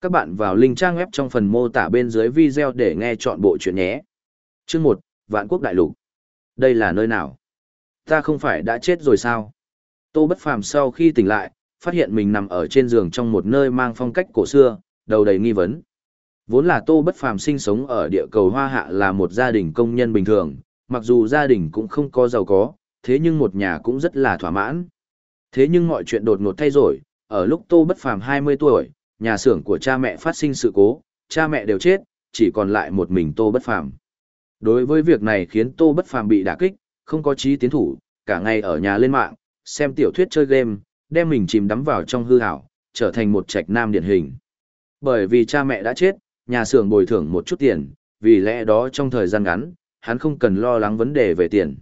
Các bạn vào link trang web trong phần mô tả bên dưới video để nghe chọn bộ chuyện nhé. Chương 1, Vạn Quốc Đại Lục. Đây là nơi nào? Ta không phải đã chết rồi sao? Tô Bất Phàm sau khi tỉnh lại, phát hiện mình nằm ở trên giường trong một nơi mang phong cách cổ xưa, đầu đầy nghi vấn. Vốn là Tô Bất Phàm sinh sống ở địa cầu Hoa Hạ là một gia đình công nhân bình thường, mặc dù gia đình cũng không có giàu có, thế nhưng một nhà cũng rất là thỏa mãn. Thế nhưng mọi chuyện đột ngột thay đổi, ở lúc Tô Bất Phàm 20 tuổi, nhà xưởng của cha mẹ phát sinh sự cố, cha mẹ đều chết, chỉ còn lại một mình Tô Bất Phàm. Đối với việc này khiến Tô Bất Phàm bị đả kích, không có trí tiến thủ, cả ngày ở nhà lên mạng, xem tiểu thuyết chơi game, đem mình chìm đắm vào trong hư ảo, trở thành một trạch nam điển hình. Bởi vì cha mẹ đã chết, nhà xưởng bồi thường một chút tiền, vì lẽ đó trong thời gian ngắn, hắn không cần lo lắng vấn đề về tiền.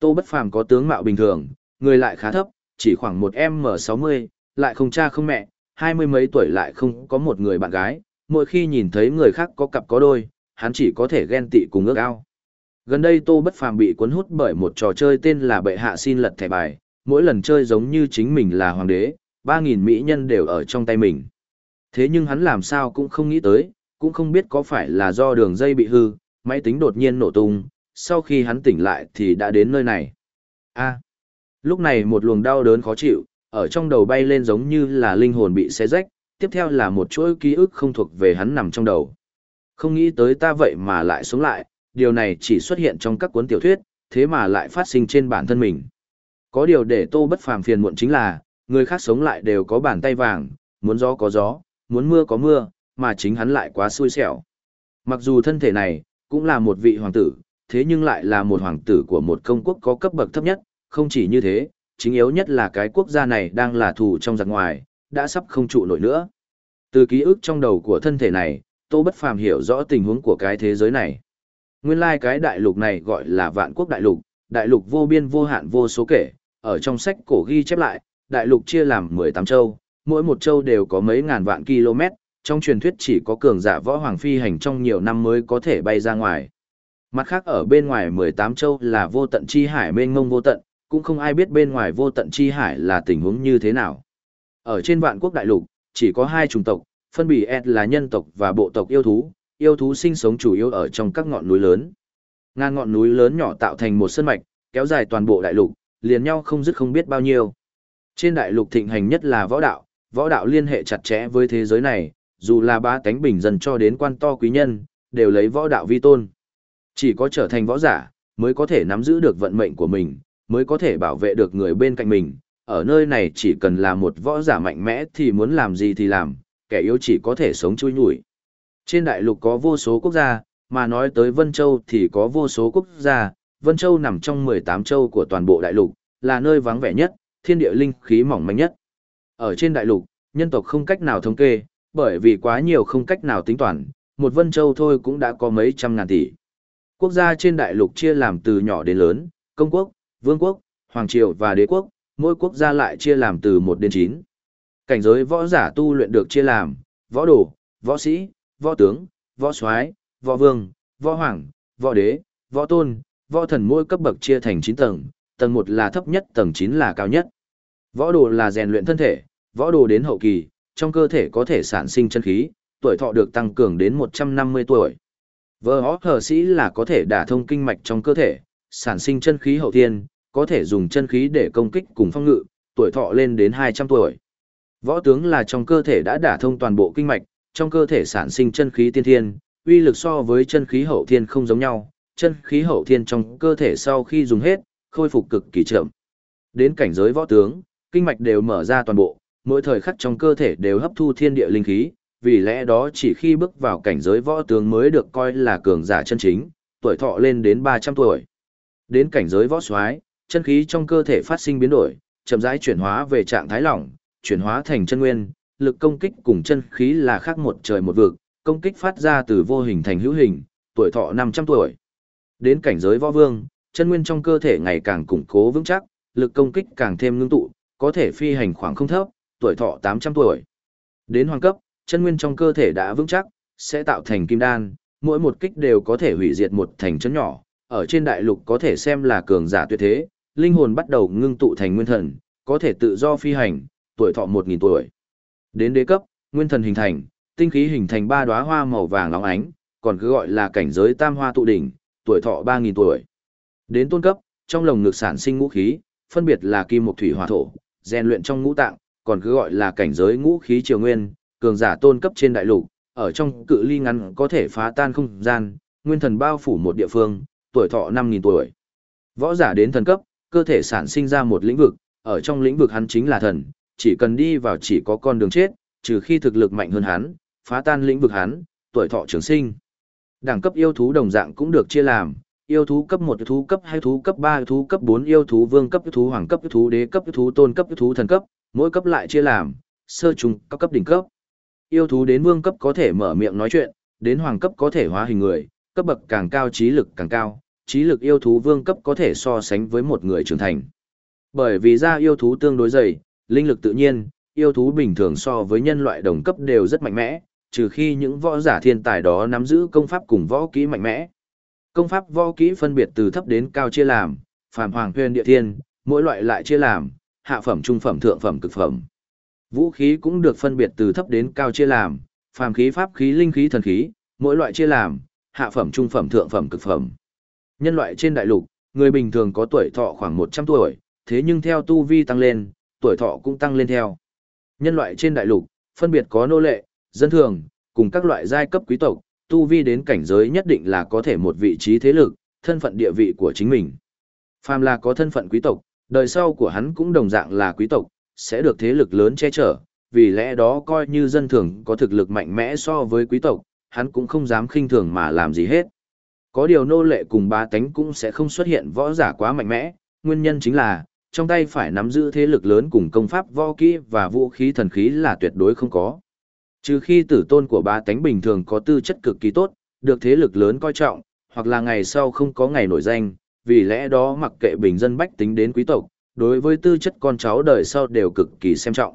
Tô Bất Phàm có tướng mạo bình thường, người lại khá thấp, chỉ khoảng một M60, lại không cha không mẹ, hai mươi mấy tuổi lại không có một người bạn gái, mỗi khi nhìn thấy người khác có cặp có đôi, hắn chỉ có thể ghen tị cùng ước ao. Gần đây Tô Bất Phàm bị cuốn hút bởi một trò chơi tên là Bệ Hạ xin lật thẻ bài, mỗi lần chơi giống như chính mình là hoàng đế, ba nghìn mỹ nhân đều ở trong tay mình. Thế nhưng hắn làm sao cũng không nghĩ tới, cũng không biết có phải là do đường dây bị hư, máy tính đột nhiên nổ tung, sau khi hắn tỉnh lại thì đã đến nơi này. a lúc này một luồng đau đớn khó chịu, ở trong đầu bay lên giống như là linh hồn bị xé rách, tiếp theo là một chuỗi ký ức không thuộc về hắn nằm trong đầu. Không nghĩ tới ta vậy mà lại sống lại, điều này chỉ xuất hiện trong các cuốn tiểu thuyết, thế mà lại phát sinh trên bản thân mình. Có điều để tô bất phàm phiền muộn chính là, người khác sống lại đều có bàn tay vàng, muốn gió có gió, muốn mưa có mưa, mà chính hắn lại quá xui xẻo. Mặc dù thân thể này, cũng là một vị hoàng tử, thế nhưng lại là một hoàng tử của một công quốc có cấp bậc thấp nhất, không chỉ như thế, chính yếu nhất là cái quốc gia này đang là thù trong giặc ngoài, đã sắp không trụ nổi nữa. Từ ký ức trong đầu của thân thể này, Tô Bất Phàm hiểu rõ tình huống của cái thế giới này. Nguyên lai like cái đại lục này gọi là Vạn Quốc Đại Lục, đại lục vô biên vô hạn vô số kể, ở trong sách cổ ghi chép lại, đại lục chia làm 18 châu, mỗi một châu đều có mấy ngàn vạn km, trong truyền thuyết chỉ có cường giả võ hoàng phi hành trong nhiều năm mới có thể bay ra ngoài. Mặt khác ở bên ngoài 18 châu là vô tận chi hải mênh mông vô tận, cũng không ai biết bên ngoài vô tận chi hải là tình huống như thế nào. Ở trên vạn quốc đại lục, chỉ có hai chủng tộc, phân biệt là nhân tộc và bộ tộc yêu thú, yêu thú sinh sống chủ yếu ở trong các ngọn núi lớn. Ngang ngọn núi lớn nhỏ tạo thành một sơn mạch, kéo dài toàn bộ đại lục, liền nhau không dứt không biết bao nhiêu. Trên đại lục thịnh hành nhất là võ đạo, võ đạo liên hệ chặt chẽ với thế giới này, dù là ba tánh bình dân cho đến quan to quý nhân, đều lấy võ đạo vi tôn. Chỉ có trở thành võ giả, mới có thể nắm giữ được vận mệnh của mình, mới có thể bảo vệ được người bên cạnh mình. Ở nơi này chỉ cần là một võ giả mạnh mẽ thì muốn làm gì thì làm, kẻ yếu chỉ có thể sống chui nhủi. Trên đại lục có vô số quốc gia, mà nói tới Vân Châu thì có vô số quốc gia, Vân Châu nằm trong 18 châu của toàn bộ đại lục, là nơi vắng vẻ nhất, thiên địa linh khí mỏng manh nhất. Ở trên đại lục, nhân tộc không cách nào thống kê, bởi vì quá nhiều không cách nào tính toán, một Vân Châu thôi cũng đã có mấy trăm ngàn tỷ. Quốc gia trên đại lục chia làm từ nhỏ đến lớn, công quốc, vương quốc, hoàng triều và đế quốc, mỗi quốc gia lại chia làm từ 1 đến 9. Cảnh giới võ giả tu luyện được chia làm, võ đồ, võ sĩ, võ tướng, võ soái, võ vương, võ hoàng, võ đế, võ tôn, võ thần mỗi cấp bậc chia thành 9 tầng, tầng 1 là thấp nhất, tầng 9 là cao nhất. Võ đồ là rèn luyện thân thể, võ đồ đến hậu kỳ, trong cơ thể có thể sản sinh chân khí, tuổi thọ được tăng cường đến 150 tuổi. Võ hó hờ sĩ là có thể đả thông kinh mạch trong cơ thể, sản sinh chân khí hậu thiên, có thể dùng chân khí để công kích cùng phong ngự, tuổi thọ lên đến 200 tuổi. Võ tướng là trong cơ thể đã đả thông toàn bộ kinh mạch, trong cơ thể sản sinh chân khí tiên thiên, uy lực so với chân khí hậu thiên không giống nhau, chân khí hậu thiên trong cơ thể sau khi dùng hết, khôi phục cực kỳ chậm. Đến cảnh giới võ tướng, kinh mạch đều mở ra toàn bộ, mỗi thời khắc trong cơ thể đều hấp thu thiên địa linh khí, vì lẽ đó chỉ khi bước vào cảnh giới võ tướng mới được coi là cường giả chân chính, tuổi thọ lên đến 300 tuổi. Đến cảnh giới võ soái, chân khí trong cơ thể phát sinh biến đổi, chậm rãi chuyển hóa về trạng thái lỏng, chuyển hóa thành chân nguyên, lực công kích cùng chân khí là khác một trời một vực, công kích phát ra từ vô hình thành hữu hình, tuổi thọ 500 tuổi. Đến cảnh giới võ vương, chân nguyên trong cơ thể ngày càng củng cố vững chắc, lực công kích càng thêm ngưng tụ, có thể phi hành khoảng không thấp, tuổi thọ 800 tuổi. Đến hoàng cấp, chân nguyên trong cơ thể đã vững chắc, sẽ tạo thành kim đan, mỗi một kích đều có thể hủy diệt một thành chân nhỏ, ở trên đại lục có thể xem là cường giả tuyệt thế, linh hồn bắt đầu ngưng tụ thành nguyên thần, có thể tự do phi hành, tuổi thọ 1000 tuổi. Đến đế cấp, nguyên thần hình thành, tinh khí hình thành ba đóa hoa màu vàng óng ánh, còn cứ gọi là cảnh giới tam hoa tụ đỉnh, tuổi thọ 3.000 tuổi. Đến tôn cấp, trong lồng ngực sản sinh ngũ khí, phân biệt là kim mộc thủy hỏa thổ, rèn luyện trong ngũ tạng, còn cứ gọi là cảnh giới ngũ khí triều nguyên, cường giả tôn cấp trên đại lục, ở trong cự ly ngắn có thể phá tan không gian, nguyên thần bao phủ một địa phương, tuổi thọ 5.000 tuổi. Võ giả đến thần cấp, cơ thể sản sinh ra một lĩnh vực, ở trong lĩnh vực hắn chính là thần, chỉ cần đi vào chỉ có con đường chết, trừ khi thực lực mạnh hơn hắn, phá tan lĩnh vực hắn, tuổi thọ trường sinh. Đẳng cấp yêu thú đồng dạng cũng được chia làm, yêu thú cấp 1 thú cấp 2 thú cấp 3 thú cấp 4 yêu thú vương cấp thú hoàng cấp thú đế cấp thú tôn cấp thú thần cấp, mỗi cấp lại chia làm, sơ trùng cao cấp đỉnh cấp. Yêu thú đến vương cấp có thể mở miệng nói chuyện, đến hoàng cấp có thể hóa hình người, cấp bậc càng cao trí lực càng cao, trí lực yêu thú vương cấp có thể so sánh với một người trưởng thành. Bởi vì da yêu thú tương đối dày, linh lực tự nhiên, yêu thú bình thường so với nhân loại đồng cấp đều rất mạnh mẽ, trừ khi những võ giả thiên tài đó nắm giữ công pháp cùng võ kỹ mạnh mẽ. Công pháp võ kỹ phân biệt từ thấp đến cao chia làm, phàm hoàng huyền địa thiên, mỗi loại lại chia làm, hạ phẩm trung phẩm thượng phẩm cực phẩm. Vũ khí cũng được phân biệt từ thấp đến cao chia làm, phàm khí pháp khí linh khí thần khí, mỗi loại chia làm, hạ phẩm trung phẩm thượng phẩm cực phẩm. Nhân loại trên đại lục, người bình thường có tuổi thọ khoảng 100 tuổi, thế nhưng theo tu vi tăng lên, tuổi thọ cũng tăng lên theo. Nhân loại trên đại lục, phân biệt có nô lệ, dân thường, cùng các loại giai cấp quý tộc, tu vi đến cảnh giới nhất định là có thể một vị trí thế lực, thân phận địa vị của chính mình. Phàm là có thân phận quý tộc, đời sau của hắn cũng đồng dạng là quý tộc, sẽ được thế lực lớn che chở, vì lẽ đó coi như dân thường có thực lực mạnh mẽ so với quý tộc, hắn cũng không dám khinh thường mà làm gì hết. Có điều nô lệ cùng ba tánh cũng sẽ không xuất hiện võ giả quá mạnh mẽ, nguyên nhân chính là, trong tay phải nắm giữ thế lực lớn cùng công pháp võ kỹ và vũ khí thần khí là tuyệt đối không có. Trừ khi tử tôn của ba tánh bình thường có tư chất cực kỳ tốt, được thế lực lớn coi trọng, hoặc là ngày sau không có ngày nổi danh, vì lẽ đó mặc kệ bình dân bách tính đến quý tộc, đối với tư chất con cháu đời sau đều cực kỳ xem trọng.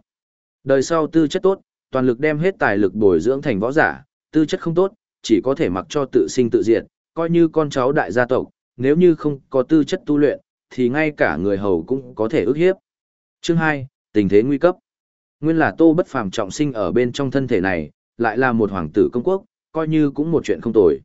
Đời sau tư chất tốt, toàn lực đem hết tài lực bồi dưỡng thành võ giả, tư chất không tốt, chỉ có thể mặc cho tự sinh tự diệt, coi như con cháu đại gia tộc, nếu như không có tư chất tu luyện, thì ngay cả người hầu cũng có thể ức hiếp. Chương 2, tình thế nguy cấp. Nguyên là Tô Bất Phàm trọng sinh ở bên trong thân thể này, lại là một hoàng tử công quốc, coi như cũng một chuyện không tồi.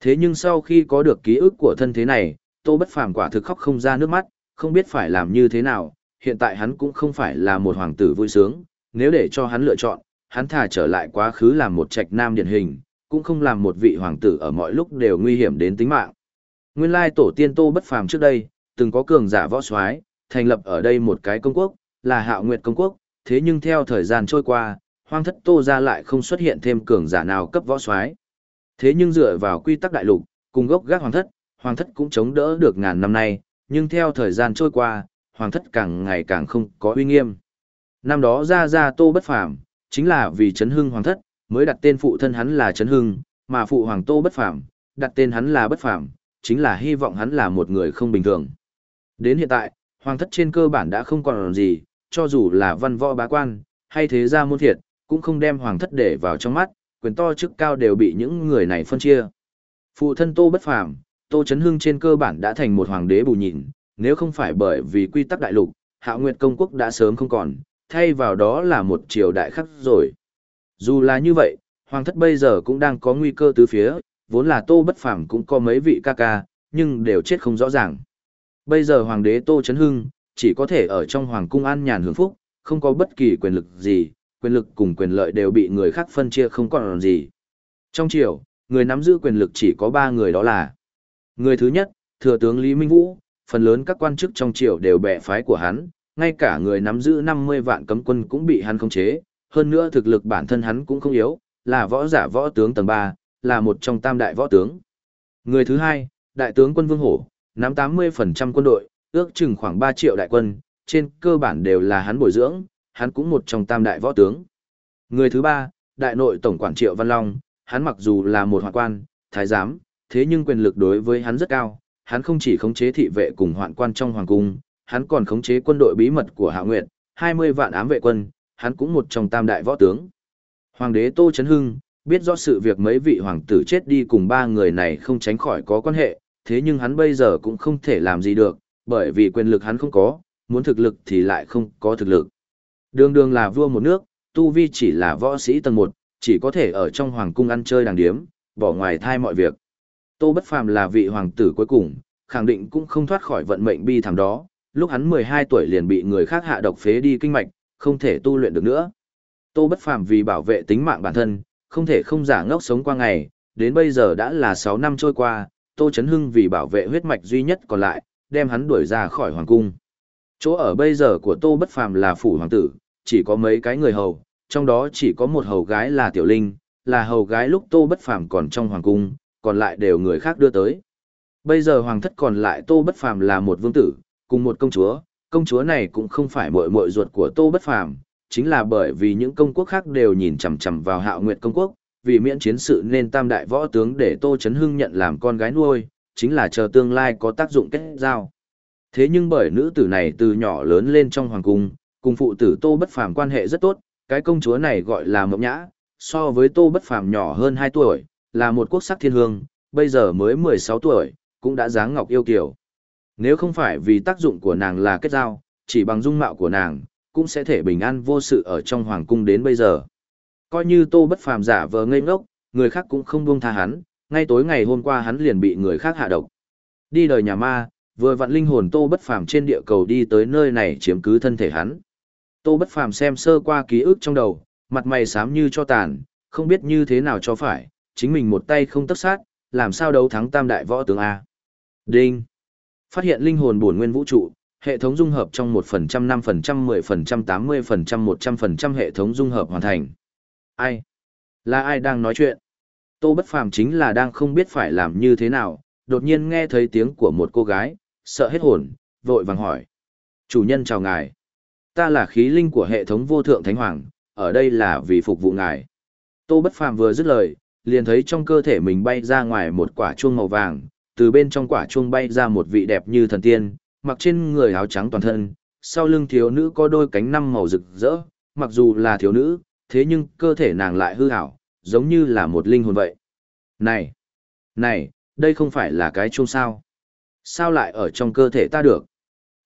Thế nhưng sau khi có được ký ức của thân thế này, Tô Bất Phàm quả thực khóc không ra nước mắt, không biết phải làm như thế nào, hiện tại hắn cũng không phải là một hoàng tử vui sướng, nếu để cho hắn lựa chọn, hắn thà trở lại quá khứ làm một trạch nam điển hình, cũng không làm một vị hoàng tử ở mọi lúc đều nguy hiểm đến tính mạng. Nguyên lai tổ tiên Tô Bất Phàm trước đây, từng có cường giả võ soái, thành lập ở đây một cái công quốc, là Hạo Nguyệt công quốc, thế nhưng theo thời gian trôi qua, hoang thất Tô gia lại không xuất hiện thêm cường giả nào cấp võ soái. Thế nhưng dựa vào quy tắc đại lục, cùng gốc gác hoàng thất, hoàng thất cũng chống đỡ được ngàn năm nay, nhưng theo thời gian trôi qua, hoàng thất càng ngày càng không có uy nghiêm. Năm đó ra ra Tô Bất Phàm, chính là vì chấn hưng hoàng thất, mới đặt tên phụ thân hắn là Trấn hưng, mà phụ hoàng Tô Bất Phàm, đặt tên hắn là Bất Phàm, chính là hy vọng hắn là một người không bình thường. Đến hiện tại, hoàng thất trên cơ bản đã không còn gì, cho dù là văn võ bá quan, hay thế gia môn thiệt, cũng không đem hoàng thất để vào trong mắt, quyền to chức cao đều bị những người này phân chia. Phụ thân Tô Bất Phàm, Tô Chấn Hưng trên cơ bản đã thành một hoàng đế bù nhìn, nếu không phải bởi vì quy tắc đại lục, Hạ Nguyệt công quốc đã sớm không còn, thay vào đó là một triều đại khắc rồi. Dù là như vậy, hoàng thất bây giờ cũng đang có nguy cơ tứ phía, vốn là Tô Bất Phàm cũng có mấy vị ca ca, nhưng đều chết không rõ ràng. Bây giờ hoàng đế Tô Chấn Hưng, chỉ có thể ở trong hoàng cung an nhàn hưởng phúc, không có bất kỳ quyền lực gì, quyền lực cùng quyền lợi đều bị người khác phân chia không còn gì. Trong triều, người nắm giữ quyền lực chỉ có ba người đó là Người thứ nhất, thừa tướng Lý Minh Vũ, phần lớn các quan chức trong triều đều bè phái của hắn, ngay cả người nắm giữ 50 vạn cấm quân cũng bị hắn khống chế, hơn nữa thực lực bản thân hắn cũng không yếu, là võ giả võ tướng tầng 3, là một trong tam đại võ tướng. Người thứ hai, đại tướng quân Vương Hổ, nắm 80% quân đội, ước chừng khoảng 3 triệu đại quân, trên cơ bản đều là hắn bồi dưỡng, hắn cũng một trong tam đại võ tướng. Người thứ ba, đại nội tổng quản Triệu Văn Long, hắn mặc dù là một hoạn quan, thái giám, thế nhưng quyền lực đối với hắn rất cao, hắn không chỉ khống chế thị vệ cùng hoạn quan trong hoàng cung, hắn còn khống chế quân đội bí mật của Hạ Nguyệt, 20 vạn ám vệ quân, hắn cũng một trong tam đại võ tướng. Hoàng đế Tô Chấn Hưng, biết rõ sự việc mấy vị hoàng tử chết đi cùng ba người này không tránh khỏi có quan hệ, thế nhưng hắn bây giờ cũng không thể làm gì được, bởi vì quyền lực hắn không có, muốn thực lực thì lại không có thực lực. Đường đường là vua một nước, Tu Vi chỉ là võ sĩ tầng 1, chỉ có thể ở trong hoàng cung ăn chơi đàng điếm, bỏ ngoài thai mọi việc. Tô Bất Phàm là vị hoàng tử cuối cùng, khẳng định cũng không thoát khỏi vận mệnh bi thảm đó, lúc hắn 12 tuổi liền bị người khác hạ độc phế đi kinh mạch, không thể tu luyện được nữa. Tô Bất Phàm vì bảo vệ tính mạng bản thân, không thể không giả ngốc sống qua ngày, đến bây giờ đã là 6 năm trôi qua, Tô Chấn Hưng vì bảo vệ huyết mạch duy nhất còn lại, đem hắn đuổi ra khỏi hoàng cung. Chỗ ở bây giờ của Tô Bất Phàm là phủ hoàng tử, chỉ có mấy cái người hầu, trong đó chỉ có một hầu gái là Tiểu Linh, là hầu gái lúc Tô Bất Phàm còn trong hoàng cung, còn lại đều người khác đưa tới. Bây giờ hoàng thất còn lại Tô Bất Phàm là một vương tử, cùng một công chúa, công chúa này cũng không phải mội mội ruột của Tô Bất Phàm, chính là bởi vì những công quốc khác đều nhìn chằm chằm vào Hạo Nguyệt công quốc, vì miễn chiến sự nên tam đại võ tướng để Tô Chấn Hưng nhận làm con gái nuôi, chính là chờ tương lai có tác dụng kết giao. Thế nhưng bởi nữ tử này từ nhỏ lớn lên trong hoàng cung, cùng phụ tử Tô Bất Phàm quan hệ rất tốt, cái công chúa này gọi là Mộng Nhã, so với Tô Bất Phàm nhỏ hơn 2 tuổi, là một quốc sắc thiên hương, bây giờ mới 16 tuổi, cũng đã dáng ngọc yêu kiều. Nếu không phải vì tác dụng của nàng là kết giao, chỉ bằng dung mạo của nàng, cũng sẽ thể bình an vô sự ở trong hoàng cung đến bây giờ. Coi như Tô Bất Phàm giả vờ ngây ngốc, người khác cũng không buông tha hắn, ngay tối ngày hôm qua hắn liền bị người khác hạ độc. Đi đời nhà ma, vừa vặn linh hồn Tô Bất Phàm trên địa cầu đi tới nơi này chiếm cứ thân thể hắn. Tô Bất Phàm xem sơ qua ký ức trong đầu, mặt mày xám như cho tàn, không biết như thế nào cho phải, chính mình một tay không tấp sát, làm sao đấu thắng tam đại võ tướng A. Đinh. Phát hiện linh hồn bổn nguyên vũ trụ, hệ thống dung hợp trong 1%, 5%, 10%, 80%, 100% hệ thống dung hợp hoàn thành. Ai? Là ai đang nói chuyện? Tô Bất Phàm chính là đang không biết phải làm như thế nào, đột nhiên nghe thấy tiếng của một cô gái, sợ hết hồn, vội vàng hỏi. Chủ nhân chào ngài. Ta là khí linh của hệ thống vô thượng thánh hoàng, ở đây là vì phục vụ ngài. Tô Bất Phàm vừa dứt lời, liền thấy trong cơ thể mình bay ra ngoài một quả chuông màu vàng, từ bên trong quả chuông bay ra một vị đẹp như thần tiên, mặc trên người áo trắng toàn thân, sau lưng thiếu nữ có đôi cánh năm màu rực rỡ, mặc dù là thiếu nữ, thế nhưng cơ thể nàng lại hư ảo, giống như là một linh hồn vậy. Này, này, đây không phải là cái chuông sao? Sao lại ở trong cơ thể ta được?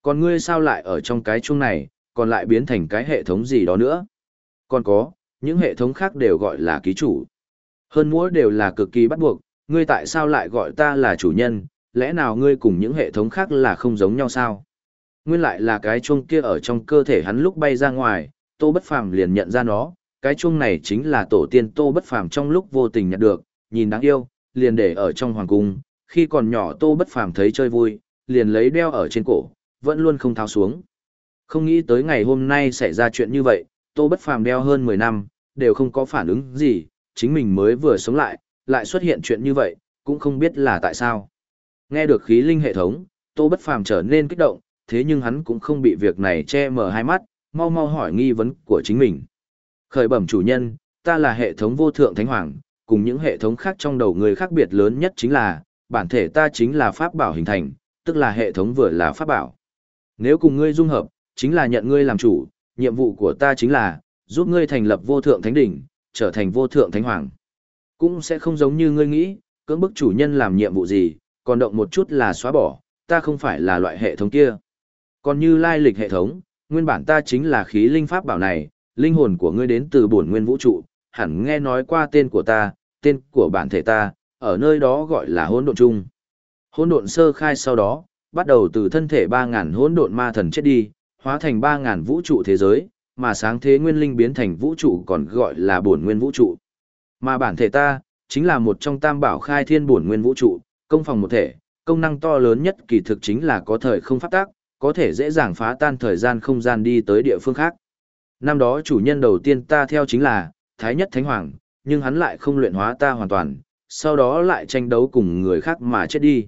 Còn ngươi sao lại ở trong cái chuông này, còn lại biến thành cái hệ thống gì đó nữa? Còn có, những hệ thống khác đều gọi là ký chủ. Hơn múa đều là cực kỳ bắt buộc, ngươi tại sao lại gọi ta là chủ nhân, lẽ nào ngươi cùng những hệ thống khác là không giống nhau sao? Nguyên lại là cái chuông kia ở trong cơ thể hắn lúc bay ra ngoài, Tô Bất Phàm liền nhận ra nó, cái chuông này chính là tổ tiên Tô Bất Phàm trong lúc vô tình nhận được, nhìn đáng yêu, liền để ở trong hoàng cung, khi còn nhỏ Tô Bất Phàm thấy chơi vui, liền lấy đeo ở trên cổ, vẫn luôn không tháo xuống. Không nghĩ tới ngày hôm nay xảy ra chuyện như vậy, Tô Bất Phàm đeo hơn 10 năm, đều không có phản ứng gì, chính mình mới vừa sống lại, lại xuất hiện chuyện như vậy, cũng không biết là tại sao. Nghe được khí linh hệ thống, Tô Bất Phàm trở nên kích động, thế nhưng hắn cũng không bị việc này che mờ hai mắt, mau mau hỏi nghi vấn của chính mình. Khởi bẩm chủ nhân, ta là hệ thống vô thượng thánh hoàng, cùng những hệ thống khác trong đầu người khác biệt lớn nhất chính là, bản thể ta chính là pháp bảo hình thành, tức là hệ thống vừa là pháp bảo. Nếu cùng ngươi dung hợp, chính là nhận ngươi làm chủ, nhiệm vụ của ta chính là, giúp ngươi thành lập vô thượng thánh đỉnh, trở thành vô thượng thánh hoàng. Cũng sẽ không giống như ngươi nghĩ, cưỡng bức chủ nhân làm nhiệm vụ gì, còn động một chút là xóa bỏ, ta không phải là loại hệ thống kia. Còn như lai lịch hệ thống, nguyên bản ta chính là khí linh pháp bảo này, linh hồn của ngươi đến từ bổn nguyên vũ trụ, hẳn nghe nói qua tên của ta, tên của bản thể ta, ở nơi đó gọi là hỗn độn chung. Hỗn độn sơ khai sau đó, bắt đầu từ thân thể 3000 hỗn độn ma thần chết đi, hóa thành 3000 vũ trụ thế giới, mà sáng thế nguyên linh biến thành vũ trụ còn gọi là bổn nguyên vũ trụ. Mà bản thể ta, chính là một trong tam bảo khai thiên bổn nguyên vũ trụ, công phòng một thể, công năng to lớn nhất kỳ thực chính là có thời không phát tác, có thể dễ dàng phá tan thời gian không gian đi tới địa phương khác. Năm đó chủ nhân đầu tiên ta theo chính là Thái Nhất Thánh Hoàng, nhưng hắn lại không luyện hóa ta hoàn toàn, sau đó lại tranh đấu cùng người khác mà chết đi.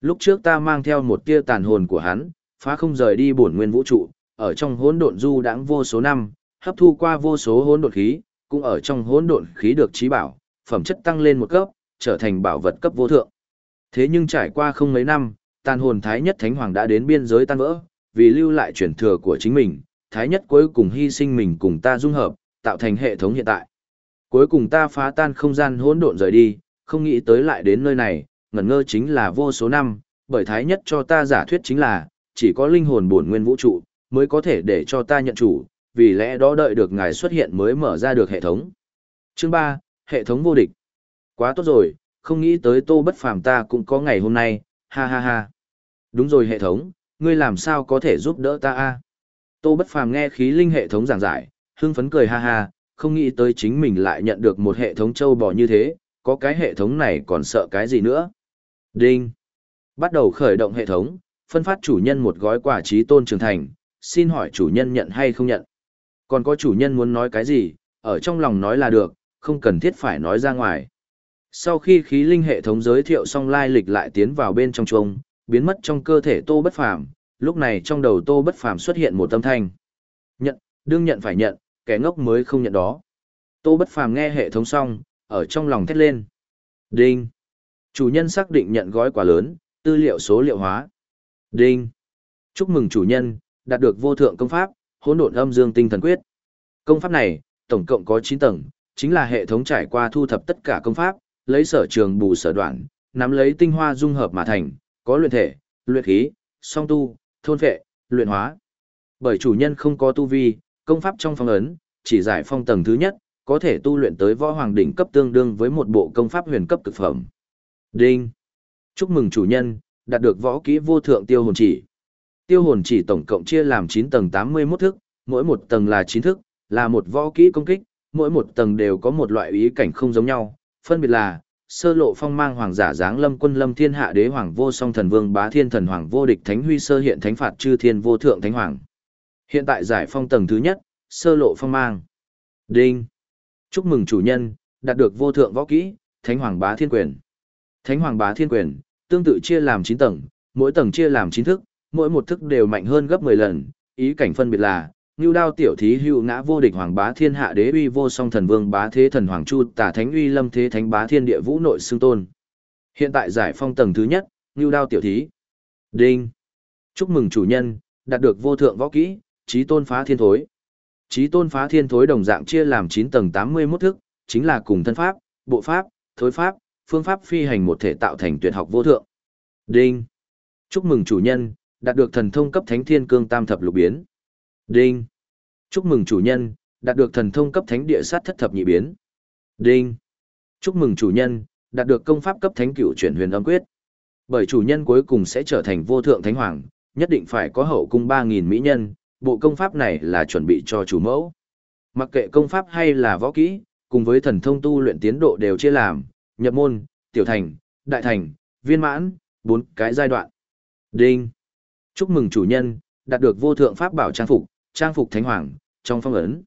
Lúc trước ta mang theo một tia tàn hồn của hắn, phá không rời đi bổn nguyên vũ trụ, ở trong hỗn độn du đãng vô số năm, hấp thu qua vô số hỗn độn khí, cũng ở trong hỗn độn khí được trí bảo, phẩm chất tăng lên một cấp, trở thành bảo vật cấp vô thượng. Thế nhưng trải qua không mấy năm, tàn hồn Thái Nhất Thánh Hoàng đã đến biên giới tan vỡ, vì lưu lại truyền thừa của chính mình, Thái Nhất cuối cùng hy sinh mình cùng ta dung hợp, tạo thành hệ thống hiện tại. Cuối cùng ta phá tan không gian hỗn độn rời đi, không nghĩ tới lại đến nơi này, ngẩn ngơ chính là vô số năm, bởi Thái Nhất cho ta giả thuyết chính là, chỉ có linh hồn bổn nguyên vũ trụ, mới có thể để cho ta nhận chủ, vì lẽ đó đợi được ngài xuất hiện mới mở ra được hệ thống. Chương 3, hệ thống vô địch. Quá tốt rồi, không nghĩ tới tô bất phàm ta cũng có ngày hôm nay, ha ha ha. Đúng rồi hệ thống, ngươi làm sao có thể giúp đỡ ta a? Tô bất phàm nghe khí linh hệ thống giảng giải, hưng phấn cười ha ha, không nghĩ tới chính mình lại nhận được một hệ thống châu bò như thế, có cái hệ thống này còn sợ cái gì nữa. Đinh. Bắt đầu khởi động hệ thống, phân phát chủ nhân một gói quả trí tôn trưởng thành, xin hỏi chủ nhân nhận hay không nhận. Còn có chủ nhân muốn nói cái gì, ở trong lòng nói là được, không cần thiết phải nói ra ngoài. Sau khi khí linh hệ thống giới thiệu xong lai lịch lại tiến vào bên trong chuông, biến mất trong cơ thể Tô Bất Phàm, lúc này trong đầu Tô Bất Phàm xuất hiện một âm thanh. Nhận, đương nhận phải nhận, kẻ ngốc mới không nhận đó. Tô Bất Phàm nghe hệ thống xong, ở trong lòng thét lên. Đinh. Chủ nhân xác định nhận gói quà lớn, tư liệu số liệu hóa. Đinh. Chúc mừng chủ nhân, đạt được vô thượng công pháp, hỗn độn âm dương tinh thần quyết. Công pháp này, tổng cộng có 9 tầng, chính là hệ thống trải qua thu thập tất cả công pháp, lấy sở trường bù sở đoạn, nắm lấy tinh hoa dung hợp mà thành, có luyện thể, luyện khí, song tu, thôn phệ, luyện hóa. Bởi chủ nhân không có tu vi, công pháp trong phong ấn, chỉ giải phong tầng thứ nhất, có thể tu luyện tới võ hoàng đỉnh cấp tương đương với một bộ công pháp huyền cấp cực phẩm. Đinh. Chúc mừng chủ nhân, đạt được võ kỹ vô thượng tiêu hồn chỉ. Tiêu hồn chỉ tổng cộng chia làm 9 tầng 81 thức, mỗi một tầng là 9 thức, là một võ kỹ công kích, mỗi một tầng đều có một loại ý cảnh không giống nhau, phân biệt là sơ lộ phong mang hoàng giả dáng lâm quân lâm thiên hạ đế hoàng vô song thần vương bá thiên thần hoàng vô địch thánh huy sơ hiện thánh phạt chư thiên vô thượng thánh hoàng. Hiện tại giải phong tầng thứ nhất sơ lộ phong mang. Đinh. Chúc mừng chủ nhân đạt được vô thượng võ kỹ thánh hoàng bá thiên quyền. Thánh hoàng bá thiên quyền tương tự chia làm chín tầng mỗi tầng chia làm chín thức mỗi một thức đều mạnh hơn gấp mười lần ý cảnh phân biệt là Ngưu đao tiểu thí hữu ngã vô địch hoàng bá thiên hạ đế uy vô song thần vương bá thế thần hoàng chu tả thánh uy lâm thế thánh bá thiên địa vũ nội xương tôn. Hiện tại giải phong tầng thứ nhất, Ngưu đao tiểu thí. Đinh. Chúc mừng chủ nhân, đạt được vô thượng võ kỹ, trí tôn phá thiên thối. Trí tôn phá thiên thối đồng dạng chia làm 9 tầng 81 thức, chính là cùng thân pháp, bộ pháp, thối pháp, phương pháp phi hành một thể tạo thành tuyệt học vô thượng. Đinh. Chúc mừng chủ nhân, đạt được thần thông cấp thánh thiên cương tam thập lục biến. Đinh. Chúc mừng chủ nhân, đạt được thần thông cấp thánh địa sát thất thập nhị biến. Đinh. Chúc mừng chủ nhân, đạt được công pháp cấp thánh cửu chuyển huyền âm quyết. Bởi chủ nhân cuối cùng sẽ trở thành vô thượng thánh hoàng, nhất định phải có hậu cung ba nghìn mỹ nhân, bộ công pháp này là chuẩn bị cho chủ mẫu. Mặc kệ công pháp hay là võ kỹ, cùng với thần thông tu luyện tiến độ đều chia làm, nhập môn, tiểu thành, đại thành, viên mãn, bốn cái giai đoạn. Đinh. Chúc mừng chủ nhân, đạt được vô thượng pháp bảo trang phục, trang phục thánh hoàng, trong phong ấn.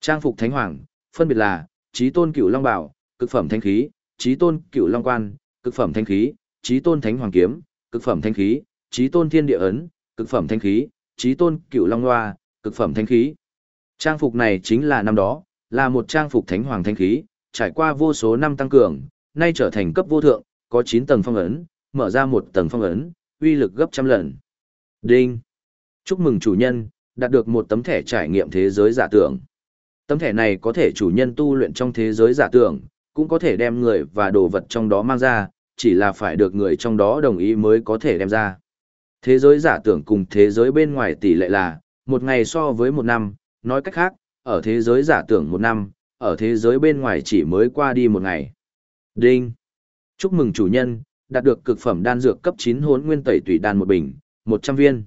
Trang phục thánh hoàng, phân biệt là, trí tôn cửu long bảo, cực phẩm thanh khí, trí tôn cửu long quan, cực phẩm thanh khí, trí tôn thánh hoàng kiếm, cực phẩm thanh khí, trí tôn thiên địa ấn, cực phẩm thanh khí, trí tôn cửu long loa, cực phẩm thanh khí. Trang phục này chính là năm đó, là một trang phục thánh hoàng thanh khí, trải qua vô số năm tăng cường, nay trở thành cấp vô thượng, có 9 tầng phong ấn, mở ra một tầng phong ấn, uy lực gấp trăm lần. Đinh. Chúc mừng chủ nhân, đạt được một tấm thẻ trải nghiệm thế giới giả tưởng. Tấm thẻ này có thể chủ nhân tu luyện trong thế giới giả tưởng, cũng có thể đem người và đồ vật trong đó mang ra, chỉ là phải được người trong đó đồng ý mới có thể đem ra. Thế giới giả tưởng cùng thế giới bên ngoài tỷ lệ là, một ngày so với một năm, nói cách khác, ở thế giới giả tưởng một năm, ở thế giới bên ngoài chỉ mới qua đi một ngày. Đinh! Chúc mừng chủ nhân, đạt được cực phẩm đan dược cấp 9 hốn nguyên tẩy tùy đan một bình, 100 viên.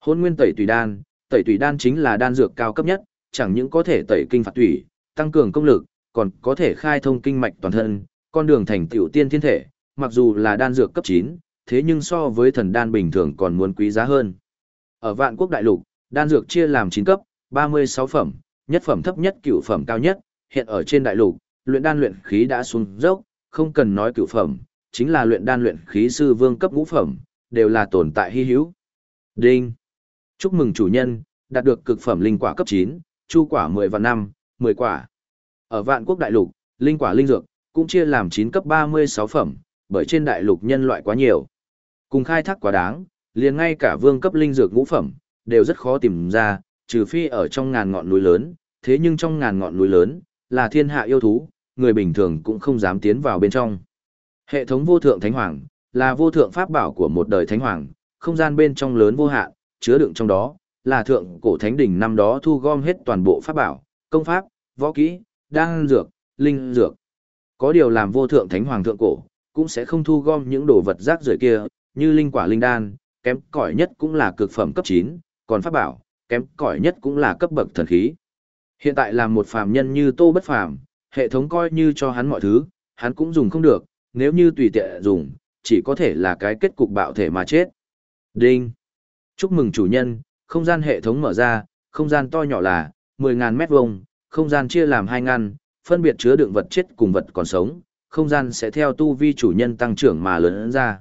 Hôn nguyên tẩy tùy đan, tẩy tùy đan chính là đan dược cao cấp nhất, chẳng những có thể tẩy kinh phạt tủy, tăng cường công lực, còn có thể khai thông kinh mạch toàn thân, con đường thành tiểu tiên thiên thể, mặc dù là đan dược cấp 9, thế nhưng so với thần đan bình thường còn muốn quý giá hơn. Ở vạn quốc đại lục, đan dược chia làm 9 cấp, 36 phẩm, nhất phẩm thấp nhất cửu phẩm cao nhất, hiện ở trên đại lục, luyện đan luyện khí đã xuống dốc, không cần nói cửu phẩm, chính là luyện đan luyện khí sư vương cấp ngũ phẩm, đều là tồn tại hy hữu. Đinh. Chúc mừng chủ nhân, đạt được cực phẩm linh quả cấp 9, chu quả 10 và 5, 10 quả. Ở vạn quốc đại lục, linh quả linh dược, cũng chia làm 9 cấp 36 phẩm, bởi trên đại lục nhân loại quá nhiều. Cùng khai thác quá đáng, liền ngay cả vương cấp linh dược ngũ phẩm, đều rất khó tìm ra, trừ phi ở trong ngàn ngọn núi lớn, thế nhưng trong ngàn ngọn núi lớn, là thiên hạ yêu thú, người bình thường cũng không dám tiến vào bên trong. Hệ thống vô thượng thánh hoàng, là vô thượng pháp bảo của một đời thánh hoàng, không gian bên trong lớn vô hạn, chứa đựng trong đó, là thượng cổ thánh đỉnh năm đó thu gom hết toàn bộ pháp bảo, công pháp, võ kỹ, đan dược, linh dược. Có điều làm vô thượng thánh hoàng thượng cổ, cũng sẽ không thu gom những đồ vật rác rưởi kia, như linh quả linh đan, kém cỏi nhất cũng là cực phẩm cấp 9, còn pháp bảo, kém cỏi nhất cũng là cấp bậc thần khí. Hiện tại làm một phàm nhân như Tô Bất Phàm, hệ thống coi như cho hắn mọi thứ, hắn cũng dùng không được, nếu như tùy tiện dùng, chỉ có thể là cái kết cục bạo thể mà chết. Đinh. Chúc mừng chủ nhân, không gian hệ thống mở ra, không gian to nhỏ là 10.000 mét vuông, không gian chia làm hai ngăn, phân biệt chứa đựng vật chết cùng vật còn sống, không gian sẽ theo tu vi chủ nhân tăng trưởng mà lớn ra.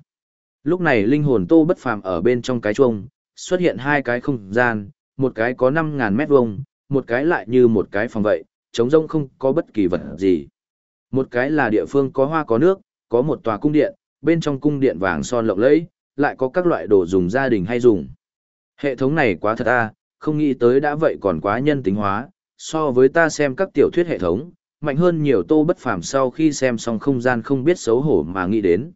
Lúc này linh hồn Tô Bất Phàm ở bên trong cái chuông, xuất hiện hai cái không gian, một cái có 5.000 mét vuông, một cái lại như một cái phòng vậy, trống rông không có bất kỳ vật gì. Một cái là địa phương có hoa có nước, có một tòa cung điện, bên trong cung điện vàng son lộng lẫy, lại có các loại đồ dùng gia đình hay dùng. Hệ thống này quá thật a, không nghĩ tới đã vậy còn quá nhân tính hóa, so với ta xem các tiểu thuyết hệ thống, mạnh hơn nhiều tô bất phàm sau khi xem xong không gian không biết xấu hổ mà nghĩ đến.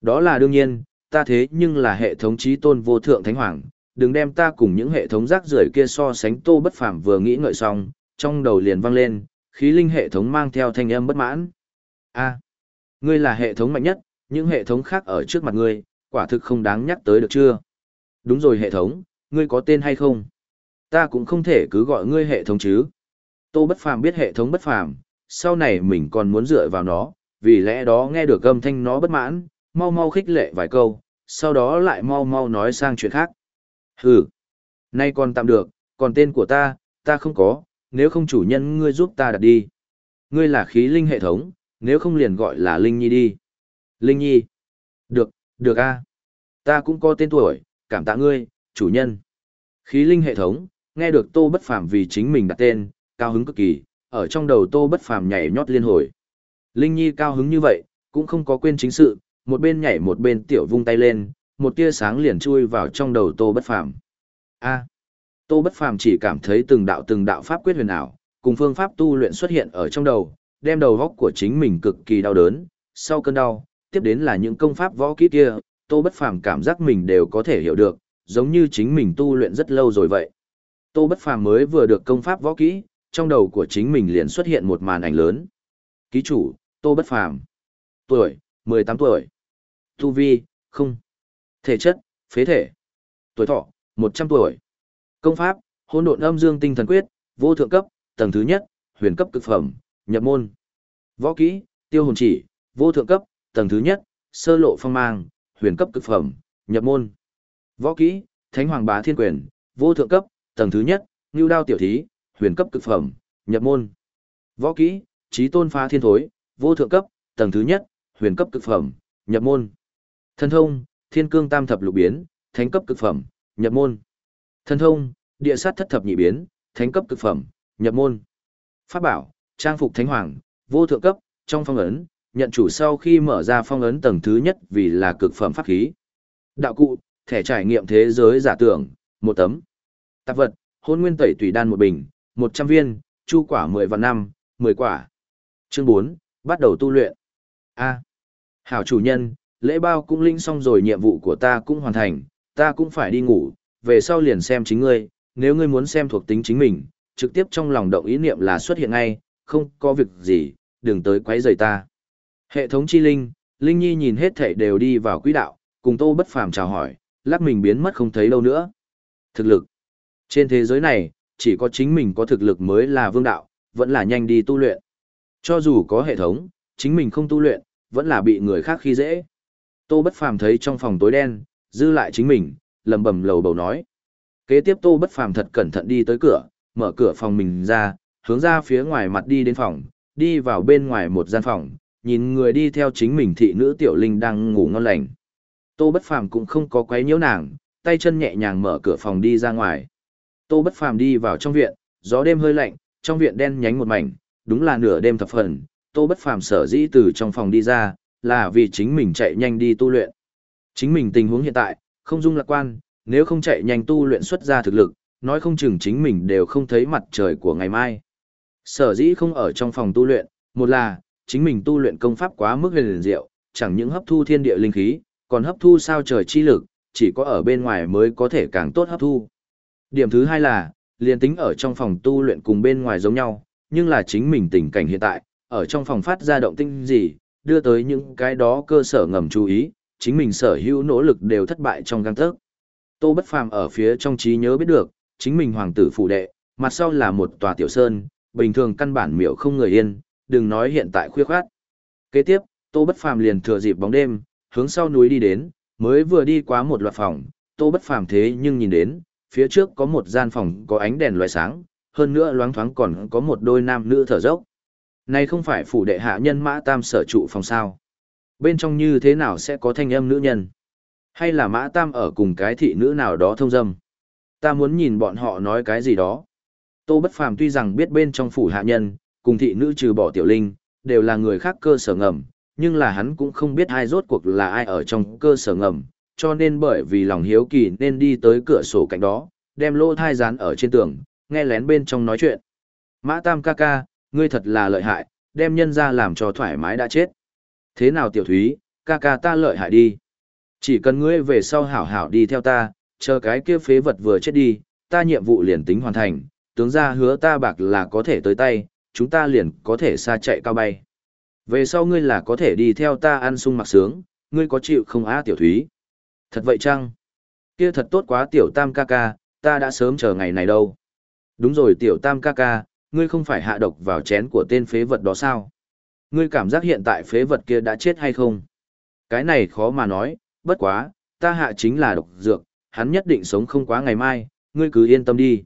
Đó là đương nhiên, ta thế nhưng là hệ thống trí tôn vô thượng thánh hoàng, đừng đem ta cùng những hệ thống rác rưởi kia so sánh tô bất phàm vừa nghĩ ngợi xong, trong đầu liền vang lên, khí linh hệ thống mang theo thanh âm bất mãn. A, ngươi là hệ thống mạnh nhất, những hệ thống khác ở trước mặt ngươi, quả thực không đáng nhắc tới được chưa? Đúng rồi hệ thống, ngươi có tên hay không? Ta cũng không thể cứ gọi ngươi hệ thống chứ. Tô bất phàm biết hệ thống bất phàm, sau này mình còn muốn dựa vào nó, vì lẽ đó nghe được âm thanh nó bất mãn, mau mau khích lệ vài câu, sau đó lại mau mau nói sang chuyện khác. Hừ, nay còn tạm được, còn tên của ta, ta không có, nếu không chủ nhân ngươi giúp ta đặt đi. Ngươi là khí linh hệ thống, nếu không liền gọi là Linh Nhi đi. Linh Nhi. Được, được a. Ta cũng có tên tuổi, cảm tạ ngươi, chủ nhân. Khí linh hệ thống, nghe được Tô Bất Phàm vì chính mình đặt tên, cao hứng cực kỳ, ở trong đầu Tô Bất Phàm nhảy nhót liên hồi. Linh Nhi cao hứng như vậy, cũng không có quên chính sự, một bên nhảy một bên tiểu vung tay lên, một tia sáng liền chui vào trong đầu Tô Bất Phàm. A. Tô Bất Phàm chỉ cảm thấy từng đạo từng đạo pháp quyết huyền ảo, cùng phương pháp tu luyện xuất hiện ở trong đầu, đem đầu góc của chính mình cực kỳ đau đớn, sau cơn đau, tiếp đến là những công pháp võ kỹ kia, Tô Bất Phàm cảm giác mình đều có thể hiểu được, giống như chính mình tu luyện rất lâu rồi vậy. Tô Bất Phàm mới vừa được công pháp võ kỹ, trong đầu của chính mình liền xuất hiện một màn ảnh lớn. Ký chủ, Tô Bất Phàm. Tuổi, 18 tuổi. Tu vi, không. Thể chất, phế thể. Tuổi thọ, 100 tuổi. Công pháp, hỗn độn âm dương tinh thần quyết, vô thượng cấp, tầng thứ nhất, huyền cấp cực phẩm, nhập môn. Võ kỹ, tiêu hồn chỉ, vô thượng cấp, tầng thứ nhất, sơ lộ phong mang, huyền cấp cực phẩm, nhập môn. Võ kỹ, thánh hoàng bá thiên quyền, vô thượng cấp, tầng thứ nhất, ngưu đao tiểu thí, huyền cấp cực phẩm, nhập môn. Võ kỹ, trí tôn phá thiên thối, vô thượng cấp, tầng thứ nhất, huyền cấp cực phẩm, nhập môn. Thân thông, thiên cương tam thập lục biến, thánh cấp cực phẩm, nhập môn. Thân thông, địa sát thất thập nhị biến, thánh cấp cực phẩm, nhập môn. Pháp bảo, trang phục thánh hoàng, vô thượng cấp, trong phong ấn, nhận chủ sau khi mở ra phong ấn tầng thứ nhất vì là cực phẩm pháp khí. Đạo cụ, thẻ trải nghiệm thế giới giả tưởng, một tấm. Tạp vật, hôn nguyên tẩy tùy đan một bình, một trăm viên, chu quả mười vạn năm, mười quả. Chương bốn bắt đầu tu luyện. A. Hảo chủ nhân, lễ bao cũng linh xong rồi nhiệm vụ của ta cũng hoàn thành, ta cũng phải đi ngủ, về sau liền xem chính ngươi, nếu ngươi muốn xem thuộc tính chính mình, trực tiếp trong lòng động ý niệm là xuất hiện ngay, không có việc gì, đừng tới quấy rầy ta. Hệ thống chi linh, Linh Nhi nhìn hết thảy đều đi vào quỹ đạo, cùng Tô Bất Phàm chào hỏi, lắc mình biến mất không thấy đâu nữa. Thực lực. Trên thế giới này, chỉ có chính mình có thực lực mới là vương đạo, vẫn là nhanh đi tu luyện. Cho dù có hệ thống, chính mình không tu luyện, vẫn là bị người khác khi dễ. Tô Bất Phàm thấy trong phòng tối đen, dư lại chính mình, lầm bầm lầu bầu nói. Kế tiếp Tô Bất Phàm thật cẩn thận đi tới cửa, mở cửa phòng mình ra, hướng ra phía ngoài mặt đi đến phòng, đi vào bên ngoài một gian phòng, nhìn người đi theo chính mình thị nữ tiểu linh đang ngủ ngon lành. Tô Bất Phàm cũng không có quấy nhiễu nàng, tay chân nhẹ nhàng mở cửa phòng đi ra ngoài. Tô Bất Phàm đi vào trong viện, gió đêm hơi lạnh, trong viện đen nhánh một mảnh, đúng là nửa đêm thập phần, Tô Bất Phàm sở dĩ từ trong phòng đi ra, là vì chính mình chạy nhanh đi tu luyện. Chính mình tình huống hiện tại, không dung lạc quan, nếu không chạy nhanh tu luyện xuất ra thực lực, nói không chừng chính mình đều không thấy mặt trời của ngày mai. Sở dĩ không ở trong phòng tu luyện, một là, chính mình tu luyện công pháp quá mức huyền diệu, chẳng những hấp thu thiên địa linh khí, còn hấp thu sao trời chi lực, chỉ có ở bên ngoài mới có thể càng tốt hấp thu. Điểm thứ hai là, liền tính ở trong phòng tu luyện cùng bên ngoài giống nhau, nhưng là chính mình tình cảnh hiện tại, ở trong phòng phát ra động tinh gì, đưa tới những cái đó cơ sở ngầm chú ý, chính mình sở hữu nỗ lực đều thất bại trong găng tớc. Tô Bất Phàm ở phía trong trí nhớ biết được, chính mình hoàng tử phủ đệ, mặt sau là một tòa tiểu sơn, bình thường căn bản miểu không người yên, đừng nói hiện tại khuya khoát. Kế tiếp, Tô Bất Phàm liền thừa dịp bóng đêm, hướng sau núi đi đến, mới vừa đi qua một loạt phòng, Tô Bất Phàm thế nhưng nhìn đến, phía trước có một gian phòng có ánh đèn loại sáng, hơn nữa loáng thoáng còn có một đôi nam nữ thở dốc. Này không phải phủ đệ hạ nhân Mã Tam sở trụ phòng sao? Bên trong như thế nào sẽ có thanh âm nữ nhân? Hay là Mã Tam ở cùng cái thị nữ nào đó thông dâm? Ta muốn nhìn bọn họ nói cái gì đó. Tô Bất Phàm tuy rằng biết bên trong phủ hạ nhân, cùng thị nữ trừ bỏ tiểu linh, đều là người khác cơ sở ngầm, nhưng là hắn cũng không biết ai rốt cuộc là ai ở trong cơ sở ngầm, cho nên bởi vì lòng hiếu kỳ nên đi tới cửa sổ cạnh đó, đem lô thai dán ở trên tường, nghe lén bên trong nói chuyện. Mã Tam ca ca, ngươi thật là lợi hại, đem nhân ra làm cho thoải mái đã chết. Thế nào tiểu thúy, ca ca ta lợi hại đi. Chỉ cần ngươi về sau hảo hảo đi theo ta, chờ cái kia phế vật vừa chết đi, ta nhiệm vụ liền tính hoàn thành, tướng ra hứa ta bạc là có thể tới tay, chúng ta liền có thể xa chạy cao bay. Về sau ngươi là có thể đi theo ta ăn sung mặc sướng, ngươi có chịu không á tiểu thúy? Thật vậy chăng? Kia thật tốt quá tiểu tam ca ca, ta đã sớm chờ ngày này đâu. Đúng rồi tiểu tam ca ca, ngươi không phải hạ độc vào chén của tên phế vật đó sao? Ngươi cảm giác hiện tại phế vật kia đã chết hay không? Cái này khó mà nói, bất quá, ta hạ chính là độc dược, hắn nhất định sống không quá ngày mai, ngươi cứ yên tâm đi.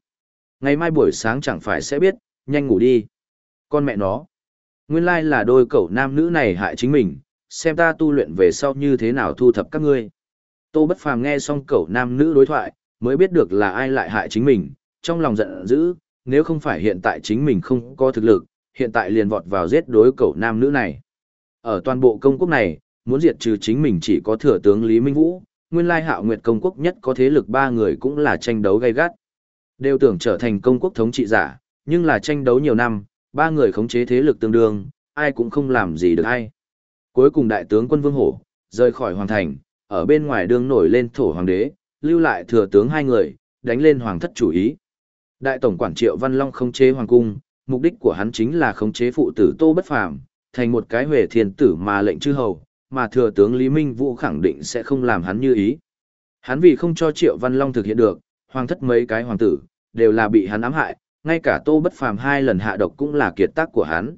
Ngày mai buổi sáng chẳng phải sẽ biết, nhanh ngủ đi. Con mẹ nó. Nguyên lai là đôi cậu nam nữ này hại chính mình, xem ta tu luyện về sau như thế nào thu thập các ngươi. Tô Bất Phàm nghe xong cậu nam nữ đối thoại, mới biết được là ai lại hại chính mình, trong lòng giận dữ, nếu không phải hiện tại chính mình không có thực lực, hiện tại liền vọt vào giết đối cậu nam nữ này. Ở toàn bộ công quốc này, muốn diệt trừ chính mình chỉ có thừa tướng Lý Minh Vũ, nguyên lai hạo nguyệt công quốc nhất có thế lực ba người cũng là tranh đấu gay gắt. Đều tưởng trở thành công quốc thống trị giả, nhưng là tranh đấu nhiều năm, ba người khống chế thế lực tương đương, ai cũng không làm gì được ai. Cuối cùng đại tướng quân Vương Hổ, rời khỏi hoàng thành, ở bên ngoài đường nổi lên thổ hoàng đế, lưu lại thừa tướng hai người, đánh lên hoàng thất chủ ý. Đại tổng quản Triệu Văn Long khống chế hoàng cung, mục đích của hắn chính là khống chế phụ tử Tô Bất Phàm, thành một cái huệ thiên tử mà lệnh chư hầu, mà thừa tướng Lý Minh Vũ khẳng định sẽ không làm hắn như ý. Hắn vì không cho Triệu Văn Long thực hiện được, hoàng thất mấy cái hoàng tử, đều là bị hắn ám hại, ngay cả Tô Bất Phàm hai lần hạ độc cũng là kiệt tác của hắn.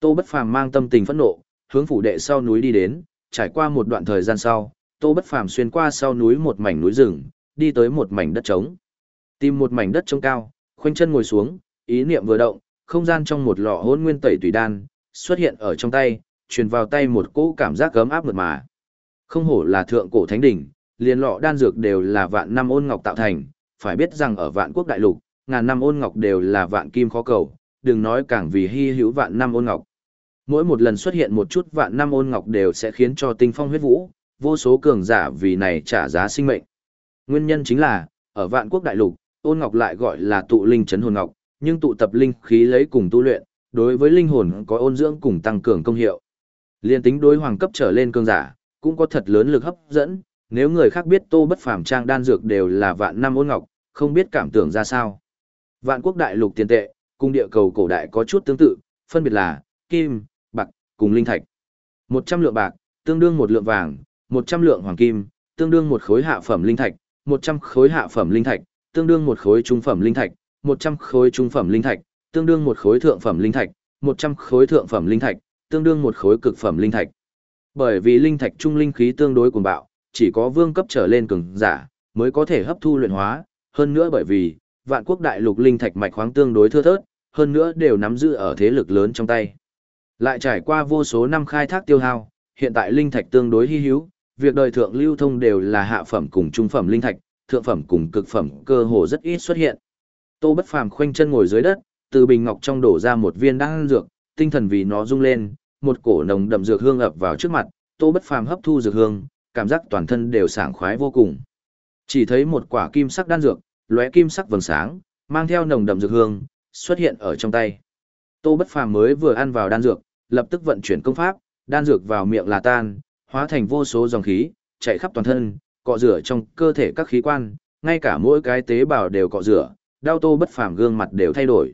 Tô Bất Phàm mang tâm tình phẫn nộ, hướng phủ đệ sau núi đi đến, trải qua một đoạn thời gian sau, Tô Bất Phàm xuyên qua sau núi một mảnh núi rừng, đi tới một mảnh đất trống. Tìm một mảnh đất trống cao, khoanh chân ngồi xuống, ý niệm vừa động, không gian trong một lọ hỗn nguyên tẩy tùy đan xuất hiện ở trong tay, truyền vào tay một cỗ cảm giác gấm áp mượt mà. Không hổ là thượng cổ thánh đỉnh, liền lọ đan dược đều là vạn năm ôn ngọc tạo thành, phải biết rằng ở vạn quốc đại lục, ngàn năm ôn ngọc đều là vạn kim khó cầu, đừng nói càng vì hy hữu vạn năm ôn ngọc. Mỗi một lần xuất hiện một chút vạn năm ôn ngọc đều sẽ khiến cho tinh phong huyết vũ, vô số cường giả vì này trả giá sinh mệnh. Nguyên nhân chính là, ở vạn quốc đại lục, ôn ngọc lại gọi là tụ linh chấn hồn ngọc, nhưng tụ tập linh khí lấy cùng tu luyện, đối với linh hồn có ôn dưỡng cùng tăng cường công hiệu. Liên tính đối hoàng cấp trở lên cường giả, cũng có thật lớn lực hấp dẫn, nếu người khác biết Tô Bất Phàm trang đan dược đều là vạn năm ôn ngọc, không biết cảm tưởng ra sao. Vạn quốc đại lục tiền tệ, cùng địa cầu cổ đại có chút tương tự, phân biệt là kim, bạc, cùng linh thạch. 100 lượng bạc, tương đương một lượng vàng, 100 lượng hoàng kim, tương đương một khối hạ phẩm linh thạch, 100 khối hạ phẩm linh thạch, tương đương một khối trung phẩm linh thạch, 100 khối trung phẩm linh thạch, tương đương một khối thượng phẩm linh thạch, 100 khối thượng phẩm linh thạch, tương đương một khối cực phẩm linh thạch. Bởi vì linh thạch trung linh khí tương đối cuồng bạo, chỉ có vương cấp trở lên cường giả mới có thể hấp thu luyện hóa, hơn nữa bởi vì vạn quốc đại lục linh thạch mạch khoáng tương đối thưa thớt, hơn nữa đều nắm giữ ở thế lực lớn trong tay. Lại trải qua vô số năm khai thác tiêu hao, hiện tại linh thạch tương đối hy hữu, việc đời thượng lưu thông đều là hạ phẩm cùng trung phẩm linh thạch, thượng phẩm cùng cực phẩm cơ hồ rất ít xuất hiện. Tô Bất Phàm khoanh chân ngồi dưới đất, từ bình ngọc trong đổ ra một viên đan dược, tinh thần vì nó rung lên, một cổ nồng đậm dược hương ập vào trước mặt, Tô Bất Phàm hấp thu dược hương, cảm giác toàn thân đều sảng khoái vô cùng. Chỉ thấy một quả kim sắc đan dược, lóe kim sắc vầng sáng, mang theo nồng đậm dược hương, xuất hiện ở trong tay. Tô Bất Phàm mới vừa ăn vào đan dược, lập tức vận chuyển công pháp, đan dược vào miệng là tan, hóa thành vô số dòng khí, chạy khắp toàn thân, cọ rửa trong cơ thể các khí quan, ngay cả mỗi cái tế bào đều cọ rửa, đau Tô Bất Phàm gương mặt đều thay đổi.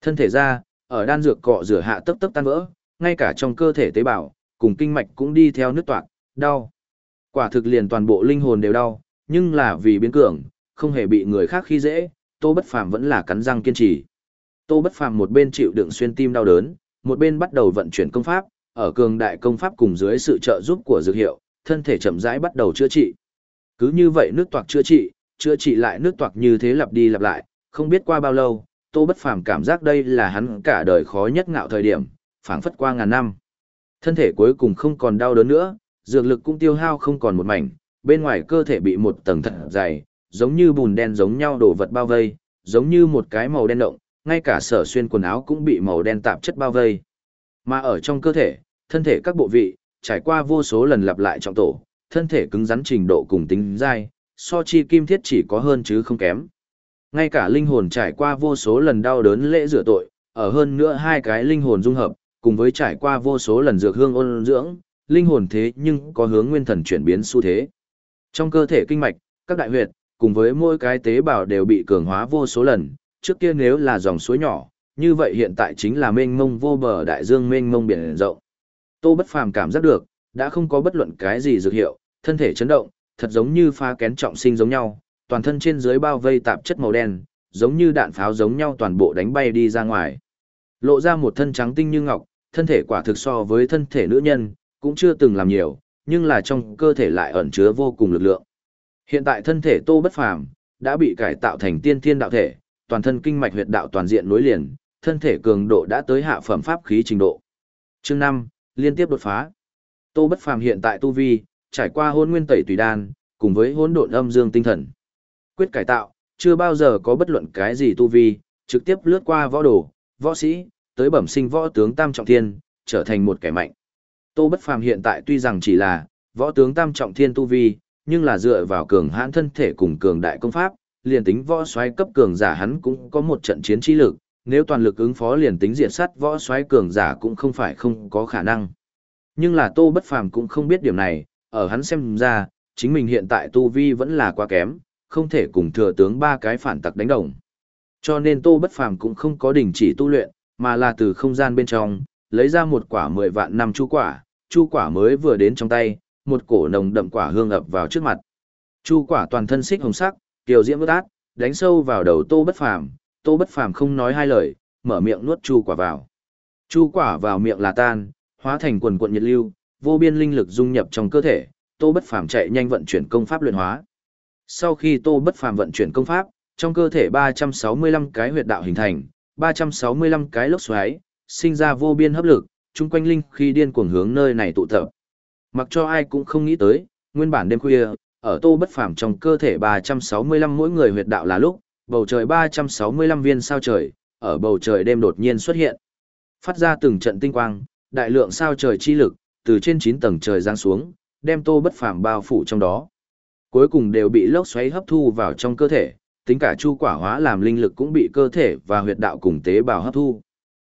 Thân thể ra, ở đan dược cọ rửa hạ tấp tấp tan vỡ, ngay cả trong cơ thể tế bào, cùng kinh mạch cũng đi theo nứt toạc, đau. Quả thực liền toàn bộ linh hồn đều đau, nhưng là vì biến cường, không hề bị người khác khi dễ, Tô Bất Phàm vẫn là cắn răng kiên trì. Tô Bất Phàm một bên chịu đựng xuyên tim đau đớn, một bên bắt đầu vận chuyển công pháp, ở cường đại công pháp cùng dưới sự trợ giúp của dược hiệu, thân thể chậm rãi bắt đầu chữa trị. Cứ như vậy nước toạc chữa trị, chữa trị lại nước toạc như thế lặp đi lặp lại, không biết qua bao lâu, Tô Bất Phàm cảm giác đây là hắn cả đời khó nhất ngạo thời điểm, phảng phất qua ngàn năm. Thân thể cuối cùng không còn đau đớn nữa, dược lực cũng tiêu hao không còn một mảnh, bên ngoài cơ thể bị một tầng thật dày, giống như bùn đen giống nhau đổ vật bao vây, giống như một cái màu đen động, ngay cả sở xuyên quần áo cũng bị màu đen tạp chất bao vây. Mà ở trong cơ thể, thân thể các bộ vị, trải qua vô số lần lặp lại trọng tổ, thân thể cứng rắn trình độ cùng tính dai, so chi kim thiết chỉ có hơn chứ không kém. Ngay cả linh hồn trải qua vô số lần đau đớn lễ rửa tội, ở hơn nữa hai cái linh hồn dung hợp, cùng với trải qua vô số lần dược hương ôn dưỡng, linh hồn thế nhưng có hướng nguyên thần chuyển biến xu thế. Trong cơ thể kinh mạch, các đại huyệt, cùng với mỗi cái tế bào đều bị cường hóa vô số lần, trước kia nếu là dòng suối nhỏ, như vậy hiện tại chính là mênh mông vô bờ đại dương mênh mông biển rộng. Tô Bất Phàm cảm giác được, đã không có bất luận cái gì dược hiệu, thân thể chấn động, thật giống như pha kén trọng sinh giống nhau, toàn thân trên dưới bao vây tạp chất màu đen, giống như đạn pháo giống nhau toàn bộ đánh bay đi ra ngoài. Lộ ra một thân trắng tinh như ngọc, thân thể quả thực so với thân thể nữ nhân, cũng chưa từng làm nhiều, nhưng là trong cơ thể lại ẩn chứa vô cùng lực lượng. Hiện tại thân thể Tô Bất Phàm đã bị cải tạo thành tiên thiên đạo thể, toàn thân kinh mạch huyệt đạo toàn diện nối liền, thân thể cường độ đã tới hạ phẩm pháp khí trình độ. Chương 5, liên tiếp đột phá. Tô Bất Phàm hiện tại tu vi, trải qua Hỗn nguyên tẩy tùy đan, cùng với hỗn độn âm dương tinh thần. Quyết cải tạo, chưa bao giờ có bất luận cái gì tu vi, trực tiếp lướt qua võ đồ, võ sĩ, tới bẩm sinh võ tướng Tam Trọng Thiên, trở thành một kẻ mạnh. Tô Bất Phàm hiện tại tuy rằng chỉ là võ tướng Tam Trọng Thiên tu vi, nhưng là dựa vào cường hãn thân thể cùng cường đại công pháp, liền tính võ xoáy cấp cường giả hắn cũng có một trận chiến trí lực, nếu toàn lực ứng phó liền tính diệt sát võ xoáy cường giả cũng không phải không có khả năng. Nhưng là Tô Bất Phàm cũng không biết điểm này, ở hắn xem ra, chính mình hiện tại tu vi vẫn là quá kém, không thể cùng thừa tướng ba cái phản tặc đánh đồng. Cho nên Tô Bất Phàm cũng không có đình chỉ tu luyện, mà là từ không gian bên trong, lấy ra một quả mười vạn năm chu quả, chu quả mới vừa đến trong tay, một cổ nồng đậm quả hương ập vào trước mặt. Chu quả toàn thân xích hồng sắc, kiều diễm bất át, đánh sâu vào đầu Tô Bất Phàm, Tô Bất Phàm không nói hai lời, mở miệng nuốt chu quả vào. Chu quả vào miệng là tan, hóa thành quần quần nhiệt lưu, vô biên linh lực dung nhập trong cơ thể, Tô Bất Phàm chạy nhanh vận chuyển công pháp luyện hóa. Sau khi Tô Bất Phàm vận chuyển công pháp, trong cơ thể 365 cái huyệt đạo hình thành, 365 cái lốc xoáy, sinh ra vô biên hấp lực, chung quanh linh khi điên cuồng hướng nơi này tụ tập. Mặc cho ai cũng không nghĩ tới, nguyên bản đêm khuya, ở Tô Bất Phàm trong cơ thể 365 mỗi người huyệt đạo là lúc, bầu trời 365 viên sao trời, ở bầu trời đêm đột nhiên xuất hiện. Phát ra từng trận tinh quang, đại lượng sao trời chi lực, từ trên 9 tầng trời giáng xuống, đem Tô Bất Phàm bao phủ trong đó. Cuối cùng đều bị lốc xoáy hấp thu vào trong cơ thể, tính cả chu quả hóa làm linh lực cũng bị cơ thể và huyệt đạo cùng tế bào hấp thu.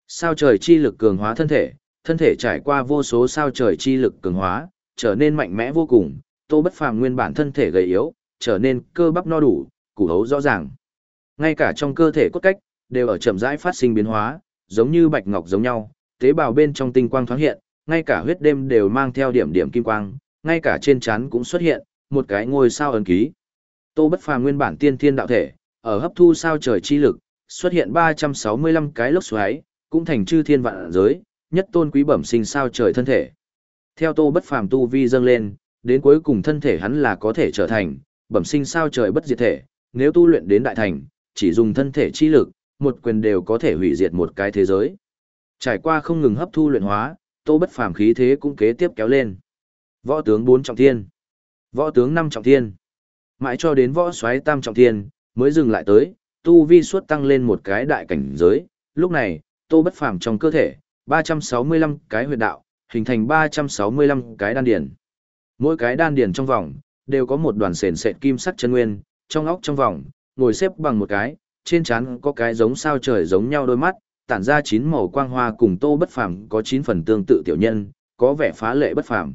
Sao trời chi lực cường hóa thân thể, thân thể trải qua vô số sao trời chi lực cường hóa, trở nên mạnh mẽ vô cùng, Tô Bất Phàm nguyên bản thân thể gầy yếu, trở nên cơ bắp no đủ, củ hấu rõ ràng. Ngay cả trong cơ thể cốt cách đều ở chậm rãi phát sinh biến hóa, giống như bạch ngọc giống nhau, tế bào bên trong tinh quang thoáng hiện, ngay cả huyết đêm đều mang theo điểm điểm kim quang, ngay cả trên trán cũng xuất hiện một cái ngôi sao ấn ký. Tô Bất Phàm nguyên bản tiên thiên đạo thể, ở hấp thu sao trời chi lực, xuất hiện 365 cái lốc xoáy, cũng thành chư thiên vạn giới, nhất tôn quý bẩm sinh sao trời thân thể. Theo Tô Bất Phàm tu vi dâng lên, đến cuối cùng thân thể hắn là có thể trở thành bẩm sinh sao trời bất diệt thể, nếu tu luyện đến đại thành, chỉ dùng thân thể chi lực, một quyền đều có thể hủy diệt một cái thế giới. Trải qua không ngừng hấp thu luyện hóa, Tô Bất Phàm khí thế cũng kế tiếp kéo lên. Võ tướng 4 trọng thiên, võ tướng 5 trọng thiên, mãi cho đến võ soái tam trọng thiên mới dừng lại tới, tu vi suốt tăng lên một cái đại cảnh giới. Lúc này, Tô Bất Phàm trong cơ thể, 365 cái huyệt đạo, hình thành 365 cái đan điền, Mỗi cái đan điền trong vòng, đều có một đoàn sền sệt kim sắc chân nguyên, trong óc trong vòng, ngồi xếp bằng một cái, trên trán có cái giống sao trời giống nhau đôi mắt, tản ra chín màu quang hoa cùng Tô Bất Phàm có chín phần tương tự tiểu nhân, có vẻ phá lệ bất phàm.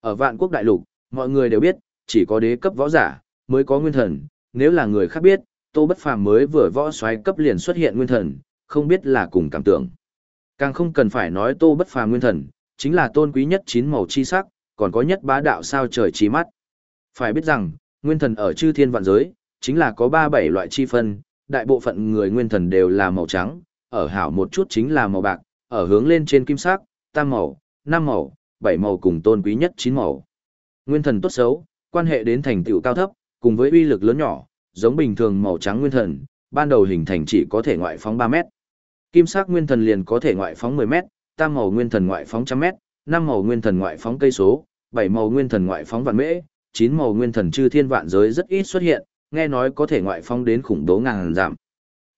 Ở Vạn Quốc đại lục, mọi người đều biết, chỉ có đế cấp võ giả mới có nguyên thần, nếu là người khác biết, Tô Bất Phàm mới vừa võ xoáy cấp liền xuất hiện nguyên thần, không biết là cùng cảm tưởng. Càng không cần phải nói Tô Bất Phàm nguyên thần, chính là tôn quý nhất chín màu chi sắc, còn có nhất bá đạo sao trời chi mắt. Phải biết rằng, nguyên thần ở chư thiên vạn giới, chính là có ba bảy loại chi phân, đại bộ phận người nguyên thần đều là màu trắng, ở hảo một chút chính là màu bạc, ở hướng lên trên kim sắc, tam màu, năm màu, bảy màu cùng tôn quý nhất chín màu. Nguyên thần tốt xấu, quan hệ đến thành tựu cao thấp, cùng với uy lực lớn nhỏ, giống bình thường màu trắng nguyên thần, ban đầu hình thành chỉ có thể ngoại phóng 3 mét. Kim sắc nguyên thần liền có thể ngoại phóng 10 mét, tam màu nguyên thần ngoại phóng trăm mét, năm màu nguyên thần ngoại phóng cây số, bảy màu nguyên thần ngoại phóng vạn mễ, chín màu nguyên thần chư thiên vạn giới rất ít xuất hiện, nghe nói có thể ngoại phóng đến khủng bố ngàn giảm.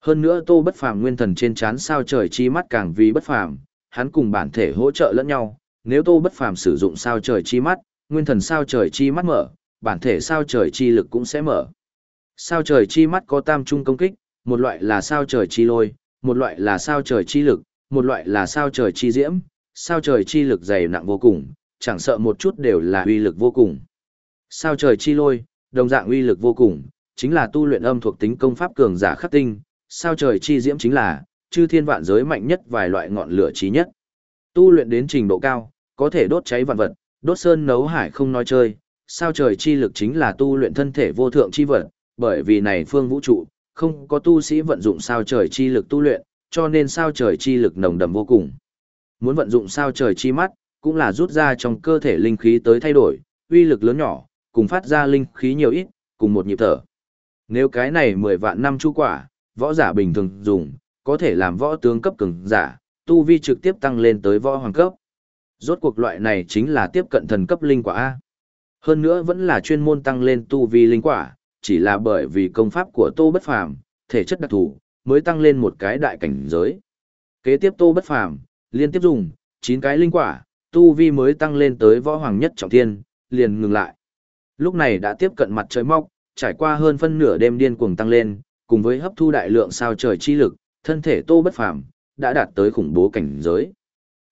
Hơn nữa Tô Bất Phàm nguyên thần trên trán sao trời chi mắt càng vì bất phàm, hắn cùng bản thể hỗ trợ lẫn nhau, nếu Tô Bất Phàm sử dụng sao trời chi mắt, nguyên thần sao trời chi mắt mở, bản thể sao trời chi lực cũng sẽ mở. Sao trời chi mắt có tam trung công kích, một loại là sao trời chi lôi, một loại là sao trời chi lực, một loại là sao trời chi diễm, sao trời chi lực dày nặng vô cùng, chẳng sợ một chút đều là uy lực vô cùng. Sao trời chi lôi, đồng dạng uy lực vô cùng, chính là tu luyện âm thuộc tính công pháp cường giả khắc tinh, sao trời chi diễm chính là chư thiên vạn giới mạnh nhất vài loại ngọn lửa chí nhất. Tu luyện đến trình độ cao, có thể đốt cháy vạn vật, đốt sơn nấu hải không nói chơi, sao trời chi lực chính là tu luyện thân thể vô thượng chi vật, bởi vì này phương vũ trụ, không có tu sĩ vận dụng sao trời chi lực tu luyện, cho nên sao trời chi lực nồng đậm vô cùng. Muốn vận dụng sao trời chi mắt, cũng là rút ra trong cơ thể linh khí tới thay đổi, uy lực lớn nhỏ, cùng phát ra linh khí nhiều ít, cùng một nhịp thở. Nếu cái này 10 vạn năm chu quả, võ giả bình thường dùng, có thể làm võ tướng cấp cường giả, tu vi trực tiếp tăng lên tới võ hoàng cấp. Rốt cuộc loại này chính là tiếp cận thần cấp linh quả A. Hơn nữa vẫn là chuyên môn tăng lên tu vi linh quả, chỉ là bởi vì công pháp của Tô Bất Phàm, thể chất đặc thù, mới tăng lên một cái đại cảnh giới. Kế tiếp Tô Bất Phàm, liên tiếp dùng 9 cái linh quả, tu vi mới tăng lên tới võ hoàng nhất trọng thiên, liền ngừng lại. Lúc này đã tiếp cận mặt trời mọc, trải qua hơn phân nửa đêm điên cuồng tăng lên, cùng với hấp thu đại lượng sao trời chi lực, thân thể Tô Bất Phàm đã đạt tới khủng bố cảnh giới.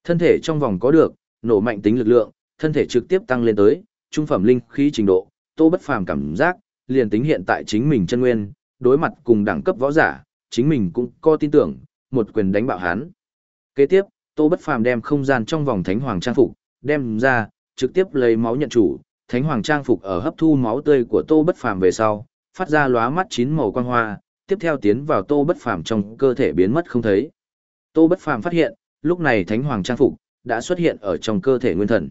Thân thể trong vòng có được nổ mạnh tính lực lượng, thân thể trực tiếp tăng lên tới trung phẩm linh khí trình độ, Tô Bất Phàm cảm giác, liền tính hiện tại chính mình chân nguyên, đối mặt cùng đẳng cấp võ giả, chính mình cũng có tin tưởng, một quyền đánh bạo hắn. Kế tiếp, Tô Bất Phàm đem không gian trong vòng thánh hoàng trang phục, đem ra, trực tiếp lấy máu nhận chủ, thánh hoàng trang phục ở hấp thu máu tươi của Tô Bất Phàm về sau, phát ra lóa mắt chín màu quang hoa, tiếp theo tiến vào Tô Bất Phàm trong cơ thể biến mất không thấy. Tô Bất Phàm phát hiện, lúc này thánh hoàng trang phục đã xuất hiện ở trong cơ thể nguyên thần.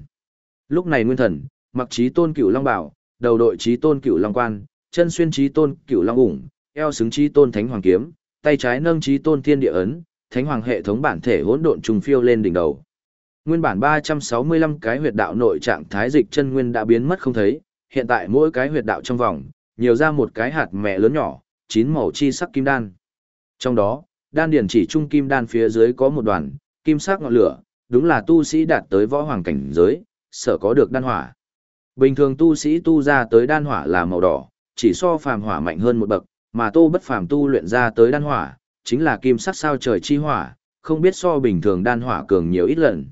Lúc này nguyên thần, mặc trí tôn cửu long bảo, đầu đội trí tôn cửu long quan, chân xuyên trí tôn cửu long ủng, eo xứng trí tôn thánh hoàng kiếm, tay trái nâng trí tôn thiên địa ấn, thánh hoàng hệ thống bản thể hỗn độn trùng phiêu lên đỉnh đầu. Nguyên bản 365 cái huyệt đạo nội trạng thái dịch chân nguyên đã biến mất không thấy, hiện tại mỗi cái huyệt đạo trong vòng, nhiều ra một cái hạt mẹ lớn nhỏ, chín màu chi sắc kim đan. Trong đó, đan điển chỉ trung kim đan phía dưới có một đoàn, kim sắc ngọn lửa, đúng là tu sĩ đạt tới võ hoàng cảnh giới, sở có được đan hỏa. Bình thường tu sĩ tu ra tới đan hỏa là màu đỏ, chỉ so phàm hỏa mạnh hơn một bậc, mà tô bất phàm tu luyện ra tới đan hỏa, chính là kim sắc sao trời chi hỏa, không biết so bình thường đan hỏa cường nhiều ít lần.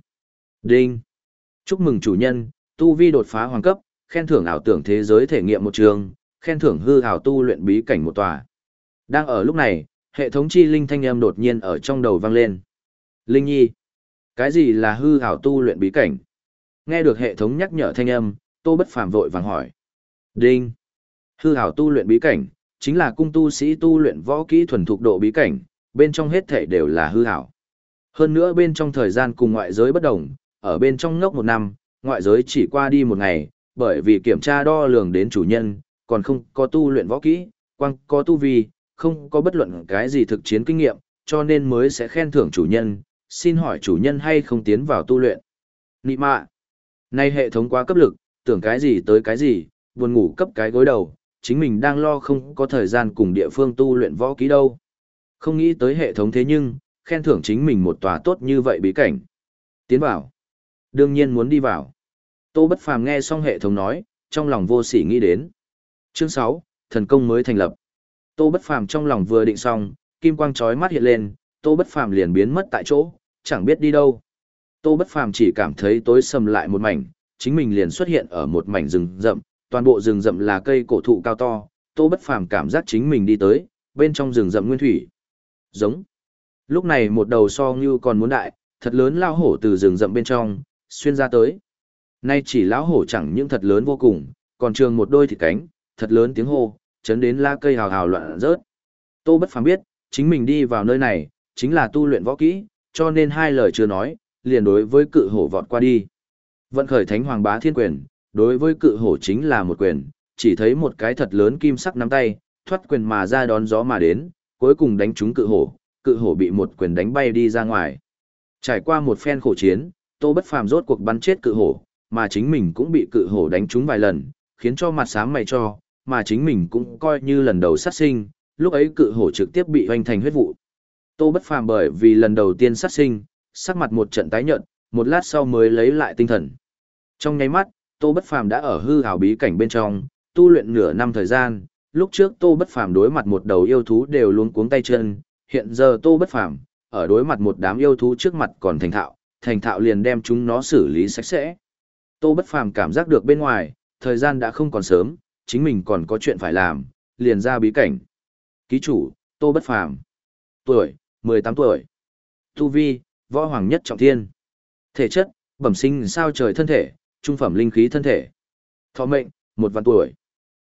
Đinh! Chúc mừng chủ nhân, tu vi đột phá hoàng cấp, khen thưởng ảo tưởng thế giới thể nghiệm một trường, khen thưởng hư ảo tu luyện bí cảnh một tòa. Đang ở lúc này, hệ thống chi linh thanh âm đột nhiên ở trong đầu vang lên. Linh nhi! Cái gì là hư ảo tu luyện bí cảnh? Nghe được hệ thống nhắc nhở thanh âm, tô bất phàm vội vàng hỏi. Đinh! Hư hảo tu luyện bí cảnh, chính là cung tu sĩ tu luyện võ kỹ thuần thục độ bí cảnh, bên trong hết thể đều là hư hảo. Hơn nữa bên trong thời gian cùng ngoại giới bất đồng, ở bên trong ngốc một năm, ngoại giới chỉ qua đi một ngày, bởi vì kiểm tra đo lường đến chủ nhân, còn không có tu luyện võ kỹ, quăng có tu vi, không có bất luận cái gì thực chiến kinh nghiệm, cho nên mới sẽ khen thưởng chủ nhân, xin hỏi chủ nhân hay không tiến vào tu luyện. Nị mạ, nay hệ thống quá cấp lực, tưởng cái gì tới cái gì, buồn ngủ cấp cái gối đầu, chính mình đang lo không có thời gian cùng địa phương tu luyện võ kỹ đâu. Không nghĩ tới hệ thống thế nhưng, khen thưởng chính mình một tòa tốt như vậy bí cảnh. Tiến vào. Đương nhiên muốn đi vào. Tô Bất Phàm nghe xong hệ thống nói, trong lòng vô sỉ nghĩ đến. Chương 6, thần công mới thành lập. Tô Bất Phàm trong lòng vừa định xong, kim quang chói mắt hiện lên, Tô Bất Phàm liền biến mất tại chỗ, chẳng biết đi đâu. Tô Bất Phàm chỉ cảm thấy tối sầm lại một mảnh, chính mình liền xuất hiện ở một mảnh rừng rậm, toàn bộ rừng rậm là cây cổ thụ cao to, Tô Bất Phàm cảm giác chính mình đi tới, bên trong rừng rậm nguyên thủy. Giống. Lúc này một đầu so như còn muốn đại, Thật lớn lao hổ từ rừng rậm bên trong, xuyên ra tới. Nay chỉ lão hổ chẳng những thật lớn vô cùng, còn trường một đôi thịt cánh, thật lớn tiếng hô, chấn đến la cây hào hào loạn rớt. Tô Bất Phàm biết, chính mình đi vào nơi này, chính là tu luyện võ kỹ, cho nên hai lời chưa nói, liền đối với cự hổ vọt qua đi. Vận khởi thánh hoàng bá thiên quyền, đối với cự hổ chính là một quyền, chỉ thấy một cái thật lớn kim sắc nắm tay, thoát quyền mà ra đón gió mà đến, cuối cùng đánh trúng cự hổ, cự hổ bị một quyền đánh bay đi ra ngoài. Trải qua một phen khổ chiến, Tô Bất Phàm rốt cuộc bắn chết cự hổ, mà chính mình cũng bị cự hổ đánh trúng vài lần, khiến cho mặt xám mày cho, mà chính mình cũng coi như lần đầu sát sinh, lúc ấy cự hổ trực tiếp bị hoành thành huyết vụ. Tô Bất Phàm bởi vì lần đầu tiên sát sinh, sắc mặt một trận tái nhợt, một lát sau mới lấy lại tinh thần. Trong nháy mắt, Tô Bất Phàm đã ở hư ảo bí cảnh bên trong, tu luyện nửa năm thời gian, lúc trước Tô Bất Phàm đối mặt một đầu yêu thú đều luống cuống tay chân, hiện giờ Tô Bất Phàm ở đối mặt một đám yêu thú trước mặt còn thành thạo, thành thạo liền đem chúng nó xử lý sạch sẽ. Tô Bất Phàm cảm giác được bên ngoài, thời gian đã không còn sớm, chính mình còn có chuyện phải làm, liền ra bí cảnh. Ký chủ, Tô Bất Phàm Tuổi, 18 tuổi. Tu Vi, Võ Hoàng nhất trọng thiên. Thể chất, bẩm sinh sao trời thân thể, trung phẩm linh khí thân thể. Thọ mệnh, một vạn tuổi.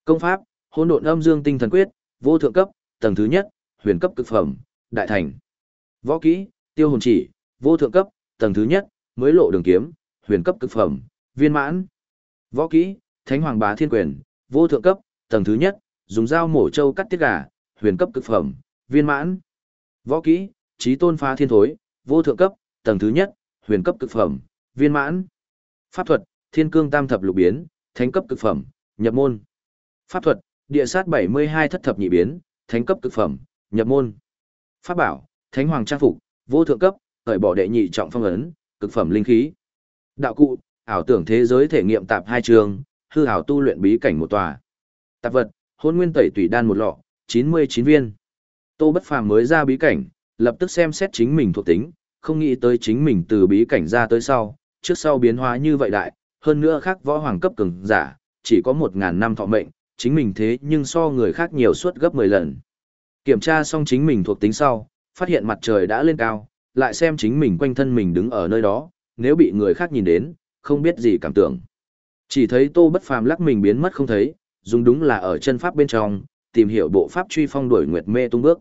Công pháp, hỗn độn âm dương tinh thần quyết, vô thượng cấp, tầng thứ nhất, huyền cấp cực phẩm, đại thành. Võ kỹ, tiêu hồn chỉ, vô thượng cấp, tầng thứ nhất, mới lộ đường kiếm, huyền cấp cực phẩm, viên mãn. Võ kỹ, thánh hoàng bá thiên quyền, vô thượng cấp, tầng thứ nhất, dùng dao mổ trâu cắt tiết gà, huyền cấp cực phẩm, viên mãn. Võ kỹ, trí tôn phá thiên thối, vô thượng cấp, tầng thứ nhất, huyền cấp cực phẩm, viên mãn. Pháp thuật, thiên cương tam thập lục biến, thánh cấp cực phẩm, nhập môn. Pháp thuật, địa sát 72 thất thập nhị biến, thánh cấp cực phẩm, nhập môn. Pháp bảo, thánh hoàng trang phục, vô thượng cấp, khởi bỏ đệ nhị trọng phong ấn, cực phẩm linh khí. Đạo cụ, ảo tưởng thế giới thể nghiệm tạp hai trường, hư ảo tu luyện bí cảnh một tòa. Tạp vật, hôn nguyên tẩy tùy đan một lọ, 99 viên. Tô Bất Phàm mới ra bí cảnh, lập tức xem xét chính mình thuộc tính, không nghĩ tới chính mình từ bí cảnh ra tới sau, trước sau biến hóa như vậy đại, hơn nữa khác võ hoàng cấp cường giả, chỉ có 1000 năm thọ mệnh, chính mình thế nhưng so người khác nhiều suốt gấp 10 lần. Kiểm tra xong chính mình thuộc tính sau, phát hiện mặt trời đã lên cao, lại xem chính mình quanh thân mình đứng ở nơi đó, nếu bị người khác nhìn đến, không biết gì cảm tưởng. Chỉ thấy Tô Bất Phàm lắc mình biến mất không thấy, dùng đúng là ở chân pháp bên trong, tìm hiểu bộ pháp truy phong đuổi nguyệt mê tung bước.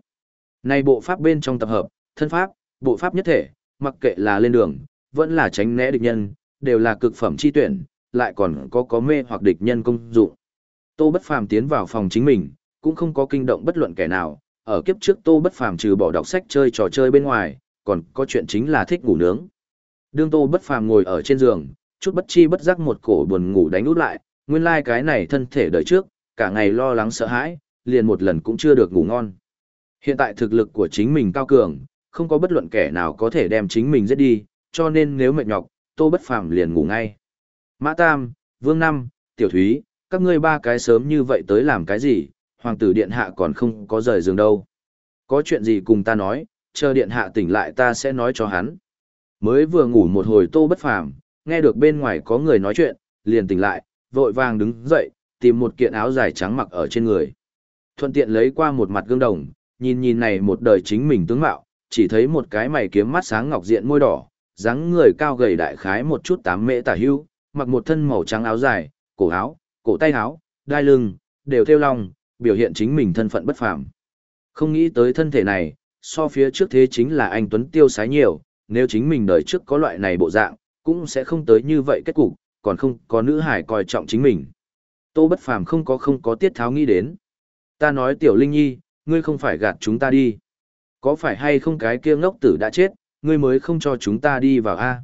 Này bộ pháp bên trong tập hợp, thân pháp, bộ pháp nhất thể, mặc kệ là lên đường, vẫn là tránh né địch nhân, đều là cực phẩm chi tuyển, lại còn có có mê hoặc địch nhân công dụng. Tô Bất Phàm tiến vào phòng chính mình, cũng không có kinh động bất luận kẻ nào, ở kiếp trước Tô Bất Phàm trừ bỏ đọc sách chơi trò chơi bên ngoài, còn có chuyện chính là thích ngủ nướng. Đương Tô Bất Phàm ngồi ở trên giường, chút bất chi bất giác một cổ buồn ngủ đánh nút lại, nguyên lai like cái này thân thể đời trước, cả ngày lo lắng sợ hãi, liền một lần cũng chưa được ngủ ngon. Hiện tại thực lực của chính mình cao cường, không có bất luận kẻ nào có thể đem chính mình giết đi, cho nên nếu mệt nhọc, Tô Bất Phàm liền ngủ ngay. Mã Tam, Vương Năm, Tiểu Thúy, các ngươi ba cái sớm như vậy tới làm cái gì, hoàng tử điện hạ còn không có rời giường đâu. Có chuyện gì cùng ta nói, chờ điện hạ tỉnh lại ta sẽ nói cho hắn. Mới vừa ngủ một hồi Tô Bất Phàm, nghe được bên ngoài có người nói chuyện, liền tỉnh lại, vội vàng đứng dậy, tìm một kiện áo dài trắng mặc ở trên người. Thuận tiện lấy qua một mặt gương đồng, nhìn nhìn này một đời chính mình tướng mạo, chỉ thấy một cái mày kiếm mắt sáng ngọc diện môi đỏ, dáng người cao gầy đại khái một chút tám mễ tả hưu, mặc một thân màu trắng áo dài, cổ áo, cổ tay áo, đai lưng, đều theo long, biểu hiện chính mình thân phận bất phàm. Không nghĩ tới thân thể này, so phía trước thế chính là anh Tuấn tiêu sái nhiều, nếu chính mình đời trước có loại này bộ dạng, cũng sẽ không tới như vậy kết cục, còn không có nữ hải coi trọng chính mình. Tô bất phàm không có không có tiết tháo nghĩ đến. Ta nói tiểu linh nhi, ngươi không phải gạt chúng ta đi. Có phải hay không cái kia ngốc tử đã chết, ngươi mới không cho chúng ta đi vào a?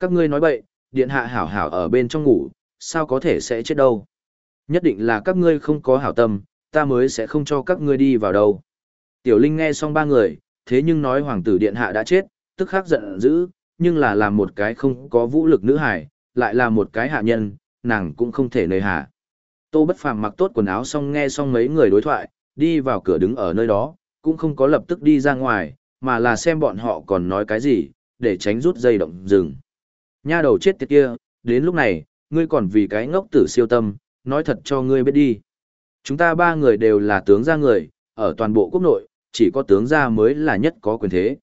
Các ngươi nói bậy, điện hạ hảo hảo ở bên trong ngủ, sao có thể sẽ chết đâu. Nhất định là các ngươi không có hảo tâm, ta mới sẽ không cho các ngươi đi vào đâu. Tiểu Linh nghe xong ba người, thế nhưng nói hoàng tử điện hạ đã chết, tức khắc giận dữ, nhưng là làm một cái không có vũ lực nữ hải, lại là một cái hạ nhân, nàng cũng không thể nơi hạ. Tô Bất Phàm mặc tốt quần áo xong nghe xong mấy người đối thoại, đi vào cửa đứng ở nơi đó, cũng không có lập tức đi ra ngoài, mà là xem bọn họ còn nói cái gì, để tránh rút dây động rừng. Nha đầu chết tiệt kia, đến lúc này, ngươi còn vì cái ngốc tử siêu tâm, nói thật cho ngươi biết đi. Chúng ta ba người đều là tướng gia người, ở toàn bộ quốc nội, chỉ có tướng gia mới là nhất có quyền thế.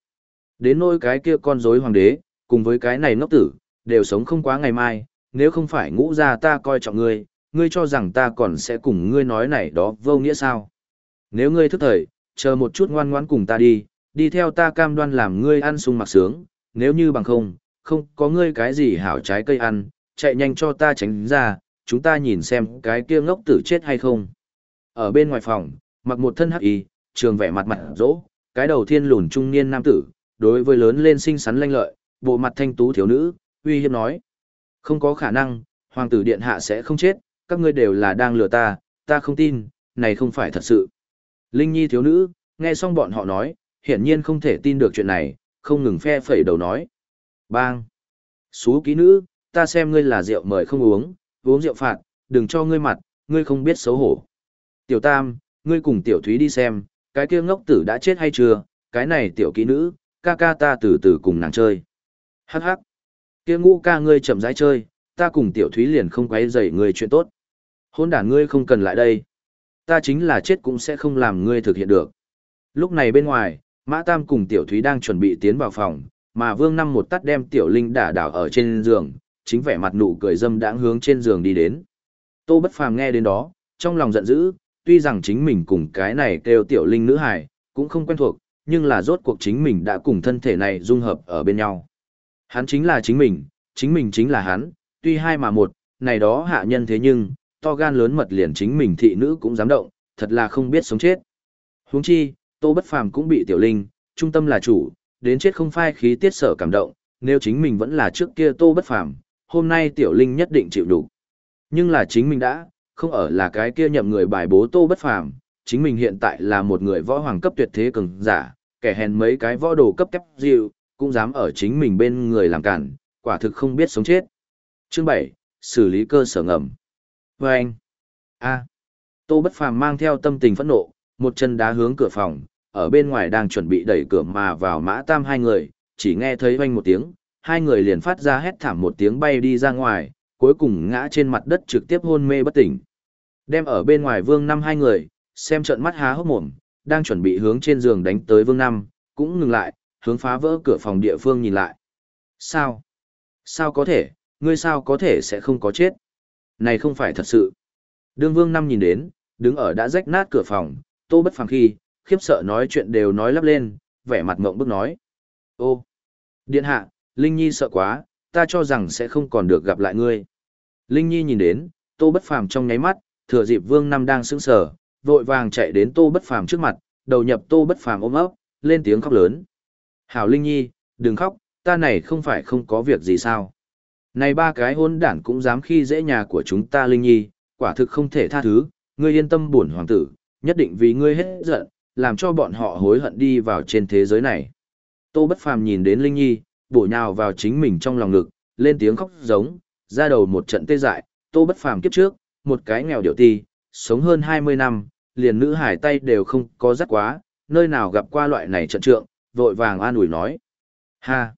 Đến nỗi cái kia con rối hoàng đế, cùng với cái này ngốc tử, đều sống không quá ngày mai, nếu không phải ngũ gia ta coi trọng ngươi, ngươi cho rằng ta còn sẽ cùng ngươi nói này đó vô nghĩa sao. Nếu ngươi thức thời, chờ một chút ngoan ngoãn cùng ta đi, đi theo ta cam đoan làm ngươi ăn sung mặc sướng, nếu như bằng không, không có ngươi cái gì hảo trái cây ăn, chạy nhanh cho ta tránh ra, chúng ta nhìn xem cái kia ngốc tử chết hay không. Ở bên ngoài phòng, mặc một thân hắc y, trường vẻ mặt mặt rỗ, cái đầu thiên lùn trung niên nam tử, đối với lớn lên xinh xắn lanh lợi, bộ mặt thanh tú thiếu nữ, uy hiếp nói. Không có khả năng, hoàng tử điện hạ sẽ không chết, các ngươi đều là đang lừa ta, ta không tin, này không phải thật sự. Linh Nhi thiếu nữ, nghe xong bọn họ nói, hiển nhiên không thể tin được chuyện này, không ngừng phe phẩy đầu nói. Bang! Xú ký nữ, ta xem ngươi là rượu mời không uống, uống rượu phạt, đừng cho ngươi mặt, ngươi không biết xấu hổ. Tiểu Tam, ngươi cùng Tiểu Thúy đi xem, cái kia ngốc tử đã chết hay chưa, cái này tiểu Ký nữ, ca ca ta từ từ cùng nàng chơi. Hắc hắc. Kia ngũ ca ngươi chậm rãi chơi, ta cùng Tiểu Thúy liền không quấy rầy ngươi chuyện tốt. Hôn đản ngươi không cần lại đây. Ta chính là chết cũng sẽ không làm ngươi thực hiện được. Lúc này bên ngoài, Mã Tam cùng Tiểu Thúy đang chuẩn bị tiến vào phòng, mà Vương Năm một tắt đem Tiểu Linh đả đảo ở trên giường, chính vẻ mặt nụ cười dâm đãng hướng trên giường đi đến. Tô Bất Phàm nghe đến đó, trong lòng giận dữ, tuy rằng chính mình cùng cái này kêu Tiểu Linh nữ hài, cũng không quen thuộc, nhưng là rốt cuộc chính mình đã cùng thân thể này dung hợp ở bên nhau. Hắn chính là chính mình, chính mình chính là hắn, tuy hai mà một, này đó hạ nhân thế nhưng, to gan lớn mật liền chính mình thị nữ cũng dám động, thật là không biết sống chết. Huống chi, Tô Bất Phàm cũng bị Tiểu Linh, trung tâm là chủ, đến chết không phai khí tiết sở cảm động, nếu chính mình vẫn là trước kia Tô Bất Phàm, hôm nay Tiểu Linh nhất định chịu đủ. Nhưng là chính mình đã, không ở là cái kia nhậm người bài bố Tô Bất Phàm, chính mình hiện tại là một người võ hoàng cấp tuyệt thế cường giả, kẻ hèn mấy cái võ đồ cấp kép dịu, cũng dám ở chính mình bên người làm cản, quả thực không biết sống chết. Chương 7, xử lý cơ sở ngầm. Và anh, a, Tô Bất Phàm mang theo tâm tình phẫn nộ, một chân đá hướng cửa phòng, ở bên ngoài đang chuẩn bị đẩy cửa mà vào mã tam hai người, chỉ nghe thấy vang một tiếng, hai người liền phát ra hét thảm một tiếng bay đi ra ngoài, cuối cùng ngã trên mặt đất trực tiếp hôn mê bất tỉnh. Đem ở bên ngoài vương năm hai người, xem trận mắt há hốc mồm, đang chuẩn bị hướng trên giường đánh tới vương năm, cũng ngừng lại, hướng phá vỡ cửa phòng địa phương nhìn lại. Sao? Sao có thể, ngươi sao có thể sẽ không có chết? Này không phải thật sự. Đương vương năm nhìn đến, đứng ở đã rách nát cửa phòng, tô bất phàm khi, khiếp sợ nói chuyện đều nói lắp lên, vẻ mặt ngượng bức nói. Ô, điện hạ, Linh Nhi sợ quá, ta cho rằng sẽ không còn được gặp lại ngươi. Linh Nhi nhìn đến, tô bất phàm trong nháy mắt, thừa dịp vương năm đang sững sờ, vội vàng chạy đến tô bất phàm trước mặt, đầu nhập tô bất phàm ôm ấp, lên tiếng khóc lớn. Hảo Linh Nhi, đừng khóc, ta này không phải không có việc gì sao. Này ba cái hôn đản cũng dám khi dễ nhà của chúng ta Linh Nhi, quả thực không thể tha thứ, ngươi yên tâm buồn hoàng tử, nhất định vì ngươi hết giận, làm cho bọn họ hối hận đi vào trên thế giới này. Tô Bất Phàm nhìn đến Linh Nhi, bổ nhào vào chính mình trong lòng ngực, lên tiếng khóc giống, ra đầu một trận tê dại, Tô Bất Phàm kiếp trước, một cái nghèo điệu ti, sống hơn 20 năm, liền nữ hải tay đều không có rất quá, nơi nào gặp qua loại này trận trượng, vội vàng an ủi nói. Ha!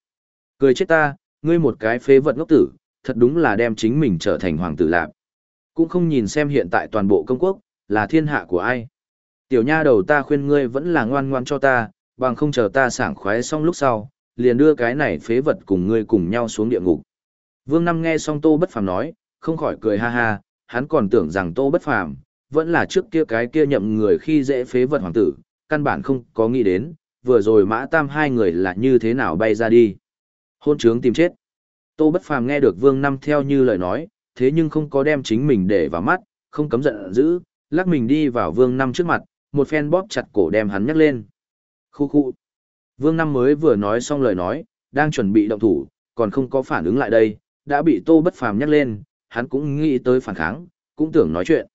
Cười chết ta, ngươi một cái phế vật ngốc tử, thật đúng là đem chính mình trở thành hoàng tử lạc. Cũng không nhìn xem hiện tại toàn bộ công quốc, là thiên hạ của ai. Tiểu nha đầu ta khuyên ngươi vẫn là ngoan ngoan cho ta, bằng không chờ ta sảng khoái xong lúc sau, liền đưa cái này phế vật cùng ngươi cùng nhau xuống địa ngục. Vương Năm nghe xong Tô Bất Phàm nói, không khỏi cười ha ha, hắn còn tưởng rằng Tô Bất Phàm vẫn là trước kia cái kia nhậm người khi dễ phế vật hoàng tử, căn bản không có nghĩ đến, vừa rồi Mã Tam hai người là như thế nào bay ra đi. Hôn trướng tìm chết. Tô Bất Phàm nghe được Vương Năm theo như lời nói, thế nhưng không có đem chính mình để vào mắt, không cấm giận dữ, lắc mình đi vào Vương Năm trước mặt, một phen bóp chặt cổ đem hắn nhấc lên. Khu khu. Vương Năm mới vừa nói xong lời nói, đang chuẩn bị động thủ, còn không có phản ứng lại đây, đã bị Tô Bất Phàm nhấc lên, hắn cũng nghĩ tới phản kháng, cũng tưởng nói chuyện.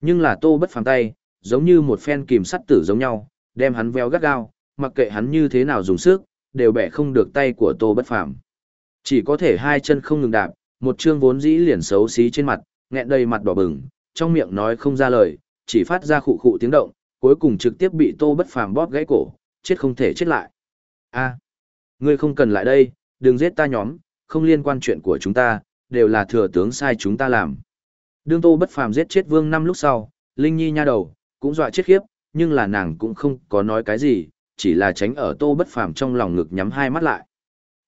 Nhưng là Tô Bất Phàm tay, giống như một phen kìm sắt tử giống nhau, đem hắn veo gắt gao, mặc kệ hắn như thế nào dùng sức, đều bẻ không được tay của Tô Bất Phàm. Chỉ có thể hai chân không ngừng đạp, một chương vốn dĩ liền xấu xí trên mặt, nghẹn đầy mặt đỏ bừng, trong miệng nói không ra lời, chỉ phát ra khụ khụ tiếng động, cuối cùng trực tiếp bị Tô Bất Phàm bóp gãy cổ, chết không thể chết lại. A, ngươi không cần lại đây, đừng giết ta nhóm, không liên quan chuyện của chúng ta, đều là thừa tướng sai chúng ta làm. Đương Tô Bất Phàm giết chết Vương năm lúc sau, Linh Nhi nha đầu cũng dọa chết khiếp, nhưng là nàng cũng không có nói cái gì, chỉ là tránh ở Tô Bất Phàm trong lòng ngực nhắm hai mắt lại.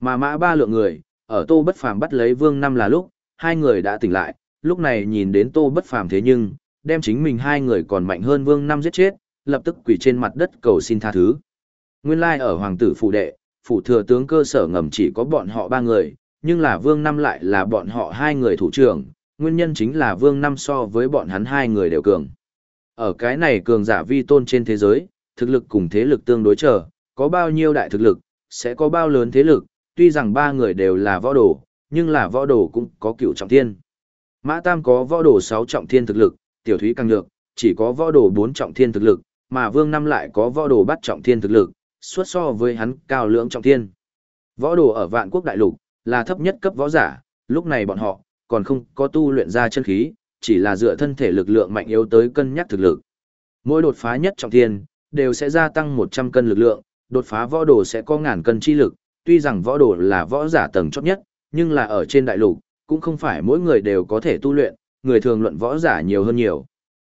Mà mã ba lượng người, ở Tô Bất Phàm bắt lấy Vương Năm là lúc, hai người đã tỉnh lại, lúc này nhìn đến Tô Bất Phàm thế nhưng, đem chính mình hai người còn mạnh hơn Vương Năm giết chết, lập tức quỳ trên mặt đất cầu xin tha thứ. Nguyên lai ở hoàng tử phủ đệ, phủ thừa tướng cơ sở ngầm chỉ có bọn họ ba người, nhưng là Vương Năm lại là bọn họ hai người thủ trưởng, nguyên nhân chính là Vương Năm so với bọn hắn hai người đều cường. Ở cái này cường giả vi tôn trên thế giới, thực lực cùng thế lực tương đối trở, có bao nhiêu đại thực lực, sẽ có bao lớn thế lực, tuy rằng ba người đều là võ đồ, nhưng là võ đồ cũng có cựu trọng thiên. Mã Tam có võ đồ 6 trọng thiên thực lực, tiểu thúy càng nhược, chỉ có võ đồ 4 trọng thiên thực lực, mà Vương Năm lại có võ đồ bắt trọng thiên thực lực, suốt so với hắn cao lượng trọng thiên. Võ đồ ở vạn quốc đại lục, là thấp nhất cấp võ giả, lúc này bọn họ, còn không có tu luyện ra chân khí, chỉ là dựa thân thể lực lượng mạnh yếu tới cân nhắc thực lực. Mỗi đột phá nhất trọng thiên, đều sẽ gia tăng 100 cân lực lượng, đột phá võ đồ sẽ có ngàn cân chi lực, tuy rằng võ đồ là võ giả tầng chót nhất, nhưng là ở trên đại lục, cũng không phải mỗi người đều có thể tu luyện, người thường luận võ giả nhiều hơn nhiều.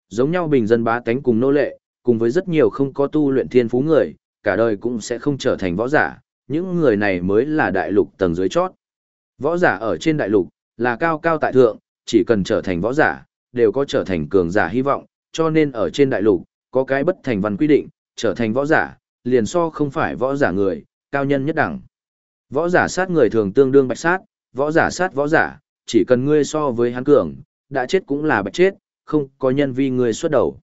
Giống nhau bình dân bá tánh cùng nô lệ, cùng với rất nhiều không có tu luyện thiên phú người, cả đời cũng sẽ không trở thành võ giả, những người này mới là đại lục tầng dưới chót. Võ giả ở trên đại lục, là cao cao tại thượng, chỉ cần trở thành võ giả, đều có trở thành cường giả hy vọng, cho nên ở trên đại lục, có cái bất thành văn quy định, trở thành võ giả, liền so không phải võ giả người, cao nhân nhất đẳng. Võ giả sát người thường tương đương bạch sát, võ giả sát võ giả, chỉ cần ngươi so với hắn cường, đã chết cũng là bạch chết, không có nhân vi ngươi xuất đầu.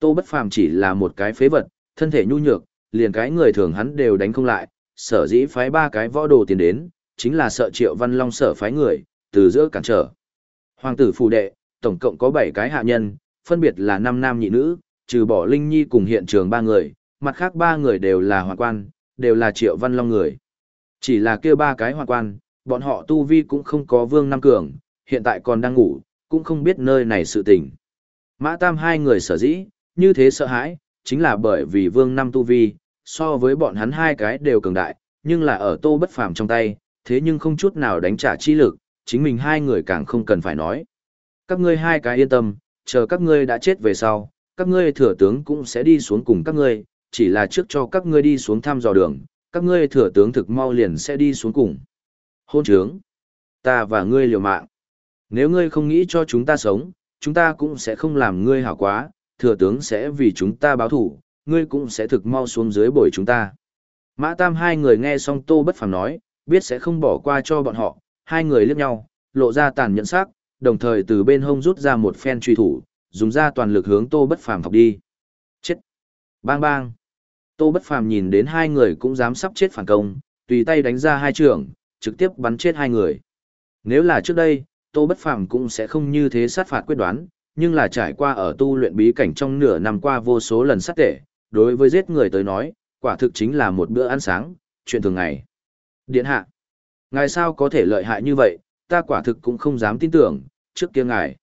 Tô Bất Phàm chỉ là một cái phế vật, thân thể nhu nhược, liền cái người thường hắn đều đánh không lại, sở dĩ phái ba cái võ đồ tiền đến, chính là sợ Triệu Văn Long sở phái người, từ giữa cản trở. Hoàng tử phù đệ, tổng cộng có 7 cái hạ nhân, phân biệt là 5 nam nhị nữ, trừ bỏ Linh Nhi cùng hiện trường ba người, mặt khác ba người đều là hoàng quan, đều là Triệu Văn Long người. Chỉ là kia ba cái hoàng quan, bọn họ tu vi cũng không có Vương Nam Cường, hiện tại còn đang ngủ, cũng không biết nơi này sự tình. Mã Tam hai người sở dĩ, như thế sợ hãi, chính là bởi vì Vương Nam tu vi, so với bọn hắn hai cái đều cường đại, nhưng là ở tô bất phàm trong tay, thế nhưng không chút nào đánh trả chi lực, chính mình hai người càng không cần phải nói. Các ngươi hai cái yên tâm, chờ các ngươi đã chết về sau, các ngươi thừa tướng cũng sẽ đi xuống cùng các ngươi, chỉ là trước cho các ngươi đi xuống thăm dò đường, các ngươi thừa tướng thực mau liền sẽ đi xuống cùng. Hôn trướng, ta và ngươi liều mạng. Nếu ngươi không nghĩ cho chúng ta sống, chúng ta cũng sẽ không làm ngươi hảo quá, thừa tướng sẽ vì chúng ta báo thủ, ngươi cũng sẽ thực mau xuống dưới bồi chúng ta. Mã Tam hai người nghe xong Tô Bất Phàm nói, biết sẽ không bỏ qua cho bọn họ, hai người liếc nhau, lộ ra tàn nhẫn sắc, đồng thời từ bên hông rút ra một phen truy thủ, dùng ra toàn lực hướng Tô Bất Phàm thọc đi. Chết! Bang bang! Tô Bất Phàm nhìn đến hai người cũng dám sắp chết phản công, tùy tay đánh ra hai trường, trực tiếp bắn chết hai người. Nếu là trước đây, Tô Bất Phàm cũng sẽ không như thế sát phạt quyết đoán, nhưng là trải qua ở tu luyện bí cảnh trong nửa năm qua vô số lần sát tệ, đối với giết người tới nói, quả thực chính là một bữa ăn sáng, chuyện thường ngày. Điện hạ, ngài sao có thể lợi hại như vậy, ta quả thực cũng không dám tin tưởng, trước kia ngài.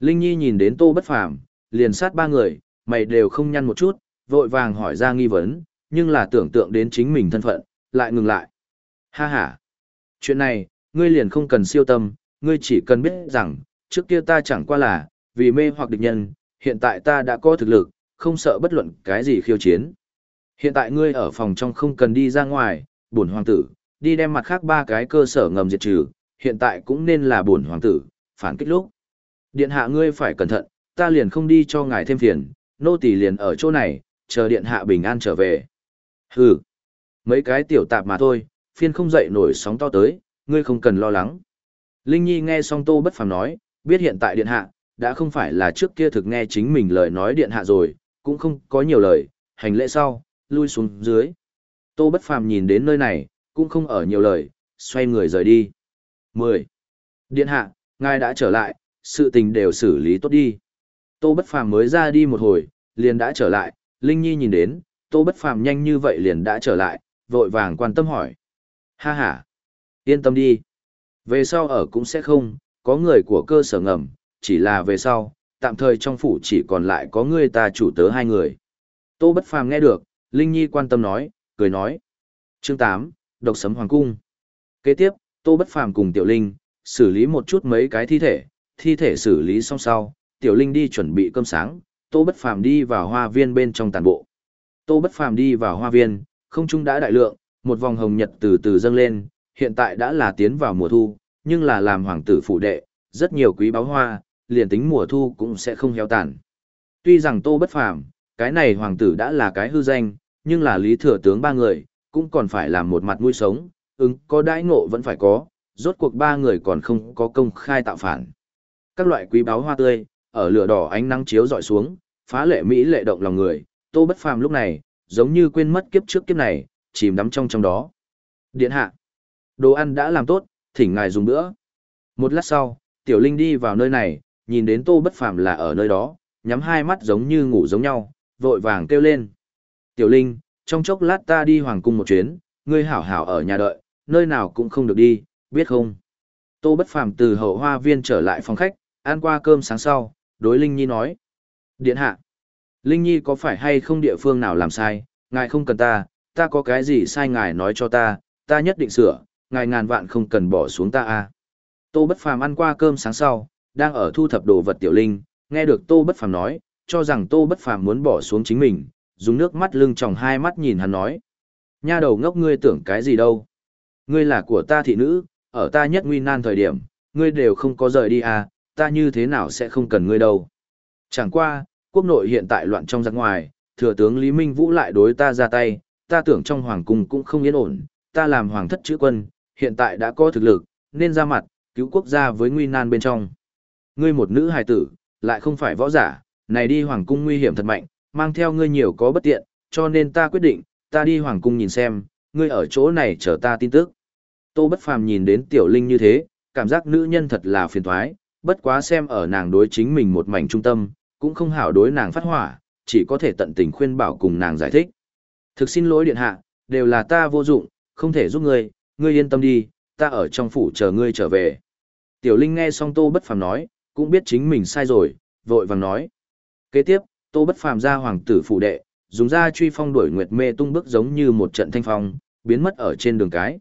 Linh Nhi nhìn đến Tô Bất Phàm, liền sát ba người, mày đều không nhăn một chút, vội vàng hỏi ra nghi vấn, nhưng là tưởng tượng đến chính mình thân phận, lại ngừng lại. Ha ha, chuyện này, ngươi liền không cần siêu tâm, ngươi chỉ cần biết rằng, trước kia ta chẳng qua là, vì mê hoặc địch nhân, hiện tại ta đã có thực lực, không sợ bất luận cái gì khiêu chiến. Hiện tại ngươi ở phòng trong không cần đi ra ngoài, bổn hoàng tử, đi đem mặt khác ba cái cơ sở ngầm diệt trừ, hiện tại cũng nên là bổn hoàng tử, phản kích lúc. Điện hạ ngươi phải cẩn thận, ta liền không đi cho ngài thêm phiền, nô tỳ liền ở chỗ này, chờ điện hạ bình an trở về. Hừ, mấy cái tiểu tạp mà thôi, phiên không dậy nổi sóng to tới, ngươi không cần lo lắng. Linh Nhi nghe xong Tô Bất Phàm nói, biết hiện tại điện hạ, đã không phải là trước kia thực nghe chính mình lời nói điện hạ rồi, cũng không có nhiều lời, hành lễ sau, lui xuống dưới. Tô Bất Phàm nhìn đến nơi này, cũng không ở nhiều lời, xoay người rời đi. 10. Điện hạ, ngài đã trở lại, sự tình đều xử lý tốt đi. Tô Bất Phàm mới ra đi một hồi, liền đã trở lại, Linh Nhi nhìn đến, Tô Bất Phàm nhanh như vậy liền đã trở lại, vội vàng quan tâm hỏi. Ha ha, yên tâm đi. Về sau ở cũng sẽ không, có người của cơ sở ngầm, chỉ là về sau, tạm thời trong phủ chỉ còn lại có người ta chủ tớ hai người. Tô Bất Phàm nghe được, Linh Nhi quan tâm nói, cười nói. Chương 8, Độc Sấm Hoàng Cung. Kế tiếp, Tô Bất Phàm cùng Tiểu Linh, xử lý một chút mấy cái thi thể, thi thể xử lý xong sau, Tiểu Linh đi chuẩn bị cơm sáng, Tô Bất Phàm đi vào hoa viên bên trong tàn bộ. Tô Bất Phàm đi vào hoa viên, không trung đã đại lượng, một vòng hồng nhật từ từ dâng lên, hiện tại đã là tiến vào mùa thu, nhưng là làm hoàng tử phụ đệ, rất nhiều quý báo hoa, liền tính mùa thu cũng sẽ không héo tàn. Tuy rằng Tô Bất Phàm, cái này hoàng tử đã là cái hư danh, nhưng là lý thừa tướng ba người, cũng còn phải làm một mặt nuôi sống, ứng có đãi ngộ vẫn phải có, rốt cuộc ba người còn không có công khai tạo phản. Các loại quý báo hoa tươi, ở lửa đỏ ánh nắng chiếu dọi xuống, phá lệ mỹ lệ động lòng người, Tô Bất Phàm lúc này, giống như quên mất kiếp trước kiếp này, chìm đắm trong trong đó. Điện hạ, đồ ăn đã làm tốt, thỉnh ngài dùng bữa. Một lát sau, Tiểu Linh đi vào nơi này, nhìn đến Tô Bất Phàm là ở nơi đó, nhắm hai mắt giống như ngủ giống nhau, vội vàng kêu lên. Tiểu Linh, trong chốc lát ta đi hoàng cung một chuyến, ngươi hảo hảo ở nhà đợi, nơi nào cũng không được đi, biết không? Tô Bất Phàm từ hậu hoa viên trở lại phòng khách, ăn qua cơm sáng sau, đối Linh Nhi nói. Điện hạ, Linh Nhi có phải hay không địa phương nào làm sai, ngài không cần ta, ta có cái gì sai ngài nói cho ta, ta nhất định sửa, ngài ngàn vạn không cần bỏ xuống ta a. À. Tô Bất Phàm ăn qua cơm sáng sau, đang ở thu thập đồ vật tiểu linh, nghe được Tô Bất Phàm nói, cho rằng Tô Bất Phàm muốn bỏ xuống chính mình, dùng nước mắt lưng tròng hai mắt nhìn hắn nói. Nha đầu ngốc ngươi tưởng cái gì đâu. Ngươi là của ta thị nữ, ở ta nhất nguy nan thời điểm, ngươi đều không có rời đi à, ta như thế nào sẽ không cần ngươi đâu. Chẳng qua, quốc nội hiện tại loạn trong giặc ngoài, thừa tướng Lý Minh Vũ lại đối ta ra tay, ta tưởng trong hoàng cung cũng không yên ổn, ta làm hoàng thất chữ quân, hiện tại đã có thực lực, nên ra mặt, cứu quốc gia với nguy nan bên trong. Ngươi một nữ hài tử, lại không phải võ giả, này đi hoàng cung nguy hiểm thật mạnh, mang theo ngươi nhiều có bất tiện, cho nên ta quyết định, ta đi hoàng cung nhìn xem, ngươi ở chỗ này chờ ta tin tức. Tô Bất Phàm nhìn đến Tiểu Linh như thế, cảm giác nữ nhân thật là phiền toái, bất quá xem ở nàng đối chính mình một mảnh trung tâm, cũng không hảo đối nàng phát hỏa, chỉ có thể tận tình khuyên bảo cùng nàng giải thích. Thực xin lỗi điện hạ, đều là ta vô dụng, không thể giúp ngươi, ngươi yên tâm đi, ta ở trong phủ chờ ngươi trở về. Tiểu Linh nghe xong Tô Bất Phàm nói, cũng biết chính mình sai rồi, vội vàng nói. Kế tiếp, Tô Bất Phàm ra hoàng tử phủ đệ, dùng ra truy phong đuổi nguyệt mê tung bước giống như một trận thanh phong, biến mất ở trên đường cái.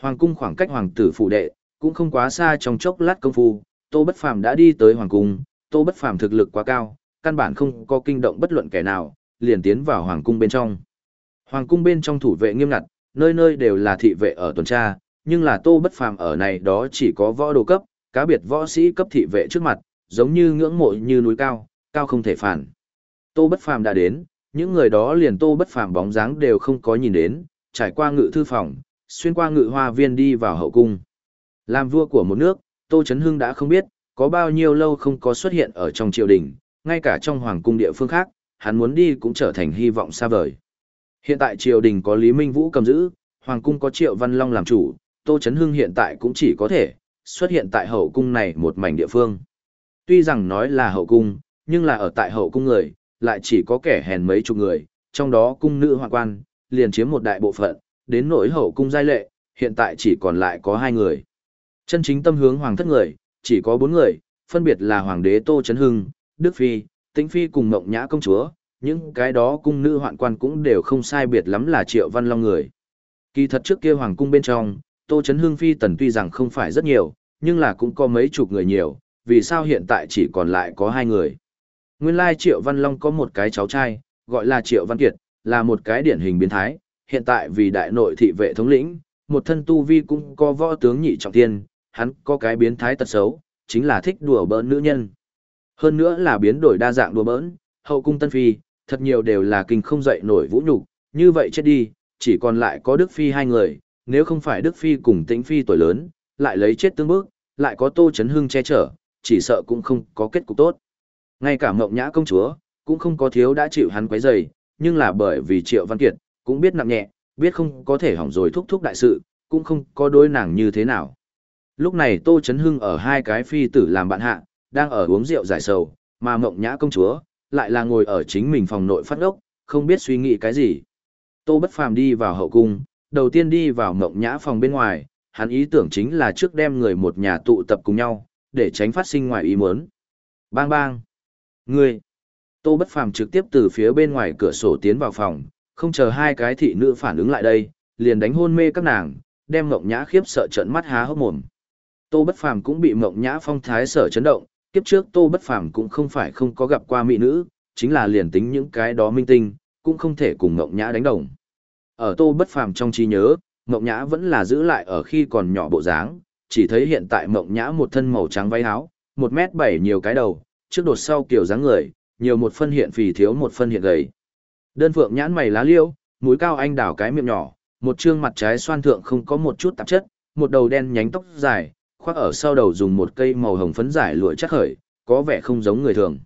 Hoàng cung khoảng cách hoàng tử phủ đệ, cũng không quá xa trong chốc lát công phu, Tô Bất Phàm đã đi tới hoàng cung, Tô Bất Phàm thực lực quá cao, căn bản không có kinh động bất luận kẻ nào, liền tiến vào hoàng cung bên trong. Hoàng cung bên trong thủ vệ nghiêm ngặt, nơi nơi đều là thị vệ ở tuần tra, nhưng là Tô Bất Phàm ở này đó chỉ có võ đồ cấp, cá biệt võ sĩ cấp thị vệ trước mặt, giống như ngưỡng mộ như núi cao, cao không thể phản. Tô Bất Phàm đã đến, những người đó liền Tô Bất Phàm bóng dáng đều không có nhìn đến, trải qua ngự thư phòng, xuyên qua ngự hoa viên đi vào hậu cung. Làm vua của một nước, Tô Chấn Hưng đã không biết, có bao nhiêu lâu không có xuất hiện ở trong triều đình, ngay cả trong hoàng cung địa phương khác, hắn muốn đi cũng trở thành hy vọng xa vời. Hiện tại triều đình có Lý Minh Vũ cầm giữ, hoàng cung có Triệu Văn Long làm chủ, Tô Chấn Hưng hiện tại cũng chỉ có thể xuất hiện tại hậu cung này một mảnh địa phương. Tuy rằng nói là hậu cung, nhưng là ở tại hậu cung người, lại chỉ có kẻ hèn mấy chục người, trong đó cung nữ hoàng quan, liền chiếm một đại bộ phận, đến nỗi hậu cung giai lệ, hiện tại chỉ còn lại có hai người. Chân chính tâm hướng hoàng thất người, chỉ có bốn người, phân biệt là hoàng đế Tô Trấn Hưng, Đức Phi, Tĩnh Phi cùng Mộng Nhã công chúa, những cái đó cung nữ hoạn quan cũng đều không sai biệt lắm là Triệu Văn Long người. Kỳ thật trước kia hoàng cung bên trong, Tô Trấn Hưng Phi tần tuy rằng không phải rất nhiều, nhưng là cũng có mấy chục người nhiều, vì sao hiện tại chỉ còn lại có hai người. Nguyên lai Triệu Văn Long có một cái cháu trai, gọi là Triệu Văn Kiệt, là một cái điển hình biến thái, hiện tại vì đại nội thị vệ thống lĩnh, một thân tu vi cũng có võ tướng nhị trọng thiên, hắn có cái biến thái tật xấu, chính là thích đùa bỡn nữ nhân. Hơn nữa là biến đổi đa dạng đùa bỡn, hậu cung tân phi, thật nhiều đều là kinh không dậy nổi vũ nhục, như vậy chết đi, chỉ còn lại có Đức Phi hai người, nếu không phải Đức Phi cùng Tĩnh Phi tuổi lớn, lại lấy chết tương bước, lại có Tô Chấn Hưng che chở, chỉ sợ cũng không có kết cục tốt. Ngay cả Mộng Nhã công chúa, cũng không có thiếu đã chịu hắn quấy rầy, nhưng là bởi vì Triệu Văn Kiệt, cũng biết nặng nhẹ, biết không có thể hỏng rồi thúc thúc đại sự, cũng không có đối nàng như thế nào. Lúc này Tô Chấn Hưng ở hai cái phi tử làm bạn hạ, đang ở uống rượu giải sầu, mà Mộng Nhã công chúa, lại là ngồi ở chính mình phòng nội phát ốc, không biết suy nghĩ cái gì. Tô Bất Phàm đi vào hậu cung, đầu tiên đi vào Mộng Nhã phòng bên ngoài, hắn ý tưởng chính là trước đem người một nhà tụ tập cùng nhau, để tránh phát sinh ngoài ý muốn. Bang bang. Ngươi. Tô Bất Phàm trực tiếp từ phía bên ngoài cửa sổ tiến vào phòng, không chờ hai cái thị nữ phản ứng lại đây, liền đánh hôn mê các nàng, đem Ngộng Nhã khiếp sợ trợn mắt há hốc mồm. Tô Bất Phàm cũng bị Mộng Nhã phong thái sở chấn động, kiếp trước Tô Bất Phàm cũng không phải không có gặp qua mỹ nữ, chính là liền tính những cái đó minh tinh, cũng không thể cùng Mộng Nhã đánh đồng. Ở Tô Bất Phàm trong trí nhớ, Mộng Nhã vẫn là giữ lại ở khi còn nhỏ bộ dáng, chỉ thấy hiện tại Mộng Nhã một thân màu trắng váy áo, một mét bảy nhiều cái đầu, trước đột sau kiểu dáng người, nhiều một phân hiện phì thiếu một phân hiện gầy. Đơn phượng nhãn mày lá liêu, mũi cao anh đảo cái miệng nhỏ, một trương mặt trái xoan thượng không có một chút tạp chất, một đầu đen nhánh tóc dài, khoác ở sau đầu dùng một cây màu hồng phấn giải lụa chắc khởi, có vẻ không giống người thường.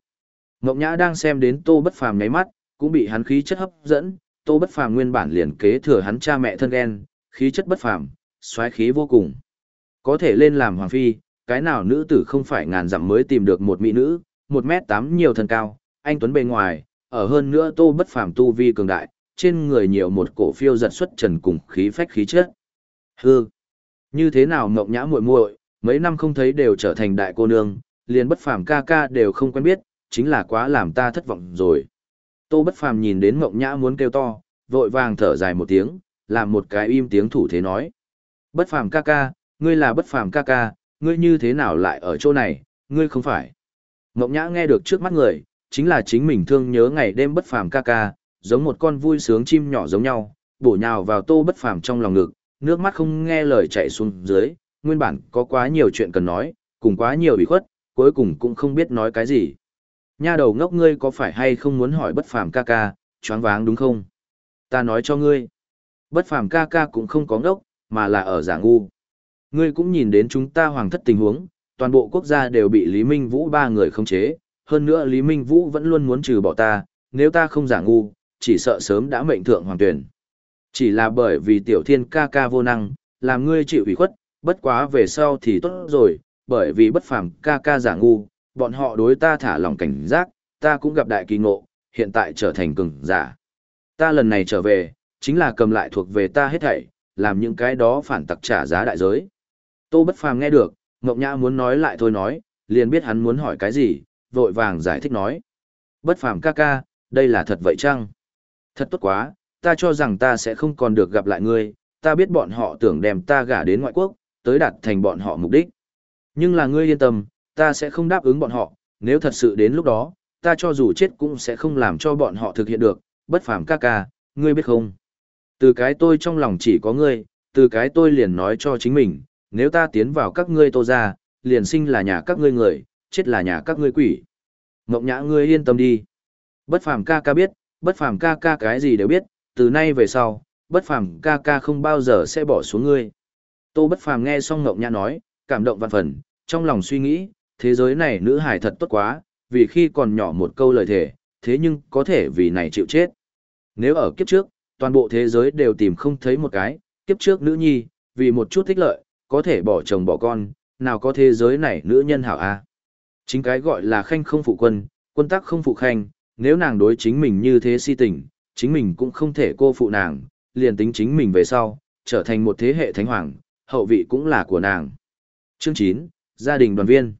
Ngọc Nhã đang xem đến Tô Bất Phàm nháy mắt, cũng bị hắn khí chất hấp dẫn, Tô Bất Phàm nguyên bản liền kế thừa hắn cha mẹ thân ghen, khí chất bất phàm, xoáy khí vô cùng. Có thể lên làm hoàng phi, cái nào nữ tử không phải ngàn dặm mới tìm được một mỹ nữ, một mét tám nhiều thân cao, anh tuấn bề ngoài, ở hơn nữa Tô Bất Phàm tu vi cường đại, trên người nhiều một cổ phiêu giật xuất trần cùng khí phách khí chất. Hư, như thế nào Ngọc Nhã muội muội, mấy năm không thấy đều trở thành đại cô nương, liền Bất Phàm ca ca đều không quen biết, chính là quá làm ta thất vọng rồi. Tô Bất Phàm nhìn đến Mộng Nhã muốn kêu to, vội vàng thở dài một tiếng, làm một cái im tiếng thủ thế nói. Bất Phàm ca ca, ngươi là Bất Phàm ca ca, ngươi như thế nào lại ở chỗ này, ngươi không phải. Mộng Nhã nghe được trước mắt người, chính là chính mình thương nhớ ngày đêm Bất Phàm ca ca, giống một con vui sướng chim nhỏ giống nhau, bổ nhào vào Tô Bất Phàm trong lòng ngực, nước mắt không nghe lời chảy xuống dưới, nguyên bản có quá nhiều chuyện cần nói, cùng quá nhiều ủy khuất, cuối cùng cũng không biết nói cái gì. Nha đầu ngốc ngươi có phải hay không muốn hỏi bất phàm ca ca, choáng váng đúng không? Ta nói cho ngươi. Bất phàm ca ca cũng không có ngốc, mà là ở giả ngu. Ngươi cũng nhìn đến chúng ta hoàng thất tình huống, toàn bộ quốc gia đều bị Lý Minh Vũ ba người khống chế, hơn nữa Lý Minh Vũ vẫn luôn muốn trừ bỏ ta, nếu ta không giả ngu, chỉ sợ sớm đã mệnh thượng hoàng tuyển. Chỉ là bởi vì tiểu thiên ca ca vô năng, làm ngươi chịu ủy khuất, bất quá về sau thì tốt rồi, bởi vì bất phàm ca ca giả ngu, bọn họ đối ta thả lòng cảnh giác, ta cũng gặp đại kỳ ngộ, hiện tại trở thành cường giả. Ta lần này trở về, chính là cầm lại thuộc về ta hết thảy, làm những cái đó phản tặc trả giá đại giới. Tô Bất Phàm nghe được, Ngọc Nhã muốn nói lại thôi nói, liền biết hắn muốn hỏi cái gì, vội vàng giải thích nói. Bất Phàm ca ca, đây là thật vậy chăng? Thật tốt quá, ta cho rằng ta sẽ không còn được gặp lại ngươi, ta biết bọn họ tưởng đem ta gả đến ngoại quốc, tới đạt thành bọn họ mục đích. Nhưng là ngươi yên tâm, ta sẽ không đáp ứng bọn họ, nếu thật sự đến lúc đó, ta cho dù chết cũng sẽ không làm cho bọn họ thực hiện được, bất phàm ca ca, ngươi biết không? Từ cái tôi trong lòng chỉ có ngươi, từ cái tôi liền nói cho chính mình, nếu ta tiến vào các ngươi tô ra, liền sinh là nhà các ngươi người, chết là nhà các ngươi quỷ. Ngọc nhã ngươi yên tâm đi. Bất phàm ca ca biết, bất phàm ca ca cái gì đều biết, từ nay về sau, bất phàm ca ca không bao giờ sẽ bỏ xuống ngươi. Tô bất phàm nghe xong ngậm nhã nói, cảm động văn phần, trong lòng suy nghĩ, thế giới này nữ hải thật tốt quá, vì khi còn nhỏ một câu lời thề, thế nhưng có thể vì này chịu chết. Nếu ở kiếp trước, toàn bộ thế giới đều tìm không thấy một cái, kiếp trước nữ nhi, vì một chút thích lợi, có thể bỏ chồng bỏ con, nào có thế giới này nữ nhân hảo a Chính cái gọi là khanh không phụ quân, quân tắc không phụ khanh, nếu nàng đối chính mình như thế si tình, chính mình cũng không thể cô phụ nàng, liền tính chính mình về sau, trở thành một thế hệ thánh hoàng, hậu vị cũng là của nàng. Chương 9, Gia đình đoàn viên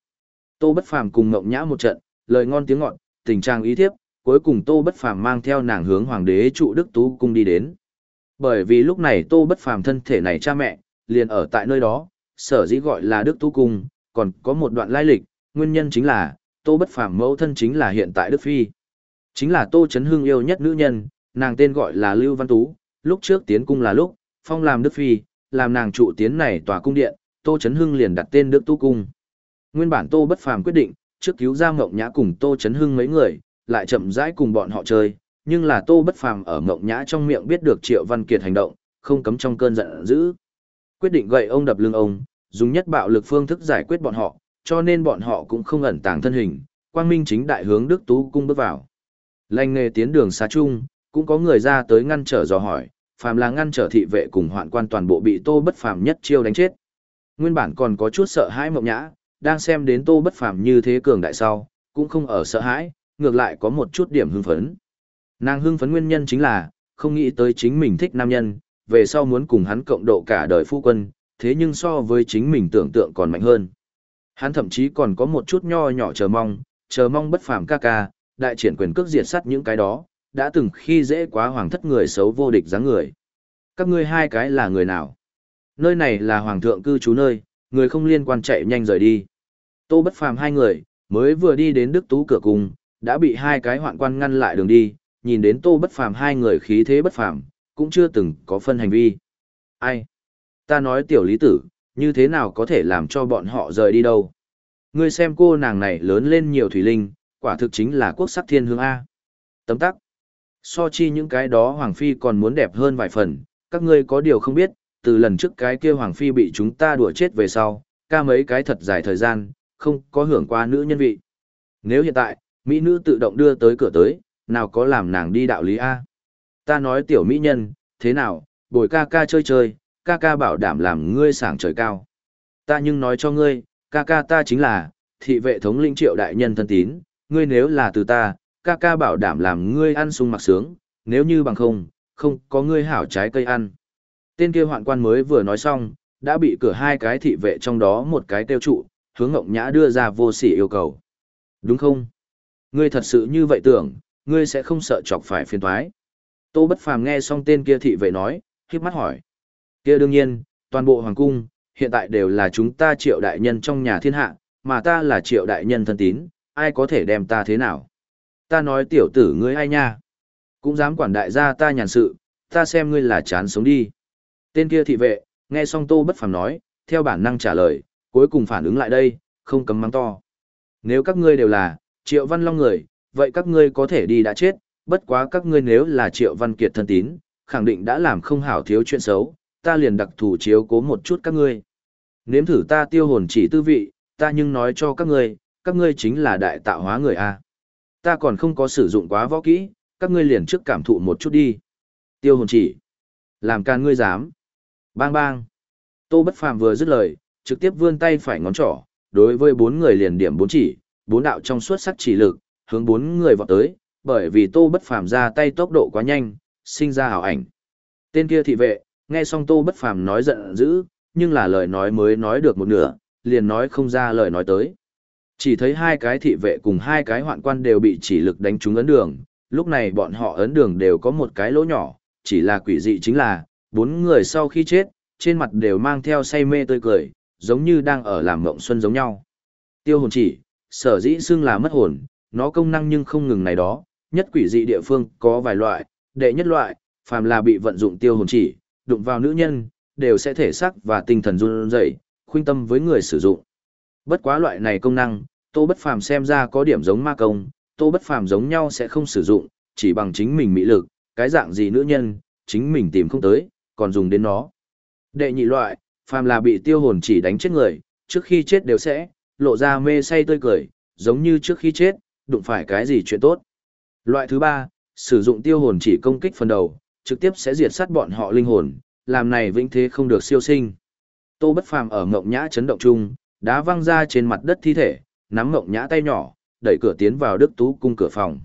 Tô Bất Phàm cùng Ngộng Nhã một trận, lời ngon tiếng ngọt, tình trạng ý thiếp, cuối cùng Tô Bất Phàm mang theo nàng hướng hoàng đế trụ Đức Tú cung đi đến. Bởi vì lúc này Tô Bất Phàm thân thể này cha mẹ, liền ở tại nơi đó, sở dĩ gọi là Đức Tú cung, còn có một đoạn lai lịch, nguyên nhân chính là Tô Bất Phàm mẫu thân chính là hiện tại Đức phi. Chính là Tô Chấn Hưng yêu nhất nữ nhân, nàng tên gọi là Lưu Văn Tú, lúc trước tiến cung là lúc, phong làm Đức phi, làm nàng trụ tiến này tòa cung điện, Tô Chấn Hưng liền đặt tên Đức tu cung. Nguyên bản Tô Bất Phàm quyết định, trước cứu ra Ngộng Nhã cùng Tô Chấn Hưng mấy người, lại chậm rãi cùng bọn họ chơi, nhưng là Tô Bất Phàm ở Ngộng Nhã trong miệng biết được Triệu Văn Kiệt hành động, không cấm trong cơn giận dữ. Quyết định gậy ông đập lưng ông, dùng nhất bạo lực phương thức giải quyết bọn họ, cho nên bọn họ cũng không ẩn tàng thân hình, quang minh chính đại hướng Đức Tú cung bước vào. Lành nghề tiến đường xa chung, cũng có người ra tới ngăn trở dò hỏi, phàm là ngăn trở thị vệ cùng hoạn quan toàn bộ bị Tô Bất Phàm nhất chiêu đánh chết. Nguyên bản còn có chút sợ hãi Mộng Nhã, đang xem đến tô bất phàm như thế cường đại sau, cũng không ở sợ hãi, ngược lại có một chút điểm hưng phấn. Nàng hưng phấn nguyên nhân chính là, không nghĩ tới chính mình thích nam nhân, về sau muốn cùng hắn cộng độ cả đời phu quân, thế nhưng so với chính mình tưởng tượng còn mạnh hơn. Hắn thậm chí còn có một chút nho nhỏ chờ mong, chờ mong bất phàm ca ca, đại triển quyền cước diệt sát những cái đó, đã từng khi dễ quá hoàng thất người xấu vô địch dáng người. Các ngươi hai cái là người nào? Nơi này là hoàng thượng cư trú nơi, người không liên quan chạy nhanh rời đi. Tô Bất Phàm hai người, mới vừa đi đến Đức Tú cửa cung, đã bị hai cái hoạn quan ngăn lại đường đi, nhìn đến Tô Bất Phàm hai người khí thế bất phàm, cũng chưa từng có phân hành vi. Ai? Ta nói tiểu lý tử, như thế nào có thể làm cho bọn họ rời đi đâu? Ngươi xem cô nàng này lớn lên nhiều thủy linh, quả thực chính là quốc sắc thiên hương A. Tấm tắc. So chi những cái đó Hoàng Phi còn muốn đẹp hơn vài phần, các ngươi có điều không biết, từ lần trước cái kia Hoàng Phi bị chúng ta đùa chết về sau, ca mấy cái thật dài thời gian, không có hưởng qua nữ nhân vị. Nếu hiện tại, Mỹ nữ tự động đưa tới cửa tới, nào có làm nàng đi đạo lý A. Ta nói tiểu Mỹ nhân, thế nào, bồi ca ca chơi chơi, ca ca bảo đảm làm ngươi sảng trời cao. Ta nhưng nói cho ngươi, ca ca ta chính là, thị vệ thống linh triệu đại nhân thân tín, ngươi nếu là từ ta, ca ca bảo đảm làm ngươi ăn sung mặc sướng, nếu như bằng không, không có ngươi hảo trái cây ăn. Tên kia hoạn quan mới vừa nói xong, đã bị cửa hai cái thị vệ trong đó một cái tiêu trụ, hướng ngộng nhã đưa ra vô sỉ yêu cầu. Đúng không? Ngươi thật sự như vậy tưởng, ngươi sẽ không sợ chọc phải phiền toái. Tô Bất Phàm nghe xong tên kia thị vệ nói, khiếp mắt hỏi. Kia đương nhiên, toàn bộ hoàng cung, hiện tại đều là chúng ta triệu đại nhân trong nhà thiên hạ, mà ta là triệu đại nhân thân tín, ai có thể đem ta thế nào? Ta nói tiểu tử ngươi ai nha? Cũng dám quản đại gia ta nhàn sự, ta xem ngươi là chán sống đi. Tên kia thị vệ, nghe xong tô bất phàm nói, theo bản năng trả lời, cuối cùng phản ứng lại đây, không cấm mắng to. Nếu các ngươi đều là, triệu văn long người, vậy các ngươi có thể đi đã chết, bất quá các ngươi nếu là triệu văn kiệt thân tín, khẳng định đã làm không hảo thiếu chuyện xấu, ta liền đặc thủ chiếu cố một chút các ngươi. Nếm thử ta tiêu hồn chỉ tư vị, ta nhưng nói cho các ngươi, các ngươi chính là đại tạo hóa người A. Ta còn không có sử dụng quá võ kỹ, các ngươi liền trước cảm thụ một chút đi. Tiêu hồn chỉ. Làm can ngươi dám. Bang bang. Tô Bất Phàm vừa dứt lời, trực tiếp vươn tay phải ngón trỏ, đối với bốn người liền điểm bốn chỉ, bốn đạo trong suốt sắc chỉ lực, hướng bốn người vọt tới, bởi vì Tô Bất Phàm ra tay tốc độ quá nhanh, sinh ra ảo ảnh. Tên kia thị vệ, nghe xong Tô Bất Phàm nói giận dữ, nhưng là lời nói mới nói được một nửa, liền nói không ra lời nói tới. Chỉ thấy hai cái thị vệ cùng hai cái hoạn quan đều bị chỉ lực đánh trúng ấn đường, lúc này bọn họ ấn đường đều có một cái lỗ nhỏ, chỉ là quỷ dị chính là, bốn người sau khi chết, trên mặt đều mang theo say mê tươi cười, giống như đang ở làm mộng xuân giống nhau. Tiêu hồn chỉ, sở dĩ xưng là mất hồn, nó công năng nhưng không ngừng này đó, nhất quỷ dị địa phương có vài loại, đệ nhất loại, phàm là bị vận dụng tiêu hồn chỉ, đụng vào nữ nhân, đều sẽ thể xác và tinh thần run rẩy, khuynh tâm với người sử dụng. Bất quá loại này công năng, Tô Bất Phàm xem ra có điểm giống ma công, Tô Bất Phàm giống nhau sẽ không sử dụng, chỉ bằng chính mình mỹ lực, cái dạng gì nữ nhân, chính mình tìm không tới, còn dùng đến nó. Đệ nhị loại, phàm là bị tiêu hồn chỉ đánh chết người, trước khi chết đều sẽ lộ ra mê say tươi cười, giống như trước khi chết, đụng phải cái gì chuyện tốt. Loại thứ ba, sử dụng tiêu hồn chỉ công kích phần đầu, trực tiếp sẽ diệt sát bọn họ linh hồn, làm này vĩnh thế không được siêu sinh. Tô Bất Phàm ở ngộng nhã chấn động chung, đá văng ra trên mặt đất thi thể, nắm ngộng nhã tay nhỏ, đẩy cửa tiến vào Đức Tú cung cửa phòng.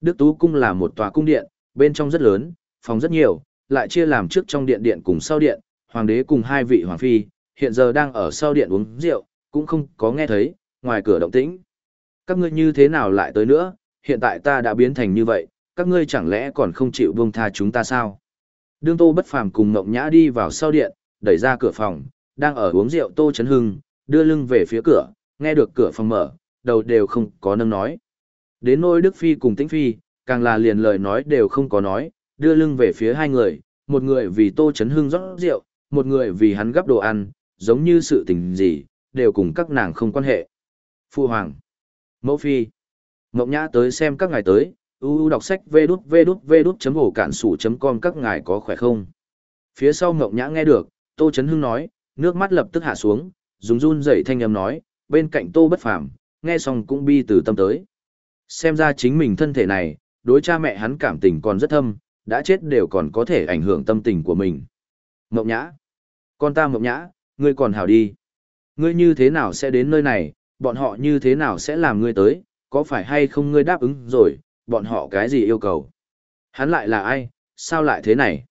Đức Tú cung là một tòa cung điện, bên trong rất lớn, phòng rất nhiều, lại chia làm trước trong điện điện cùng sau điện, hoàng đế cùng hai vị hoàng phi, hiện giờ đang ở sau điện uống rượu, cũng không có nghe thấy, ngoài cửa động tĩnh. Các ngươi như thế nào lại tới nữa, hiện tại ta đã biến thành như vậy, các ngươi chẳng lẽ còn không chịu buông tha chúng ta sao? Đương Tô Bất Phàm cùng Ngộng Nhã đi vào sau điện, đẩy ra cửa phòng, đang ở uống rượu Tô Chấn Hưng, đưa lưng về phía cửa, nghe được cửa phòng mở, đầu đều không có nâng nói. Đến nôi Đức Phi cùng Tĩnh Phi, càng là liền lời nói đều không có nói, đưa lưng về phía hai người, một người vì Tô Chấn Hưng rót rượu, một người vì hắn gắp đồ ăn, giống như sự tình gì, đều cùng các nàng không quan hệ. Phu Hoàng, Mẫu Phi, Mộng Nhã tới xem các ngài tới, uu đọc sách vê đút vê đút vê đút chấm hổ cản sủ chấm com các ngài có khỏe không phía sau Mộng nhã nghe được tô trấn hưng nói nước mắt lập tức hạ xuống dùng run dậy thanh âm nói bên cạnh tô bất phàm nghe xong cũng bi từ tâm tới xem ra chính mình thân thể này đối cha mẹ hắn cảm tình còn rất thâm đã chết đều còn có thể ảnh hưởng tâm tình của mình Mộng nhã con ta mộng nhã ngươi còn hảo đi ngươi như thế nào sẽ đến nơi này bọn họ như thế nào sẽ làm ngươi tới có phải hay không ngươi đáp ứng rồi bọn họ cái gì yêu cầu. Hắn lại là ai, sao lại thế này?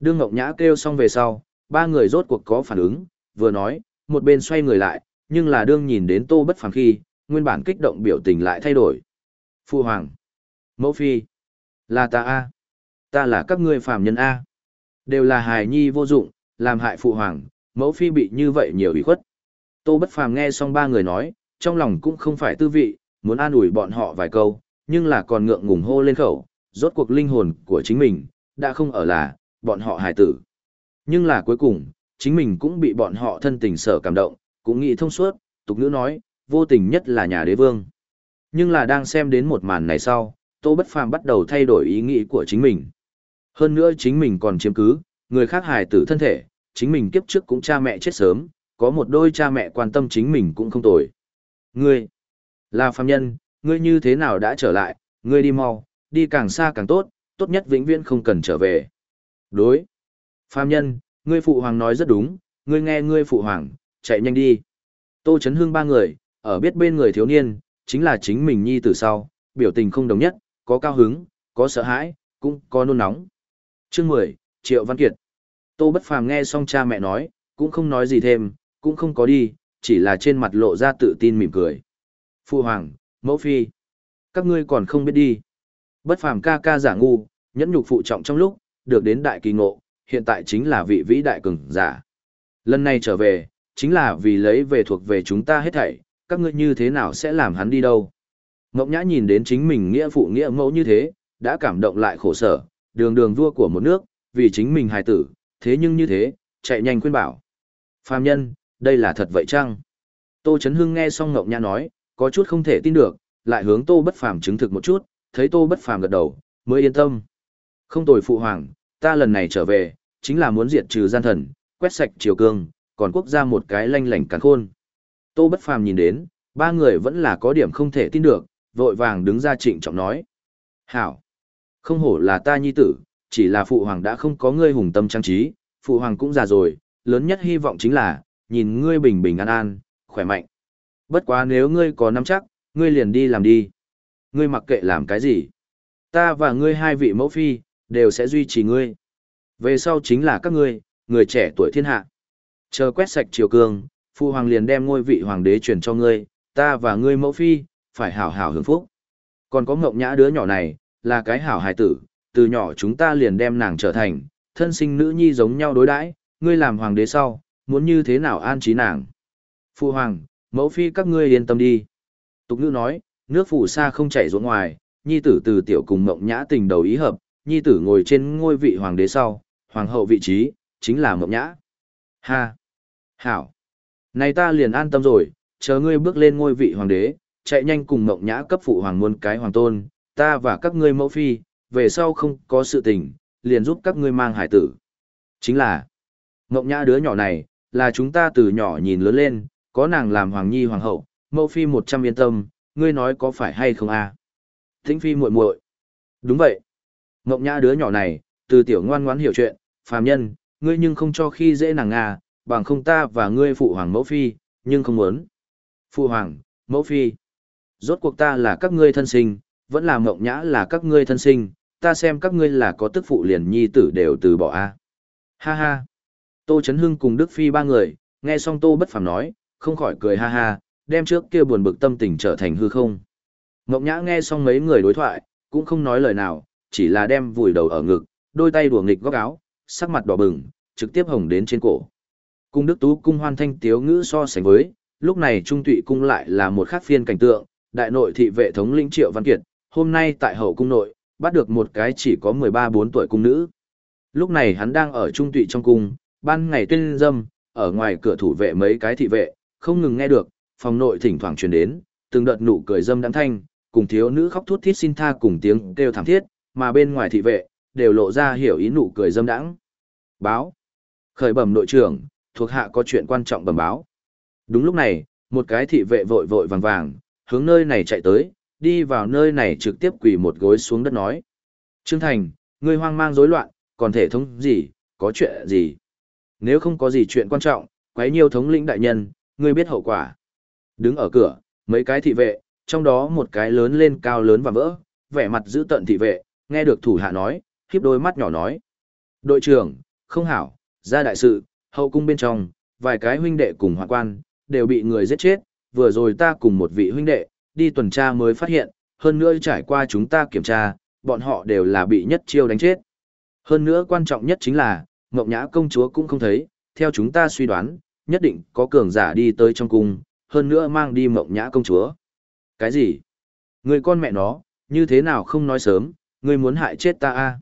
Đương Ngọc Nhã kêu xong về sau, ba người rốt cuộc có phản ứng, vừa nói, một bên xoay người lại, nhưng là đương nhìn đến tô bất phàm khi, nguyên bản kích động biểu tình lại thay đổi. Phu Hoàng, Mẫu Phi, là ta A, ta là các ngươi phàm nhân A. Đều là hài nhi vô dụng, làm hại Phụ Hoàng, Mẫu Phi bị như vậy nhiều ủy khuất. Tô bất phàm nghe xong ba người nói, trong lòng cũng không phải tư vị, muốn an ủi bọn họ vài câu, nhưng là còn ngượng ngùng hô lên khẩu, rốt cuộc linh hồn của chính mình, đã không ở là, bọn họ hài tử. Nhưng là cuối cùng, chính mình cũng bị bọn họ thân tình sở cảm động, cũng nghĩ thông suốt, tục ngữ nói, vô tình nhất là nhà đế vương. Nhưng là đang xem đến một màn này sau, Tô Bất Phàm bắt đầu thay đổi ý nghĩ của chính mình. Hơn nữa chính mình còn chiếm cứ, người khác hài tử thân thể, chính mình kiếp trước cũng cha mẹ chết sớm, có một đôi cha mẹ quan tâm chính mình cũng không tồi. Ngươi, là phàm nhân, ngươi như thế nào đã trở lại, ngươi đi mau, đi càng xa càng tốt, tốt nhất vĩnh viễn không cần trở về. Đối. Phàm nhân, ngươi phụ hoàng nói rất đúng, ngươi nghe ngươi phụ hoàng, chạy nhanh đi. Tô Chấn Hương ba người, ở biết bên người thiếu niên, chính là chính mình nhi từ sau, biểu tình không đồng nhất, có cao hứng, có sợ hãi, cũng có nôn nóng. Chương 10, Triệu Văn Kiệt. Tô Bất Phàm nghe xong cha mẹ nói, cũng không nói gì thêm, cũng không có đi, chỉ là trên mặt lộ ra tự tin mỉm cười. Phu hoàng, mẫu phi, các ngươi còn không biết đi. Bất Phàm ca ca giả ngu, nhẫn nhục phụ trọng trong lúc, được đến đại kỳ ngộ, hiện tại chính là vị vĩ đại cường giả. Lần này trở về, chính là vì lấy về thuộc về chúng ta hết thảy, các ngươi như thế nào sẽ làm hắn đi đâu. Ngọc Nhã nhìn đến chính mình nghĩa phụ nghĩa mẫu như thế, đã cảm động lại khổ sở, đường đường vua của một nước, vì chính mình hài tử, thế nhưng như thế, chạy nhanh khuyên bảo. Phàm nhân, đây là thật vậy chăng? Tô Chấn Hưng nghe xong Ngọc Nhã nói, có chút không thể tin được, lại hướng Tô Bất Phàm chứng thực một chút, thấy Tô Bất Phàm gật đầu, mới yên tâm. Không tồi phụ hoàng, ta lần này trở về, chính là muốn diệt trừ gian thần, quét sạch triều cương, còn quốc gia một cái lanh lảnh cắn khôn. Tô Bất Phàm nhìn đến, ba người vẫn là có điểm không thể tin được, vội vàng đứng ra trịnh trọng nói. Hảo! Không hổ là ta nhi tử, chỉ là phụ hoàng đã không có ngươi hùng tâm trang trí, phụ hoàng cũng già rồi, lớn nhất hy vọng chính là, nhìn ngươi bình bình an an, khỏe mạnh. Bất quá nếu ngươi có nắm chắc, ngươi liền đi làm đi. Ngươi mặc kệ làm cái gì. Ta và ngươi hai vị mẫu phi, đều sẽ duy trì ngươi. Về sau chính là các ngươi, người trẻ tuổi thiên hạ. Chờ quét sạch triều cương, phụ hoàng liền đem ngôi vị hoàng đế truyền cho ngươi, ta và ngươi mẫu phi, phải hảo hảo hưởng phúc. Còn có ngộng nhã đứa nhỏ này, là cái hảo hài tử, từ nhỏ chúng ta liền đem nàng trở thành, thân sinh nữ nhi giống nhau đối đãi, ngươi làm hoàng đế sau, muốn như thế nào an trí nàng. Phụ hoàng, mẫu phi các ngươi yên tâm đi. Tục ngữ nói, nước phủ xa không chảy ruộng ngoài, nhi tử từ tiểu cùng ngộng nhã tình đầu ý hợp, nhi tử ngồi trên ngôi vị hoàng đế sau, hoàng hậu vị trí, chính là ngộng nhã. Ha! Hảo! Này ta liền an tâm rồi, chờ ngươi bước lên ngôi vị hoàng đế, chạy nhanh cùng mộng nhã cấp phụ hoàng muôn cái hoàng tôn, ta và các ngươi mẫu phi, về sau không có sự tình, liền giúp các ngươi mang hải tử. Chính là, mộng nhã đứa nhỏ này, là chúng ta từ nhỏ nhìn lớn lên, có nàng làm hoàng nhi hoàng hậu, mẫu phi một trăm yên tâm, ngươi nói có phải hay không a? À? Tĩnh phi muội muội. Đúng vậy. Mộng nhã đứa nhỏ này, từ tiểu ngoan ngoãn hiểu chuyện, phàm nhân, ngươi nhưng không cho khi dễ nàng à, bằng không ta và ngươi phụ hoàng mẫu phi, nhưng không muốn. Phụ hoàng, mẫu phi. Rốt cuộc ta là các ngươi thân sinh, vẫn là mộng nhã là các ngươi thân sinh, ta xem các ngươi là có tức phụ liền nhi tử đều từ bỏ a. Ha ha. Tô Chấn Hưng cùng Đức Phi ba người, nghe xong Tô Bất Phàm nói, không khỏi cười ha ha, đem trước kia buồn bực tâm tình trở thành hư không. Ngọc Nhã nghe xong mấy người đối thoại, cũng không nói lời nào, chỉ là đem vùi đầu ở ngực, đôi tay đùa nghịch góc áo, sắc mặt đỏ bừng, trực tiếp hồng đến trên cổ. Cung Đức Tú cung hoan thanh tiếu ngữ so sánh với, lúc này Trung Tụy cung lại là một khác phiên cảnh tượng, đại nội thị vệ thống lĩnh Triệu Văn Kiệt, hôm nay tại hậu cung nội, bắt được một cái chỉ có 13-4 tuổi cung nữ. Lúc này hắn đang ở Trung Tụy trong cung, ban ngày tuyên dâm, ở ngoài cửa thủ vệ mấy cái thị vệ, không ngừng nghe được, phòng nội thỉnh thoảng truyền đến, từng đợt nụ cười dâm đắng thanh, cùng thiếu nữ khóc thút thít xin tha cùng tiếng kêu thảm thiết, mà bên ngoài thị vệ, đều lộ ra hiểu ý nụ cười dâm đãng Báo. Khởi bẩm nội trưởng, thuộc hạ có chuyện quan trọng bẩm báo. Đúng lúc này, một cái thị vệ vội vội vàng vàng, hướng nơi này chạy tới, đi vào nơi này trực tiếp quỳ một gối xuống đất nói. Trương Thành, ngươi hoang mang rối loạn, còn thể thống gì, có chuyện gì? Nếu không có gì chuyện quan trọng, quấy nhiều thống lĩnh đại nhân, ngươi biết hậu quả. Đứng ở cửa, mấy cái thị vệ, trong đó một cái lớn lên cao lớn và vỡ, vẻ mặt giữ tận thị vệ, nghe được thủ hạ nói, híp đôi mắt nhỏ nói. Đội trưởng, không hảo, ra đại sự, hậu cung bên trong, vài cái huynh đệ cùng hoạn quan, đều bị người giết chết, vừa rồi ta cùng một vị huynh đệ, đi tuần tra mới phát hiện, hơn nữa trải qua chúng ta kiểm tra, bọn họ đều là bị nhất chiêu đánh chết. Hơn nữa quan trọng nhất chính là, Ngọc Nhã công chúa cũng không thấy, theo chúng ta suy đoán, nhất định có cường giả đi tới trong cung, hơn nữa mang đi Ngọc Nhã công chúa. Cái gì? Người con mẹ nó, như thế nào không nói sớm, người muốn hại chết ta a? À?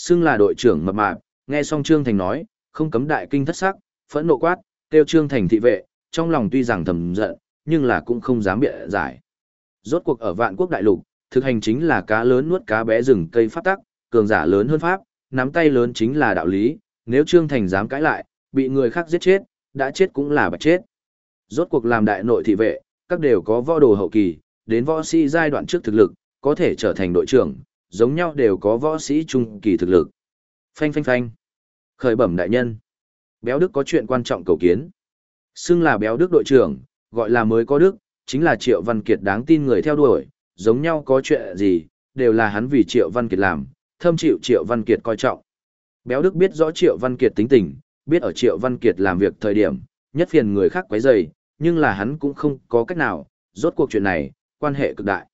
Xưng là đội trưởng mập mạp, nghe xong Trương Thành nói, không cấm đại kinh thất sắc, phẫn nộ quát, kêu Trương Thành thị vệ, trong lòng tuy rằng thầm giận, nhưng là cũng không dám bịa giải. Rốt cuộc ở vạn quốc đại lục, thực hành chính là cá lớn nuốt cá bé rừng cây pháp tắc, cường giả lớn hơn pháp, nắm tay lớn chính là đạo lý, nếu Trương Thành dám cãi lại, bị người khác giết chết, đã chết cũng là bạch chết. Rốt cuộc làm đại nội thị vệ, các đều có võ đồ hậu kỳ, đến võ sĩ giai đoạn trước thực lực, có thể trở thành đội trưởng, giống nhau đều có võ sĩ trung kỳ thực lực. Phanh phanh phanh. Khởi bẩm đại nhân. Béo Đức có chuyện quan trọng cầu kiến. Xưng là Béo Đức đội trưởng, gọi là mới có Đức, chính là Triệu Văn Kiệt đáng tin người theo đuổi, giống nhau có chuyện gì, đều là hắn vì Triệu Văn Kiệt làm, thâm chịu Triệu Văn Kiệt coi trọng. Béo Đức biết rõ Triệu Văn Kiệt tính tình, biết ở Triệu Văn Kiệt làm việc thời điểm, nhất phiền người khác quấy rầy, nhưng là hắn cũng không có cách nào, rốt cuộc chuyện này, quan hệ cực đại.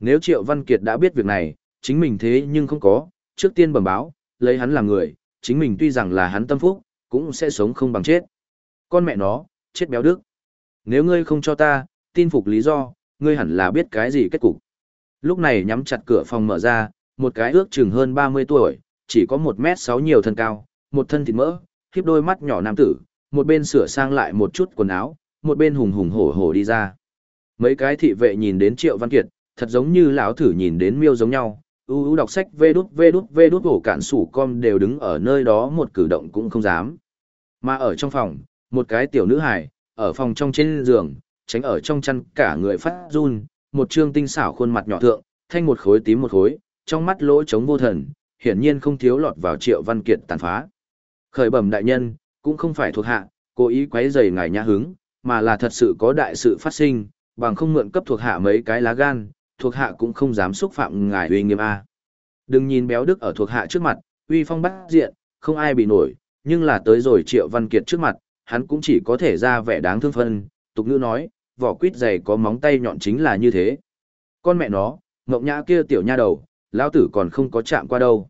Nếu Triệu Văn Kiệt đã biết việc này, chính mình thế nhưng không có, trước tiên bẩm báo, lấy hắn làm người, chính mình tuy rằng là hắn tâm phúc, cũng sẽ sống không bằng chết. Con mẹ nó, chết béo đức. Nếu ngươi không cho ta, tin phục lý do, ngươi hẳn là biết cái gì kết cục. Lúc này nhắm chặt cửa phòng mở ra, một cái ước chừng hơn 30 tuổi, chỉ có 1 mét 6 nhiều thân cao, một thân thịt mỡ, khiếp đôi mắt nhỏ nam tử, một bên sửa sang lại một chút quần áo, một bên hùng hùng hổ hổ đi ra. Mấy cái thị vệ nhìn đến Triệu Văn Kiệt, thật giống như lão thử nhìn đến miêu giống nhau, u u đọc sách vê đút vê đút vê đút hổ cạn sủ com đều đứng ở nơi đó một cử động cũng không dám. Mà ở trong phòng, một cái tiểu nữ hài, ở phòng trong trên giường, tránh ở trong chăn cả người phát run, một trương tinh xảo khuôn mặt nhỏ thượng, thanh một khối tím một khối, trong mắt lỗ trống vô thần, hiển nhiên không thiếu lọt vào Triệu Văn Kiệt tàn phá. Khởi bẩm đại nhân, cũng không phải thuộc hạ, cố ý quấy rầy ngài nhã hứng, mà là thật sự có đại sự phát sinh, bằng không mượn cấp thuộc hạ mấy cái lá gan, thuộc hạ cũng không dám xúc phạm ngài uy nghiêm a. Đừng nhìn béo đức ở thuộc hạ trước mặt, uy phong bắt diện, không ai bị nổi, nhưng là tới rồi Triệu Văn Kiệt trước mặt, hắn cũng chỉ có thể ra vẻ đáng thương phân, tục ngữ nói, vỏ quýt dày có móng tay nhọn chính là như thế. Con mẹ nó, ngộng nhã kia tiểu nha đầu, lão tử còn không có chạm qua đâu.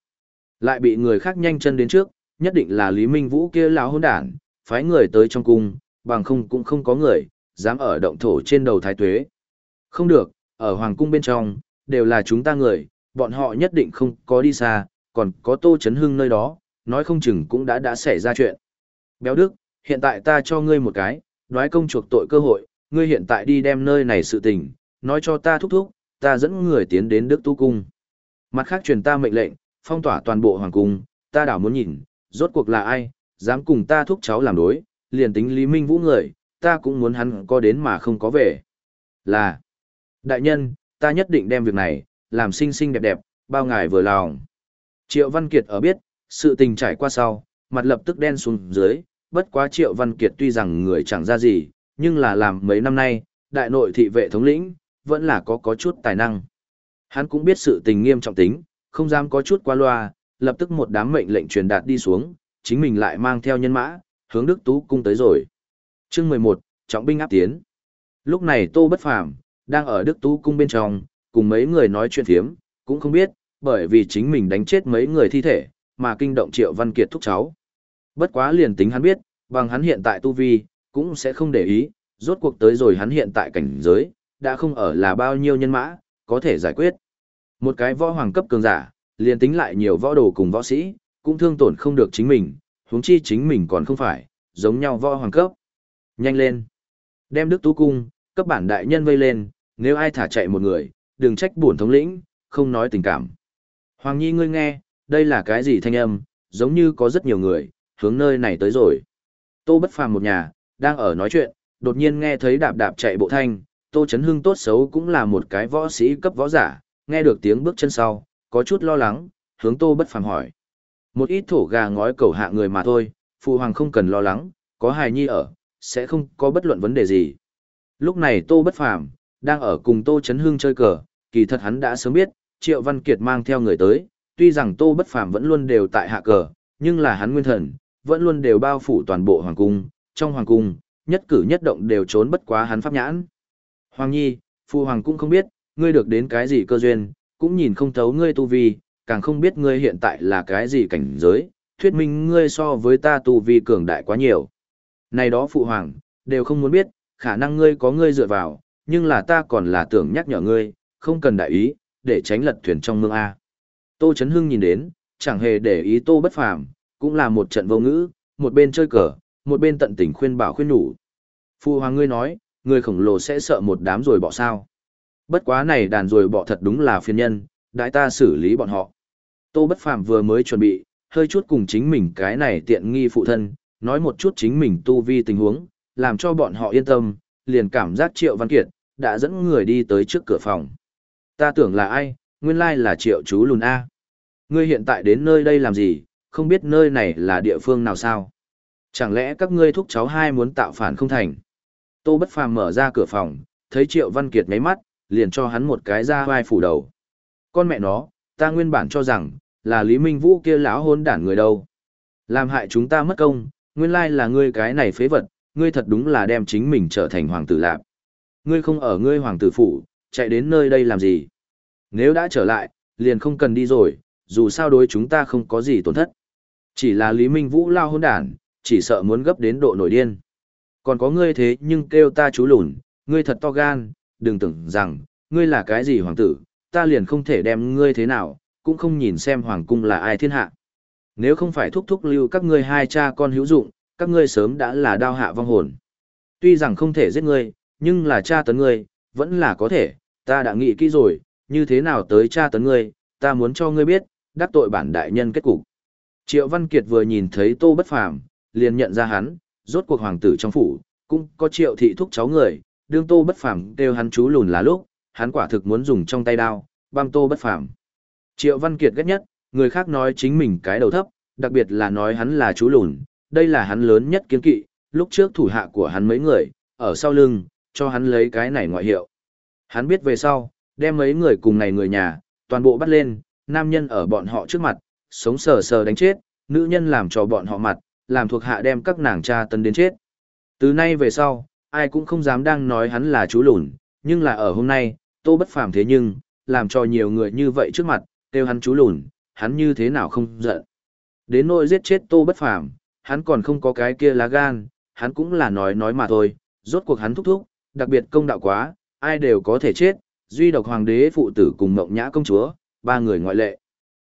Lại bị người khác nhanh chân đến trước, nhất định là Lý Minh Vũ kia lão hôn đản, phái người tới trong cung, bằng không cũng không có người, dám ở động thổ trên đầu thái tuế. Không được, ở hoàng cung bên trong, đều là chúng ta người, bọn họ nhất định không có đi xa, còn có tô chấn hưng nơi đó, nói không chừng cũng đã đã xảy ra chuyện. Béo Đức, hiện tại ta cho ngươi một cái, nói công chuộc tội cơ hội, ngươi hiện tại đi đem nơi này sự tình, nói cho ta thúc thúc, ta dẫn người tiến đến Đức Tu Cung. Mặt khác truyền ta mệnh lệnh, phong tỏa toàn bộ hoàng cung, ta đảo muốn nhìn, rốt cuộc là ai, dám cùng ta thúc cháu làm đối, liền tính Lý Minh Vũ người, ta cũng muốn hắn có đến mà không có về. Là, đại nhân, ta nhất định đem việc này, làm xinh xinh đẹp đẹp, bao ngài vừa lòng. Triệu Văn Kiệt ở biết, sự tình trải qua sau, mặt lập tức đen xuống dưới, bất quá Triệu Văn Kiệt tuy rằng người chẳng ra gì, nhưng là làm mấy năm nay, đại nội thị vệ thống lĩnh, vẫn là có có chút tài năng. Hắn cũng biết sự tình nghiêm trọng tính, không dám có chút qua loa, lập tức một đám mệnh lệnh truyền đạt đi xuống, chính mình lại mang theo nhân mã, hướng Đức Tú cung tới rồi. Chương 11, trọng binh áp tiến. Lúc này Tô Bất Phàm đang ở Đức Tú cung bên trong, cùng mấy người nói chuyện thiếm, cũng không biết, bởi vì chính mình đánh chết mấy người thi thể, mà kinh động Triệu Văn Kiệt thúc cháu. Bất quá liền tính hắn biết, bằng hắn hiện tại tu vi, cũng sẽ không để ý, rốt cuộc tới rồi hắn hiện tại cảnh giới, đã không ở là bao nhiêu nhân mã, có thể giải quyết. Một cái võ hoàng cấp cường giả, liền tính lại nhiều võ đồ cùng võ sĩ, cũng thương tổn không được chính mình, huống chi chính mình còn không phải, giống nhau võ hoàng cấp. Nhanh lên. Đem Đức Tú Cung, cấp bản đại nhân vây lên, nếu ai thả chạy một người, đừng trách buồn thống lĩnh, không nói tình cảm. Hoàng Nhi ngươi nghe, đây là cái gì thanh âm, giống như có rất nhiều người, hướng nơi này tới rồi. Tô bất phàm một nhà, đang ở nói chuyện, đột nhiên nghe thấy đạp đạp chạy bộ thanh, Tô Chấn Hưng tốt xấu cũng là một cái võ sĩ cấp võ giả, nghe được tiếng bước chân sau, có chút lo lắng, hướng Tô bất phàm hỏi. Một ít thổ gà ngói cầu hạ người mà thôi, phụ hoàng không cần lo lắng, có hài nhi ở, sẽ không có bất luận vấn đề gì. Lúc này Tô bất phàm, đang ở cùng Tô Chấn Hưng chơi cờ, kỳ thật hắn đã sớm biết, Triệu Văn Kiệt mang theo người tới, tuy rằng Tô Bất Phàm vẫn luôn đều tại hạ cờ, nhưng là hắn nguyên thần, vẫn luôn đều bao phủ toàn bộ hoàng cung, trong hoàng cung, nhất cử nhất động đều trốn bất quá hắn pháp nhãn. Hoàng Nhi, phụ hoàng cũng không biết, ngươi được đến cái gì cơ duyên, cũng nhìn không thấu ngươi tu vi, càng không biết ngươi hiện tại là cái gì cảnh giới, thuyết minh ngươi so với ta tu vi cường đại quá nhiều. Này đó phụ hoàng, đều không muốn biết, khả năng ngươi có ngươi dựa vào, nhưng là ta còn là tưởng nhắc nhở ngươi, không cần đại ý, để tránh lật thuyền trong mương A. Tô Chấn Hưng nhìn đến, chẳng hề để ý Tô Bất Phàm, cũng là một trận vô ngữ, một bên chơi cờ, một bên tận tình khuyên bảo khuyên nhủ. Phu hoàng ngươi nói, người khổng lồ sẽ sợ một đám rồi bỏ sao. Bất quá này đàn rồi bỏ thật đúng là phiền nhân, đại ta xử lý bọn họ. Tô Bất Phàm vừa mới chuẩn bị, hơi chút cùng chính mình cái này tiện nghi phụ thân, nói một chút chính mình tu vi tình huống, làm cho bọn họ yên tâm, liền cảm giác Triệu Văn Kiệt, đã dẫn người đi tới trước cửa phòng. Ta tưởng là ai, nguyên lai là Triệu chú lùn A. Ngươi hiện tại đến nơi đây làm gì, không biết nơi này là địa phương nào sao? Chẳng lẽ các ngươi thúc cháu hai muốn tạo phản không thành? Tô Bất Phàm mở ra cửa phòng, thấy Triệu Văn Kiệt ngáy mắt, liền cho hắn một cái ra vai phủ đầu. Con mẹ nó, ta nguyên bản cho rằng, là Lý Minh Vũ kia lão hôn đản người đâu. Làm hại chúng ta mất công, nguyên lai là ngươi cái này phế vật, ngươi thật đúng là đem chính mình trở thành hoàng tử lạp. Ngươi không ở ngươi hoàng tử phủ, chạy đến nơi đây làm gì? Nếu đã trở lại, liền không cần đi rồi, dù sao đối chúng ta không có gì tổn thất. Chỉ là Lý Minh Vũ lao hôn đản, chỉ sợ muốn gấp đến độ nổi điên. Còn có ngươi thế nhưng kêu ta chú lùn, ngươi thật to gan, đừng tưởng rằng, ngươi là cái gì hoàng tử, ta liền không thể đem ngươi thế nào, cũng không nhìn xem hoàng cung là ai thiên hạ. Nếu không phải thúc thúc lưu các ngươi hai cha con hữu dụng, các ngươi sớm đã là đao hạ vong hồn. Tuy rằng không thể giết ngươi, nhưng là cha tấn ngươi, vẫn là có thể, ta đã nghĩ kỹ rồi, như thế nào tới cha tấn ngươi, ta muốn cho ngươi biết, đắc tội bản đại nhân kết cục. Triệu Văn Kiệt vừa nhìn thấy Tô Bất Phàm, liền nhận ra hắn, rốt cuộc hoàng tử trong phủ, cũng có Triệu thị thúc cháu người, đương Tô Bất Phàm kêu hắn chú lùn là lúc, hắn quả thực muốn dùng trong tay đao, băm Tô Bất Phàm. Triệu Văn Kiệt ghét nhất, người khác nói chính mình cái đầu thấp, đặc biệt là nói hắn là chú lùn, đây là hắn lớn nhất kiến kỵ, lúc trước thủ hạ của hắn mấy người, ở sau lưng, cho hắn lấy cái này ngoại hiệu. Hắn biết về sau, đem mấy người cùng này người nhà, toàn bộ bắt lên, nam nhân ở bọn họ trước mặt, sống sờ sờ đánh chết, nữ nhân làm cho bọn họ mặt, làm thuộc hạ đem các nàng cha tấn đến chết. Từ nay về sau, ai cũng không dám đang nói hắn là chú lùn, nhưng là ở hôm nay, tô bất phàm thế nhưng, làm cho nhiều người như vậy trước mặt, kêu hắn chú lùn, hắn như thế nào không giận. Đến nỗi giết chết tô bất phàm, hắn còn không có cái kia lá gan, hắn cũng là nói nói mà thôi, rốt cuộc hắn thúc thúc, đặc biệt công đạo quá, ai đều có thể chết, duy độc hoàng đế phụ tử cùng mộng nhã công chúa, ba người ngoại lệ.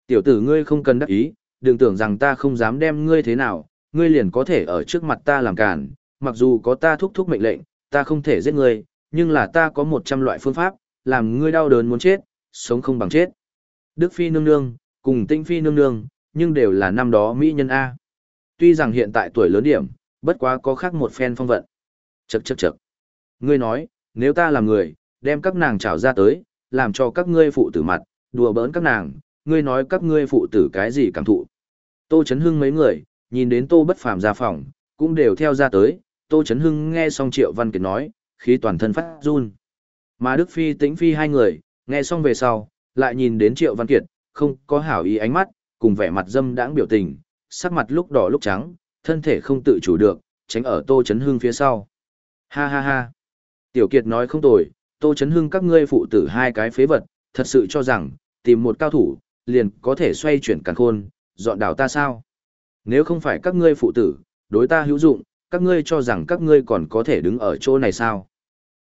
Tiểu tử ngươi không cần đắc ý, đừng tưởng rằng ta không dám đem ngươi thế nào, ngươi liền có thể ở trước mặt ta làm cản, mặc dù có ta thúc thúc mệnh lệnh, ta không thể giết ngươi, nhưng là ta có một trăm loại phương pháp, làm ngươi đau đớn muốn chết, sống không bằng chết. Đức Phi nương nương, cùng Tinh Phi nương nương, nhưng đều là năm đó Mỹ nhân A. Tuy rằng hiện tại tuổi lớn điểm, bất quá có khác một phen phong vận. Chậc chậc chậc. Ngươi nói, nếu ta làm người, đem các nàng trảo ra tới, làm cho các ngươi phụ tử mặt, đùa bỡn các nàng, ngươi nói các ngươi phụ tử cái gì cảm thụ. Tô Chấn Hưng mấy người, nhìn đến Tô Bất Phàm ra phòng, cũng đều theo ra tới, Tô Chấn Hưng nghe xong Triệu Văn Kiệt nói, khí toàn thân phát run. Mà Đức Phi Tĩnh Phi hai người, nghe xong về sau, lại nhìn đến Triệu Văn Kiệt, không có hảo ý ánh mắt, cùng vẻ mặt dâm đãng biểu tình, sắc mặt lúc đỏ lúc trắng, thân thể không tự chủ được, tránh ở Tô Chấn Hưng phía sau. Ha ha ha. Tiểu Kiệt nói không tồi, Tô Chấn Hưng các ngươi phụ tử hai cái phế vật, thật sự cho rằng, tìm một cao thủ, liền có thể xoay chuyển càn khôn, dọn đảo ta sao? Nếu không phải các ngươi phụ tử, đối ta hữu dụng, các ngươi cho rằng các ngươi còn có thể đứng ở chỗ này sao?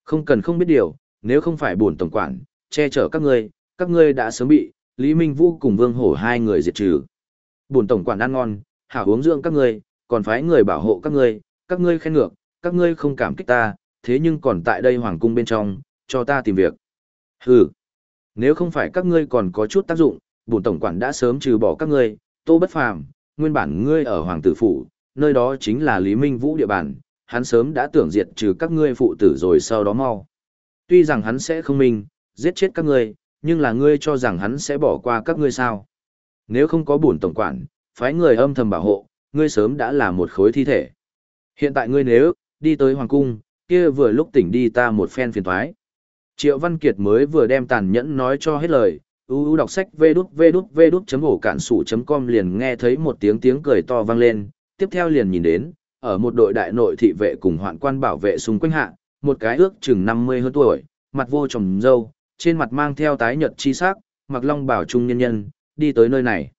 Không cần không biết điều, nếu không phải buồn tổng quản, che chở các ngươi, các ngươi đã sớm bị, Lý Minh Vũ cùng Vương Hổ hai người diệt trừ. Buồn tổng quản ăn ngon, hảo uống dưỡng các ngươi, còn phái người bảo hộ các ngươi, các ngươi khen ngược, các ngươi không cảm kích ta, thế nhưng còn tại đây hoàng cung bên trong, cho ta tìm việc. Hừ, nếu không phải các ngươi còn có chút tác dụng, bổn tổng quản đã sớm trừ bỏ các ngươi, tô bất phàm, nguyên bản ngươi ở hoàng tử phủ, nơi đó chính là Lý Minh Vũ địa bàn, hắn sớm đã tưởng diệt trừ các ngươi phụ tử rồi sau đó mau. Tuy rằng hắn sẽ không minh, giết chết các ngươi, nhưng là ngươi cho rằng hắn sẽ bỏ qua các ngươi sao. Nếu không có bổn tổng quản, phái người âm thầm bảo hộ, ngươi sớm đã là một khối thi thể. Hiện tại ngươi nếu, đi tới hoàng cung, kia vừa lúc tỉnh đi ta một phen phiền thoái. Triệu Văn Kiệt mới vừa đem tàn nhẫn nói cho hết lời, uu đọc sách vê đút vê đút vê đút chấm ổ cản sủ chấm com liền nghe thấy một tiếng tiếng cười to vang lên, tiếp theo liền nhìn đến, ở một đội đại nội thị vệ cùng hoạn quan bảo vệ xung quanh hạ, một cái ước chừng 50 hơn tuổi, mặt vô trồng dâu, trên mặt mang theo tái nhợt chi sắc, mặc long bảo trung nhân nhân, đi tới nơi này.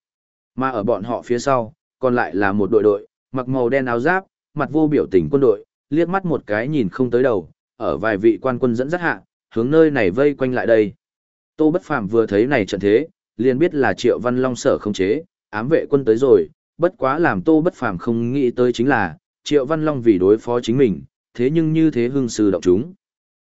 Mà ở bọn họ phía sau, còn lại là một đội đội, mặc màu đen áo giáp, mặt vô biểu tình quân đội, liếc mắt một cái nhìn không tới đầu, ở vài vị quan quân dẫn dắt hạ, hướng nơi này vây quanh lại đây. Tô Bất Phàm vừa thấy này trận thế, liền biết là Triệu Văn Long sở không chế, ám vệ quân tới rồi, bất quá làm Tô Bất Phàm không nghĩ tới chính là, Triệu Văn Long vì đối phó chính mình, thế nhưng như thế hưng sư động chúng.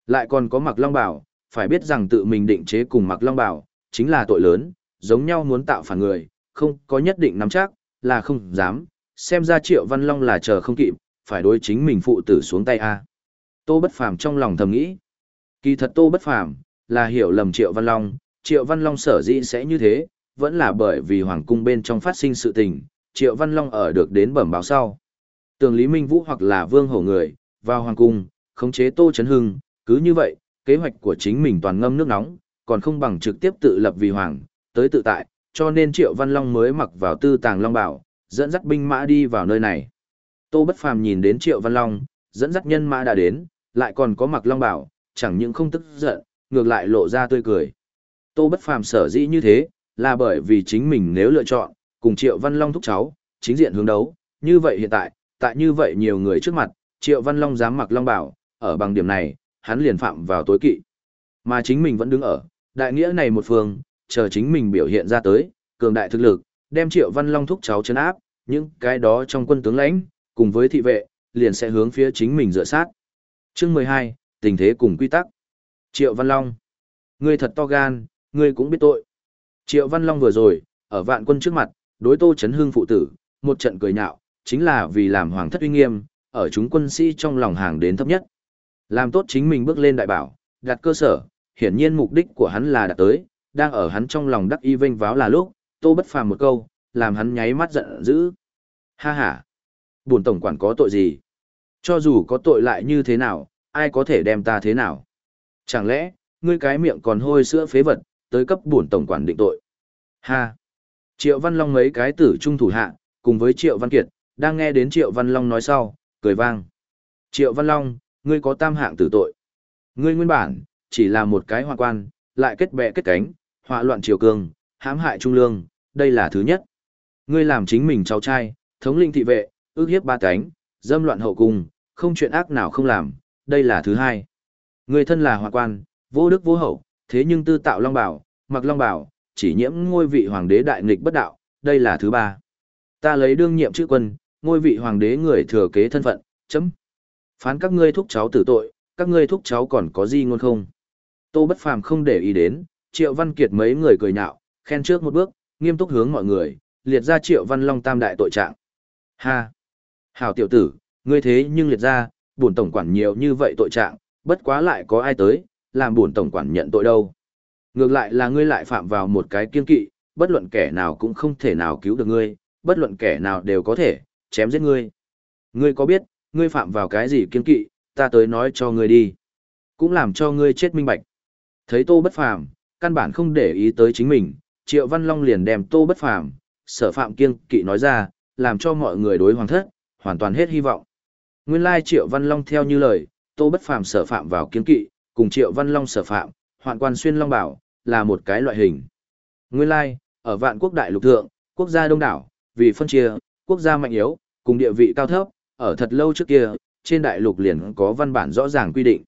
Lại còn có mặc long bảo, phải biết rằng tự mình định chế cùng mặc long bảo, chính là tội lớn, giống nhau muốn tạo phản người, không có nhất định nắm chắc, là không dám, xem ra Triệu Văn Long là chờ không kịp, phải đối chính mình phụ tử xuống tay a. Tô Bất Phàm trong lòng thầm nghĩ, kỳ thật Tô Bất Phàm là hiểu lầm Triệu Văn Long, Triệu Văn Long sở dĩ sẽ như thế, vẫn là bởi vì hoàng cung bên trong phát sinh sự tình, Triệu Văn Long ở được đến bẩm báo sau. Tường Lý Minh Vũ hoặc là Vương Hổ người, vào hoàng cung, khống chế Tô Chấn Hưng, cứ như vậy, kế hoạch của chính mình toàn ngâm nước nóng, còn không bằng trực tiếp tự lập vì hoàng, tới tự tại, cho nên Triệu Văn Long mới mặc vào tư tàng long bảo, dẫn dắt binh mã đi vào nơi này. Tô Bất Phàm nhìn đến Triệu Văn Long, dẫn dắt nhân mã đã đến, lại còn có mặc long bảo, chẳng những không tức giận, ngược lại lộ ra tươi cười. Tô Bất Phàm sở dĩ như thế, là bởi vì chính mình nếu lựa chọn, cùng Triệu Văn Long thúc cháu, chính diện hướng đấu, như vậy hiện tại, tại như vậy nhiều người trước mặt, Triệu Văn Long dám mặc long bảo, ở bằng điểm này, hắn liền phạm vào tối kỵ. Mà chính mình vẫn đứng ở, đại nghĩa này một phương, chờ chính mình biểu hiện ra tới, cường đại thực lực, đem Triệu Văn Long thúc cháu chấn áp, những cái đó trong quân tướng lãnh, cùng với thị vệ, liền sẽ hướng phía chính mình dựa sát. Chương 12, tình thế cùng quy tắc. Triệu Văn Long, ngươi thật to gan, ngươi cũng biết tội. Triệu Văn Long vừa rồi, ở vạn quân trước mặt, đối Tô Chấn Hưng phụ tử, một trận cười nhạo, chính là vì làm hoàng thất uy nghiêm, ở chúng quân sĩ trong lòng hàng đến thấp nhất. Làm tốt chính mình bước lên đại bảo, đặt cơ sở, hiển nhiên mục đích của hắn là đạt tới, đang ở hắn trong lòng đắc y vinh váo là lúc, Tô Bất Phàm một câu, làm hắn nháy mắt giận dữ. Ha ha, buồn tổng quản có tội gì? Cho dù có tội lại như thế nào, ai có thể đem ta thế nào? Chẳng lẽ, ngươi cái miệng còn hôi sữa phế vật, tới cấp bổn tổng quản định tội. Ha! Triệu Văn Long mấy cái tử trung thủ hạ, cùng với Triệu Văn Kiệt, đang nghe đến Triệu Văn Long nói sau, cười vang. Triệu Văn Long, ngươi có tam hạng tử tội. Ngươi nguyên bản, chỉ là một cái hoa quan, lại kết bè kết cánh, họa loạn triều cường, hãm hại trung lương, đây là thứ nhất. Ngươi làm chính mình cháu trai, thống linh thị vệ, ước hiếp ba cánh, dâm loạn hậu cung, không chuyện ác nào không làm, đây là thứ hai. Người thân là hòa quan, vô đức vô hậu, thế nhưng tư tạo long bảo, mặc long bảo, chỉ nhiễm ngôi vị hoàng đế đại nghịch bất đạo, đây là thứ ba. Ta lấy đương nhiệm chữ quân, ngôi vị hoàng đế người thừa kế thân phận, chấm. Phán các ngươi thúc cháu tử tội, các ngươi thúc cháu còn có gì ngôn không? Tô Bất Phàm không để ý đến, Triệu Văn Kiệt mấy người cười nhạo, khen trước một bước, nghiêm túc hướng mọi người, liệt ra Triệu Văn Long tam đại tội trạng. Ha! Hảo tiểu tử, ngươi thế nhưng liệt ra, bổn tổng quản nhiều như vậy tội trạng, bất quá lại có ai tới, làm bổn tổng quản nhận tội đâu. Ngược lại là ngươi lại phạm vào một cái kiên kỵ, bất luận kẻ nào cũng không thể nào cứu được ngươi, bất luận kẻ nào đều có thể, chém giết ngươi. Ngươi có biết, ngươi phạm vào cái gì kiên kỵ, ta tới nói cho ngươi đi. Cũng làm cho ngươi chết minh bạch. Thấy tô bất phàm, căn bản không để ý tới chính mình, Triệu Văn Long liền đem tô bất phàm, sở phạm kiên kỵ nói ra, làm cho mọi người đối hoàng thất, hoàn toàn hết hy vọng. Nguyên lai Triệu Văn Long theo như lời, tô bất phàm sở phạm vào kiên kỵ, cùng Triệu Văn Long sở phạm, hoạn quan xuyên long bảo, là một cái loại hình. Nguyên lai, ở vạn quốc đại lục thượng, quốc gia đông đảo, vì phân chia, quốc gia mạnh yếu, cùng địa vị cao thấp, ở thật lâu trước kia, trên đại lục liền có văn bản rõ ràng quy định.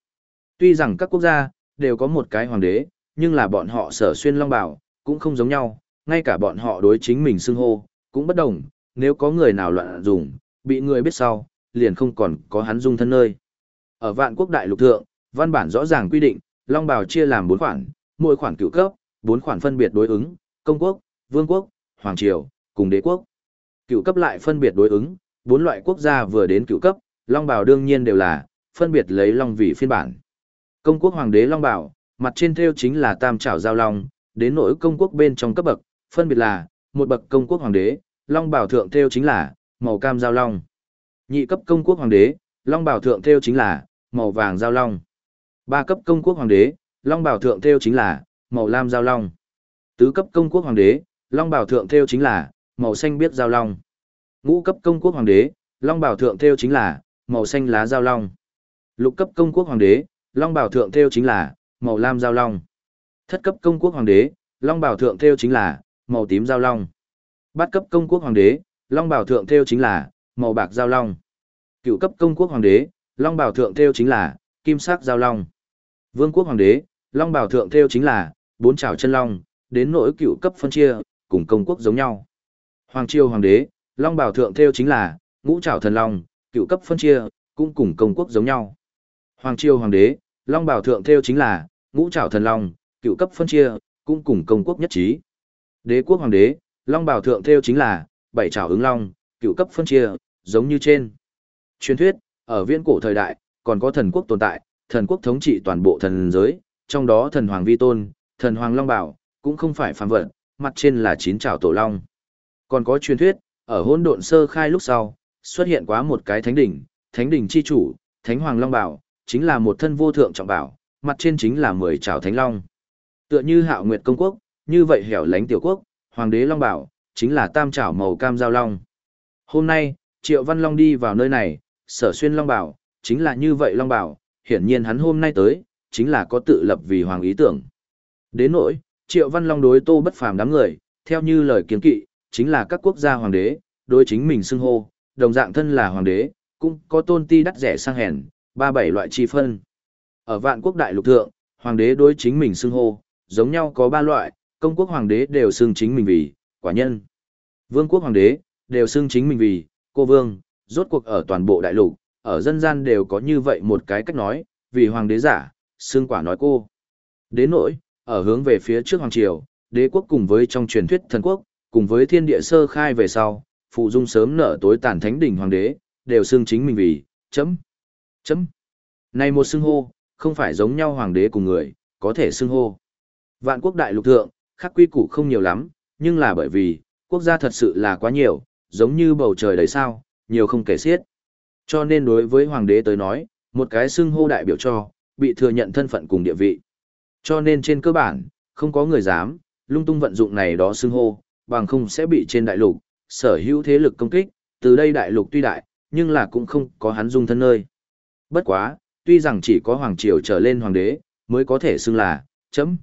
Tuy rằng các quốc gia đều có một cái hoàng đế, nhưng là bọn họ sở xuyên long bảo, cũng không giống nhau, ngay cả bọn họ đối chính mình xưng hô, cũng bất đồng, nếu có người nào loạn dùng, bị người biết sau, liền không còn có hắn dung thân nơi. Ở vạn quốc đại lục thượng, văn bản rõ ràng quy định, long bào chia làm 4 khoản, mỗi khoản cựu cấp, 4 khoản phân biệt đối ứng, công quốc, vương quốc, hoàng triều, cùng đế quốc. Cựu cấp lại phân biệt đối ứng, bốn loại quốc gia vừa đến cựu cấp, long bào đương nhiên đều là phân biệt lấy long vị phiên bản. Công quốc hoàng đế long bào, mặt trên theo chính là tam trảo giao long, đến nỗi công quốc bên trong cấp bậc, phân biệt là một bậc công quốc hoàng đế, long bào thượng theo chính là màu cam giao long. Nhị cấp công quốc hoàng đế, long bảo thượng theo chính là màu vàng giao long. Ba cấp công quốc hoàng đế, long bảo thượng theo chính là màu lam giao long. Tứ cấp công quốc hoàng đế, long bảo thượng theo chính là màu xanh biết giao long. Ngũ cấp công quốc hoàng đế, long bảo thượng theo chính là màu xanh lá giao long. Lục cấp công quốc hoàng đế, long bảo thượng theo chính là màu lam giao long. Thất cấp công quốc hoàng đế, long bảo thượng theo chính là màu tím giao long. Bát cấp công quốc hoàng đế, long bảo thượng theo chính là màu bạc giao long. Cựu cấp công quốc hoàng đế, long bảo thượng theo chính là kim sắc giao long. Vương quốc hoàng đế, long bảo thượng theo chính là bốn trảo chân long, đến nỗi cựu cấp phân chia, cùng công quốc giống nhau. Hoàng triều hoàng đế, long bảo thượng theo chính là ngũ trảo thần long, cựu cấp phân chia, cũng cùng công quốc giống nhau. Hoàng triều hoàng đế, long bảo thượng theo chính là, ngũ trảo thần long, cựu cấp phân chia, cũng cùng công quốc nhất trí. Đế quốc hoàng đế, long bảo thượng theo chính là, bảy trảo ứng long, cựu cấp phân chia, giống như trên. Truyền thuyết, ở viễn cổ thời đại, còn có thần quốc tồn tại, thần quốc thống trị toàn bộ thần giới, trong đó thần hoàng vi tôn, thần hoàng long bảo, cũng không phải phàm vật, mặt trên là chín trảo tổ long. Còn có truyền thuyết, ở hỗn độn sơ khai lúc sau, xuất hiện quá một cái thánh đỉnh, thánh đỉnh chi chủ, thánh hoàng long bảo, chính là một thân vô thượng trọng bảo, mặt trên chính là mười trảo thánh long. Tựa như hạo nguyệt công quốc, như vậy hẻo lánh tiểu quốc, hoàng đế long bảo, chính là tam trảo màu cam giao long. Hôm nay, Triệu Văn Long đi vào nơi này, sở xuyên long bảo, chính là như vậy long bảo, hiển nhiên hắn hôm nay tới, chính là có tự lập vì hoàng ý tưởng. Đến nỗi, Triệu Văn Long đối tô bất phàm đám người, theo như lời kiến kỵ, chính là các quốc gia hoàng đế, đối chính mình xưng hô, đồng dạng thân là hoàng đế, cũng có tôn ti đắt rẻ sang hèn, ba bảy loại chi phân. Ở vạn quốc đại lục thượng, hoàng đế đối chính mình xưng hô, giống nhau có ba loại, công quốc hoàng đế đều xưng chính mình vì, quả nhân. Vương quốc hoàng đế, đều xưng chính mình vì, cô vương, rốt cuộc ở toàn bộ đại lục, ở dân gian đều có như vậy một cái cách nói, vì hoàng đế giả, xưng quả nói cô. Đến nỗi, ở hướng về phía trước hoàng triều, đế quốc cùng với trong truyền thuyết thần quốc, cùng với thiên địa sơ khai về sau, phụ dung sớm nở tối tàn thánh đỉnh hoàng đế, đều xưng chính mình vì, chấm, chấm. Này một xưng hô, không phải giống nhau hoàng đế cùng người, có thể xưng hô. Vạn quốc đại lục thượng, khắc quy củ không nhiều lắm, nhưng là bởi vì, quốc gia thật sự là quá nhiều, giống như bầu trời đầy sao, nhiều không kể xiết. Cho nên đối với hoàng đế tới nói, một cái xưng hô đại biểu cho, bị thừa nhận thân phận cùng địa vị. Cho nên trên cơ bản, không có người dám, lung tung vận dụng này đó xưng hô, bằng không sẽ bị trên đại lục, sở hữu thế lực công kích, từ đây đại lục tuy đại, nhưng là cũng không có hắn dung thân nơi. Bất quá, tuy rằng chỉ có hoàng triều trở lên hoàng đế, mới có thể xưng là, chấm.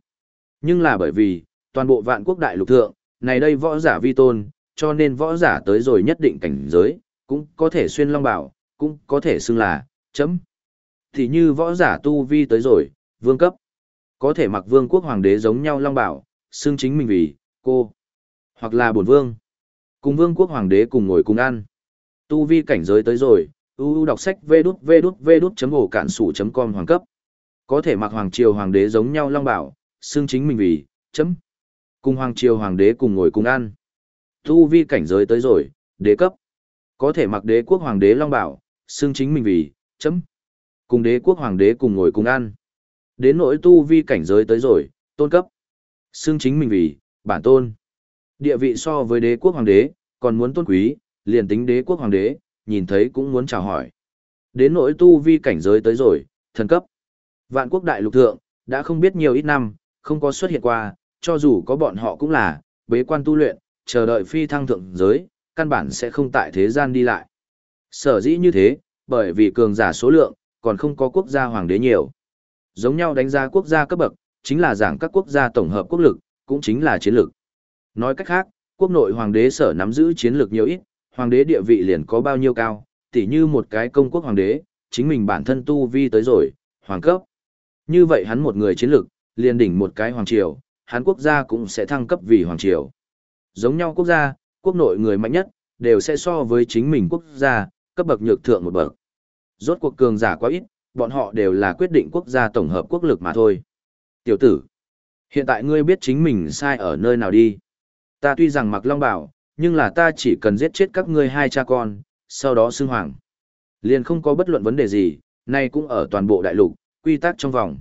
Nhưng là bởi vì, toàn bộ vạn quốc đại lục thượng, này đây võ giả vi tôn, cho nên võ giả tới rồi nhất định cảnh giới, cũng có thể xuyên long bảo, cũng có thể xưng là, chấm. Thì như võ giả tu vi tới rồi, vương cấp, có thể mặc vương quốc hoàng đế giống nhau long bảo, xưng chính mình vì, cô, hoặc là bổn vương. Cùng vương quốc hoàng đế cùng ngồi cùng ăn. Tu vi cảnh giới tới rồi, uu đọc sách vê đút vê đút vê đút chấm ổ cản sủ chấm com hoàng cấp. Có thể mặc hoàng triều hoàng đế giống nhau long bảo, xưng chính mình vì, chấm. Cùng hoàng triều hoàng đế cùng ngồi cùng ăn. Tu vi cảnh giới tới rồi, đế cấp. Có thể mặc đế quốc hoàng đế long bảo, xưng chính mình vì, chấm. Cùng đế quốc hoàng đế cùng ngồi cùng ăn. Đến nỗi tu vi cảnh giới tới rồi, tôn cấp. Xưng chính mình vì, bản tôn. Địa vị so với đế quốc hoàng đế, còn muốn tôn quý, liền tính đế quốc hoàng đế, nhìn thấy cũng muốn chào hỏi. Đến nỗi tu vi cảnh giới tới rồi, thần cấp. Vạn quốc đại lục thượng, đã không biết nhiều ít năm, không có xuất hiện qua, cho dù có bọn họ cũng là, bế quan tu luyện, chờ đợi phi thăng thượng giới, căn bản sẽ không tại thế gian đi lại. Sở dĩ như thế, bởi vì cường giả số lượng, còn không có quốc gia hoàng đế nhiều. Giống nhau đánh giá quốc gia cấp bậc, chính là giảng các quốc gia tổng hợp quốc lực, cũng chính là chiến lược. Nói cách khác, quốc nội hoàng đế sở nắm giữ chiến lược nhiều ít, hoàng đế địa vị liền có bao nhiêu cao, tỉ như một cái công quốc hoàng đế, chính mình bản thân tu vi tới rồi, hoàng cấp. Như vậy hắn một người chiến lược, liền đỉnh một cái hoàng triều, Hán quốc gia cũng sẽ thăng cấp vì hoàng triều. Giống nhau quốc gia, quốc nội người mạnh nhất, đều sẽ so với chính mình quốc gia, cấp bậc nhược thượng một bậc. Rốt cuộc cường giả quá ít, bọn họ đều là quyết định quốc gia tổng hợp quốc lực mà thôi. Tiểu tử, hiện tại ngươi biết chính mình sai ở nơi nào đi. Ta tuy rằng mặc long bảo, nhưng là ta chỉ cần giết chết các ngươi hai cha con, sau đó xưng hoàng. Liền không có bất luận vấn đề gì, nay cũng ở toàn bộ đại lục, quy tắc trong vòng.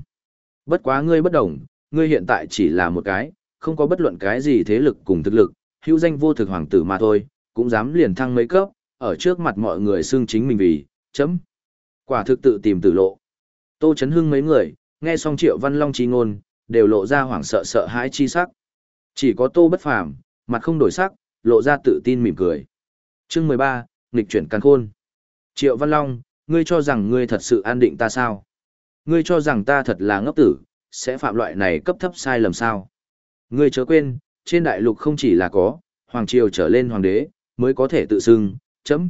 Bất quá ngươi bất đồng, ngươi hiện tại chỉ là một cái, không có bất luận cái gì thế lực cùng thực lực, hữu danh vô thực hoàng tử mà thôi, cũng dám liền thăng mấy cấp, ở trước mặt mọi người xưng chính mình vì, chấm. Quả thực tự tìm tử lộ. Tô Chấn Hưng mấy người, nghe xong Triệu Văn Long chi ngôn, đều lộ ra hoảng sợ sợ hãi chi sắc. Chỉ có Tô Bất Phàm, mặt không đổi sắc, lộ ra tự tin mỉm cười. Chương 13, nghịch chuyển càn khôn. Triệu Văn Long, ngươi cho rằng ngươi thật sự an định ta sao? Ngươi cho rằng ta thật là ngốc tử, sẽ phạm loại này cấp thấp sai lầm sao? Ngươi chớ quên, trên đại lục không chỉ là có, hoàng triều trở lên hoàng đế, mới có thể tự xưng, chấm.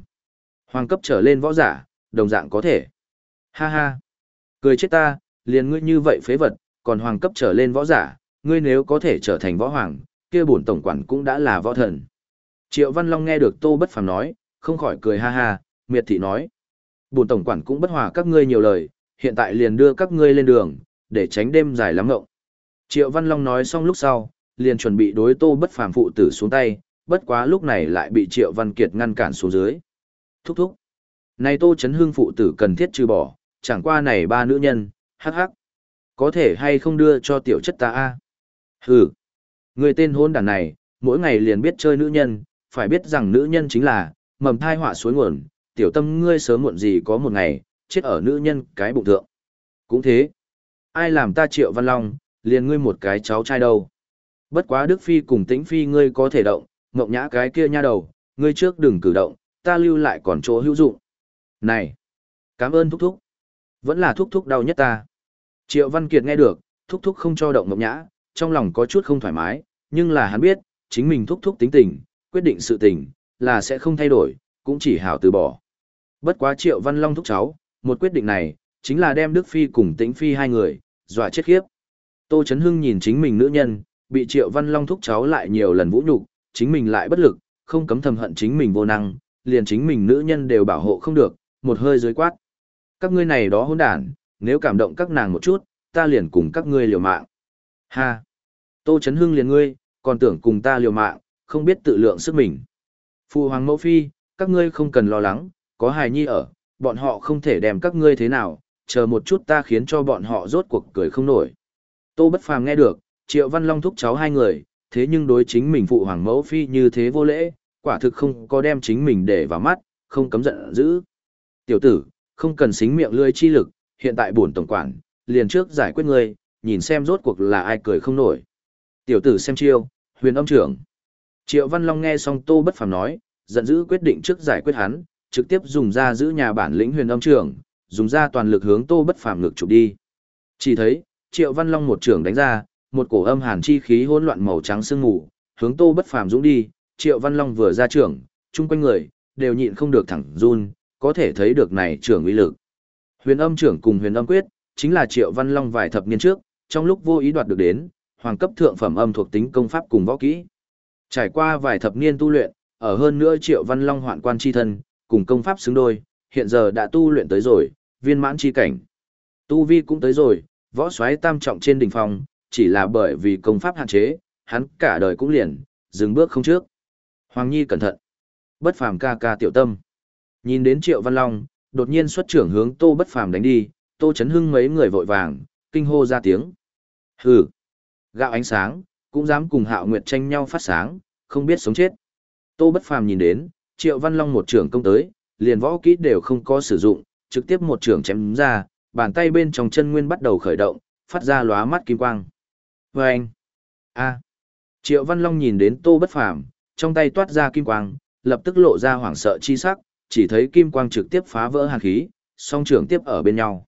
Hoàng cấp trở lên võ giả, đồng dạng có thể. Ha ha. Cười chết ta, liền ngươi như vậy phế vật, còn hoàng cấp trở lên võ giả, ngươi nếu có thể trở thành võ hoàng, kia bổn tổng quản cũng đã là võ thần. Triệu Văn Long nghe được Tô Bất Phàm nói, không khỏi cười ha ha, miệt thị nói, Bổn tổng quản cũng bất hòa các ngươi nhiều lời, hiện tại liền đưa các ngươi lên đường, để tránh đêm dài lắm ngộng. Triệu Văn Long nói xong lúc sau, liền chuẩn bị đối Tô Bất Phàm phụ tử xuống tay, bất quá lúc này lại bị Triệu Văn Kiệt ngăn cản xuống dưới. Thúc thúc. Này Tô Chấn Hưng phụ tử cần thiết trừ bỏ, chẳng qua này ba nữ nhân, hắc hắc. Có thể hay không đưa cho tiểu chất ta a? Hừ. Người tên hôn đàn này, mỗi ngày liền biết chơi nữ nhân, phải biết rằng nữ nhân chính là mầm thai họa suối nguồn, tiểu tâm ngươi sớm muộn gì có một ngày, chết ở nữ nhân cái bụng thượng. Cũng thế. Ai làm ta triệu văn long, liền ngươi một cái cháu trai đâu. Bất quá Đức Phi cùng Tĩnh Phi ngươi có thể động, mộng nhã cái kia nha đầu, ngươi trước đừng cử động, ta lưu lại còn chỗ hữu dụng. Này! Cảm ơn thúc thúc. Vẫn là thúc thúc đau nhất ta. Triệu Văn Kiệt nghe được, thúc thúc không cho động mộng nhã, trong lòng có chút không thoải mái, nhưng là hắn biết, chính mình thúc thúc tính tình, quyết định sự tình, là sẽ không thay đổi, cũng chỉ hảo từ bỏ. Bất quá Triệu Văn Long thúc cháu, một quyết định này, chính là đem Đức Phi cùng Tĩnh Phi hai người, dọa chết khiếp. Tô Chấn Hưng nhìn chính mình nữ nhân, bị Triệu Văn Long thúc cháu lại nhiều lần vũ nhục, chính mình lại bất lực, không cấm thầm hận chính mình vô năng, liền chính mình nữ nhân đều bảo hộ không được, một hơi dưới quát. Các ngươi này đó hỗn đản, nếu cảm động các nàng một chút, ta liền cùng các ngươi liều mạng. Ha! Tô Chấn Hưng liền ngươi, còn tưởng cùng ta liều mạng, không biết tự lượng sức mình. Phu Hoàng Mẫu Phi, các ngươi không cần lo lắng, có hài nhi ở, bọn họ không thể đem các ngươi thế nào, chờ một chút ta khiến cho bọn họ rốt cuộc cười không nổi. Tô Bất Phàm nghe được, Triệu Văn Long thúc cháu hai người, thế nhưng đối chính mình phụ hoàng mẫu phi như thế vô lễ, quả thực không có đem chính mình để vào mắt, không cấm giận dữ. Tiểu tử, không cần xính miệng lưỡi chi lực, hiện tại bổn tổng quản, liền trước giải quyết ngươi, nhìn xem rốt cuộc là ai cười không nổi. Tiểu tử xem chiêu, huyền âm trưởng. Triệu Văn Long nghe xong Tô Bất Phàm nói, giận dữ quyết định trước giải quyết hắn, trực tiếp dùng ra giữ nhà bản lĩnh huyền âm trưởng, dùng ra toàn lực hướng Tô Bất Phàm ngược chụp đi. Chỉ thấy, Triệu Văn Long một trưởng đánh ra, một cổ âm hàn chi khí hỗn loạn màu trắng sương mù, hướng Tô Bất Phàm dũng đi, Triệu Văn Long vừa ra trưởng, chung quanh người đều nhịn không được thẳng run, có thể thấy được này trưởng uy lực. Huyền Âm trưởng cùng Huyền Âm quyết, chính là Triệu Văn Long vài thập niên trước, trong lúc vô ý đoạt được đến, hoàng cấp thượng phẩm âm thuộc tính công pháp cùng võ kỹ. Trải qua vài thập niên tu luyện, ở hơn nữa Triệu Văn Long hoạn quan chi thân, cùng công pháp xứng đôi, hiện giờ đã tu luyện tới rồi, viên mãn chi cảnh. Tu vi cũng tới rồi, võ xoáy tam trọng trên đỉnh phòng, chỉ là bởi vì công pháp hạn chế, hắn cả đời cũng liền, dừng bước không trước. Hoàng Nhi cẩn thận. Bất phàm ca ca tiểu tâm. Nhìn đến Triệu Văn Long, đột nhiên xuất trưởng hướng Tô Bất phàm đánh đi, Tô Chấn Hưng mấy người vội vàng, kinh hô ra tiếng. Hừ. Gạo ánh sáng, cũng dám cùng Hạo Nguyệt tranh nhau phát sáng, không biết sống chết. Tô Bất phàm nhìn đến, Triệu Văn Long một trưởng công tới, liền võ kỹ đều không có sử dụng, trực tiếp một trưởng chém ra, bàn tay bên trong chân nguyên bắt đầu khởi động, phát ra lóa mắt kim quang. Và anh, a, Triệu Văn Long nhìn đến Tô Bất Phàm, trong tay toát ra kim quang, lập tức lộ ra hoảng sợ chi sắc, chỉ thấy kim quang trực tiếp phá vỡ hàn khí, song trưởng tiếp ở bên nhau.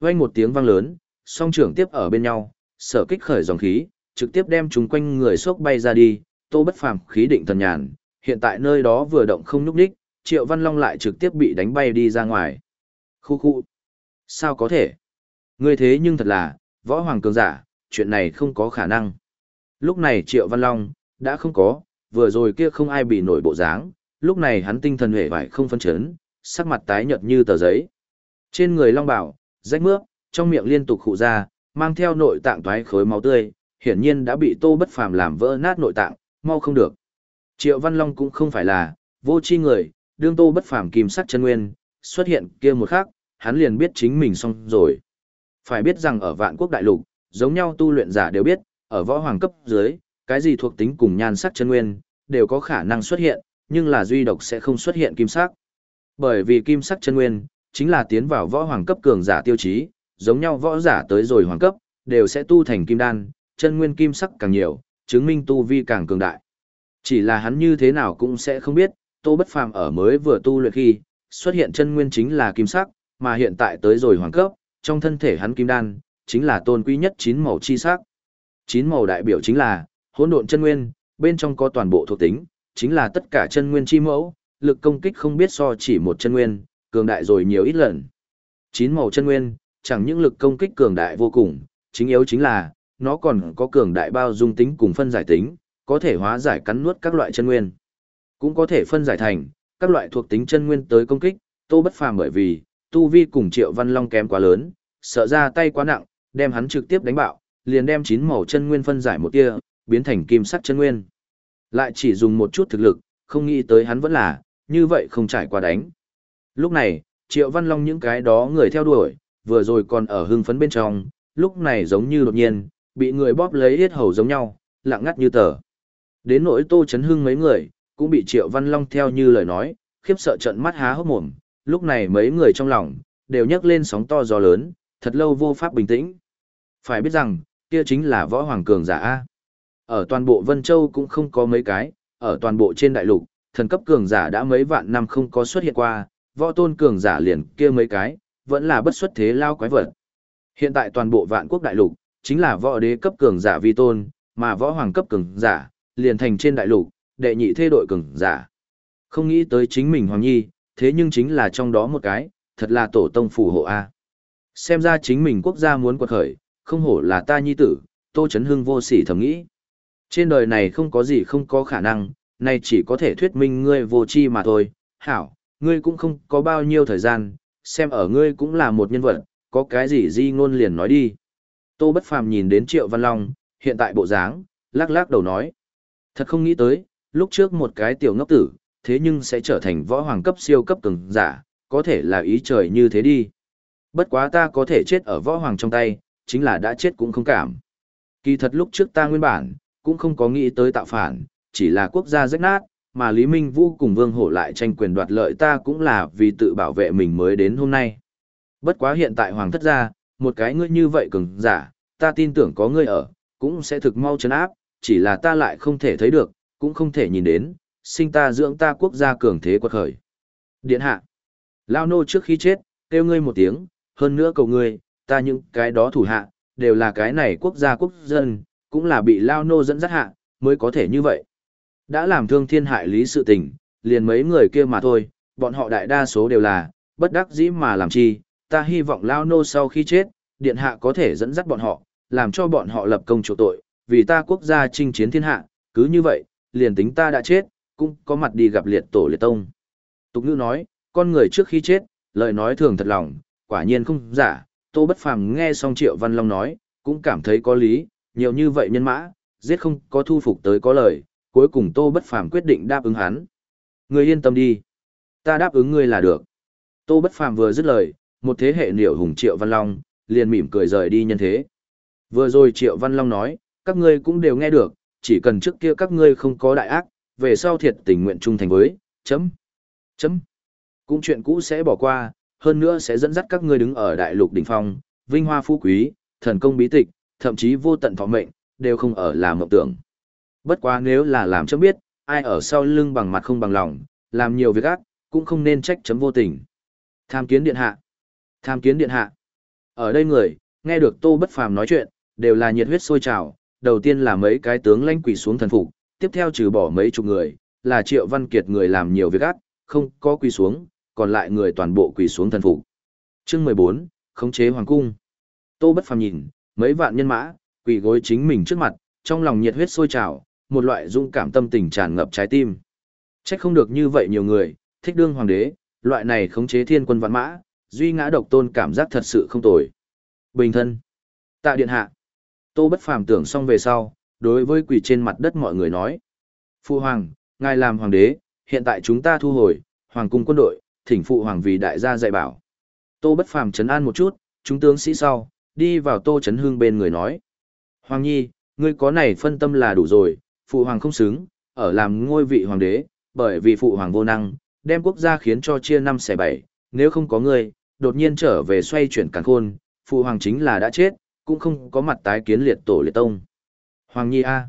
Vang một tiếng vang lớn, song trưởng tiếp ở bên nhau, sở kích khởi dòng khí, trực tiếp đem chúng quanh người sốc bay ra đi, Tô Bất Phàm khí định thần nhàn, hiện tại nơi đó vừa động không nhúc nhích, Triệu Văn Long lại trực tiếp bị đánh bay đi ra ngoài. Khu khu. Sao có thể? Ngươi thế nhưng thật là, võ hoàng cường giả, chuyện này không có khả năng. Lúc này Triệu Văn Long, đã không có, vừa rồi kia không ai bị nổi bộ dáng, lúc này hắn tinh thần hề vải không phân chấn, sắc mặt tái nhợt như tờ giấy. Trên người Long Bảo, rách mướp, trong miệng liên tục khụ ra, mang theo nội tạng toái khối máu tươi, hiển nhiên đã bị Tô Bất Phàm làm vỡ nát nội tạng, mau không được. Triệu Văn Long cũng không phải là vô chi người, đương Tô Bất Phàm kim sắc chân nguyên xuất hiện kia một khắc, hắn liền biết chính mình xong rồi. Phải biết rằng ở Vạn Quốc đại lục, giống nhau tu luyện giả đều biết, ở võ hoàng cấp dưới, cái gì thuộc tính cùng nhan sắc chân nguyên, đều có khả năng xuất hiện, nhưng là duy độc sẽ không xuất hiện kim sắc. Bởi vì kim sắc chân nguyên, chính là tiến vào võ hoàng cấp cường giả tiêu chí, giống nhau võ giả tới rồi hoàng cấp, đều sẽ tu thành kim đan, chân nguyên kim sắc càng nhiều, chứng minh tu vi càng cường đại. Chỉ là hắn như thế nào cũng sẽ không biết, Tô Bất Phàm ở mới vừa tu luyện khi, xuất hiện chân nguyên chính là kim sắc, mà hiện tại tới rồi hoàng cấp, trong thân thể hắn kim đan, chính là tôn quý nhất chín màu chi sắc. Chín màu đại biểu chính là hỗn độn chân nguyên, bên trong có toàn bộ thuộc tính, chính là tất cả chân nguyên chi mẫu, lực công kích không biết so chỉ một chân nguyên, cường đại rồi nhiều ít lần. Chín màu chân nguyên, chẳng những lực công kích cường đại vô cùng, chính yếu chính là nó còn có cường đại bao dung tính cùng phân giải tính, có thể hóa giải cắn nuốt các loại chân nguyên. Cũng có thể phân giải thành các loại thuộc tính chân nguyên tới công kích, Tô Bất Phàm bởi vì Tu vi cùng Triệu Văn Long kém quá lớn, sợ ra tay quá nặng, đem hắn trực tiếp đánh bạo, liền đem chín màu chân nguyên phân giải một tia, biến thành kim sắc chân nguyên. Lại chỉ dùng một chút thực lực, không nghĩ tới hắn vẫn là, như vậy không trải qua đánh. Lúc này, Triệu Văn Long những cái đó người theo đuổi, vừa rồi còn ở hưng phấn bên trong, lúc này giống như đột nhiên, bị người bóp lấy hết hầu giống nhau, lặng ngắt như tờ. Đến nỗi Tô Chấn Hưng mấy người, cũng bị Triệu Văn Long theo như lời nói, khiếp sợ trận mắt há hốc mồm, lúc này mấy người trong lòng, đều nhấc lên sóng to gió lớn, thật lâu vô pháp bình tĩnh. Phải biết rằng, kia chính là võ hoàng cường giả A. Ở toàn bộ Vân Châu cũng không có mấy cái, ở toàn bộ trên đại lục, thần cấp cường giả đã mấy vạn năm không có xuất hiện qua, võ tôn cường giả liền kia mấy cái, vẫn là bất xuất thế lao quái vật. Hiện tại toàn bộ vạn quốc đại lục, chính là võ đế cấp cường giả vi tôn, mà võ hoàng cấp cường giả, liền thành trên đại lục, đệ nhị thê đội cường giả. Không nghĩ tới chính mình Hoàng Nhi, thế nhưng chính là trong đó một cái, thật là tổ tông phù hộ A. Xem ra chính mình quốc gia muốn quật khởi, không hổ là ta nhi tử, Tô Chấn Hưng vô sỉ thầm nghĩ. Trên đời này không có gì không có khả năng, nay chỉ có thể thuyết minh ngươi vô chi mà thôi. Hảo, ngươi cũng không có bao nhiêu thời gian, xem ở ngươi cũng là một nhân vật, có cái gì di ngôn liền nói đi. Tô Bất Phàm nhìn đến Triệu Văn Long, hiện tại bộ dáng, lắc lắc đầu nói. Thật không nghĩ tới, lúc trước một cái tiểu ngốc tử, thế nhưng sẽ trở thành võ hoàng cấp siêu cấp cường giả, có thể là ý trời như thế đi. Bất quá ta có thể chết ở võ hoàng trong tay, chính là đã chết cũng không cảm. Kỳ thật lúc trước ta nguyên bản, cũng không có nghĩ tới tạo phản, chỉ là quốc gia rách nát, mà Lý Minh Vũ cùng Vương Hổ lại tranh quyền đoạt lợi ta cũng là vì tự bảo vệ mình mới đến hôm nay. Bất quá hiện tại hoàng thất gia, một cái ngươi như vậy cường giả, ta tin tưởng có ngươi ở, cũng sẽ thực mau chấn áp, chỉ là ta lại không thể thấy được, cũng không thể nhìn đến, sinh ta dưỡng ta quốc gia cường thế quật khởi. Điện hạ, Lao nô trước khi chết, kêu ngươi một tiếng, hơn nữa cầu ngươi, ta những cái đó thủ hạ, đều là cái này quốc gia quốc dân, cũng là bị Lao nô dẫn dắt hạ, mới có thể như vậy. Đã làm thương thiên hại lý sự tình, liền mấy người kia mà thôi, bọn họ đại đa số đều là, bất đắc dĩ mà làm chi, ta hy vọng Lao nô sau khi chết, điện hạ có thể dẫn dắt bọn họ, làm cho bọn họ lập công chỗ tội, vì ta quốc gia chinh chiến thiên hạ, cứ như vậy, liền tính ta đã chết, cũng có mặt đi gặp liệt tổ liệt tông. Tục ngữ nói, con người trước khi chết, lời nói thường thật lòng, quả nhiên không giả, Tô Bất Phàm nghe xong Triệu Văn Long nói, cũng cảm thấy có lý, nhiều như vậy nhân mã, giết không có thu phục tới có lời, cuối cùng Tô Bất Phàm quyết định đáp ứng hắn. Ngươi yên tâm đi, ta đáp ứng ngươi là được. Tô Bất Phàm vừa dứt lời, một thế hệ niểu hùng Triệu Văn Long, liền mỉm cười rời đi nhân thế. Vừa rồi Triệu Văn Long nói, các ngươi cũng đều nghe được, chỉ cần trước kia các ngươi không có đại ác, về sau thiệt tình nguyện trung thành với, chấm, chấm. Cũng chuyện cũ sẽ bỏ qua, hơn nữa sẽ dẫn dắt các ngươi đứng ở đại lục đỉnh phong, vinh hoa phú quý, thần công bí tịch, thậm chí vô tận thọ mệnh, đều không ở làm mộng tưởng. Bất quá nếu là làm chấm biết, ai ở sau lưng bằng mặt không bằng lòng, làm nhiều việc ác, cũng không nên trách chấm vô tình. Tham kiến điện hạ. Tham kiến điện hạ. Ở đây người, nghe được Tô Bất Phàm nói chuyện, đều là nhiệt huyết sôi trào, đầu tiên là mấy cái tướng lãnh quỳ xuống thần phục, tiếp theo trừ bỏ mấy chục người, là Triệu Văn Kiệt người làm nhiều việc ác, không có quỳ xuống, còn lại người toàn bộ quỳ xuống thần phục. Chương 14, khống chế hoàng cung. Tô Bất Phàm nhìn, mấy vạn nhân mã, quỳ gối chính mình trước mặt, trong lòng nhiệt huyết sôi trào, một loại dũng cảm tâm tình tràn ngập trái tim. Trách không được như vậy nhiều người, thích đương hoàng đế, loại này khống chế thiên quân vạn mã, duy ngã độc tôn cảm giác thật sự không tồi. Bình thân. Tạ điện hạ. Tô Bất Phàm tưởng xong về sau, đối với quỳ trên mặt đất mọi người nói. phụ hoàng, ngài làm hoàng đế, hiện tại chúng ta thu hồi, hoàng cung quân đội, thỉnh phụ hoàng vì đại gia dạy bảo. Tô Bất Phàm chấn an một chút, chúng tướng sĩ sau, đi vào Tô chấn Hương bên người nói. Hoàng Nhi, ngươi có này phân tâm là đủ rồi, phụ hoàng không xứng, ở làm ngôi vị hoàng đế, bởi vì phụ hoàng vô năng, đem quốc gia khiến cho chia năm xẻ bảy, nếu không có ngươi, đột nhiên trở về xoay chuyển càn khôn, phụ hoàng chính là đã chết, cũng không có mặt tái kiến liệt tổ liệt tông. Hoàng Nhi A.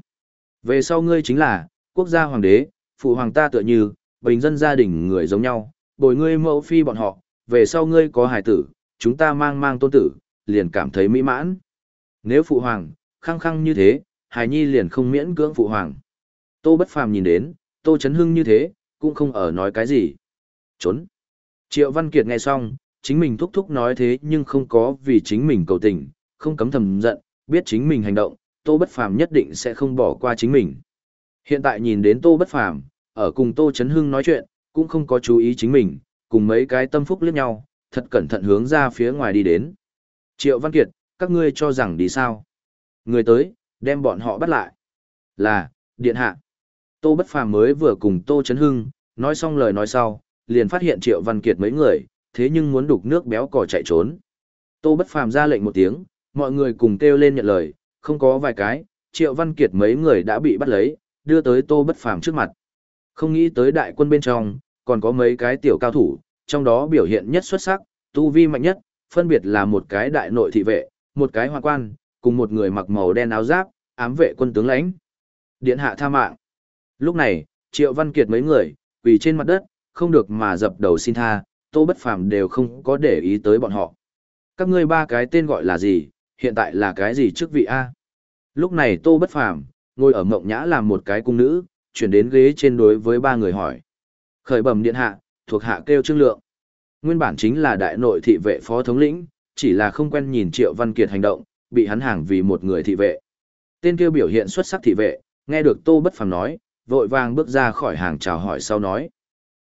Về sau ngươi chính là, quốc gia hoàng đế, phụ hoàng ta tựa như, bình dân gia đình người giống nhau, bồi ngươi mẫu phi bọn họ, về sau ngươi có hài tử, chúng ta mang mang tôn tử, liền cảm thấy mỹ mãn. Nếu phụ hoàng, khăng khăng như thế, hài nhi liền không miễn cưỡng phụ hoàng. Tô bất phàm nhìn đến, tô chấn hưng như thế, cũng không ở nói cái gì. Trốn. Triệu Văn Kiệt nghe xong, chính mình thúc thúc nói thế nhưng không có vì chính mình cầu tình, không cấm thầm giận, biết chính mình hành động, Tô Bất Phàm nhất định sẽ không bỏ qua chính mình. Hiện tại nhìn đến Tô Bất Phàm, ở cùng Tô Chấn Hưng nói chuyện, cũng không có chú ý chính mình, cùng mấy cái tâm phúc liếc nhau, thật cẩn thận hướng ra phía ngoài đi đến. Triệu Văn Kiệt, các ngươi cho rằng đi sao? Người tới, đem bọn họ bắt lại. Là, điện hạ. Tô Bất Phàm mới vừa cùng Tô Chấn Hưng, nói xong lời nói sau, liền phát hiện Triệu Văn Kiệt mấy người, thế nhưng muốn đục nước béo cò chạy trốn. Tô Bất Phàm ra lệnh một tiếng, mọi người cùng kêu lên nhận lời, không có vài cái, Triệu Văn Kiệt mấy người đã bị bắt lấy, đưa tới Tô Bất Phàm trước mặt. Không nghĩ tới đại quân bên trong, còn có mấy cái tiểu cao thủ, trong đó biểu hiện nhất xuất sắc, tu vi mạnh nhất, phân biệt là một cái đại nội thị vệ, một cái hoa quan, cùng một người mặc màu đen áo giáp, ám vệ quân tướng lãnh. Điện hạ tha mạng. Lúc này, Triệu Văn Kiệt mấy người, quỳ trên mặt đất, không được mà dập đầu xin tha, Tô Bất Phàm đều không có để ý tới bọn họ. Các ngươi ba cái tên gọi là gì, hiện tại là cái gì chức vị a? Lúc này Tô Bất Phàm ngồi ở mộng nhã làm một cái cung nữ, chuyển đến ghế trên đối với ba người hỏi. Khởi bẩm điện hạ, thuộc hạ kêu Trương Lượng. Nguyên bản chính là đại nội thị vệ phó thống lĩnh, chỉ là không quen nhìn Triệu Văn Kiệt hành động, bị hắn hàng vì một người thị vệ. Tên kêu biểu hiện xuất sắc thị vệ, nghe được Tô Bất Phàm nói, vội vàng bước ra khỏi hàng chào hỏi sau nói.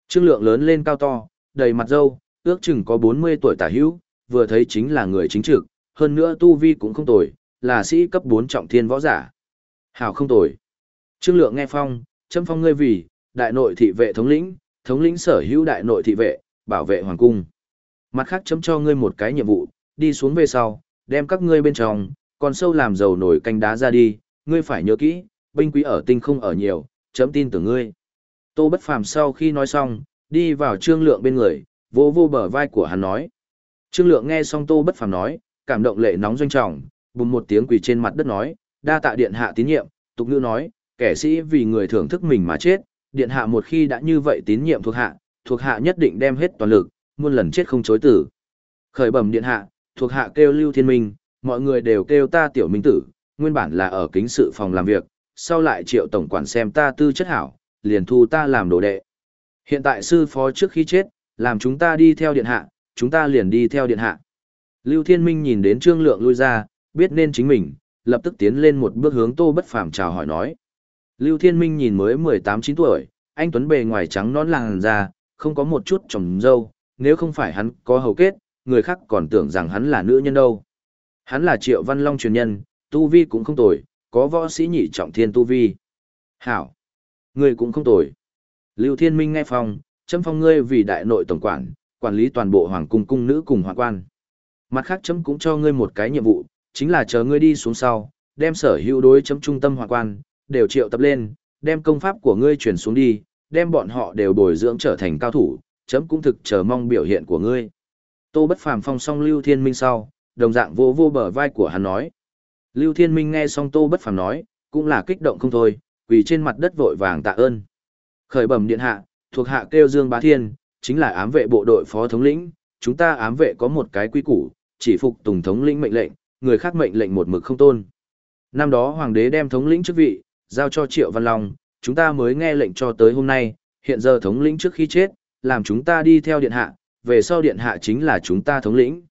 Trương Lượng lớn lên cao to, đầy mặt râu, ước chừng có 40 tuổi tả hữu, vừa thấy chính là người chính trực, hơn nữa tu vi cũng không tồi, là sĩ cấp 4 trọng thiên võ giả. Hảo không tồi. Trương Lượng nghe phong, châm phong ngươi vì, đại nội thị vệ thống lĩnh, thống lĩnh sở hữu đại nội thị vệ, bảo vệ hoàng cung. Mặt khác chấm cho ngươi một cái nhiệm vụ, đi xuống về sau, đem các ngươi bên trong, còn sâu làm dầu nổi canh đá ra đi, ngươi phải nhớ kỹ, binh quý ở tinh không ở nhiều, chấm tin tưởng ngươi. Tô Bất Phàm sau khi nói xong, đi vào Trương Lượng bên người, vô vô bờ vai của hắn nói. Trương Lượng nghe xong Tô Bất Phàm nói, cảm động lệ nóng doanh trọng, bùng một tiếng quỳ trên mặt đất nói, đa tạ điện hạ tín nhiệm, tục ngữ nói, kẻ sĩ vì người thưởng thức mình mà chết, điện hạ một khi đã như vậy tín nhiệm thuộc hạ, thuộc hạ nhất định đem hết toàn lực, muôn lần chết không chối tử. Khởi bẩm điện hạ, thuộc hạ kêu Lưu Thiên Minh, mọi người đều kêu ta tiểu minh tử, nguyên bản là ở kính sự phòng làm việc, sau lại triệu tổng quản xem ta tư chất hảo, liền thu ta làm đồ đệ. Hiện tại sư phó trước khi chết, làm chúng ta đi theo điện hạ, chúng ta liền đi theo điện hạ. Lưu Thiên Minh nhìn đến Trương Lượng lui ra, biết nên chính mình, lập tức tiến lên một bước hướng Tô Bất Phàm chào hỏi nói. Lưu Thiên Minh nhìn mới 18-9 tuổi, anh Tuấn bề ngoài trắng nón làn da, không có một chút trồng dâu, nếu không phải hắn có hầu kết, người khác còn tưởng rằng hắn là nữ nhân đâu. Hắn là Triệu Văn Long truyền nhân, tu vi cũng không tồi, có võ sĩ nhị trọng thiên tu vi. Hảo, người cũng không tồi. Lưu Thiên Minh nghe phong, chấm phong ngươi vì đại nội tổng quản, quản lý toàn bộ hoàng cung cung nữ cùng hoàng quan. Mặt khác chấm cũng cho ngươi một cái nhiệm vụ, chính là chờ ngươi đi xuống sau, đem sở hữu đối chấm trung tâm hòa quan, đều triệu tập lên, đem công pháp của ngươi chuyển xuống đi, đem bọn họ đều bồi dưỡng trở thành cao thủ, chấm cũng thực chờ mong biểu hiện của ngươi. Tô Bất Phàm phong song Lưu Thiên Minh sau, đồng dạng vô vô bờ vai của hắn nói. Lưu Thiên Minh nghe xong Tô Bất Phàm nói, cũng là kích động không thôi, quỳ trên mặt đất vội vàng tạ ơn. Khởi bẩm điện hạ, thuộc hạ kêu Dương Bá Thiên, chính là ám vệ bộ đội phó thống lĩnh, chúng ta ám vệ có một cái quy củ, chỉ phục tùng thống lĩnh mệnh lệnh, người khác mệnh lệnh một mực không tôn. Năm đó hoàng đế đem thống lĩnh chức vị, giao cho Triệu Văn Long, chúng ta mới nghe lệnh cho tới hôm nay, hiện giờ thống lĩnh trước khi chết, làm chúng ta đi theo điện hạ, về sau điện hạ chính là chúng ta thống lĩnh.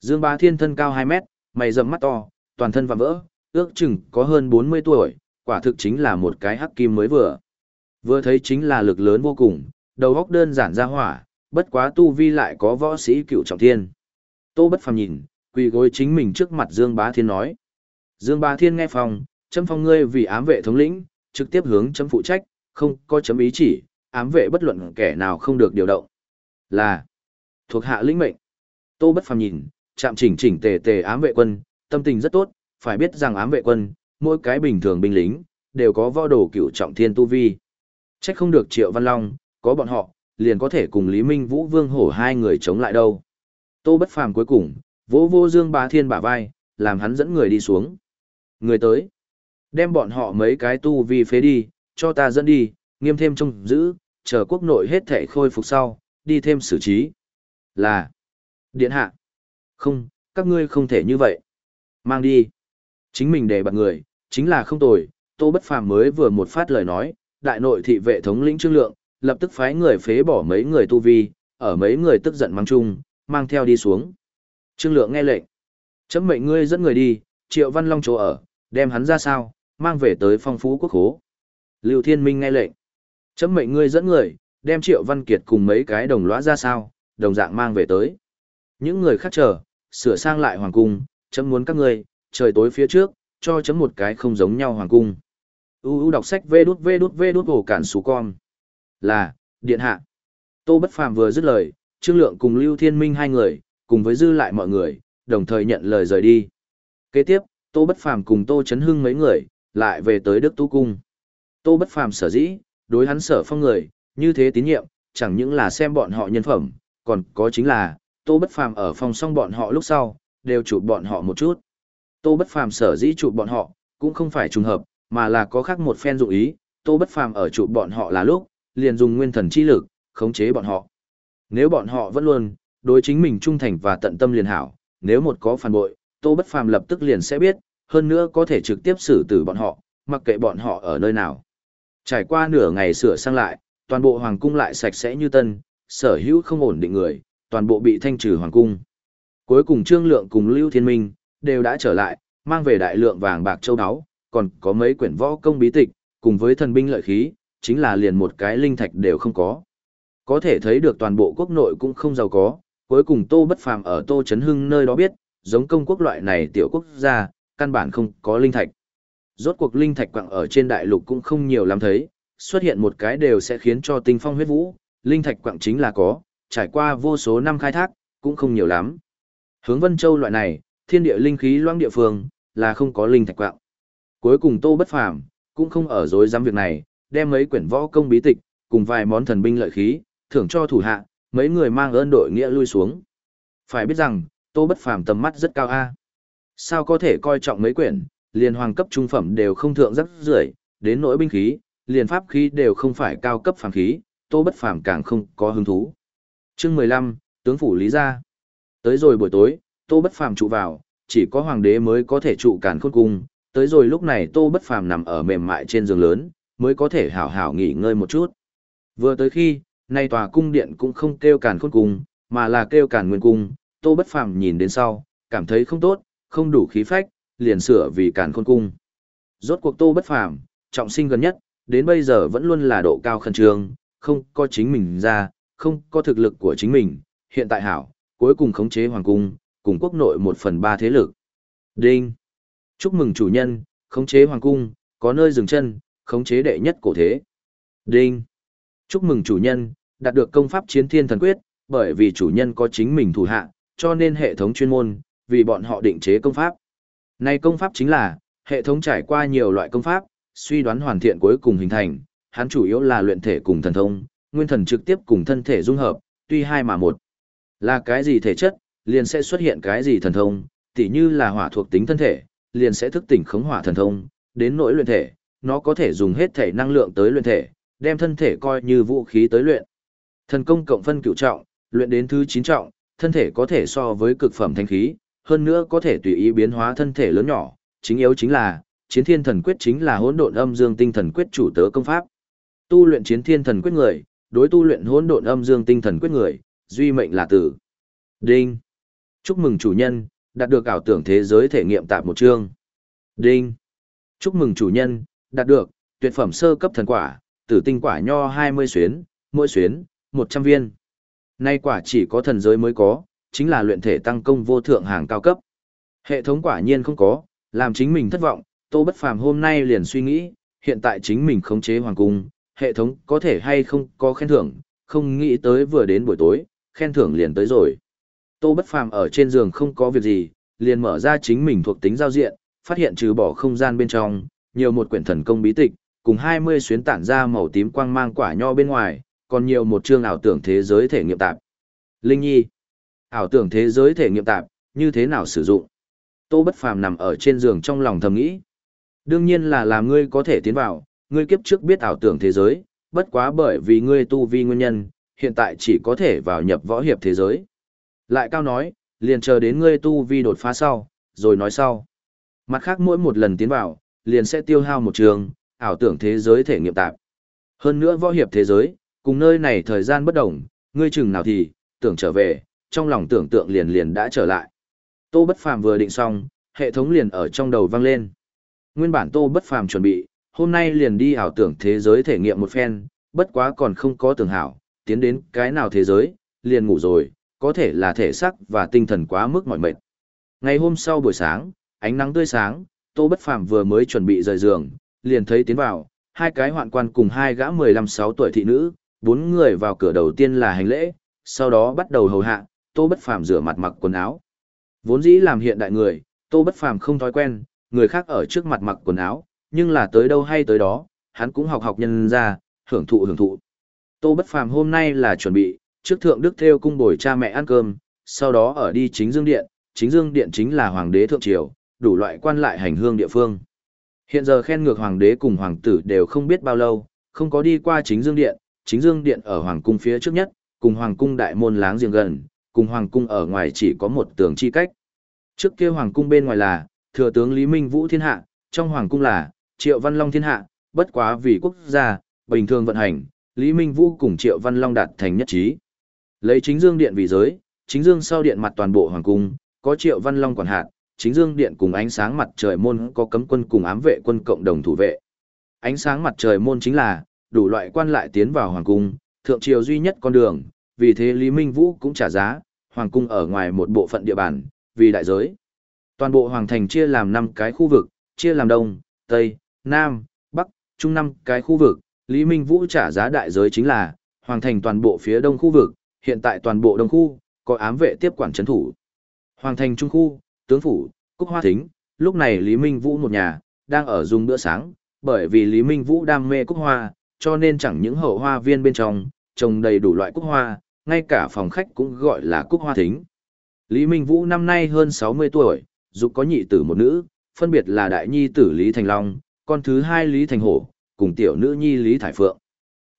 Dương Bá Thiên thân cao 2 mét, mày rậm mắt to, toàn thân vạm vỡ, ước chừng có hơn 40 tuổi, quả thực chính là một cái hắc kim mới vừa. Vừa thấy chính là lực lớn vô cùng, đầu óc đơn giản ra hỏa, bất quá tu vi lại có võ sĩ cựu trọng thiên. Tô Bất Phàm nhìn, quỳ gối chính mình trước mặt Dương Bá Thiên nói. Dương Bá Thiên nghe phòng, chấm phong ngươi vì ám vệ thống lĩnh, trực tiếp hướng chấm phụ trách, không có chấm ý chỉ, ám vệ bất luận kẻ nào không được điều động. Là thuộc hạ lĩnh mệnh. Tô Bất Phàm nhìn, chạm chỉnh chỉnh tề tề ám vệ quân, tâm tình rất tốt, phải biết rằng ám vệ quân, mỗi cái bình thường binh lính, đều có võ đồ cựu trọng thiên tu vi. Trách không được Triệu Văn Long, có bọn họ, liền có thể cùng Lý Minh Vũ Vương Hổ hai người chống lại đâu. Tô Bất Phàm cuối cùng, vỗ vô Dương Bá Thiên bả vai, làm hắn dẫn người đi xuống. Người tới. Đem bọn họ mấy cái tu vi phế đi, cho ta dẫn đi, nghiêm thêm trông giữ, chờ quốc nội hết thể khôi phục sau, đi thêm xử trí. Là. Điện hạ. Không, các ngươi không thể như vậy. Mang đi. Chính mình để bạn người, chính là không tồi, Tô Bất Phàm mới vừa một phát lời nói, đại nội thị vệ thống lĩnh Trương Lượng, lập tức phái người phế bỏ mấy người tu vi, ở mấy người tức giận mang chung, mang theo đi xuống. Trương Lượng nghe lệnh. Chấm mệnh ngươi dẫn người đi, Triệu Văn Long chỗ ở, đem hắn ra sao, mang về tới phong phú quốc hố. Lưu Thiên Minh nghe lệnh. Chấm mệnh ngươi dẫn người, đem Triệu Văn Kiệt cùng mấy cái đồng lõa ra sao, đồng dạng mang về tới. Những người khác chờ, sửa sang lại hoàng cung, chấm muốn các ngươi, trời tối phía trước, cho chấm một cái không giống nhau hoàng cung. U U đọc sách vê đút vê đút vê đút ổ cản sú con. Là, điện hạ. Tô Bất Phàm vừa dứt lời, Trương Lượng cùng Lưu Thiên Minh hai người, cùng với dư lại mọi người, đồng thời nhận lời rời đi. Kế tiếp, Tô Bất Phàm cùng Tô Chấn Hưng mấy người, lại về tới Đức Tú Cung. Tô Bất Phàm sở dĩ, đối hắn sở phong người, như thế tín nhiệm, chẳng những là xem bọn họ nhân phẩm, còn có chính là, Tô Bất Phàm ở phòng xong bọn họ lúc sau, đều chụp bọn họ một chút. Tô Bất Phàm sở dĩ chụp bọn họ, cũng không phải trùng hợp, mà là có khác một phen dụng ý, Tô Bất Phàm ở chụp bọn họ là lúc, liền dùng nguyên thần chi lực, khống chế bọn họ. Nếu bọn họ vẫn luôn đối chính mình trung thành và tận tâm liền hảo, nếu một có phản bội, Tô Bất Phàm lập tức liền sẽ biết, hơn nữa có thể trực tiếp xử tử bọn họ, mặc kệ bọn họ ở nơi nào. Trải qua nửa ngày sửa sang lại, toàn bộ hoàng cung lại sạch sẽ như tân, sở hữu không ổn định người, toàn bộ bị thanh trừ hoàng cung. Cuối cùng Trương Lượng cùng Lưu Thiên Minh đều đã trở lại, mang về đại lượng vàng bạc châu báu, còn có mấy quyển võ công bí tịch, cùng với thần binh lợi khí, chính là liền một cái linh thạch đều không có. Có thể thấy được toàn bộ quốc nội cũng không giàu có, cuối cùng Tô Bất Phàm ở Tô Trấn Hưng nơi đó biết, giống công quốc loại này tiểu quốc gia, căn bản không có linh thạch. Rốt cuộc linh thạch quặng ở trên đại lục cũng không nhiều lắm thấy, xuất hiện một cái đều sẽ khiến cho tinh phong huyết vũ, linh thạch quặng chính là có, trải qua vô số năm khai thác, cũng không nhiều lắm. Hướng Vân Châu loại này, thiên địa linh khí loãng địa phương, là không có linh thạch quặng. Cuối cùng Tô Bất Phàm cũng không ở dối dám việc này, đem mấy quyển võ công bí tịch, cùng vài món thần binh lợi khí, thưởng cho thủ hạ, mấy người mang ơn đội nghĩa lui xuống. Phải biết rằng, Tô Bất Phàm tầm mắt rất cao a. Sao có thể coi trọng mấy quyển, liền hoàng cấp trung phẩm đều không thượng rất rưởi, đến nỗi binh khí, liền pháp khí đều không phải cao cấp phàm khí, Tô Bất Phàm càng không có hứng thú. Chương 15, tướng phủ Lý gia. Tới rồi buổi tối, Tô Bất Phàm trụ vào, chỉ có hoàng đế mới có thể trụ càn khôn cung, tới rồi lúc này Tô Bất Phàm nằm ở mềm mại trên giường lớn, mới có thể hảo hảo nghỉ ngơi một chút. Vừa tới khi, nay tòa cung điện cũng không kêu càn khôn cung, mà là kêu càn nguyên cung, Tô Bất Phàm nhìn đến sau, cảm thấy không tốt, không đủ khí phách, liền sửa vì càn khôn cung. Rốt cuộc Tô Bất Phàm, trọng sinh gần nhất, đến bây giờ vẫn luôn là độ cao khẩn trương, không có chính mình ra, không có thực lực của chính mình, hiện tại hảo, cuối cùng khống chế hoàng cung, cùng quốc nội một phần ba thế lực. Đinh! Chúc mừng chủ nhân, khống chế hoàng cung, có nơi dừng chân, khống chế đệ nhất cổ thế. Đinh! Chúc mừng chủ nhân, đạt được công pháp chiến thiên thần quyết, bởi vì chủ nhân có chính mình thủ hạ, cho nên hệ thống chuyên môn, vì bọn họ định chế công pháp. Này công pháp chính là, hệ thống trải qua nhiều loại công pháp, suy đoán hoàn thiện cuối cùng hình thành, hắn chủ yếu là luyện thể cùng thần thông, nguyên thần trực tiếp cùng thân thể dung hợp, tuy hai mà một. Là cái gì thể chất, liền sẽ xuất hiện cái gì thần thông, tỉ như là hỏa thuộc tính thân thể, liền sẽ thức tỉnh khống hỏa thần thông, đến nỗi luyện thể, nó có thể dùng hết thể năng lượng tới luyện thể, đem thân thể coi như vũ khí tới luyện. Thần công cộng phân cửu trọng, luyện đến thứ 9 trọng, thân thể có thể so với cực phẩm thanh khí, hơn nữa có thể tùy ý biến hóa thân thể lớn nhỏ, chính yếu chính là, chiến thiên thần quyết chính là hỗn độn âm dương tinh thần quyết chủ tớ công pháp. Tu luyện chiến thiên thần quyết người, đối tu luyện hỗn độn âm dương tinh thần quyết người, duy mệnh là tử. Đinh. Chúc mừng chủ nhân, đạt được ảo tưởng thế giới thể nghiệm tạm một chương. Đinh. Chúc mừng chủ nhân, đạt được tuyệt phẩm sơ cấp thần quả, tử tinh quả nho 20 xuyến, mỗi xuyến 100 viên. Nay quả chỉ có thần giới mới có, chính là luyện thể tăng công vô thượng hàng cao cấp. Hệ thống quả nhiên không có, làm chính mình thất vọng, Tô Bất Phàm hôm nay liền suy nghĩ, hiện tại chính mình khống chế hoàng cung, hệ thống có thể hay không có khen thưởng, không nghĩ tới vừa đến buổi tối, khen thưởng liền tới rồi. Tô Bất Phàm ở trên giường không có việc gì, liền mở ra chính mình thuộc tính giao diện, phát hiện trừ bỏ không gian bên trong, nhiều một quyển thần công bí tịch, cùng 20 xuyến tản ra màu tím quang mang quả nho bên ngoài, còn nhiều một chương ảo tưởng thế giới thể nghiệm tạp. Linh Nhi, ảo tưởng thế giới thể nghiệm tạp, như thế nào sử dụng? Tô Bất Phàm nằm ở trên giường trong lòng thầm nghĩ. Đương nhiên là làm ngươi có thể tiến vào, ngươi kiếp trước biết ảo tưởng thế giới, bất quá bởi vì ngươi tu vi nguyên nhân, hiện tại chỉ có thể vào nhập võ hiệp thế giới. Lại cao nói, liền chờ đến ngươi tu vi đột phá sau, rồi nói sau. Mặt khác mỗi một lần tiến vào, liền sẽ tiêu hao một trường, ảo tưởng thế giới thể nghiệm tạp. Hơn nữa võ hiệp thế giới, cùng nơi này thời gian bất đồng, ngươi chừng nào thì, tưởng trở về, trong lòng tưởng tượng liền liền đã trở lại. Tô Bất Phàm vừa định xong, hệ thống liền ở trong đầu vang lên. Nguyên bản Tô Bất Phàm chuẩn bị, hôm nay liền đi ảo tưởng thế giới thể nghiệm một phen, bất quá còn không có tưởng hảo, tiến đến cái nào thế giới, liền ngủ rồi, có thể là thể xác và tinh thần quá mức mỏi mệt. Ngày hôm sau buổi sáng, ánh nắng tươi sáng, Tô Bất Phàm vừa mới chuẩn bị rời giường, liền thấy tiến vào, hai cái hoạn quan cùng hai gã 15-6 tuổi thị nữ, bốn người vào cửa đầu tiên là hành lễ, sau đó bắt đầu hầu hạ, Tô Bất Phàm rửa mặt mặc quần áo. Vốn dĩ làm hiện đại người, Tô Bất Phàm không thói quen, người khác ở trước mặt mặc quần áo, nhưng là tới đâu hay tới đó, hắn cũng học học nhân ra, hưởng thụ hưởng thụ. Tô Bất Phàm hôm nay là chuẩn bị, trước thượng đức theo cung bồi cha mẹ ăn cơm, sau đó ở đi chính dương điện, chính dương điện chính là hoàng đế thượng triều, đủ loại quan lại hành hương địa phương. Hiện giờ khen ngược hoàng đế cùng hoàng tử đều không biết bao lâu, không có đi qua chính dương điện, chính dương điện ở hoàng cung phía trước nhất, cùng hoàng cung đại môn láng giềng gần, cùng hoàng cung ở ngoài chỉ có một tường chi cách. Trước kia hoàng cung bên ngoài là, thừa tướng Lý Minh Vũ thiên hạ, trong hoàng cung là, Triệu Văn Long thiên hạ, bất quá vì quốc gia, bình thường vận hành, Lý Minh Vũ cùng Triệu Văn Long đạt thành nhất trí. Lấy chính dương điện vì giới, chính dương sau điện mặt toàn bộ hoàng cung, có Triệu Văn Long quản hạt, chính dương điện cùng ánh sáng mặt trời môn có cấm quân cùng ám vệ quân cộng đồng thủ vệ. Ánh sáng mặt trời môn chính là, đủ loại quan lại tiến vào hoàng cung, thượng triều duy nhất con đường, vì thế Lý Minh Vũ cũng trả giá, hoàng cung ở ngoài một bộ phận địa bàn, vì đại giới. Toàn bộ hoàng thành chia làm 5 cái khu vực, chia làm đông, tây, nam, bắc, trung năm cái khu vực, Lý Minh Vũ trả giá đại giới chính là, hoàng thành toàn bộ phía đông khu vực, hiện tại toàn bộ đông khu, có ám vệ tiếp quản trấn thủ. Hoàng thành trung khu, tướng phủ, cúc hoa thính, lúc này Lý Minh Vũ một nhà, đang ở dùng bữa sáng, bởi vì Lý Minh Vũ đam mê cúc hoa, cho nên chẳng những hậu hoa viên bên trong, trồng đầy đủ loại cúc hoa, ngay cả phòng khách cũng gọi là cúc hoa thính. Lý Minh Vũ năm nay hơn 60 tuổi, dục có nhị tử một nữ, phân biệt là đại nhi tử Lý Thành Long, con thứ hai Lý Thành Hổ, cùng tiểu nữ nhi Lý Thải Phượng.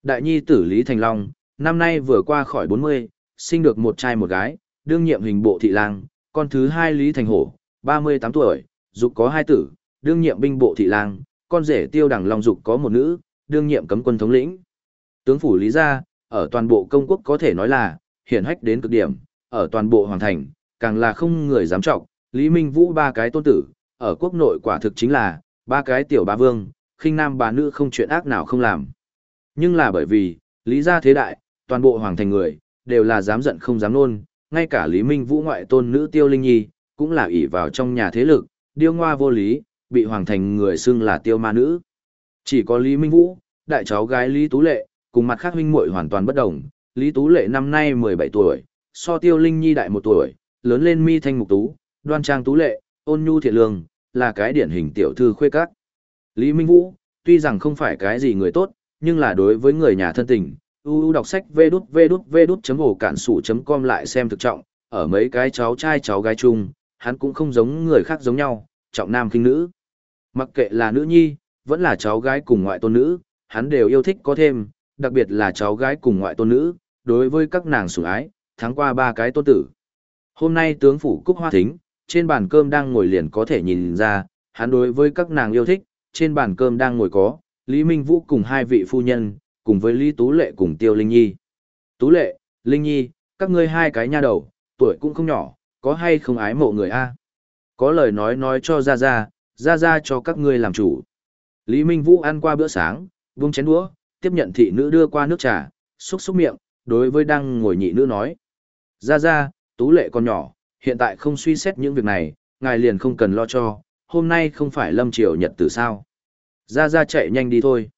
Đại nhi tử Lý Thành Long, năm nay vừa qua khỏi 40, sinh được một trai một gái, đương nhiệm hình bộ thị lang, con thứ hai Lý Thành Hổ, 38 tuổi, dục có hai tử, đương nhiệm binh bộ thị lang, con rể tiêu đằng Long dục có một nữ, đương nhiệm cấm quân thống lĩnh. Tướng phủ Lý Gia, ở toàn bộ công quốc có thể nói là, hiển hách đến cực điểm, ở toàn bộ hoàng thành, càng là không người dám trọng, Lý Minh Vũ ba cái tôn tử, ở quốc nội quả thực chính là, ba cái tiểu ba vương, khinh nam bà nữ không chuyện ác nào không làm. Nhưng là bởi vì, Lý gia thế đại, toàn bộ hoàng thành người, đều là dám giận không dám nôn, ngay cả Lý Minh Vũ ngoại tôn nữ Tiêu Linh Nhi, cũng là ỷ vào trong nhà thế lực, điêu ngoa vô lý, bị hoàng thành người xưng là tiêu ma nữ. Chỉ có Lý Minh Vũ, đại cháu gái Lý Tú Lệ, cùng mặt khác huynh muội hoàn toàn bất đồng. Lý Tú Lệ năm nay 17 tuổi, so Tiêu Linh Nhi đại một tuổi, lớn lên mi thanh mục tú, đoan trang tú lệ, ôn nhu thiện lương, là cái điển hình tiểu thư khuê các. Lý Minh Vũ, tuy rằng không phải cái gì người tốt, nhưng là đối với người nhà thân tình, uu đọc sách vê đút vê đút vê đút chấm hồ cản sủ chấm com lại xem thực trọng, ở mấy cái cháu trai cháu gái chung, hắn cũng không giống người khác giống nhau, trọng nam khinh nữ. Mặc kệ là nữ nhi, vẫn là cháu gái cùng ngoại tôn nữ, hắn đều yêu thích có thêm, đặc biệt là cháu gái cùng ngoại tôn nữ, đối với các nàng sủng ái, tháng qua ba cái tôn tử. Hôm nay tướng phủ Cúc Hoa Thính, trên bàn cơm đang ngồi liền có thể nhìn ra, hắn đối với các nàng yêu thích, trên bàn cơm đang ngồi có, Lý Minh Vũ cùng hai vị phu nhân, cùng với Lý Tú Lệ cùng Tiêu Linh Nhi. Tú Lệ, Linh Nhi, các ngươi hai cái nha đầu, tuổi cũng không nhỏ, có hay không ái mộ người a? Có lời nói nói cho ra ra, ra ra cho các ngươi làm chủ. Lý Minh Vũ ăn qua bữa sáng, vung chén đũa, tiếp nhận thị nữ đưa qua nước trà, xúc xúc miệng, đối với đang ngồi nhị nữ nói. Ra ra, tú lệ còn nhỏ, hiện tại không suy xét những việc này, ngài liền không cần lo cho, hôm nay không phải lâm triều nhật tử sao. Ra ra chạy nhanh đi thôi.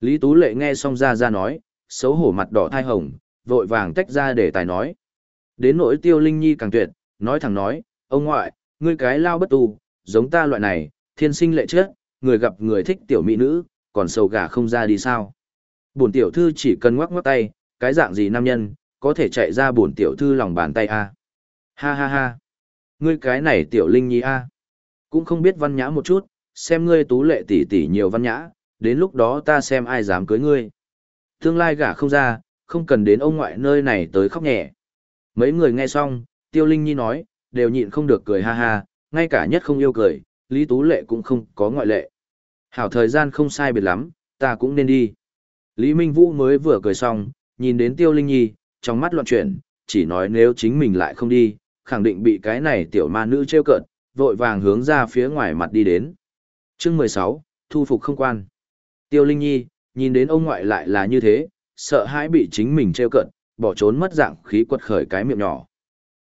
Lý Tú Lệ nghe xong ra ra nói, xấu hổ mặt đỏ thai hồng, vội vàng tách ra để tài nói. Đến nỗi tiêu linh nhi càng tuyệt, nói thẳng nói, ông ngoại, ngươi cái lao bất tu, giống ta loại này, thiên sinh lệ chết, người gặp người thích tiểu mỹ nữ, còn sầu gà không ra đi sao. Bổn tiểu thư chỉ cần ngoắc ngoắc tay, cái dạng gì nam nhân, có thể chạy ra bổn tiểu thư lòng bàn tay a. Ha ha ha. Ngươi cái này tiểu linh nhi a. Cũng không biết văn nhã một chút, xem ngươi tú lệ tỷ tỷ nhiều văn nhã, đến lúc đó ta xem ai dám cưới ngươi. Tương lai gả không ra, không cần đến ông ngoại nơi này tới khóc nhẹ. Mấy người nghe xong, tiêu linh nhi nói, đều nhịn không được cười ha ha, ngay cả nhất không yêu cười, Lý Tú Lệ cũng không có ngoại lệ. Hảo thời gian không sai biệt lắm, ta cũng nên đi. Lý Minh Vũ mới vừa cười xong, nhìn đến Tiêu Linh Nhi, trong mắt loạn chuyển, chỉ nói nếu chính mình lại không đi, khẳng định bị cái này tiểu ma nữ trêu cợt, vội vàng hướng ra phía ngoài mặt đi đến. Chương 16, thu phục không quan. Tiêu Linh Nhi, nhìn đến ông ngoại lại là như thế, sợ hãi bị chính mình trêu cợt, bỏ trốn mất dạng khí quật khởi cái miệng nhỏ,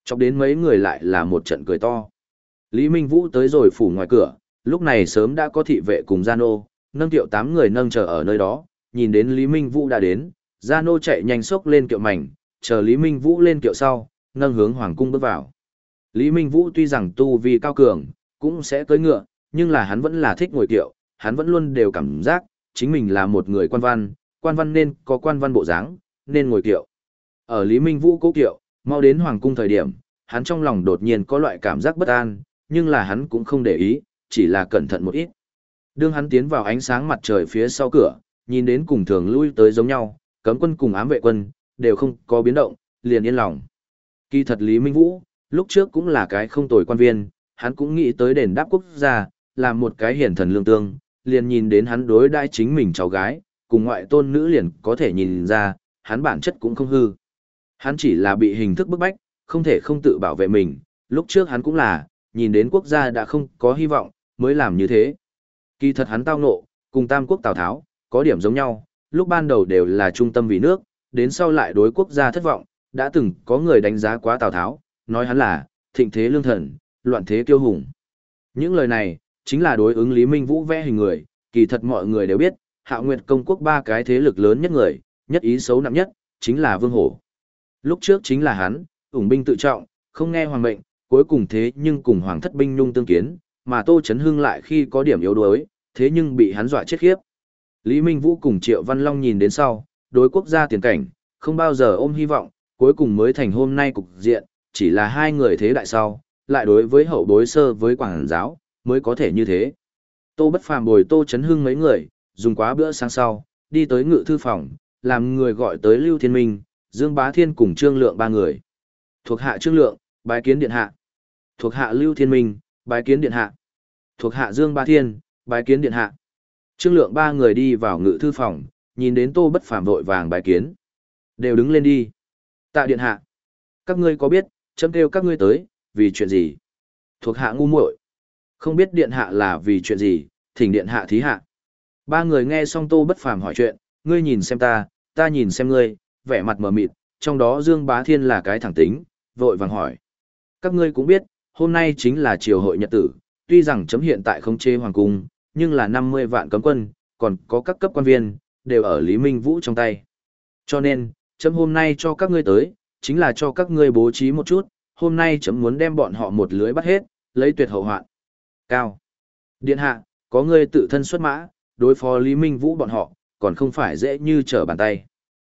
Chọc đến mấy người lại là một trận cười to. Lý Minh Vũ tới rồi phủ ngoài cửa, lúc này sớm đã có thị vệ cùng Gia Nô, nâng tiệu tám người nâng chờ ở nơi đó, nhìn đến Lý Minh Vũ đã đến, Gia Nô chạy nhanh sốc lên kiệu mảnh, chờ Lý Minh Vũ lên kiệu sau, nâng hướng Hoàng Cung bước vào. Lý Minh Vũ tuy rằng tu vi cao cường, cũng sẽ cưỡi ngựa, nhưng là hắn vẫn là thích ngồi kiệu, hắn vẫn luôn đều cảm giác, chính mình là một người quan văn, quan văn nên có quan văn bộ dáng, nên ngồi kiệu. Ở Lý Minh Vũ cố kiệu, mau đến Hoàng Cung thời điểm, hắn trong lòng đột nhiên có loại cảm giác bất an, nhưng là hắn cũng không để ý, chỉ là cẩn thận một ít. Đương hắn tiến vào ánh sáng mặt trời phía sau cửa, nhìn đến cùng thường lui tới giống nhau, cấm quân cùng ám vệ quân, đều không có biến động, liền yên lòng. Kỳ thật Lý Minh Vũ, lúc trước cũng là cái không tồi quan viên, hắn cũng nghĩ tới đền đáp quốc gia, làm một cái hiển thần lương tương, liền nhìn đến hắn đối đãi chính mình cháu gái, cùng ngoại tôn nữ liền có thể nhìn ra, hắn bản chất cũng không hư. Hắn chỉ là bị hình thức bức bách, không thể không tự bảo vệ mình, lúc trước hắn cũng là, nhìn đến quốc gia đã không có hy vọng, mới làm như thế. Kỳ thật hắn tao nộ, cùng Tam quốc Tào Tháo, có điểm giống nhau, lúc ban đầu đều là trung tâm vì nước, đến sau lại đối quốc gia thất vọng, đã từng có người đánh giá quá Tào Tháo, nói hắn là thịnh thế lương thần, loạn thế kiêu hùng. Những lời này, chính là đối ứng Lý Minh Vũ vẽ hình người, kỳ thật mọi người đều biết, Hạ Nguyệt công quốc ba cái thế lực lớn nhất người, nhất ý xấu nặng nhất, chính là Vương Hổ. Lúc trước chính là hắn, ủng binh tự trọng, không nghe hoàng mệnh, cuối cùng thế nhưng cùng hoàng thất binh nhung tương kiến, mà Tô Chấn Hưng lại khi có điểm yếu đuối, thế nhưng bị hắn dọa chết khiếp. Lý Minh Vũ cùng Triệu Văn Long nhìn đến sau, đối quốc gia tiền cảnh, không bao giờ ôm hy vọng, cuối cùng mới thành hôm nay cục diện, chỉ là hai người thế đại sau, lại đối với hậu bối sơ với quảng giáo, mới có thể như thế. Tô Bất Phàm bồi Tô Chấn Hưng mấy người, dùng quá bữa sáng sau, đi tới ngự thư phòng, làm người gọi tới Lưu Thiên Minh, Dương Bá Thiên cùng Trương Lượng ba người. Thuộc hạ Trương Lượng, bái kiến điện hạ. Thuộc hạ Lưu Thiên Minh, bái kiến điện hạ. Thuộc hạ Dương Bá Thiên, bái kiến điện hạ. Trương Lượng ba người đi vào ngự thư phòng, nhìn đến Tô Bất Phàm vội vàng bái kiến. Đều đứng lên đi. Tạ điện hạ. Các ngươi có biết, chấm kêu các ngươi tới, vì chuyện gì? Thuộc hạ ngu muội. Không biết điện hạ là vì chuyện gì, thỉnh điện hạ thí hạ. Ba người nghe xong Tô Bất Phàm hỏi chuyện, ngươi nhìn xem ta, ta nhìn xem ngươi, vẻ mặt mờ mịt, trong đó Dương Bá Thiên là cái thẳng tính, vội vàng hỏi. Các ngươi cũng biết, hôm nay chính là triều hội nhật tử, tuy rằng chấm hiện tại không chế hoàng cung, nhưng là 50 vạn cấm quân, còn có các cấp quan viên, đều ở Lý Minh Vũ trong tay. Cho nên, chấm hôm nay cho các ngươi tới, chính là cho các ngươi bố trí một chút, hôm nay chấm muốn đem bọn họ một lưới bắt hết, lấy tuyệt hậu hoạn. Cao. Điện hạ, có ngươi tự thân xuất mã, đối phó Lý Minh Vũ bọn họ, còn không phải dễ như trở bàn tay.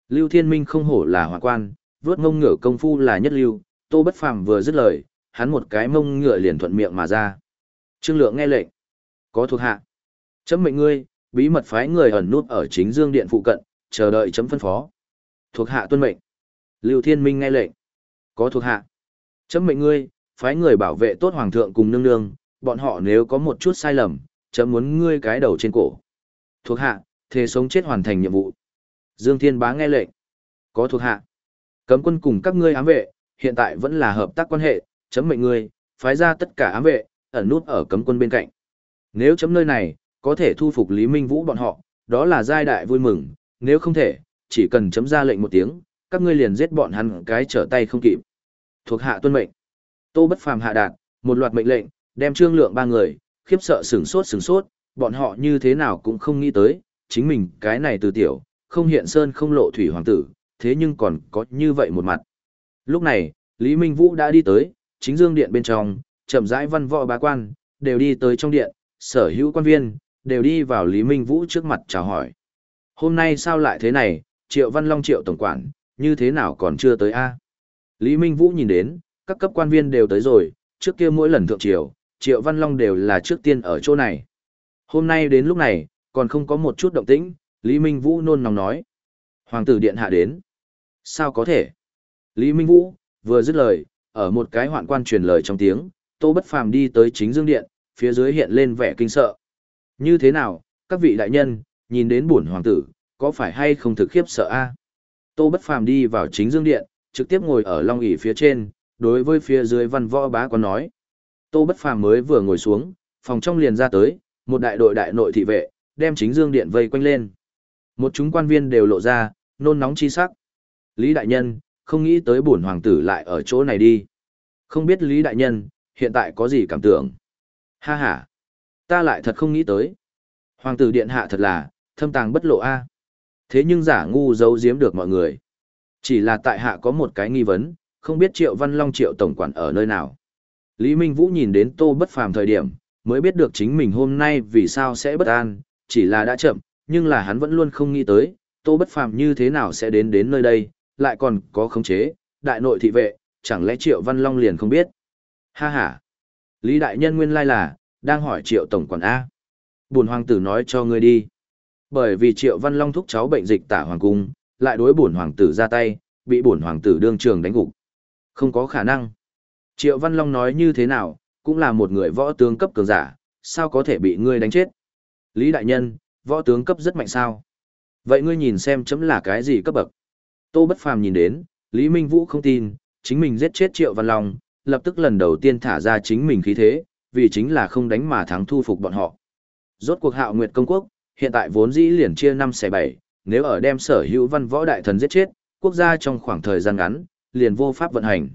Lưu Thiên Minh không hổ là hoàng quan, vớt ngông ngựa công phu là nhất lưu, Tô Bất Phàm vừa dứt lời, hắn một cái mông ngựa liền thuận miệng mà ra. Trương Lượng nghe lệnh, có thuộc hạ. Chấm mệnh ngươi, bí mật phái người ẩn nút ở chính dương điện phụ cận, chờ đợi chấm phân phó. Thuộc hạ tuân mệnh. Lưu Thiên Minh nghe lệnh, có thuộc hạ. Chấm mệnh ngươi, phái người bảo vệ tốt hoàng thượng cùng nương nương, bọn họ nếu có một chút sai lầm, chấm muốn ngươi cái đầu trên cổ. Thuộc hạ, thề sống chết hoàn thành nhiệm vụ. Dương Thiên Bá nghe lệnh. Có thuộc hạ. Cấm quân cùng các ngươi ám vệ, hiện tại vẫn là hợp tác quan hệ, chấm mệnh ngươi, phái ra tất cả ám vệ, ẩn nút ở cấm quân bên cạnh. Nếu chấm nơi này, có thể thu phục Lý Minh Vũ bọn họ, đó là giai đại vui mừng, nếu không thể, chỉ cần chấm ra lệnh một tiếng, các ngươi liền giết bọn hắn cái trở tay không kịp. Thuộc hạ tuân mệnh. Tô Bất Phàm hạ đạt, một loạt mệnh lệnh, đem trương lượng ba người, khiếp sợ sửng sốt sửng sốt, bọn họ như thế nào cũng không nghĩ tới, chính mình cái này từ tiểu, không hiện sơn không lộ thủy hoàng tử, thế nhưng còn có như vậy một mặt. Lúc này, Lý Minh Vũ đã đi tới, chính dương điện bên trong, chậm rãi văn võ bá quan, đều đi tới trong điện, sở hữu quan viên, đều đi vào Lý Minh Vũ trước mặt chào hỏi. Hôm nay sao lại thế này, Triệu Văn Long Triệu Tổng Quản, như thế nào còn chưa tới a Lý Minh Vũ nhìn đến, các cấp quan viên đều tới rồi, trước kia mỗi lần thượng triều, Triệu Văn Long đều là trước tiên ở chỗ này. Hôm nay đến lúc này, còn không có một chút động tĩnh, Lý Minh Vũ nôn nóng nói. Hoàng tử điện hạ đến. Sao có thể? Lý Minh Vũ, vừa dứt lời, ở một cái hoạn quan truyền lời trong tiếng, Tô Bất Phàm đi tới chính dương điện, phía dưới hiện lên vẻ kinh sợ. Như thế nào, các vị đại nhân, nhìn đến bổn hoàng tử, có phải hay không thực khiếp sợ a? Tô Bất Phàm đi vào chính dương điện, trực tiếp ngồi ở long ỷ phía trên, đối với phía dưới văn võ bá quan nói. Tô Bất Phàm mới vừa ngồi xuống, phòng trong liền ra tới, một đại đội đại nội thị vệ, đem chính dương điện vây quanh lên. Một chúng quan viên đều lộ ra, nôn nóng chi sắc. Lý đại nhân, không nghĩ tới bổn hoàng tử lại ở chỗ này đi. Không biết Lý Đại Nhân, hiện tại có gì cảm tưởng? Ha ha, ta lại thật không nghĩ tới. Hoàng tử điện hạ thật là, thâm tàng bất lộ a. Thế nhưng giả ngu giấu giếm được mọi người. Chỉ là tại hạ có một cái nghi vấn, không biết Triệu Văn Long Triệu Tổng quản ở nơi nào. Lý Minh Vũ nhìn đến Tô Bất Phàm thời điểm, mới biết được chính mình hôm nay vì sao sẽ bất an, chỉ là đã chậm, nhưng là hắn vẫn luôn không nghĩ tới, Tô Bất Phàm như thế nào sẽ đến đến nơi đây, lại còn có khống chế, đại nội thị vệ, chẳng lẽ Triệu Văn Long liền không biết. Ha ha. Lý Đại Nhân nguyên lai là, đang hỏi Triệu Tổng quản A. Bùn hoàng tử nói cho ngươi đi. Bởi vì Triệu Văn Long thúc cháu bệnh dịch tả hoàng cung, lại đối bổn hoàng tử ra tay, bị bổn hoàng tử đương trường đánh gục. Không có khả năng. Triệu Văn Long nói như thế nào, cũng là một người võ tướng cấp cường giả, sao có thể bị ngươi đánh chết? Lý đại nhân, võ tướng cấp rất mạnh sao? Vậy ngươi nhìn xem chấm là cái gì cấp bậc? Tô Bất Phàm nhìn đến, Lý Minh Vũ không tin, chính mình giết chết Triệu Văn Long, lập tức lần đầu tiên thả ra chính mình khí thế, vì chính là không đánh mà thắng thu phục bọn họ. Rốt cuộc Hạo Nguyệt công quốc, hiện tại vốn dĩ liền chia năm xẻ bảy, nếu ở đem sở hữu văn võ đại thần giết chết, quốc gia trong khoảng thời gian ngắn, liền vô pháp vận hành.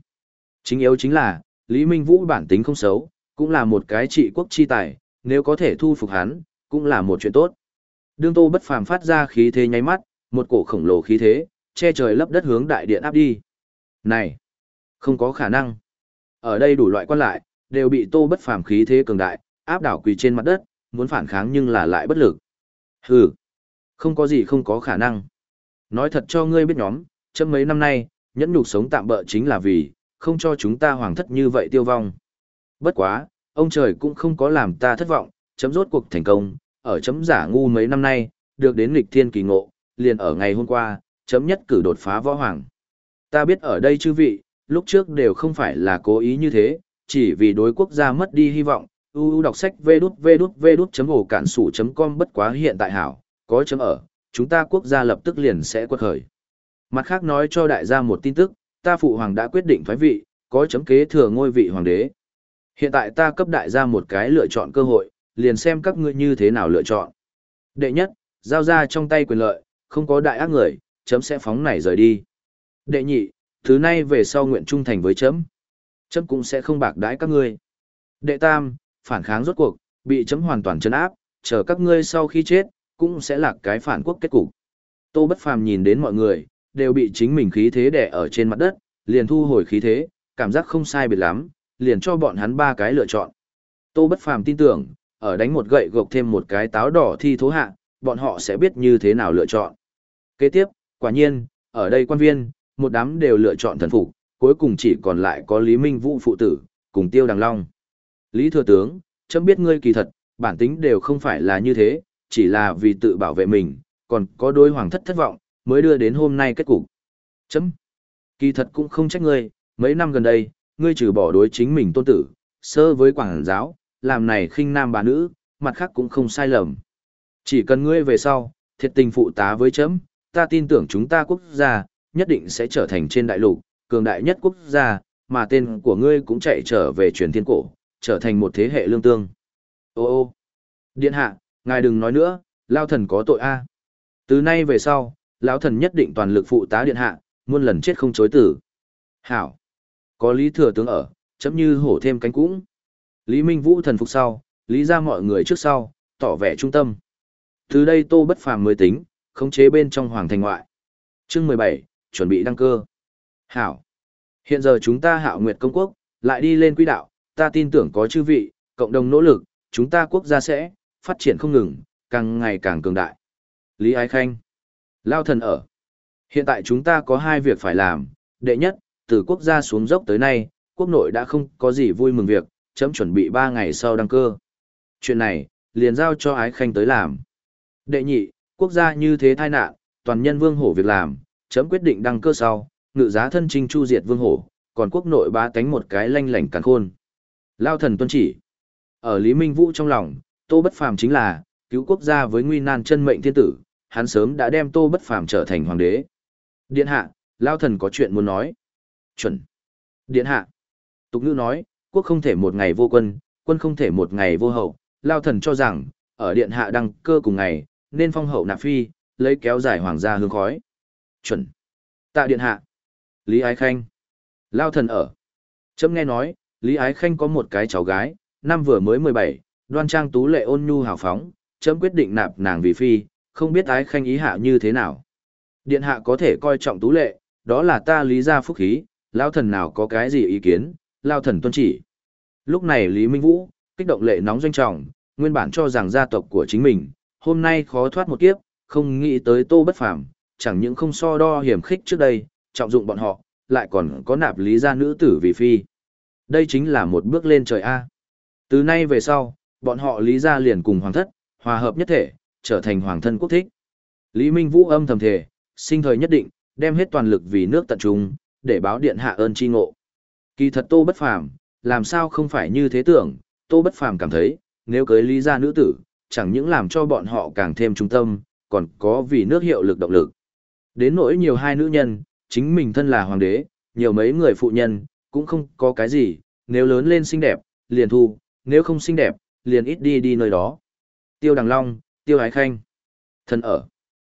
Chính yếu chính là, Lý Minh Vũ bản tính không xấu, cũng là một cái trị quốc chi tài, nếu có thể thu phục hắn, cũng là một chuyện tốt. Đương Tô Bất Phàm phát ra khí thế nháy mắt, một cổ khổng lồ khí thế, che trời lấp đất hướng đại điện áp đi. Này, không có khả năng. Ở đây đủ loại quan lại, đều bị Tô Bất Phàm khí thế cường đại, áp đảo quỳ trên mặt đất, muốn phản kháng nhưng là lại bất lực. Hừ, không có gì không có khả năng. Nói thật cho ngươi biết nhóm, chấm mấy năm nay, nhẫn nhục sống tạm bỡ chính là vì, không cho chúng ta hoàng thất như vậy tiêu vong. Bất quá, ông trời cũng không có làm ta thất vọng, chấm rốt cuộc thành công, ở chấm giả ngu mấy năm nay, được đến nghịch thiên kỳ ngộ, liền ở ngày hôm qua, chấm nhất cử đột phá võ hoàng. Ta biết ở đây chư vị, lúc trước đều không phải là cố ý như thế, chỉ vì đối quốc gia mất đi hy vọng, uu đọc sách vê đút vê đút vê đút chấm hồ cản sủ chấm com bất quá hiện tại hảo, có chấm ở, chúng ta quốc gia lập tức liền sẽ quật khởi. Mặt khác nói cho đại gia một tin tức, ta phụ hoàng đã quyết định thoái vị, có chấm kế thừa ngôi vị hoàng đế. Hiện tại ta cấp đại gia một cái lựa chọn cơ hội, liền xem các ngươi như thế nào lựa chọn. Đệ nhất, giao ra trong tay quyền lợi, không có đại ác người, chấm sẽ phóng này rời đi. Đệ nhị, thứ nay về sau nguyện trung thành với chấm. Chấm cũng sẽ không bạc đãi các ngươi. Đệ tam, phản kháng rốt cuộc, bị chấm hoàn toàn chấn áp, chờ các ngươi sau khi chết, cũng sẽ là cái phản quốc kết cục. Tô Bất Phàm nhìn đến mọi người, đều bị chính mình khí thế đè ở trên mặt đất, liền thu hồi khí thế, cảm giác không sai biệt lắm, liền cho bọn hắn ba cái lựa chọn. Tô Bất Phàm tin tưởng, ở đánh một gậy gộc thêm một cái táo đỏ thi thố hạ, bọn họ sẽ biết như thế nào lựa chọn. Kế tiếp, quả nhiên, ở đây quan viên, một đám đều lựa chọn thần phục, cuối cùng chỉ còn lại có Lý Minh Vũ phụ tử, cùng Tiêu Đằng Long. Lý Thừa Tướng, chấm biết ngươi kỳ thật, bản tính đều không phải là như thế, chỉ là vì tự bảo vệ mình, còn có đôi hoàng thất thất vọng, mới đưa đến hôm nay kết cục. Chấm. Kỳ thật cũng không trách ngươi, mấy năm gần đây, ngươi trừ bỏ đối chính mình tôn tử, sơ với quảng giáo, làm này khinh nam bà nữ, mặt khác cũng không sai lầm. Chỉ cần ngươi về sau, thiệt tình phụ tá với chấm, ta tin tưởng chúng ta quốc gia, nhất định sẽ trở thành trên đại lục, cường đại nhất quốc gia, mà tên của ngươi cũng chạy trở về truyền thiên cổ, trở thành một thế hệ lương tương. Ô ô, điện hạ, ngài đừng nói nữa, lao thần có tội a. Từ nay về sau, lão thần nhất định toàn lực phụ tá điện hạ, muôn lần chết không chối tử. Hảo, có lý thừa tướng ở, chấm như hổ thêm cánh cũng. Lý Minh Vũ thần phục sau, lý ra mọi người trước sau, tỏ vẻ trung tâm. Từ đây tô bất phàm mới tính, khống chế bên trong hoàng thành ngoại. Chương 17, chuẩn bị đăng cơ. Hảo. Hiện giờ chúng ta hạo nguyệt công quốc, lại đi lên quỹ đạo, ta tin tưởng có chư vị, cộng đồng nỗ lực, chúng ta quốc gia sẽ phát triển không ngừng, càng ngày càng cường đại. Lý Ái Khanh. Lao thần ở. Hiện tại chúng ta có hai việc phải làm. Đệ nhất, từ quốc gia xuống dốc tới nay, quốc nội đã không có gì vui mừng việc, chấm chuẩn bị ba ngày sau đăng cơ. Chuyện này, liền giao cho Ái Khanh tới làm. Đệ nhị, quốc gia như thế tai nạn, toàn nhân vương hổ việc làm, chấm quyết định đăng cơ sau, ngự giá thân trinh chu diệt vương hổ, còn quốc nội ba tánh một cái lanh lảnh càn khôn. Lao thần tuân chỉ. Ở Lý Minh Vũ trong lòng, Tô Bất Phàm chính là cứu quốc gia với nguy nan chân mệnh thiên tử, hắn sớm đã đem Tô Bất Phàm trở thành hoàng đế. Điện hạ, Lao thần có chuyện muốn nói. Chuẩn. Điện hạ. Tục ngữ nói, quốc không thể một ngày vô quân, quân không thể một ngày vô hậu. Lao thần cho rằng, ở điện hạ đăng cơ cùng ngày, nên phong hậu nạp phi, lấy kéo dài hoàng gia hương khói. Chuẩn. Tạ điện hạ. Lý Ái Khanh. Lao thần ở. Chấm nghe nói, Lý Ái Khanh có một cái cháu gái, năm vừa mới 17, đoan trang tú lệ ôn nhu hào phóng, chấm quyết định nạp nàng vì phi, không biết Ái Khanh ý hạ như thế nào. Điện hạ có thể coi trọng tú lệ, đó là ta lý gia phúc khí, lao thần nào có cái gì ý kiến, lao thần tuân chỉ. Lúc này Lý Minh Vũ, kích động lệ nóng doanh trọng, nguyên bản cho rằng gia tộc của chính mình, hôm nay khó thoát một kiếp, không nghĩ tới tô bất phàm, chẳng những không so đo hiểm khích trước đây, trọng dụng bọn họ, lại còn có nạp lý gia nữ tử vì phi. Đây chính là một bước lên trời A. Từ nay về sau, bọn họ lý gia liền cùng hoàng thất, hòa hợp nhất thể, trở thành hoàng thân quốc thích. Lý Minh Vũ âm thầm thề, sinh thời nhất định, đem hết toàn lực vì nước tận trung, để báo điện hạ ơn chi ngộ. Kỳ thật Tô Bất Phàm, làm sao không phải như thế tưởng, Tô Bất Phàm cảm thấy, nếu cưới lý gia nữ tử, chẳng những làm cho bọn họ càng thêm trung tâm, còn có vì nước hiệu lực động lực. Đến nỗi nhiều hai nữ nhân, chính mình thân là hoàng đế, nhiều mấy người phụ nhân, cũng không có cái gì, nếu lớn lên xinh đẹp, liền thu, nếu không xinh đẹp, liền ít đi đi nơi đó. Tiêu Đằng Long, Tiêu Ái Khanh. Thân ở.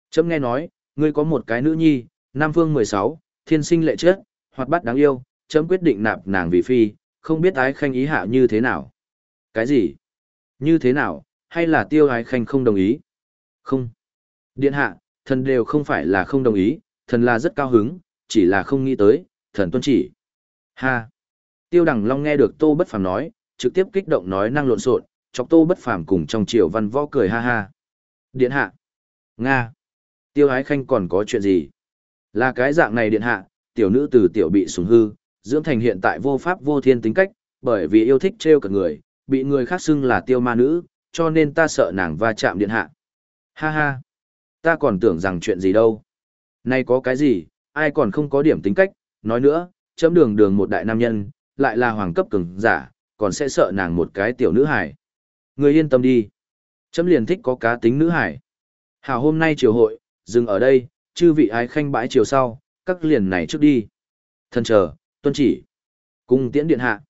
Chấm nghe nói, ngươi có một cái nữ nhi, Nam Phương 16, thiên sinh lệ chết, hoạt bát đáng yêu, chấm quyết định nạp nàng vì phi, không biết Ái Khanh ý hạ như thế nào. Cái gì? Như thế nào, hay là Tiêu Ái Khanh không đồng ý? Không. Điện hạ, thần đều không phải là không đồng ý, thần là rất cao hứng, chỉ là không nghĩ tới, thần tuân chỉ. Ha! Tiêu đẳng Long nghe được Tô Bất Phàm nói, trực tiếp kích động nói năng lộn xộn, chọc Tô Bất Phàm cùng trong triều văn võ cười ha ha. Điện hạ! Nga! Tiêu Ái Khanh còn có chuyện gì? Là cái dạng này điện hạ, tiểu nữ từ tiểu bị sủng hư, dưỡng thành hiện tại vô pháp vô thiên tính cách, bởi vì yêu thích trêu cả người, bị người khác xưng là tiêu ma nữ, cho nên ta sợ nàng va chạm điện hạ. Ha ha! Ta còn tưởng rằng chuyện gì đâu. Nay có cái gì, ai còn không có điểm tính cách, nói nữa, chấm đường đường một đại nam nhân, lại là hoàng cấp cường giả, còn sẽ sợ nàng một cái tiểu nữ hải. Người yên tâm đi. Chấm liền thích có cá tính nữ hải. Hảo hôm nay chiều hội, dừng ở đây, chư vị ái khanh bãi chiều sau, các liền này trước đi. Thân chờ, tuân chỉ. Cung tiễn điện hạ.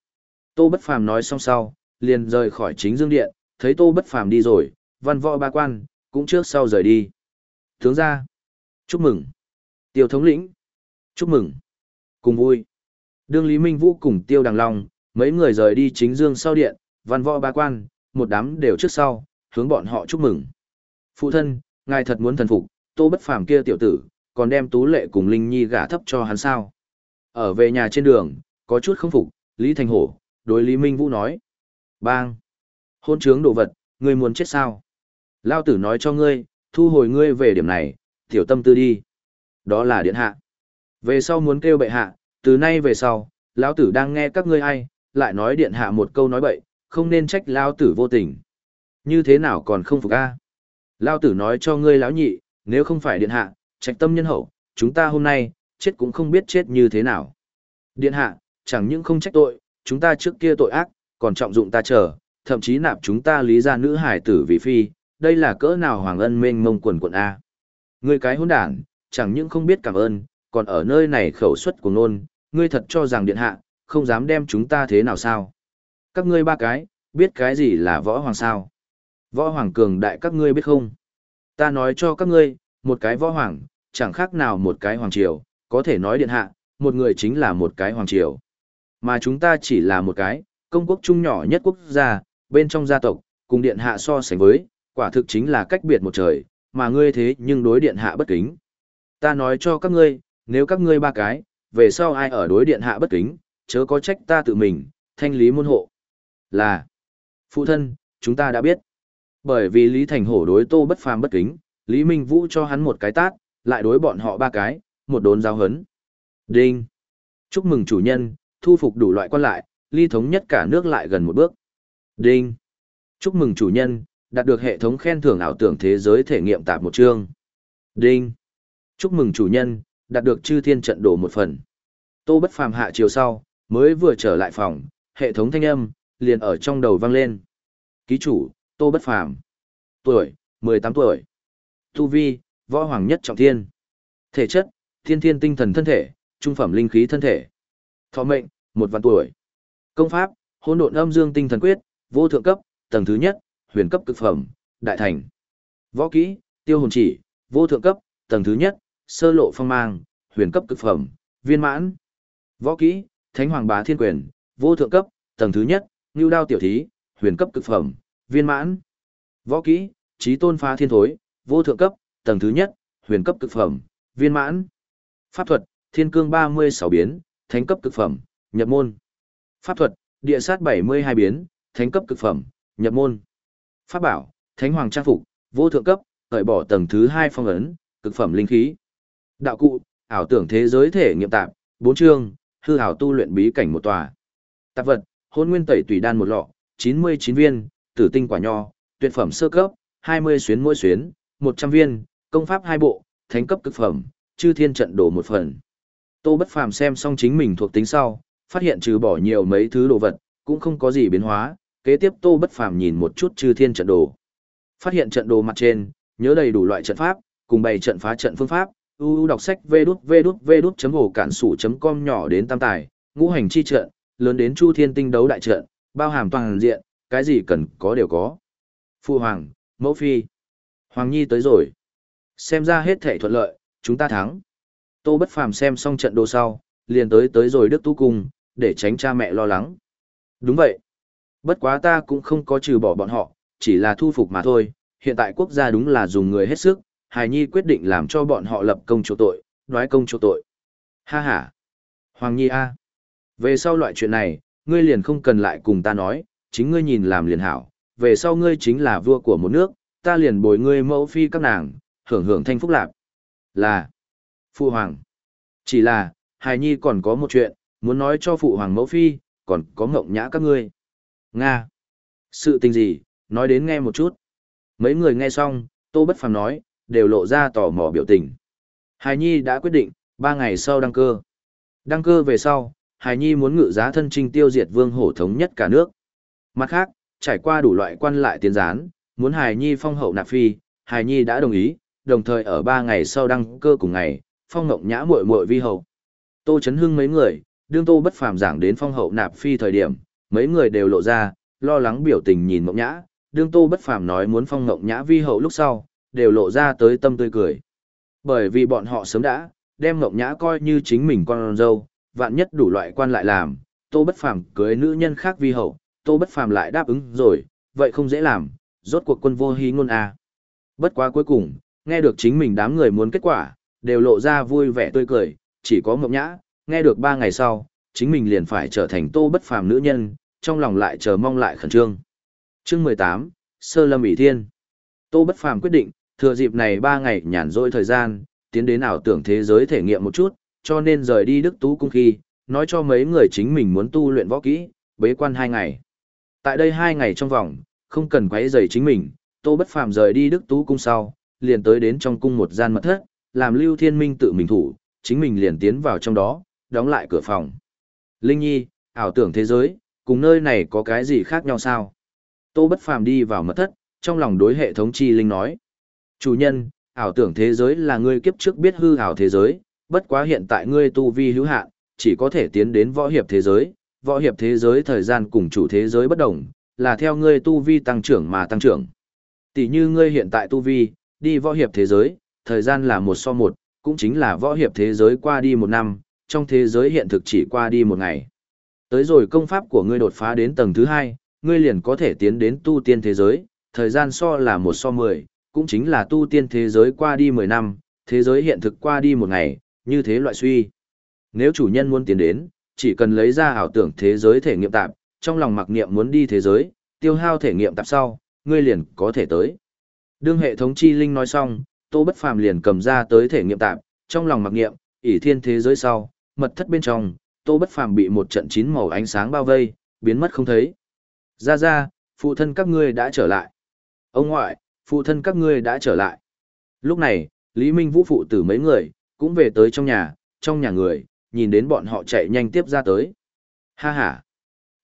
Tô Bất Phàm nói xong sau, liền rời khỏi chính dương điện, thấy Tô Bất Phàm đi rồi, văn võ ba quan, cũng trước sau rời đi. Tướng ra. Chúc mừng. Tiêu thống lĩnh. Chúc mừng. Cùng vui. Đương Lý Minh Vũ cùng Tiêu Đằng Long, mấy người rời đi chính dương sau điện, văn võ ba quan, một đám đều trước sau, hướng bọn họ chúc mừng. Phụ thân, ngài thật muốn thần phục, tô bất phàm kia tiểu tử, còn đem tú lệ cùng Linh Nhi gả thấp cho hắn sao. Ở về nhà trên đường, có chút không phục, Lý Thành Hổ, đối Lý Minh Vũ nói. Bang! Hôn trướng đồ vật, ngươi muốn chết sao? Lao tử nói cho ngươi, thu hồi ngươi về điểm này, tiểu tâm tư đi. Đó là điện hạ. Về sau muốn kêu bệ hạ, từ nay về sau, lão tử đang nghe các ngươi ai, lại nói điện hạ một câu nói bậy, không nên trách lão tử vô tình. Như thế nào còn không phục a? Lão tử nói cho ngươi lão nhị, nếu không phải điện hạ, Trạch tâm nhân hậu, chúng ta hôm nay, chết cũng không biết chết như thế nào. Điện hạ, chẳng những không trách tội, chúng ta trước kia tội ác, còn trọng dụng ta chờ, thậm chí nạp chúng ta lý ra nữ hải tử vì phi, đây là cỡ nào hoàng ân mênh mông quần quần A. Ngươi cái hỗn đản, chẳng những không biết cảm ơn, còn ở nơi này khẩu suất của nôn, ngươi thật cho rằng điện hạ, không dám đem chúng ta thế nào sao? Các ngươi ba cái, biết cái gì là võ hoàng sao? Võ hoàng cường đại các ngươi biết không? Ta nói cho các ngươi, một cái võ hoàng, chẳng khác nào một cái hoàng triều, có thể nói điện hạ, một người chính là một cái hoàng triều. Mà chúng ta chỉ là một cái, công quốc trung nhỏ nhất quốc gia, bên trong gia tộc, cùng điện hạ so sánh với, quả thực chính là cách biệt một trời, mà ngươi thế nhưng đối điện hạ bất kính. Ta nói cho các ngươi, nếu các ngươi ba cái, về sau ai ở đối điện hạ bất kính, chớ có trách ta tự mình, thanh lý môn hộ. Là, phụ thân, chúng ta đã biết. Bởi vì Lý Thành Hổ đối tô bất phàm bất kính, Lý Minh Vũ cho hắn một cái tát, lại đối bọn họ ba cái, một đốn giao hấn. Đinh! Chúc mừng chủ nhân, thu phục đủ loại quan lại, ly thống nhất cả nước lại gần một bước. Đinh! Chúc mừng chủ nhân, đạt được hệ thống khen thưởng ảo tưởng thế giới thể nghiệm tạp một chương. Đinh! Chúc mừng chủ nhân, đạt được chư thiên trận đổ một phần. Tô bất phàm hạ chiều sau, mới vừa trở lại phòng, hệ thống thanh âm, liền ở trong đầu vang lên. Ký chủ, Tô bất phàm. Tuổi, 18 tuổi. Tu vi, võ hoàng nhất trọng thiên. Thể chất, thiên thiên tinh thần thân thể, trung phẩm linh khí thân thể. Thọ mệnh, một vạn tuổi. Công pháp, hỗn độn âm dương tinh thần quyết, vô thượng cấp, tầng thứ nhất, huyền cấp cực phẩm, đại thành. Võ kỹ, tiêu hồn chỉ, vô thượng cấp, tầng thứ nhất, sơ lộ phong mang, huyền cấp cực phẩm, viên mãn. Võ kỹ, Thánh Hoàng Bá Thiên Quyền, Vô thượng cấp, tầng thứ nhất, Ngưu Đao tiểu thí, huyền cấp cực phẩm, viên mãn. Võ kỹ, trí tôn phá thiên thối, vô thượng cấp, tầng thứ nhất, huyền cấp cực phẩm, viên mãn. Pháp thuật, thiên cương 36 biến, thánh cấp cực phẩm, nhập môn. Pháp thuật, địa sát 72 biến, thánh cấp cực phẩm, nhập môn. Pháp bảo, thánh hoàng trang phục, vô thượng cấp, hởi bỏ tầng thứ 2 phong ấn, cực phẩm linh khí. Đạo cụ, ảo tưởng thế giới thể nghiệm tạp, 4 chương, hư ảo tu luyện bí cảnh một tòa. Tạp vật, hôn nguyên tẩy tùy đan một lọ, 99 viên, tử tinh quả nho, tuyệt phẩm sơ cấp, 20 xuyến mỗi xuyến, 100 viên, công pháp hai bộ, thánh cấp cực phẩm, chư thiên trận đồ một phần. Tô Bất Phàm xem xong chính mình thuộc tính sau, phát hiện trừ bỏ nhiều mấy thứ đồ vật, cũng không có gì biến hóa, kế tiếp Tô Bất Phàm nhìn một chút chư thiên trận đồ. Phát hiện trận đồ mặt trên, nhớ đầy đủ loại trận pháp, cùng bày trận phá trận phương pháp, uu đọc sách vê đút vê đút vê đút chấm hồ cản sủ chấm com nhỏ đến tam tài, ngũ hành chi trận, lớn đến chu thiên tinh đấu đại trận, bao hàm toàn diện, cái gì cần có đều có. Phu Hoàng, Mẫu Phi, Hoàng Nhi tới rồi. Xem ra hết thể thuận lợi, chúng ta thắng. Tô Bất Phàm xem xong trận đồ sau, liền tới tới rồi Đức tu Cung, để tránh cha mẹ lo lắng. Đúng vậy. Bất quá ta cũng không có trừ bỏ bọn họ, chỉ là thu phục mà thôi. Hiện tại quốc gia đúng là dùng người hết sức, Hải Nhi quyết định làm cho bọn họ lập công chỗ tội, nói công chỗ tội. Ha ha. Hoàng Nhi a. Về sau loại chuyện này, ngươi liền không cần lại cùng ta nói, chính ngươi nhìn làm liền hảo. Về sau ngươi chính là vua của một nước, ta liền bồi ngươi mẫu phi các nàng, hưởng hưởng thanh phúc lạc. Là. Phụ hoàng. Chỉ là, Hải Nhi còn có một chuyện, muốn nói cho phụ hoàng mẫu phi, còn có ngộng nhã các ngươi. Nga. Sự tình gì, nói đến nghe một chút. Mấy người nghe xong, Tô Bất Phàm nói, đều lộ ra tò mò biểu tình. Hải Nhi đã quyết định, ba ngày sau đăng cơ. Đăng cơ về sau, Hải Nhi muốn ngự giá thân trinh tiêu diệt vương hổ thống nhất cả nước. Mặt khác, trải qua đủ loại quan lại tiến gián, muốn Hải Nhi phong hậu nạp phi, Hải Nhi đã đồng ý, đồng thời ở ba ngày sau đăng cơ cùng ngày, phong ngộng nhã muội muội vi hậu. Tô Chấn Hưng mấy người, đương Tô bất phàm giảng đến phong hậu nạp phi thời điểm, mấy người đều lộ ra, lo lắng biểu tình nhìn ngộng nhã, đương Tô bất phàm nói muốn phong ngộng nhã vi hậu lúc sau, đều lộ ra tới tâm tươi cười. Bởi vì bọn họ sớm đã, đem ngộng nhã coi như chính mình con dâu, vạn nhất đủ loại quan lại làm, Tô bất phàm cưới nữ nhân khác vi hậu, Tô bất phàm lại đáp ứng rồi, vậy không dễ làm, rốt cuộc quân vô hí ngôn à. Bất quá cuối cùng, nghe được chính mình đám người muốn kết quả, đều lộ ra vui vẻ tươi cười, chỉ có Ngọc Nhã, nghe được ba ngày sau, chính mình liền phải trở thành tô bất phàm nữ nhân, trong lòng lại chờ mong lại khẩn trương. Chương 18, Sơ Lâm ỷ Thiên. Tô bất phàm quyết định, thừa dịp này ba ngày nhàn rỗi thời gian, tiến đến ảo tưởng thế giới thể nghiệm một chút, cho nên rời đi Đức Tú Cung khi, nói cho mấy người chính mình muốn tu luyện võ kỹ, bế quan hai ngày. Tại đây hai ngày trong vòng, không cần quấy rầy chính mình, Tô Bất Phàm rời đi Đức Tú Cung sau, liền tới đến trong cung một gian mật thất, làm Lưu Thiên Minh tự mình thủ, chính mình liền tiến vào trong đó, đóng lại cửa phòng. Linh Nhi, ảo tưởng thế giới, cùng nơi này có cái gì khác nhau sao? Tô Bất Phàm đi vào mật thất, trong lòng đối hệ thống chi linh nói. Chủ nhân, ảo tưởng thế giới là ngươi kiếp trước biết hư ảo thế giới, bất quá hiện tại ngươi tu vi hữu hạn, chỉ có thể tiến đến võ hiệp thế giới. Võ hiệp thế giới thời gian cùng chủ thế giới bất đồng, là theo ngươi tu vi tăng trưởng mà tăng trưởng. Tỷ như ngươi hiện tại tu vi, đi võ hiệp thế giới, thời gian là một so một, cũng chính là võ hiệp thế giới qua đi một năm, trong thế giới hiện thực chỉ qua đi một ngày. Tới rồi công pháp của ngươi đột phá đến tầng thứ hai, ngươi liền có thể tiến đến tu tiên thế giới, thời gian so là một so mười, cũng chính là tu tiên thế giới qua đi mười năm, thế giới hiện thực qua đi một ngày, như thế loại suy. Nếu chủ nhân muốn tiến đến, chỉ cần lấy ra ảo tưởng thế giới thể nghiệm tạp, trong lòng mặc niệm muốn đi thế giới, tiêu hao thể nghiệm tạp sau, ngươi liền có thể tới. Đương hệ thống chi linh nói xong, Tô Bất Phàm liền cầm ra tới thể nghiệm tạm, trong lòng mặc niệm, ỷ thiên thế giới sau, mật thất bên trong, Tô Bất Phàm bị một trận chín màu ánh sáng bao vây, biến mất không thấy. Ra ra, phụ thân các ngươi đã trở lại. Ông ngoại, phụ thân các ngươi đã trở lại. Lúc này, Lý Minh Vũ phụ tử mấy người, cũng về tới trong nhà, trong nhà người, nhìn đến bọn họ chạy nhanh tiếp ra tới. Ha ha,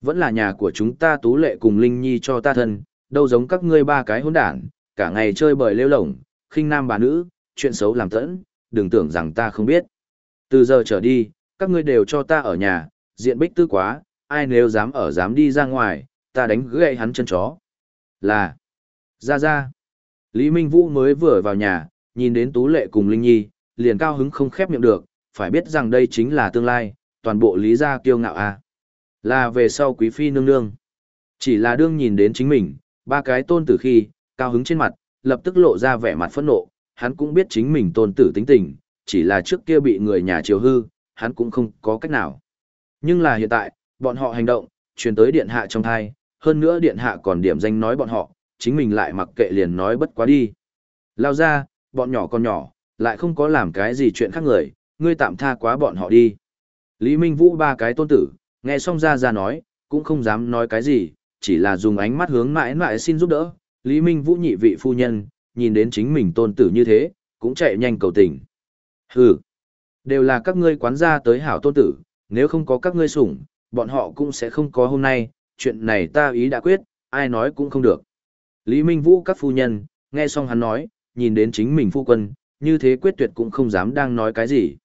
vẫn là nhà của chúng ta tú lệ cùng Linh Nhi cho ta thân, đâu giống các ngươi ba cái hỗn đản, cả ngày chơi bời lêu lổng, khinh nam bà nữ, chuyện xấu làm tẫn, đừng tưởng rằng ta không biết. Từ giờ trở đi, các ngươi đều cho ta ở nhà, diện bích tư quá, ai nếu dám ở dám đi ra ngoài, ta đánh gãy hắn chân chó. Là, ra ra. Lý Minh Vũ mới vừa vào nhà, nhìn đến Tú Lệ cùng Linh Nhi, liền cao hứng không khép miệng được, phải biết rằng đây chính là tương lai, toàn bộ Lý gia kiêu ngạo a. À. Là về sau quý phi nương nương. Chỉ là đương nhìn đến chính mình, ba cái tôn tử khi, cao hứng trên mặt, lập tức lộ ra vẻ mặt phẫn nộ, hắn cũng biết chính mình tôn tử tính tình, chỉ là trước kia bị người nhà chiều hư, hắn cũng không có cách nào. Nhưng là hiện tại, bọn họ hành động, truyền tới điện hạ trong thai, hơn nữa điện hạ còn điểm danh nói bọn họ, chính mình lại mặc kệ liền nói bất quá đi. Lao ra, bọn nhỏ con nhỏ, lại không có làm cái gì chuyện khác người, ngươi tạm tha quá bọn họ đi. Lý Minh Vũ ba cái tôn tử, nghe xong ra ra nói, cũng không dám nói cái gì, chỉ là dùng ánh mắt hướng mãi mãi xin giúp đỡ. Lý Minh Vũ nhị vị phu nhân, nhìn đến chính mình tôn tử như thế, cũng chạy nhanh cầu tình. Hừ, đều là các ngươi quán gia tới hảo tôn tử, nếu không có các ngươi sủng, bọn họ cũng sẽ không có hôm nay, chuyện này ta ý đã quyết, ai nói cũng không được. Lý Minh Vũ các phu nhân, nghe xong hắn nói, nhìn đến chính mình phu quân, như thế quyết tuyệt cũng không dám đang nói cái gì.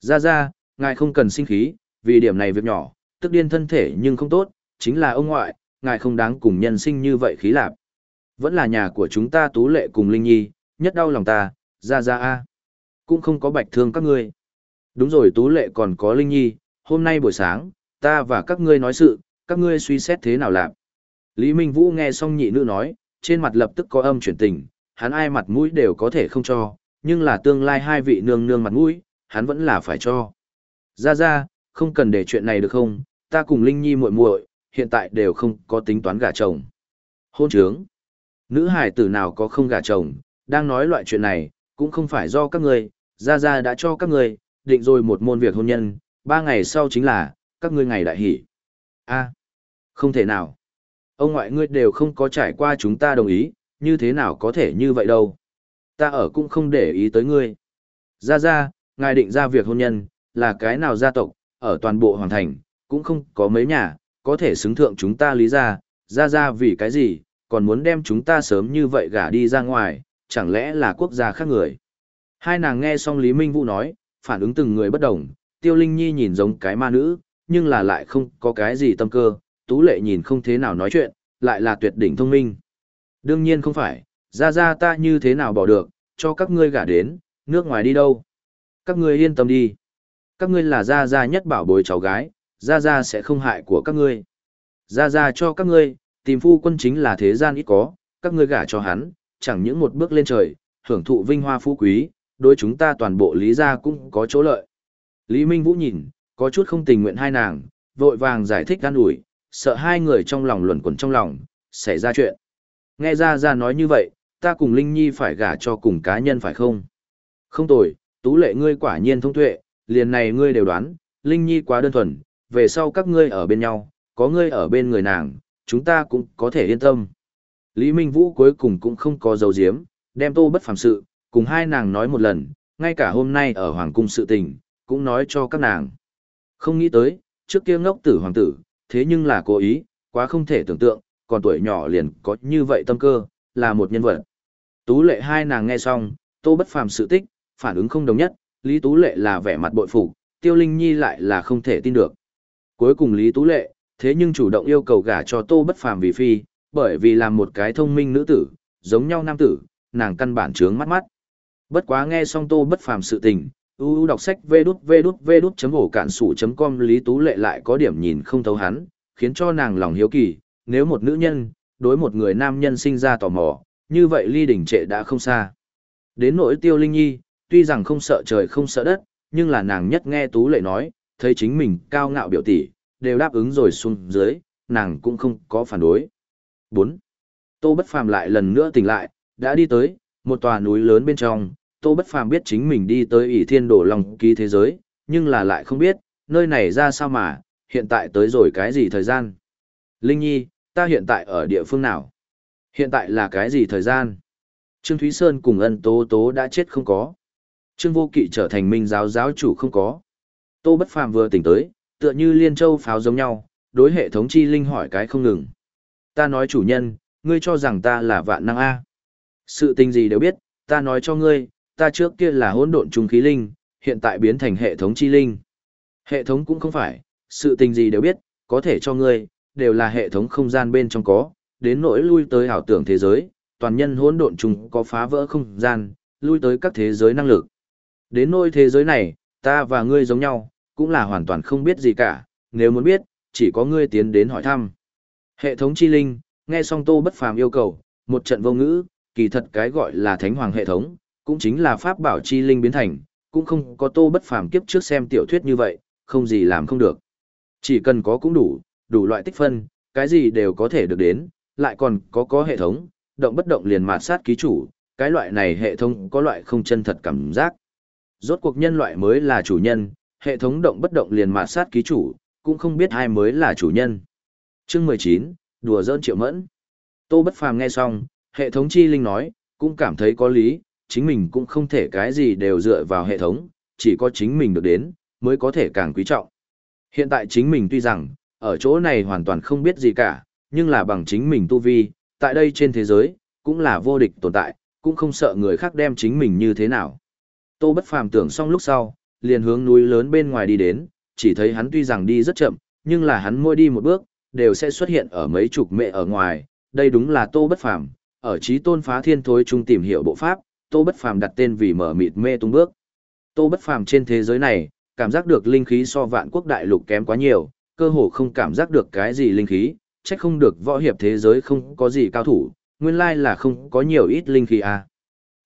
Ra ra, ngài không cần sinh khí, vì điểm này việc nhỏ, tức điên thân thể nhưng không tốt, chính là ông ngoại, ngài không đáng cùng nhân sinh như vậy khí lạp. Vẫn là nhà của chúng ta tú lệ cùng Linh Nhi, nhất đau lòng ta, ra ra a Cũng không có bạch thương các ngươi. Đúng rồi tú lệ còn có Linh Nhi, hôm nay buổi sáng, ta và các ngươi nói sự, các ngươi suy xét thế nào làm. Lý Minh Vũ nghe xong nhị nữ nói, trên mặt lập tức có âm chuyển tình, hắn ai mặt mũi đều có thể không cho, nhưng là tương lai hai vị nương nương mặt mũi, hắn vẫn là phải cho. Ra ra, không cần để chuyện này được không, ta cùng Linh Nhi muội muội, hiện tại đều không có tính toán gả chồng. Hôn trướng. Nữ hải tử nào có không gả chồng, đang nói loại chuyện này, cũng không phải do các người, ra ra đã cho các người, định rồi một môn việc hôn nhân, ba ngày sau chính là, các ngươi ngày đại hỷ. a không thể nào. Ông ngoại ngươi đều không có trải qua chúng ta đồng ý, như thế nào có thể như vậy đâu. Ta ở cũng không để ý tới ngươi. Ra ra, ngài định ra việc hôn nhân, là cái nào gia tộc, ở toàn bộ hoàng thành, cũng không có mấy nhà, có thể xứng thượng chúng ta lý ra, ra ra vì cái gì, còn muốn đem chúng ta sớm như vậy gả đi ra ngoài, chẳng lẽ là quốc gia khác người. Hai nàng nghe xong Lý Minh Vũ nói, phản ứng từng người bất đồng, Tiêu Linh Nhi nhìn giống cái ma nữ, nhưng là lại không có cái gì tâm cơ, Tú Lệ nhìn không thế nào nói chuyện, lại là tuyệt đỉnh thông minh. Đương nhiên không phải, ra ra ta như thế nào bỏ được, cho các ngươi gả đến, nước ngoài đi đâu. Các ngươi yên tâm đi. Các ngươi là ra ra nhất bảo bối cháu gái, ra ra sẽ không hại của các ngươi. Ra ra cho các ngươi, tìm phu quân chính là thế gian ít có, các ngươi gả cho hắn, chẳng những một bước lên trời, hưởng thụ vinh hoa phú quý, đối chúng ta toàn bộ lý gia cũng có chỗ lợi. Lý Minh Vũ nhìn, có chút không tình nguyện hai nàng, vội vàng giải thích gan ủi, sợ hai người trong lòng luẩn quẩn trong lòng, xảy ra chuyện. Nghe ra ra nói như vậy, ta cùng Linh Nhi phải gả cho cùng cá nhân phải không? Không tồi, tú lệ ngươi quả nhiên thông tuệ, liền này ngươi đều đoán, Linh Nhi quá đơn thuần, về sau các ngươi ở bên nhau, có ngươi ở bên người nàng, chúng ta cũng có thể yên tâm. Lý Minh Vũ cuối cùng cũng không có dấu diếm, đem tô bất phàm sự, cùng hai nàng nói một lần, ngay cả hôm nay ở Hoàng Cung sự tình, cũng nói cho các nàng. Không nghĩ tới, trước kia ngốc tử hoàng tử, thế nhưng là cố ý, quá không thể tưởng tượng, còn tuổi nhỏ liền có như vậy tâm cơ, là một nhân vật. Tú lệ hai nàng nghe xong, tô bất phàm sự tích, phản ứng không đồng nhất, Lý Tú lệ là vẻ mặt bội phục, Tiêu Linh Nhi lại là không thể tin được. Cuối cùng Lý Tú lệ, thế nhưng chủ động yêu cầu gả cho tô bất phàm vì phi, bởi vì làm một cái thông minh nữ tử, giống nhau nam tử, nàng căn bản trướng mắt mắt. Bất quá nghe xong tô bất phàm sự tình, uu đọc sách vê đút vê đút vê đút chấm ổ cạn sủ chấm com lý tú lệ lại có điểm nhìn không thấu hắn khiến cho nàng lòng hiếu kỳ nếu một nữ nhân đối một người nam nhân sinh ra tò mò như vậy ly đỉnh trệ đã không xa. Đến nỗi tiêu linh nhi tuy rằng không sợ trời không sợ đất nhưng là nàng nhất nghe tú lệ nói thấy chính mình cao ngạo biểu tỷ đều đáp ứng rồi xuống dưới nàng cũng không có phản đối. Bốn tô bất phàm lại lần nữa tỉnh lại đã đi tới một tòa núi lớn bên trong Tô Bất Phàm biết chính mình đi tới ỷ thiên đổ lòng ký thế giới, nhưng là lại không biết, nơi này ra sao mà, hiện tại tới rồi cái gì thời gian. Linh Nhi, ta hiện tại ở địa phương nào? Hiện tại là cái gì thời gian? Trương Thúy Sơn cùng ân tố tố đã chết không có. Trương Vô Kỵ trở thành minh giáo giáo chủ không có. Tô Bất Phàm vừa tỉnh tới, tựa như liên châu pháo giống nhau, đối hệ thống chi linh hỏi cái không ngừng. Ta nói chủ nhân, ngươi cho rằng ta là vạn năng A. Sự tình gì đều biết, ta nói cho ngươi, ta trước kia là hỗn độn trung khí linh, hiện tại biến thành hệ thống chi linh. Hệ thống cũng không phải, sự tình gì đều biết, có thể cho ngươi, đều là hệ thống không gian bên trong có, đến nỗi lui tới ảo tưởng thế giới, toàn nhân hỗn độn trùng có phá vỡ không gian, lui tới các thế giới năng lực. Đến nỗi thế giới này, ta và ngươi giống nhau, cũng là hoàn toàn không biết gì cả, nếu muốn biết, chỉ có ngươi tiến đến hỏi thăm. Hệ thống chi linh, nghe xong Tô Bất Phàm yêu cầu, một trận vô ngữ, kỳ thật cái gọi là thánh hoàng hệ thống, cũng chính là pháp bảo chi linh biến thành, cũng không có Tô Bất Phàm kiếp trước xem tiểu thuyết như vậy, không gì làm không được. Chỉ cần có cũng đủ, đủ loại tích phân, cái gì đều có thể được đến, lại còn có có hệ thống, động bất động liền mạt sát ký chủ, cái loại này hệ thống có loại không chân thật cảm giác. Rốt cuộc nhân loại mới là chủ nhân, hệ thống động bất động liền mạt sát ký chủ, cũng không biết ai mới là chủ nhân. Chương 19, đùa giỡn triệu mẫn. Tô Bất Phàm nghe xong, hệ thống chi linh nói, cũng cảm thấy có lý, chính mình cũng không thể cái gì đều dựa vào hệ thống, chỉ có chính mình được đến, mới có thể càng quý trọng. Hiện tại chính mình tuy rằng, ở chỗ này hoàn toàn không biết gì cả, nhưng là bằng chính mình tu vi, tại đây trên thế giới, cũng là vô địch tồn tại, cũng không sợ người khác đem chính mình như thế nào. Tô Bất Phàm tưởng xong lúc sau, liền hướng núi lớn bên ngoài đi đến, chỉ thấy hắn tuy rằng đi rất chậm, nhưng là hắn mỗi đi một bước, đều sẽ xuất hiện ở mấy chục mệ ở ngoài, đây đúng là Tô Bất Phàm, ở trí tôn phá thiên thối trung tìm hiểu bộ pháp, Tô Bất Phàm đặt tên vì mở mịt mê tung bước. Tô Bất Phàm trên thế giới này, cảm giác được linh khí so vạn quốc đại lục kém quá nhiều, cơ hồ không cảm giác được cái gì linh khí, chắc không được võ hiệp thế giới không có gì cao thủ, nguyên lai là không có nhiều ít linh khí à.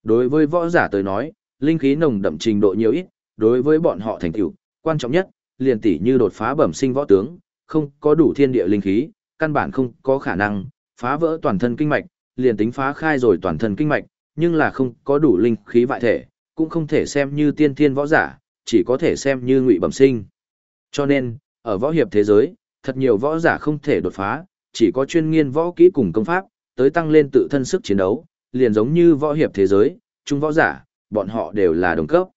Đối với võ giả tới nói, linh khí nồng đậm trình độ nhiều ít, đối với bọn họ thành tựu, quan trọng nhất, liền tỷ như đột phá bẩm sinh võ tướng, không có đủ thiên địa linh khí, căn bản không có khả năng phá vỡ toàn thân kinh mạch, liền tính phá khai rồi toàn thân kinh mạch, nhưng là không có đủ linh khí vại thể, cũng không thể xem như tiên thiên võ giả, chỉ có thể xem như ngụy bẩm sinh. Cho nên, ở võ hiệp thế giới, thật nhiều võ giả không thể đột phá, chỉ có chuyên nghiên võ kỹ cùng công pháp, tới tăng lên tự thân sức chiến đấu, liền giống như võ hiệp thế giới, trung võ giả, bọn họ đều là đồng cấp.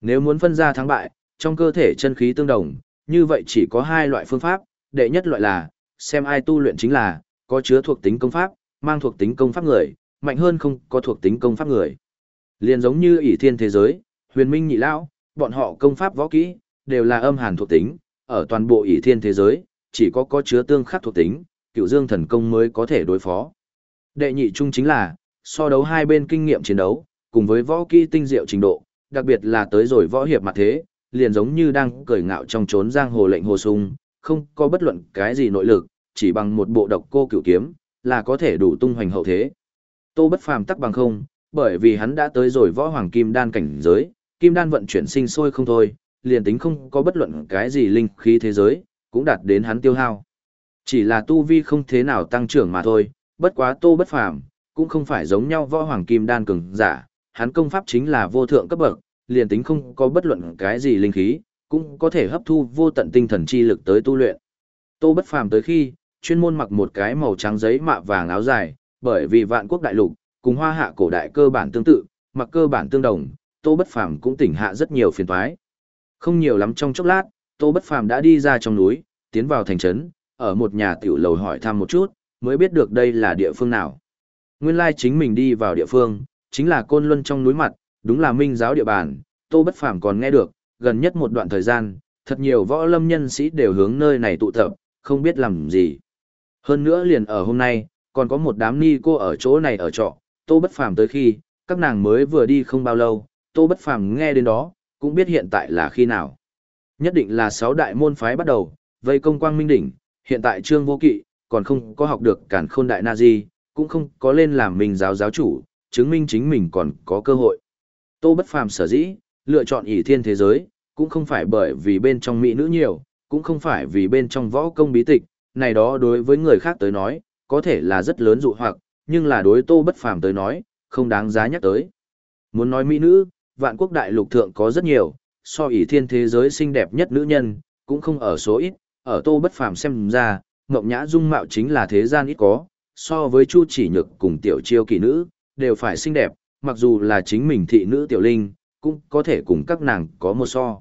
Nếu muốn phân ra thắng bại, trong cơ thể chân khí tương đồng, như vậy chỉ có hai loại phương pháp, đệ nhất loại là, xem ai tu luyện chính là, có chứa thuộc tính công pháp, mang thuộc tính công pháp người, mạnh hơn không có thuộc tính công pháp người. Liền giống như ỷ thiên thế giới, huyền minh nhị lão, bọn họ công pháp võ kỹ, đều là âm hàn thuộc tính, ở toàn bộ ỷ thiên thế giới, chỉ có có chứa tương khắc thuộc tính, cựu dương thần công mới có thể đối phó. Đệ nhị chung chính là, so đấu hai bên kinh nghiệm chiến đấu, cùng với võ kỹ tinh diệu trình độ, đặc biệt là tới rồi võ hiệp mặt thế, liền giống như đang cởi ngạo trong trốn giang hồ lệnh hồ sung, không có bất luận cái gì nội lực, chỉ bằng một bộ độc cô cửu kiếm, là có thể đủ tung hoành hậu thế. Tô bất phàm tắc bằng không, bởi vì hắn đã tới rồi võ hoàng kim đan cảnh giới, kim đan vận chuyển sinh sôi không thôi, liền tính không có bất luận cái gì linh khí thế giới, cũng đạt đến hắn tiêu hao. Chỉ là tu vi không thế nào tăng trưởng mà thôi, bất quá tô bất phàm, cũng không phải giống nhau võ hoàng kim đan cường giả, hắn công pháp chính là vô thượng cấp bậc, liền tính không có bất luận cái gì linh khí, cũng có thể hấp thu vô tận tinh thần chi lực tới tu luyện. Tô bất phàm tới khi, chuyên môn mặc một cái màu trắng giấy mạ vàng áo dài, bởi vì vạn quốc đại lục, cùng hoa hạ cổ đại cơ bản tương tự, mặc cơ bản tương đồng, Tô Bất Phàm cũng tỉnh hạ rất nhiều phiền toái. Không nhiều lắm trong chốc lát, Tô Bất Phàm đã đi ra trong núi, tiến vào thành trấn, ở một nhà tiểu lầu hỏi thăm một chút, mới biết được đây là địa phương nào. Nguyên lai chính mình đi vào địa phương, chính là Côn Luân trong núi mặt, đúng là minh giáo địa bàn, Tô Bất Phàm còn nghe được, gần nhất một đoạn thời gian, thật nhiều võ lâm nhân sĩ đều hướng nơi này tụ tập, không biết làm gì. Hơn nữa liền ở hôm nay, còn có một đám ni cô ở chỗ này ở trọ, Tô Bất Phàm tới khi, các nàng mới vừa đi không bao lâu, Tô Bất Phàm nghe đến đó, cũng biết hiện tại là khi nào. Nhất định là sáu đại môn phái bắt đầu, vây công quang minh đỉnh, hiện tại Trương Vô Kỵ, còn không có học được cản khôn đại na di, cũng không có lên làm mình giáo giáo chủ, chứng minh chính mình còn có cơ hội. Tô Bất Phàm sở dĩ, lựa chọn ỷ thiên thế giới, cũng không phải bởi vì bên trong mỹ nữ nhiều, cũng không phải vì bên trong võ công bí tịch, này đó đối với người khác tới nói, có thể là rất lớn dụ hoặc, nhưng là đối Tô Bất Phàm tới nói, không đáng giá nhắc tới. Muốn nói mỹ nữ, vạn quốc đại lục thượng có rất nhiều, so ỷ thiên thế giới xinh đẹp nhất nữ nhân, cũng không ở số ít, ở Tô Bất Phàm xem ra, Ngộng Nhã dung mạo chính là thế gian ít có, so với Chu Chỉ Nhược cùng tiểu chiêu kỳ nữ, đều phải xinh đẹp, mặc dù là chính mình thị nữ tiểu linh, cũng có thể cùng các nàng có một so.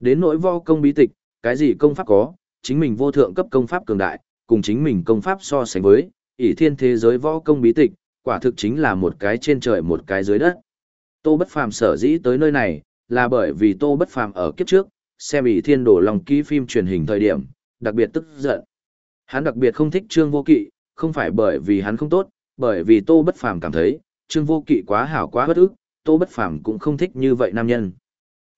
Đến nỗi vo công bí tịch, cái gì công pháp có, chính mình vô thượng cấp công pháp cường đại, cùng chính mình công pháp so sánh với, ỷ thiên thế giới võ công bí tịch, quả thực chính là một cái trên trời một cái dưới đất. Tô Bất Phàm sở dĩ tới nơi này, là bởi vì Tô Bất Phàm ở kiếp trước, xem ỷ thiên đổ lòng ký phim truyền hình thời điểm, đặc biệt tức giận. Hắn đặc biệt không thích Trương Vô Kỵ, không phải bởi vì hắn không tốt, bởi vì Tô Bất Phàm cảm thấy, Trương Vô Kỵ quá hảo quá bất ức, Tô Bất Phàm cũng không thích như vậy nam nhân.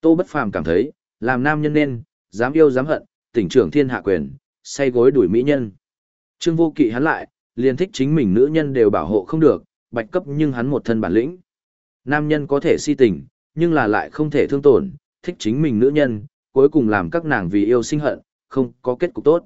Tô Bất Phàm cảm thấy, làm nam nhân nên, dám yêu dám hận, tỉnh trưởng thiên hạ quyền, say gối đuổi mỹ nhân. Trương vô kỵ hắn lại, liền thích chính mình nữ nhân đều bảo hộ không được, bạch cấp nhưng hắn một thân bản lĩnh. Nam nhân có thể si tình, nhưng là lại không thể thương tổn, thích chính mình nữ nhân, cuối cùng làm các nàng vì yêu sinh hận, không có kết cục tốt.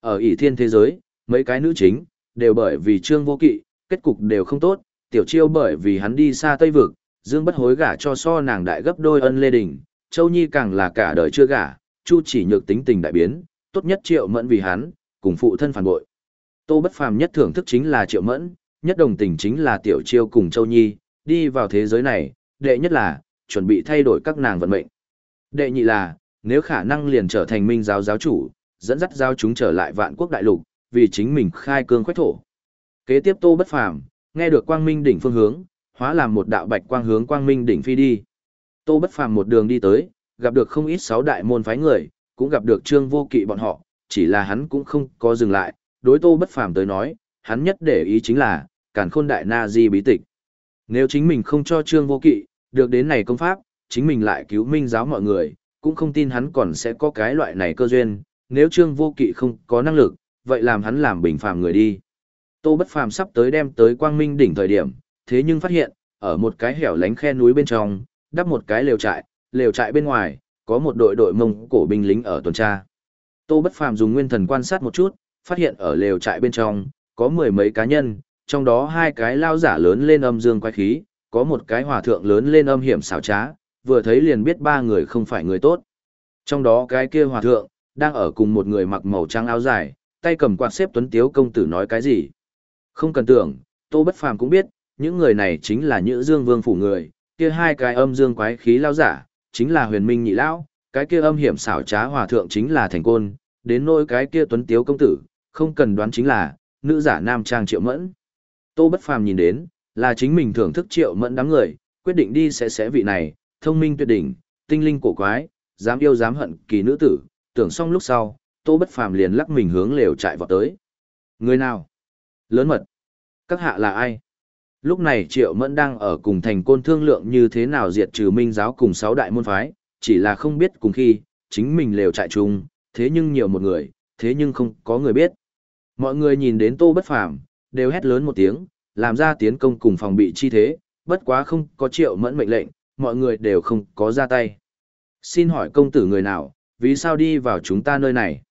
Ở ỷ thiên thế giới, mấy cái nữ chính, đều bởi vì trương vô kỵ, kết cục đều không tốt, tiểu chiêu bởi vì hắn đi xa Tây Vực, dương bất hối gả cho so nàng đại gấp đôi ân lê đình, châu nhi càng là cả đời chưa gả, chu chỉ nhược tính tình đại biến, tốt nhất triệu mẫn vì hắn, cùng phụ thân phản bội. Tô bất phàm nhất thưởng thức chính là triệu mẫn, nhất đồng tình chính là tiểu chiêu cùng châu nhi, đi vào thế giới này, đệ nhất là, chuẩn bị thay đổi các nàng vận mệnh. Đệ nhị là, nếu khả năng liền trở thành minh giáo giáo chủ, dẫn dắt giáo chúng trở lại vạn quốc đại lục, vì chính mình khai cương khoách thổ. Kế tiếp Tô Bất Phàm, nghe được quang minh đỉnh phương hướng, hóa làm một đạo bạch quang hướng quang minh đỉnh phi đi. Tô Bất Phàm một đường đi tới, gặp được không ít sáu đại môn phái người, cũng gặp được Trương Vô Kỵ bọn họ, chỉ là hắn cũng không có dừng lại, đối Tô Bất Phàm tới nói, hắn nhất để ý chính là Càn Khôn Đại Na Di bí tịch. Nếu chính mình không cho Trương Vô Kỵ được đến này công pháp, chính mình lại cứu minh giáo mọi người, cũng không tin hắn còn sẽ có cái loại này cơ duyên, nếu Trương Vô Kỵ không có năng lực, vậy làm hắn làm bình phàm người đi. Tô Bất Phàm sắp tới đem tới Quang Minh đỉnh thời điểm, thế nhưng phát hiện, ở một cái hẻo lánh khe núi bên trong, đắp một cái lều trại, lều trại bên ngoài, có một đội đội mông cổ binh lính ở tuần tra. Tô Bất Phàm dùng nguyên thần quan sát một chút, phát hiện ở lều trại bên trong, có mười mấy cá nhân, trong đó hai cái lao giả lớn lên âm dương quái khí, có một cái hòa thượng lớn lên âm hiểm xảo trá, vừa thấy liền biết ba người không phải người tốt. Trong đó cái kia hòa thượng, đang ở cùng một người mặc màu trắng áo dài, tay cầm quạt xếp tuấn tiếu công tử nói cái gì. Không cần tưởng, Tô Bất Phàm cũng biết, những người này chính là Nhữ Dương Vương phủ người, kia hai cái âm dương quái khí lao giả, chính là Huyền Minh Nhị lão, cái kia âm hiểm xảo trá hòa thượng chính là Thành Côn, đến nỗi cái kia tuấn tiếu công tử, không cần đoán chính là nữ giả nam trang Triệu Mẫn. Tô Bất Phàm nhìn đến, là chính mình thưởng thức Triệu Mẫn đám người, quyết định đi sẽ sẽ vị này, thông minh tuyệt đỉnh, tinh linh cổ quái, dám yêu dám hận kỳ nữ tử, tưởng xong lúc sau, Tô Bất Phàm liền lắc mình hướng lều trại vọt tới. Người nào? Lớn mật. Các hạ là ai? Lúc này Triệu Mẫn đang ở cùng thành côn thương lượng như thế nào diệt trừ minh giáo cùng sáu đại môn phái, chỉ là không biết cùng khi, chính mình lều trại chung, thế nhưng nhiều một người, thế nhưng không có người biết. Mọi người nhìn đến Tô Bất Phàm, đều hét lớn một tiếng, làm ra tiến công cùng phòng bị chi thế, bất quá không có Triệu Mẫn mệnh lệnh, mọi người đều không có ra tay. Xin hỏi công tử người nào, vì sao đi vào chúng ta nơi này?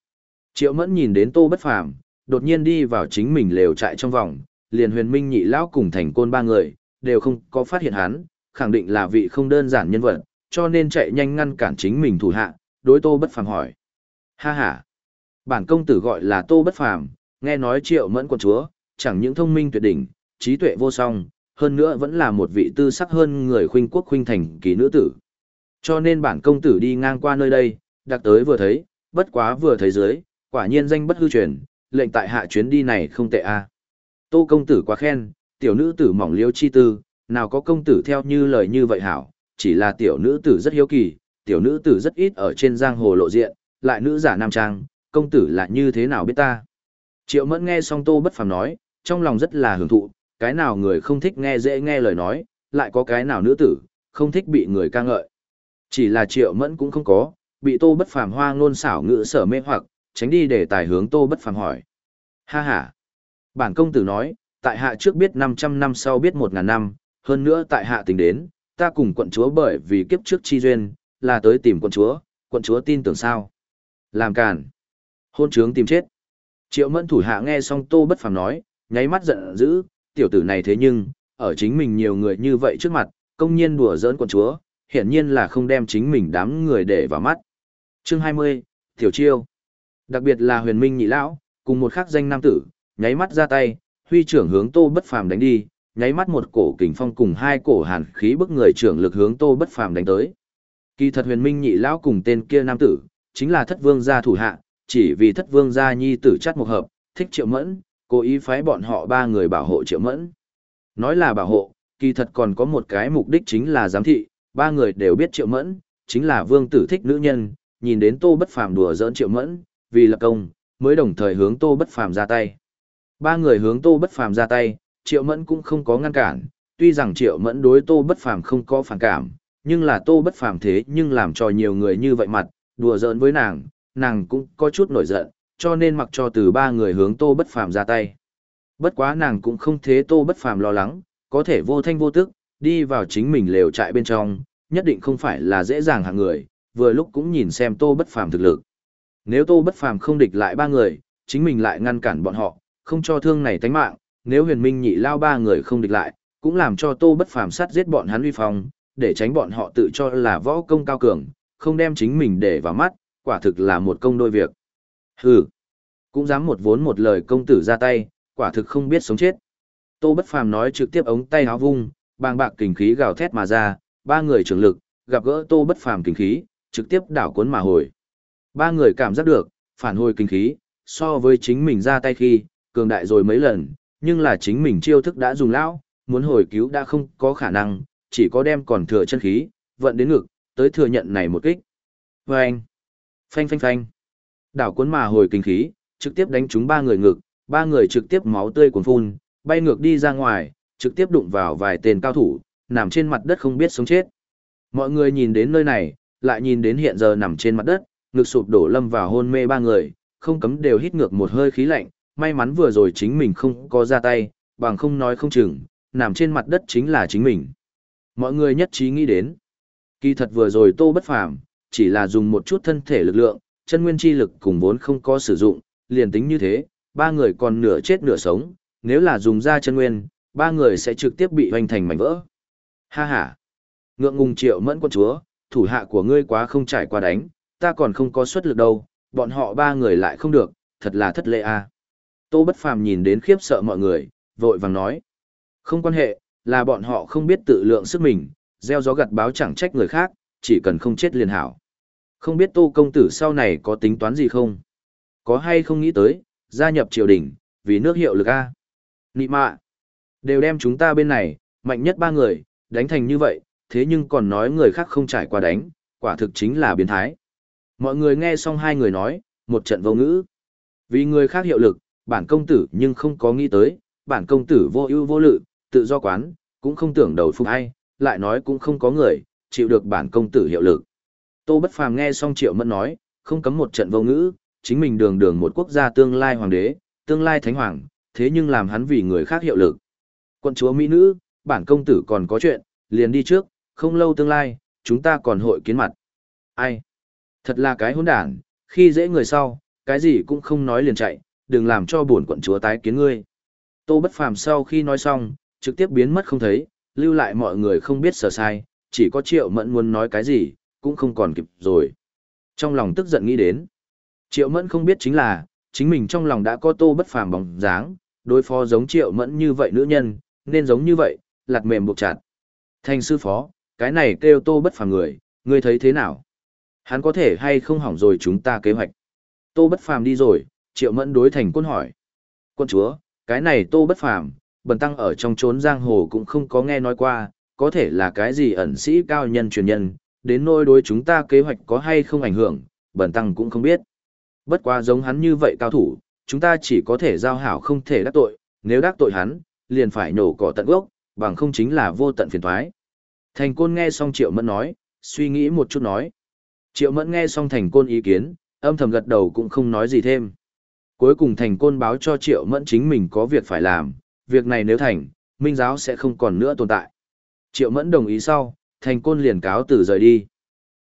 Triệu Mẫn nhìn đến Tô Bất Phàm, đột nhiên đi vào chính mình lều trại trong vòng, liền huyền minh nhị lão cùng thành côn ba người, đều không có phát hiện hắn, khẳng định là vị không đơn giản nhân vật, cho nên chạy nhanh ngăn cản chính mình thủ hạ, đối Tô Bất Phàm hỏi. Ha ha! Bản công tử gọi là Tô Bất Phàm, nghe nói Triệu Mẫn quân chúa, chẳng những thông minh tuyệt đỉnh, trí tuệ vô song, hơn nữa vẫn là một vị tư sắc hơn người khuynh quốc khuynh thành kỳ nữ tử. Cho nên bản công tử đi ngang qua nơi đây, đặc tới vừa thấy, bất quá vừa thấy dưới, quả nhiên danh bất hư truyền, lệnh tại hạ chuyến đi này không tệ a. Tô công tử quá khen, tiểu nữ tử mỏng liêu chi tư, nào có công tử theo như lời như vậy hảo, chỉ là tiểu nữ tử rất hiếu kỳ, tiểu nữ tử rất ít ở trên giang hồ lộ diện, lại nữ giả nam trang, công tử là như thế nào biết ta. Triệu mẫn nghe xong tô bất phàm nói, trong lòng rất là hưởng thụ, cái nào người không thích nghe dễ nghe lời nói, lại có cái nào nữ tử, không thích bị người ca ngợi. Chỉ là triệu mẫn cũng không có, bị tô bất phàm hoa ngôn xảo ngữ sở mê hoặc, tránh đi để tài hướng tô bất phàm hỏi. Ha ha! Bản công tử nói, tại hạ trước biết 500 năm sau biết 1.000 năm, hơn nữa tại hạ tính đến, ta cùng quận chúa bởi vì kiếp trước chi duyên, là tới tìm quận chúa, quận chúa tin tưởng sao. Làm cản Hôn trướng tìm chết. Triệu mẫn thủ hạ nghe xong tô bất phàm nói, nháy mắt giận dữ, tiểu tử này thế nhưng, ở chính mình nhiều người như vậy trước mặt, công nhiên đùa giỡn quận chúa, hiển nhiên là không đem chính mình đám người để vào mắt. Chương 20, Tiểu Chiêu. Đặc biệt là huyền minh nhị lão, cùng một khắc danh nam tử, nháy mắt ra tay, huy trưởng hướng tô bất phàm đánh đi, nháy mắt một cổ kình phong cùng hai cổ hàn khí bức người trưởng lực hướng tô bất phàm đánh tới. Kỳ thật huyền minh nhị lão cùng tên kia nam tử, chính là thất vương gia thủ hạ, chỉ vì thất vương gia nhi tử chắt một hợp, thích triệu mẫn, cố ý phái bọn họ ba người bảo hộ triệu mẫn. Nói là bảo hộ, kỳ thật còn có một cái mục đích chính là giám thị, ba người đều biết triệu mẫn, chính là vương tử thích nữ nhân, nhìn đến tô bất phàm đùa giỡn triệu mẫn, vì lập công, mới đồng thời hướng tô bất phàm ra tay. Ba người hướng tô bất phàm ra tay, triệu mẫn cũng không có ngăn cản, tuy rằng triệu mẫn đối tô bất phàm không có phản cảm, nhưng là tô bất phàm thế nhưng làm cho nhiều người như vậy mặt, đùa giỡn với nàng, nàng cũng có chút nổi giận, cho nên mặc cho từ ba người hướng Tô Bất Phàm ra tay. Bất quá nàng cũng không thế Tô Bất Phàm lo lắng, có thể vô thanh vô tức, đi vào chính mình lều trại bên trong, nhất định không phải là dễ dàng hạng người, vừa lúc cũng nhìn xem Tô Bất Phàm thực lực. Nếu Tô Bất Phàm không địch lại ba người, chính mình lại ngăn cản bọn họ, không cho thương này tánh mạng, nếu Huyền Minh nhị lao ba người không địch lại, cũng làm cho Tô Bất Phàm sát giết bọn hắn uy phong, để tránh bọn họ tự cho là võ công cao cường, không đem chính mình để vào mắt, quả thực là một công đôi việc. Hừ, cũng dám một vốn một lời công tử ra tay, quả thực không biết sống chết. Tô Bất Phàm nói trực tiếp ống tay áo vung, bàng bạc kình khí gào thét mà ra, ba người trưởng lực, gặp gỡ Tô Bất Phàm kình khí, trực tiếp đảo cuốn mà hồi. Ba người cảm giác được, phản hồi kinh khí, so với chính mình ra tay khi, cường đại rồi mấy lần, nhưng là chính mình chiêu thức đã dùng lão, muốn hồi cứu đã không có khả năng, chỉ có đem còn thừa chân khí, vận đến ngực, tới thừa nhận này một kích. Vâng! Phanh phanh phanh! Đảo cuốn mà hồi kinh khí, trực tiếp đánh trúng ba người ngực, ba người trực tiếp máu tươi cuồn phun, bay ngược đi ra ngoài, trực tiếp đụng vào vài tên cao thủ, nằm trên mặt đất không biết sống chết. Mọi người nhìn đến nơi này, lại nhìn đến hiện giờ nằm trên mặt đất, ngực sụp đổ lâm vào hôn mê ba người, không cấm đều hít ngược một hơi khí lạnh, may mắn vừa rồi chính mình không có ra tay, bằng không nói không chừng, nằm trên mặt đất chính là chính mình. Mọi người nhất trí nghĩ đến. Kỳ thật vừa rồi tô bất phàm, chỉ là dùng một chút thân thể lực lượng, chân nguyên chi lực cùng vốn không có sử dụng, liền tính như thế, ba người còn nửa chết nửa sống, nếu là dùng ra chân nguyên, ba người sẽ trực tiếp bị hoành thành mảnh vỡ. Ha ha! Ngượng ngùng triệu mẫn quân chúa, thủ hạ của ngươi quá không trải qua đánh, ta còn không có suất lực đâu, bọn họ ba người lại không được, thật là thất lễ a. Tô Bất Phàm nhìn đến khiếp sợ mọi người, vội vàng nói. Không quan hệ, là bọn họ không biết tự lượng sức mình, gieo gió gặt báo chẳng trách người khác, chỉ cần không chết liền hảo. Không biết Tô Công Tử sau này có tính toán gì không? Có hay không nghĩ tới, gia nhập triều đình, vì nước hiệu lực A. Nị mạ, đều đem chúng ta bên này, mạnh nhất ba người, đánh thành như vậy, thế nhưng còn nói người khác không trải qua đánh, quả thực chính là biến thái. Mọi người nghe xong hai người nói, một trận vô ngữ. Vì người khác hiệu lực, bản công tử nhưng không có nghĩ tới, bản công tử vô ưu vô lự, tự do quán, cũng không tưởng đầu phục ai, lại nói cũng không có người, chịu được bản công tử hiệu lực. Tô Bất Phàm nghe xong Triệu Mẫn nói, không cấm một trận vô ngữ, chính mình đường đường một quốc gia tương lai hoàng đế, tương lai thánh hoàng, thế nhưng làm hắn vì người khác hiệu lực. quân chúa Mỹ nữ, bản công tử còn có chuyện, liền đi trước, không lâu tương lai, chúng ta còn hội kiến mặt. Ai? Thật là cái hỗn đản, khi dễ người sau, cái gì cũng không nói liền chạy, đừng làm cho buồn quận chúa tái kiến ngươi. Tô Bất Phàm sau khi nói xong, trực tiếp biến mất không thấy, lưu lại mọi người không biết sở sai, chỉ có Triệu Mẫn muốn nói cái gì, cũng không còn kịp rồi. Trong lòng tức giận nghĩ đến, Triệu Mẫn không biết chính là, chính mình trong lòng đã có Tô Bất Phàm bóng dáng, đối phó giống Triệu Mẫn như vậy nữ nhân, nên giống như vậy, lạt mềm buộc chặt. Thành sư phó, cái này kêu Tô Bất Phàm người, ngươi thấy thế nào? Hắn có thể hay không hỏng rồi chúng ta kế hoạch. Tô Bất Phàm đi rồi, Triệu Mẫn đối thành quân hỏi. Quân chúa, cái này Tô Bất Phàm, bần tăng ở trong chốn giang hồ cũng không có nghe nói qua, có thể là cái gì ẩn sĩ cao nhân truyền nhân, đến nôi đối chúng ta kế hoạch có hay không ảnh hưởng, bần tăng cũng không biết. Bất quá giống hắn như vậy cao thủ, chúng ta chỉ có thể giao hảo không thể đắc tội, nếu đắc tội hắn, liền phải nổ cỏ tận gốc, bằng không chính là vô tận phiền toái. Thành côn nghe xong Triệu Mẫn nói, suy nghĩ một chút nói. Triệu Mẫn nghe xong thành côn ý kiến, âm thầm gật đầu cũng không nói gì thêm. Cuối cùng thành côn báo cho Triệu Mẫn chính mình có việc phải làm, việc này nếu thành, minh giáo sẽ không còn nữa tồn tại. Triệu Mẫn đồng ý sau, thành côn liền cáo từ rời đi.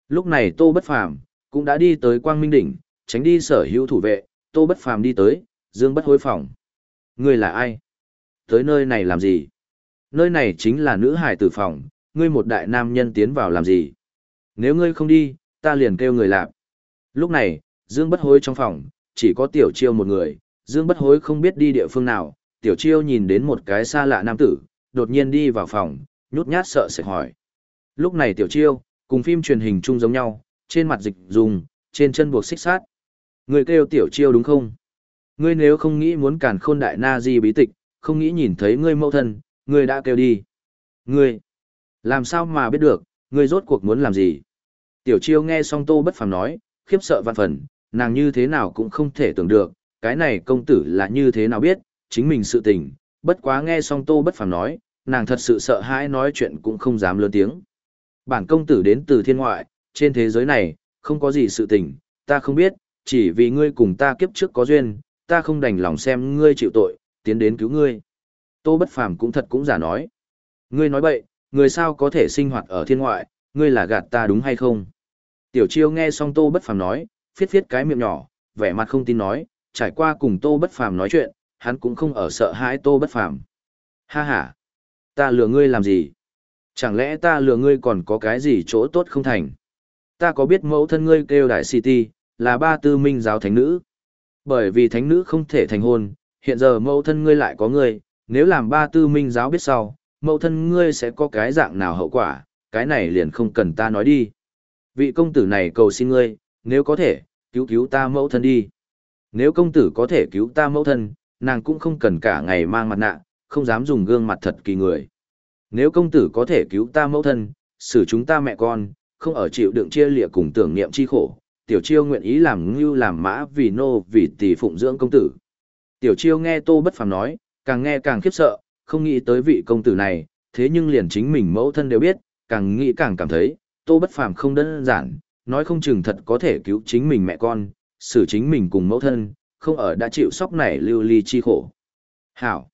Lúc này Tô Bất Phàm cũng đã đi tới Quang Minh Đỉnh, tránh đi sở hữu thủ vệ, Tô Bất Phàm đi tới, Dương Bất hối phòng. Ngươi là ai? Tới nơi này làm gì? Nơi này chính là nữ hải tử phòng, ngươi một đại nam nhân tiến vào làm gì? Nếu ngươi không đi, ta liền kêu người lạp. Lúc này, Dương Bất Hối trong phòng, chỉ có Tiểu Chiêu một người, Dương Bất Hối không biết đi địa phương nào, Tiểu Chiêu nhìn đến một cái xa lạ nam tử, đột nhiên đi vào phòng, nhút nhát sợ sệt hỏi. Lúc này Tiểu Chiêu, cùng phim truyền hình chung giống nhau, trên mặt dịch dùng, trên chân buộc xích sát. Người kêu Tiểu Chiêu đúng không? Ngươi nếu không nghĩ muốn cản khôn đại na di bí tịch, không nghĩ nhìn thấy ngươi mẫu thân, ngươi đã kêu đi. Ngươi, làm sao mà biết được, ngươi rốt cuộc muốn làm gì? Tiểu chiêu nghe xong tô bất phàm nói, khiếp sợ vạn phần, nàng như thế nào cũng không thể tưởng được, cái này công tử là như thế nào biết, chính mình sự tình, bất quá nghe xong tô bất phàm nói, nàng thật sự sợ hãi nói chuyện cũng không dám lớn tiếng. Bản công tử đến từ thiên ngoại, trên thế giới này, không có gì sự tình, ta không biết, chỉ vì ngươi cùng ta kiếp trước có duyên, ta không đành lòng xem ngươi chịu tội, tiến đến cứu ngươi. Tô Bất Phàm cũng thật cũng giả nói. Ngươi nói bậy, người sao có thể sinh hoạt ở thiên ngoại, ngươi là gạt ta đúng hay không? Tiểu Chiêu nghe xong Tô Bất Phàm nói, phiết phiết cái miệng nhỏ, vẻ mặt không tin nói, trải qua cùng Tô Bất Phàm nói chuyện, hắn cũng không ở sợ hãi Tô Bất Phàm. Ha ha, ta lừa ngươi làm gì? Chẳng lẽ ta lừa ngươi còn có cái gì chỗ tốt không thành? Ta có biết mẫu thân ngươi kêu đại city, là ba tư minh giáo thánh nữ. Bởi vì thánh nữ không thể thành hôn, hiện giờ mẫu thân ngươi lại có ngươi, nếu làm ba tư minh giáo biết sau, mẫu thân ngươi sẽ có cái dạng nào hậu quả, cái này liền không cần ta nói đi. Vị công tử này cầu xin ngươi, nếu có thể, cứu cứu ta mẫu thân đi. Nếu công tử có thể cứu ta mẫu thân, nàng cũng không cần cả ngày mang mặt nạ, không dám dùng gương mặt thật kỳ người. Nếu công tử có thể cứu ta mẫu thân, xử chúng ta mẹ con, không ở chịu đựng chia lịa cùng tưởng niệm chi khổ, tiểu chiêu nguyện ý làm ngưu làm mã vì nô vì tỷ phụng dưỡng công tử. Tiểu chiêu nghe tô bất phàm nói, càng nghe càng khiếp sợ, không nghĩ tới vị công tử này, thế nhưng liền chính mình mẫu thân đều biết, càng nghĩ càng cảm thấy, tô bất phàm không đơn giản, nói không chừng thật có thể cứu chính mình mẹ con, xử chính mình cùng mẫu thân, không ở đã chịu sóc này lưu ly chi khổ. Hảo!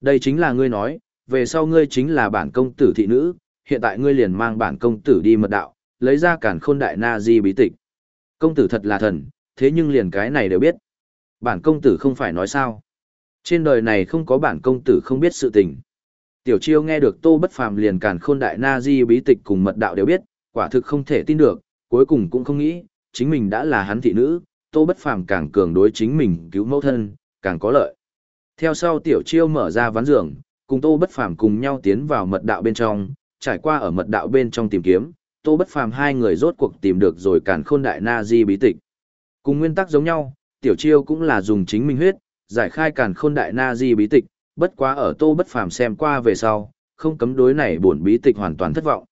Đây chính là ngươi nói, về sau ngươi chính là bản công tử thị nữ, hiện tại ngươi liền mang bản công tử đi mật đạo, lấy ra cản khôn đại na di bí tịch. Công tử thật là thần, thế nhưng liền cái này đều biết. Bản công tử không phải nói sao. Trên đời này không có bản công tử không biết sự tình. Tiểu chiêu nghe được tô bất phàm liền cản khôn đại na di bí tịch cùng mật đạo đều biết, quả thực không thể tin được, cuối cùng cũng không nghĩ, chính mình đã là hắn thị nữ, tô bất phàm càng cường đối chính mình cứu mẫu thân, càng có lợi. Theo sau tiểu chiêu mở ra ván giường, cùng tô bất phàm cùng nhau tiến vào mật đạo bên trong, trải qua ở mật đạo bên trong tìm kiếm, tô bất phàm hai người rốt cuộc tìm được rồi càn khôn đại na di bí tịch. Cùng nguyên tắc giống nhau, tiểu chiêu cũng là dùng chính mình huyết, giải khai càn khôn đại na di bí tịch, bất quá ở tô bất phàm xem qua về sau, không cấm đối này buồn bí tịch hoàn toàn thất vọng.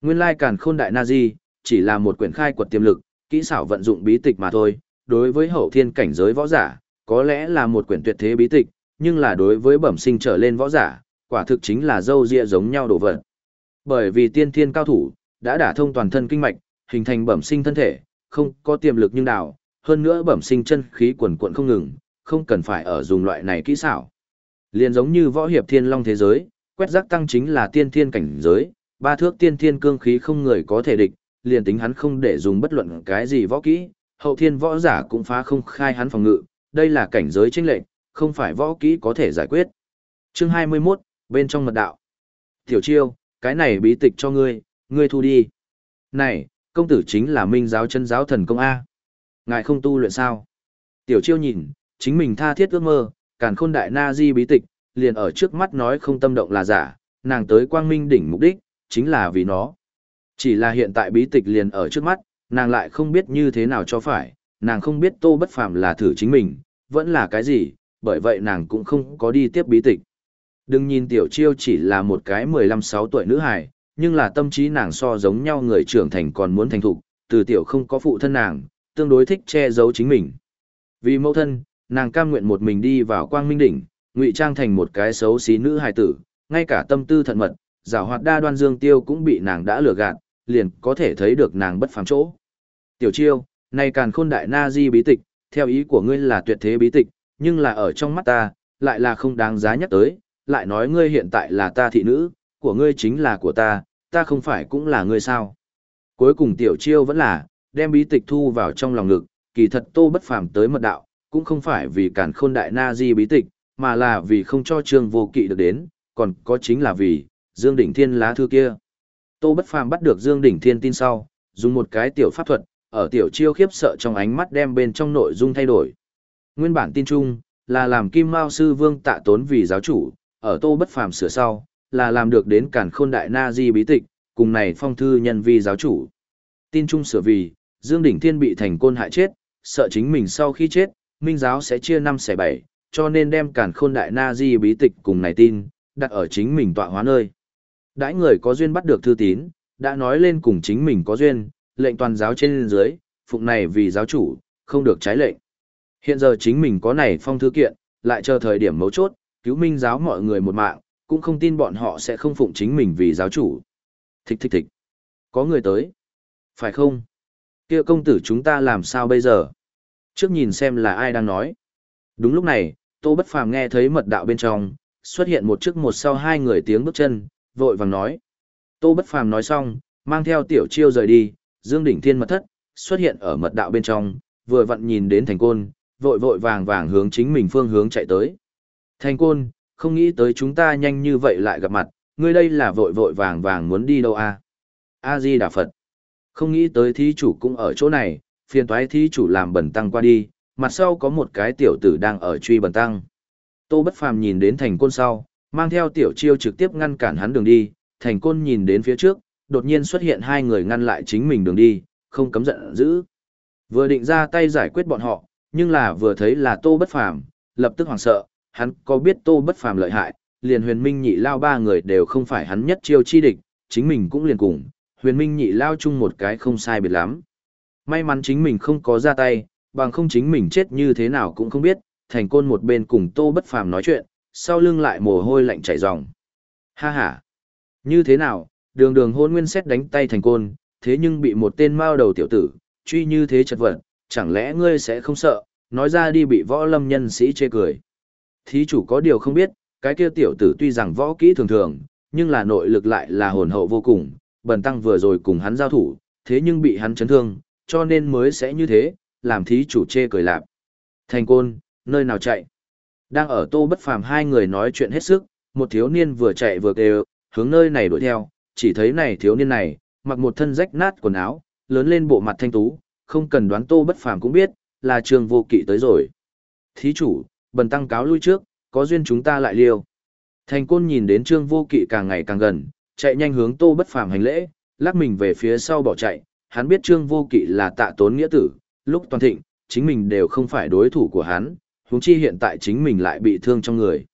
Nguyên lai càn khôn đại na di, chỉ là một quyển khai quật tiềm lực, kỹ xảo vận dụng bí tịch mà thôi, đối với hậu thiên cảnh giới võ giả, có lẽ là một quyển tuyệt thế bí tịch, nhưng là đối với bẩm sinh trở lên võ giả, quả thực chính là dâu ria giống nhau đổ vật. Bởi vì tiên thiên cao thủ, đã đả thông toàn thân kinh mạch, hình thành bẩm sinh thân thể, không có tiềm lực nhưng đào, hơn nữa bẩm sinh chân khí quần cuộn không ngừng, không cần phải ở dùng loại này kỹ xảo. Liền giống như võ hiệp thiên long thế giới, quét rác tăng chính là tiên thiên cảnh giới, ba thước tiên thiên cương khí không người có thể địch, liền tính hắn không để dùng bất luận cái gì võ kỹ, hậu thiên võ giả cũng phá không khai hắn phòng ngự, đây là cảnh giới chênh lệch, không phải võ kỹ có thể giải quyết. Chương 21, bên trong mật đạo. Tiểu chiêu, cái này bí tịch cho ngươi, ngươi thu đi. Này, công tử chính là minh giáo chân giáo thần công A. Ngài không tu luyện sao? Tiểu chiêu nhìn, chính mình tha thiết ước mơ, càn khôn đại na di bí tịch, liền ở trước mắt nói không tâm động là giả, nàng tới quang minh đỉnh mục đích, chính là vì nó. Chỉ là hiện tại bí tịch liền ở trước mắt, nàng lại không biết như thế nào cho phải, nàng không biết tô bất phàm là thử chính mình, vẫn là cái gì, bởi vậy nàng cũng không có đi tiếp bí tịch. Đừng nhìn tiểu chiêu chỉ là một cái 15-6 tuổi nữ hài, nhưng là tâm trí nàng so giống nhau người trưởng thành còn muốn thành thục, từ tiểu không có phụ thân nàng, tương đối thích che giấu chính mình. Vì mẫu thân, nàng cam nguyện một mình đi vào quang minh đỉnh, ngụy trang thành một cái xấu xí nữ hài tử, ngay cả tâm tư thận mật, giảo hoạt đa đoan dương tiêu cũng bị nàng đã lừa gạt, liền có thể thấy được nàng bất phàm chỗ. Tiểu chiêu, này càn khôn đại na di bí tịch, theo ý của ngươi là tuyệt thế bí tịch, nhưng là ở trong mắt ta, lại là không đáng giá nhắc tới, lại nói ngươi hiện tại là ta thị nữ, của ngươi chính là của ta, ta không phải cũng là ngươi sao. Cuối cùng tiểu chiêu vẫn là, đem bí tịch thu vào trong lòng ngực, kỳ thật tô bất phàm tới mật đạo, cũng không phải vì cản khôn đại na di bí tịch, mà là vì không cho trương vô kỵ được đến, còn có chính là vì, Dương Đỉnh Thiên lá thư kia. Tô bất phàm bắt được Dương Đỉnh Thiên tin sau, dùng một cái tiểu pháp thuật, ở tiểu chiêu khiếp sợ trong ánh mắt đem bên trong nội dung thay đổi. Nguyên bản tin chung, là làm Kim Mao Sư Vương tạ tốn vì giáo chủ, ở tô bất phàm sửa sau, là làm được đến càn khôn đại na di bí tịch, cùng này phong thư nhân vi giáo chủ. Tin chung sửa vì, Dương Đỉnh Thiên bị thành côn hại chết, sợ chính mình sau khi chết, Minh giáo sẽ chia năm xẻ bảy, cho nên đem càn khôn đại na di bí tịch cùng này tin, đặt ở chính mình tọa hóa nơi. Đãi người có duyên bắt được thư tín, đã nói lên cùng chính mình có duyên, lệnh toàn giáo trên dưới, phụng này vì giáo chủ, không được trái lệnh. Hiện giờ chính mình có này phong thư kiện, lại chờ thời điểm mấu chốt, cứu minh giáo mọi người một mạng, cũng không tin bọn họ sẽ không phụng chính mình vì giáo chủ. Thích thích thích. Có người tới. Phải không? kia công tử chúng ta làm sao bây giờ? Trước nhìn xem là ai đang nói. Đúng lúc này, Tô Bất Phàm nghe thấy mật đạo bên trong, xuất hiện một trước một sau hai người tiếng bước chân, vội vàng nói. Tô Bất Phàm nói xong, mang theo tiểu chiêu rời đi, Dương Đỉnh Thiên mật thất, xuất hiện ở mật đạo bên trong, vừa vặn nhìn đến thành côn, vội vội vàng vàng hướng chính mình phương hướng chạy tới. Thành côn, không nghĩ tới chúng ta nhanh như vậy lại gặp mặt, ngươi đây là vội vội vàng vàng muốn đi đâu à? A-di Đà Phật. Không nghĩ tới thí chủ cũng ở chỗ này, phiền toái thí chủ làm bẩn tăng qua đi, mặt sau có một cái tiểu tử đang ở truy bẩn tăng. Tô Bất Phàm nhìn đến thành côn sau, mang theo tiểu chiêu trực tiếp ngăn cản hắn đường đi, thành côn nhìn đến phía trước, đột nhiên xuất hiện hai người ngăn lại chính mình đường đi, không cấm giận dữ. Vừa định ra tay giải quyết bọn họ, nhưng là vừa thấy là Tô Bất Phàm, lập tức hoảng sợ, hắn có biết Tô Bất Phàm lợi hại, liền Huyền Minh Nhị Lao ba người đều không phải hắn nhất chiêu chi địch, chính mình cũng liền cùng, Huyền Minh Nhị Lao chung một cái không sai biệt lắm. May mắn chính mình không có ra tay, bằng không chính mình chết như thế nào cũng không biết, thành côn một bên cùng Tô Bất Phàm nói chuyện, sau lưng lại mồ hôi lạnh chảy ròng. Ha ha! Như thế nào, đường đường hôn nguyên xét đánh tay thành côn, thế nhưng bị một tên mao đầu tiểu tử, truy như thế chật vật, chẳng lẽ ngươi sẽ không sợ, nói ra đi bị võ lâm nhân sĩ chê cười. Thí chủ có điều không biết, cái kia tiểu tử tuy rằng võ kỹ thường thường, nhưng là nội lực lại là hồn hậu vô cùng, bần tăng vừa rồi cùng hắn giao thủ, thế nhưng bị hắn chấn thương, cho nên mới sẽ như thế, làm thí chủ chê cười lạp. Thành côn, nơi nào chạy? Đang ở tô bất phàm hai người nói chuyện hết sức, một thiếu niên vừa chạy vừa kêu, hướng nơi này đuổi theo, chỉ thấy này thiếu niên này, mặc một thân rách nát quần áo, lớn lên bộ mặt thanh tú, không cần đoán tô bất phàm cũng biết, là trường vô kỵ tới rồi. Thí chủ, bần tăng cáo lui trước, có duyên chúng ta lại liêu. Thành côn nhìn đến trương vô kỵ càng ngày càng gần, chạy nhanh hướng tô bất phàm hành lễ, lắc mình về phía sau bỏ chạy, hắn biết trương vô kỵ là tạ tốn nghĩa tử, lúc toàn thịnh, chính mình đều không phải đối thủ của hắn, huống chi hiện tại chính mình lại bị thương trong người.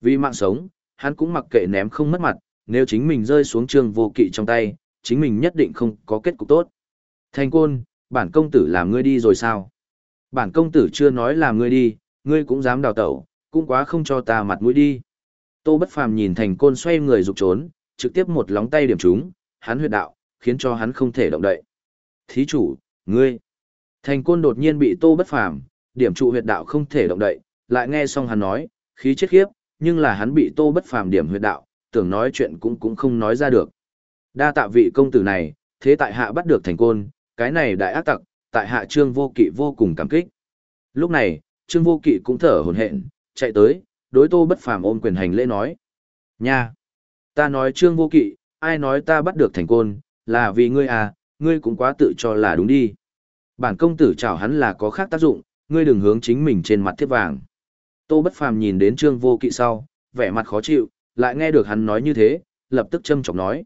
Vì mạng sống, hắn cũng mặc kệ ném không mất mặt, nếu chính mình rơi xuống trường vô kỵ trong tay, chính mình nhất định không có kết cục tốt. Thành côn, bản công tử làm ngươi đi rồi sao? Bản công tử chưa nói làm ngươi đi, ngươi cũng dám đào tẩu, cũng quá không cho ta mặt mũi đi. Tô Bất Phàm nhìn thành côn xoay người rục trốn, trực tiếp một lóng tay điểm trúng, hắn huyệt đạo, khiến cho hắn không thể động đậy. Thí chủ, ngươi. Thành côn đột nhiên bị Tô Bất Phàm điểm trụ huyệt đạo không thể động đậy, lại nghe xong hắn nói, khí chết khiếp, nhưng là hắn bị Tô Bất Phàm điểm huyệt đạo, tưởng nói chuyện cũng cũng không nói ra được. Đa tạ vị công tử này, thế tại hạ bắt được thành côn, cái này đại ác tặc, tại hạ trương vô kỵ vô cùng cảm kích. Lúc này, trương vô kỵ cũng thở hổn hển, chạy tới, đối tô bất phàm ôm quyền hành lễ nói. Nha! Ta nói trương vô kỵ, ai nói ta bắt được thành côn, là vì ngươi à, ngươi cũng quá tự cho là đúng đi. Bản công tử chào hắn là có khác tác dụng, ngươi đừng hướng chính mình trên mặt thiết vàng. Tô bất phàm nhìn đến trương vô kỵ sau, vẻ mặt khó chịu, lại nghe được hắn nói như thế, lập tức châm chọc nói.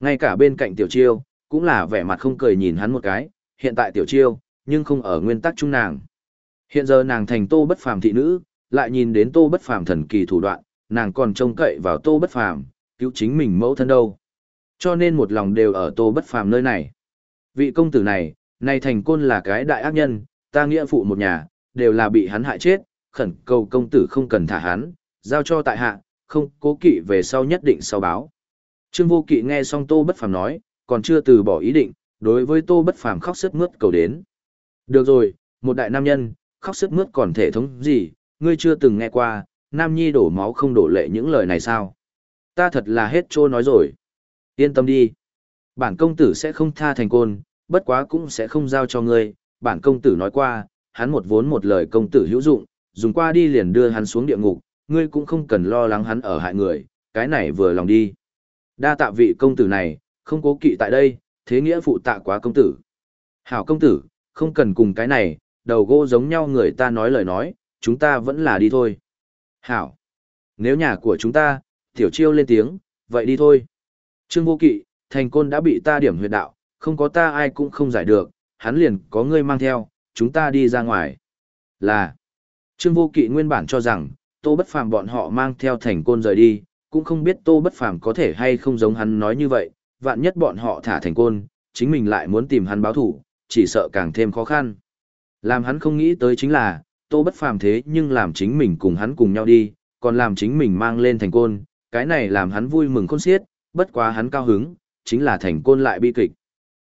Ngay cả bên cạnh tiểu chiêu, cũng là vẻ mặt không cười nhìn hắn một cái, hiện tại tiểu chiêu, nhưng không ở nguyên tắc chung nàng. Hiện giờ nàng thành tô bất phàm thị nữ, lại nhìn đến tô bất phàm thần kỳ thủ đoạn, nàng còn trông cậy vào tô bất phàm, cứu chính mình mẫu thân đâu. Cho nên một lòng đều ở tô bất phàm nơi này. Vị công tử này, này thành côn là cái đại ác nhân, ta nghĩa phụ một nhà, đều là bị hắn hại chết, khẩn cầu công tử không cần thả hắn, giao cho tại hạ, không cố kỵ về sau nhất định sau báo. Trương Vô Kỵ nghe xong Tô Bất Phàm nói, còn chưa từ bỏ ý định, đối với Tô Bất Phàm khóc sướt mướt cầu đến. Được rồi, một đại nam nhân, khóc sướt mướt còn thể thống gì, ngươi chưa từng nghe qua, nam nhi đổ máu không đổ lệ những lời này sao? Ta thật là hết trô nói rồi. Yên tâm đi. Bản công tử sẽ không tha thành côn, bất quá cũng sẽ không giao cho ngươi. Bản công tử nói qua, hắn một vốn một lời công tử hữu dụng, dùng qua đi liền đưa hắn xuống địa ngục, ngươi cũng không cần lo lắng hắn ở hại người, cái này vừa lòng đi. Đa tạ vị công tử này, không cố kỵ tại đây, thế nghĩa phụ tạ quá công tử. Hảo công tử, không cần cùng cái này, đầu gỗ giống nhau người ta nói lời nói, chúng ta vẫn là đi thôi. Hảo, nếu nhà của chúng ta, tiểu chiêu lên tiếng, vậy đi thôi. Trương vô kỵ, thành côn đã bị ta điểm huyệt đạo, không có ta ai cũng không giải được, hắn liền có ngươi mang theo, chúng ta đi ra ngoài. Là, Trương vô kỵ nguyên bản cho rằng, tô bất phàm bọn họ mang theo thành côn rời đi, cũng không biết tô bất phàm có thể hay không giống hắn nói như vậy, vạn nhất bọn họ thả thành côn, chính mình lại muốn tìm hắn báo thủ, chỉ sợ càng thêm khó khăn. Làm hắn không nghĩ tới chính là, tô bất phàm thế nhưng làm chính mình cùng hắn cùng nhau đi, còn làm chính mình mang lên thành côn, cái này làm hắn vui mừng khôn xiết, bất quá hắn cao hứng, chính là thành côn lại bi kịch.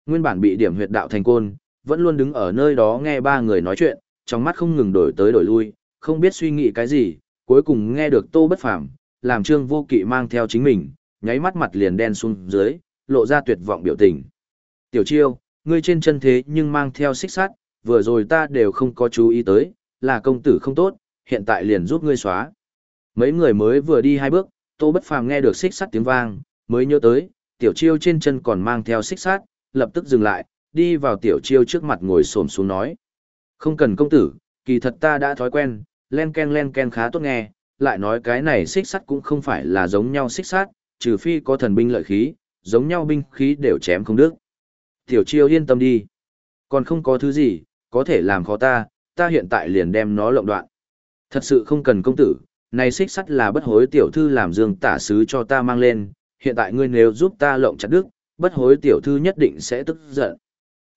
Nguyên bản bị điểm huyệt đạo thành côn, vẫn luôn đứng ở nơi đó nghe ba người nói chuyện, trong mắt không ngừng đổi tới đổi lui, không biết suy nghĩ cái gì, cuối cùng nghe được Tô Bất Phàm, làm Trương Vô Kỵ mang theo chính mình, nháy mắt mặt liền đen xuống dưới, lộ ra tuyệt vọng biểu tình. Tiểu Chiêu, ngươi trên chân thế nhưng mang theo xích sắt, vừa rồi ta đều không có chú ý tới, là công tử không tốt, hiện tại liền giúp ngươi xóa. Mấy người mới vừa đi hai bước, Tô Bất Phàm nghe được xích sắt tiếng vang, mới nhớ tới, Tiểu Chiêu trên chân còn mang theo xích sắt, lập tức dừng lại, đi vào Tiểu Chiêu trước mặt ngồi xổm xuống nói: "Không cần công tử, kỳ thật ta đã thói quen, len ken len ken khá tốt nghe, lại nói cái này xích sắt cũng không phải là giống nhau xích sắt, trừ phi có thần binh lợi khí, giống nhau binh khí đều chém không được. Tiểu chiêu yên tâm đi. Còn không có thứ gì, có thể làm khó ta, ta hiện tại liền đem nó lộng đoạn. Thật sự không cần công tử, này xích sắt là bất hối tiểu thư làm dương tả sứ cho ta mang lên, hiện tại ngươi nếu giúp ta lộng chặt đức, bất hối tiểu thư nhất định sẽ tức giận.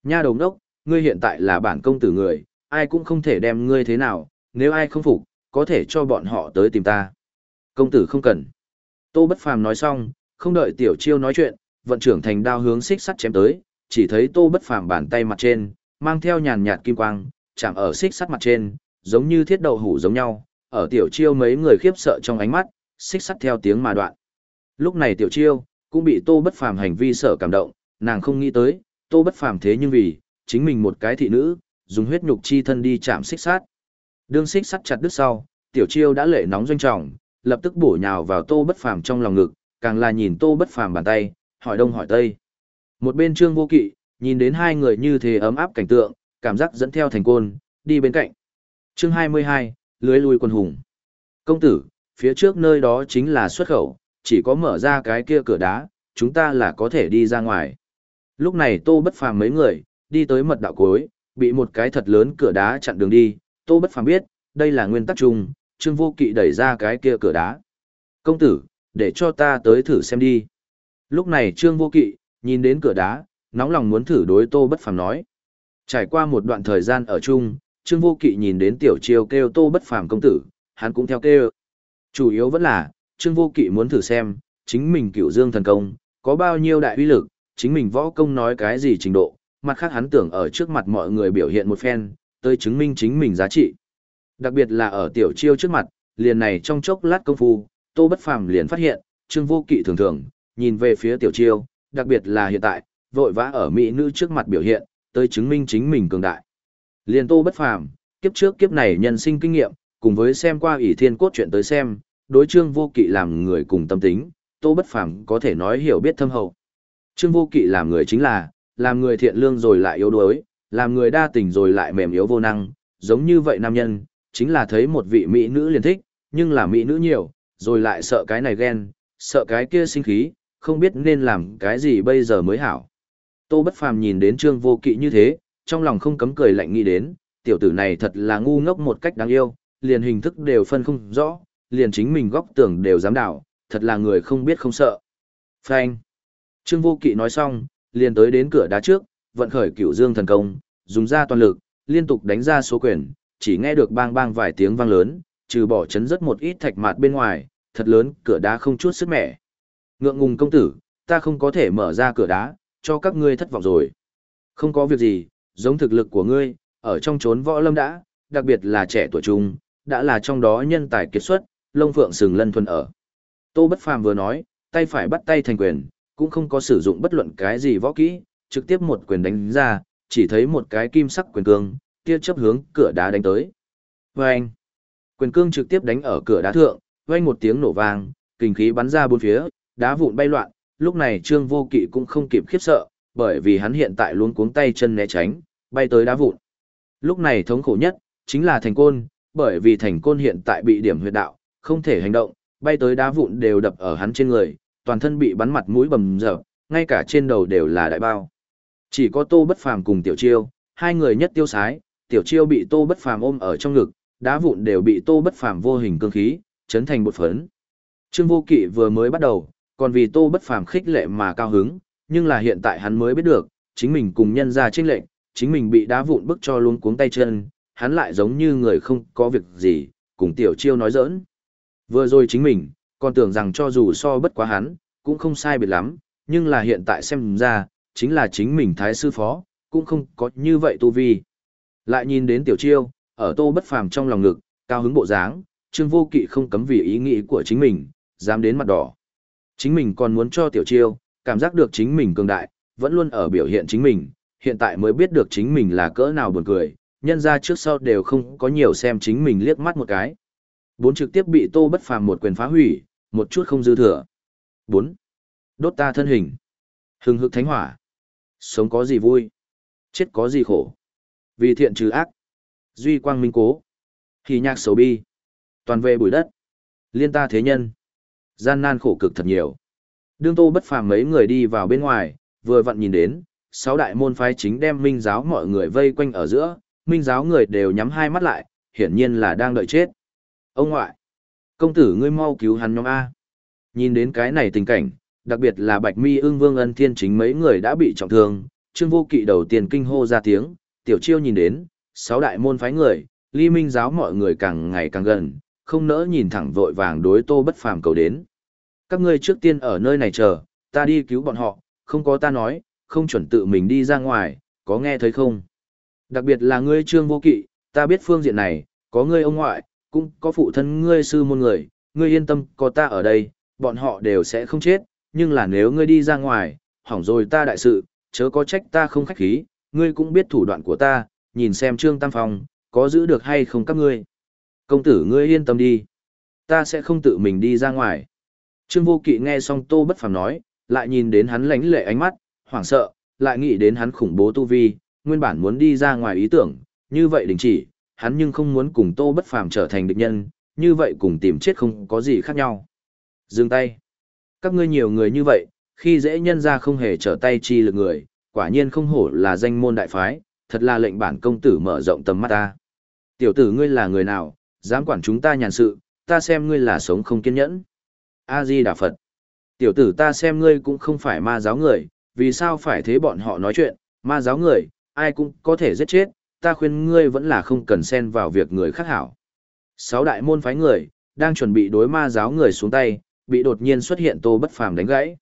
Nha đồng đốc, ngươi hiện tại là bản công tử người, ai cũng không thể đem ngươi thế nào, nếu ai không phục, có thể cho bọn họ tới tìm ta. Công tử không cần. Tô Bất Phàm nói xong, không đợi Tiểu Chiêu nói chuyện, vận trưởng thành đao hướng xích sắt chém tới, chỉ thấy Tô Bất Phàm bàn tay mặt trên, mang theo nhàn nhạt kim quang, chạm ở xích sắt mặt trên, giống như thiết đầu hủ giống nhau, ở Tiểu Chiêu mấy người khiếp sợ trong ánh mắt, xích sắt theo tiếng mà đoạn. Lúc này Tiểu Chiêu cũng bị Tô Bất Phàm hành vi sợ cảm động, nàng không nghĩ tới, Tô Bất Phàm thế nhưng vì chính mình một cái thị nữ, dùng huyết nhục chi thân đi chạm xích sát Đương xích sắt chặt đứt sau, tiểu chiêu đã lệ nóng doanh trọng, lập tức bổ nhào vào tô bất phàm trong lòng ngực, càng là nhìn tô bất phàm bàn tay, hỏi đông hỏi tây. Một bên trương vô kỵ, nhìn đến hai người như thế ấm áp cảnh tượng, cảm giác dẫn theo thành côn, đi bên cạnh. Chương 22, lưới lui quân hùng. Công tử, phía trước nơi đó chính là xuất khẩu, chỉ có mở ra cái kia cửa đá, chúng ta là có thể đi ra ngoài. Lúc này tô bất phàm mấy người, đi tới mật đạo cuối, bị một cái thật lớn cửa đá chặn đường đi, Tô Bất Phàm biết, đây là nguyên tắc chung, Trương Vô Kỵ đẩy ra cái kia cửa đá. "Công tử, để cho ta tới thử xem đi." Lúc này Trương Vô Kỵ nhìn đến cửa đá, nóng lòng muốn thử đối Tô Bất Phàm nói. Trải qua một đoạn thời gian ở chung, Trương Vô Kỵ nhìn đến Tiểu Chiêu kêu Tô Bất Phàm công tử, hắn cũng theo kêu. Chủ yếu vẫn là, Trương Vô Kỵ muốn thử xem, chính mình Cửu Dương thần công có bao nhiêu đại uy lực, chính mình võ công nói cái gì trình độ, mặt khác hắn tưởng ở trước mặt mọi người biểu hiện một phen, tới chứng minh chính mình giá trị. Đặc biệt là ở tiểu chiêu trước mặt, liền này trong chốc lát công phu, Tô Bất Phàm liền phát hiện, Trương Vô Kỵ thường thường nhìn về phía tiểu chiêu, đặc biệt là hiện tại, vội vã ở mỹ nữ trước mặt biểu hiện, tới chứng minh chính mình cường đại. Liền Tô Bất Phàm, kiếp trước kiếp này nhân sinh kinh nghiệm, cùng với xem qua ỷ thiên cốt chuyện tới xem, đối Trương Vô Kỵ làm người cùng tâm tính, Tô Bất Phàm có thể nói hiểu biết thâm hậu. Trương Vô Kỵ làm người chính là, làm người thiện lương rồi lại yếu đuối, làm người đa tình rồi lại mềm yếu vô năng, giống như vậy nam nhân, chính là thấy một vị mỹ nữ liền thích, nhưng là mỹ nữ nhiều, rồi lại sợ cái này ghen, sợ cái kia sinh khí, không biết nên làm cái gì bây giờ mới hảo. Tô Bất Phàm nhìn đến Trương Vô Kỵ như thế, trong lòng không cấm cười lạnh nghĩ đến, tiểu tử này thật là ngu ngốc một cách đáng yêu, liền hình thức đều phân không rõ, liền chính mình góc tưởng đều dám đảo, thật là người không biết không sợ. Phanh. Trương Vô Kỵ nói xong, liền tới đến cửa đá trước, vận khởi cửu dương thần công, dùng ra toàn lực, liên tục đánh ra số quyền, chỉ nghe được bang bang vài tiếng vang lớn, trừ bỏ chấn rất một ít thạch mạt bên ngoài, thật lớn, cửa đá không chút sức mẻ. Ngượng ngùng công tử, ta không có thể mở ra cửa đá, cho các ngươi thất vọng rồi. Không có việc gì, giống thực lực của ngươi, ở trong chốn võ lâm đã, đặc biệt là trẻ tuổi trung, đã là trong đó nhân tài kiệt xuất, lông phượng sừng lân thuần ở. Tô Bất Phàm vừa nói, tay phải bắt tay thành quyền, cũng không có sử dụng bất luận cái gì võ kỹ, trực tiếp một quyền đánh ra, chỉ thấy một cái kim sắc quyền cương, tia chớp hướng cửa đá đánh tới. Vâng! Quyền cương trực tiếp đánh ở cửa đá thượng, vang một tiếng nổ vang, kinh khí bắn ra bốn phía, đá vụn bay loạn, lúc này Trương Vô Kỵ cũng không kịp khiếp sợ, bởi vì hắn hiện tại luôn cuống tay chân né tránh, bay tới đá vụn. Lúc này thống khổ nhất, chính là thành côn, bởi vì thành côn hiện tại bị điểm huyệt đạo, không thể hành động, bay tới đá vụn đều đập ở hắn trên người, toàn thân bị bắn mặt mũi bầm dập, ngay cả trên đầu đều là đại bao. Chỉ có Tô Bất Phàm cùng Tiểu Chiêu, hai người nhất tiêu sái, Tiểu Chiêu bị Tô Bất Phàm ôm ở trong ngực, đá vụn đều bị Tô Bất Phàm vô hình cương khí chấn thành bột phấn. Trương Vô Kỵ vừa mới bắt đầu, còn vì Tô Bất Phàm khích lệ mà cao hứng, nhưng là hiện tại hắn mới biết được, chính mình cùng nhân ra chênh lệnh, chính mình bị đá vụn bức cho luôn cuống tay chân, hắn lại giống như người không có việc gì, cùng Tiểu Chiêu nói giỡn. Vừa rồi chính mình, còn tưởng rằng cho dù so bất quá hắn, cũng không sai biệt lắm, nhưng là hiện tại xem ra, chính là chính mình thái sư phó, cũng không có như vậy tu vi. Lại nhìn đến tiểu chiêu, ở tô bất phàm trong lòng ngực, cao hứng bộ dáng, Trương Vô Kỵ không cấm vì ý nghĩ của chính mình, dám đến mặt đỏ. Chính mình còn muốn cho tiểu chiêu, cảm giác được chính mình cường đại, vẫn luôn ở biểu hiện chính mình, hiện tại mới biết được chính mình là cỡ nào buồn cười, nhân ra trước sau đều không có nhiều xem chính mình liếc mắt một cái. Bốn trực tiếp bị tô bất phàm một quyền phá hủy, một chút không dư thừa. Bốn, Đốt ta thân hình. Hừng hực thánh hỏa. Sống có gì vui? Chết có gì khổ? Vì thiện trừ ác. Duy quang minh cố. Thì nhạc xấu bi. Toàn về bụi đất. Liên ta thế nhân. Gian nan khổ cực thật nhiều. Đương tô bất phàm mấy người đi vào bên ngoài, vừa vặn nhìn đến, sáu đại môn phái chính đem minh giáo mọi người vây quanh ở giữa, minh giáo người đều nhắm hai mắt lại, hiển nhiên là đang đợi chết. Ông ngoại, công tử ngươi mau cứu hắn nhóm A. Nhìn đến cái này tình cảnh, đặc biệt là Bạch Mi ưng vương ân thiên chính mấy người đã bị trọng thương, trương vô kỵ đầu tiên kinh hô ra tiếng, tiểu chiêu nhìn đến, sáu đại môn phái người, ly minh giáo mọi người càng ngày càng gần, không nỡ nhìn thẳng vội vàng đối tô bất phàm cầu đến. Các ngươi trước tiên ở nơi này chờ, ta đi cứu bọn họ, không có ta nói, không chuẩn tự mình đi ra ngoài, có nghe thấy không? Đặc biệt là ngươi trương vô kỵ, ta biết phương diện này, có ngươi ông ngoại, cũng có phụ thân ngươi sư môn người, ngươi yên tâm có ta ở đây, bọn họ đều sẽ không chết, nhưng là nếu ngươi đi ra ngoài, hỏng rồi ta đại sự, chớ có trách ta không khách khí, ngươi cũng biết thủ đoạn của ta, nhìn xem trương tam phong, có giữ được hay không các ngươi. Công tử ngươi yên tâm đi, ta sẽ không tự mình đi ra ngoài. Trương vô kỵ nghe xong tô bất phàm nói, lại nhìn đến hắn lánh lệ ánh mắt, hoảng sợ, lại nghĩ đến hắn khủng bố tu vi, nguyên bản muốn đi ra ngoài ý tưởng, như vậy đình chỉ, hắn nhưng không muốn cùng Tô Bất Phàm trở thành địch nhân, như vậy cùng tìm chết không có gì khác nhau. Dừng tay. Các ngươi nhiều người như vậy, khi dễ nhân ra không hề trở tay chi lực người, quả nhiên không hổ là danh môn đại phái, thật là lệnh bản công tử mở rộng tầm mắt ta. Tiểu tử ngươi là người nào, dám quản chúng ta nhàn sự, ta xem ngươi là sống không kiên nhẫn. A-di Đà Phật. Tiểu tử ta xem ngươi cũng không phải ma giáo người, vì sao phải thế bọn họ nói chuyện, ma giáo người, ai cũng có thể giết chết, ta khuyên ngươi vẫn là không cần xen vào việc người khác hảo. Sáu đại môn phái người, đang chuẩn bị đối ma giáo người xuống tay, bị đột nhiên xuất hiện tô bất phàm đánh gãy.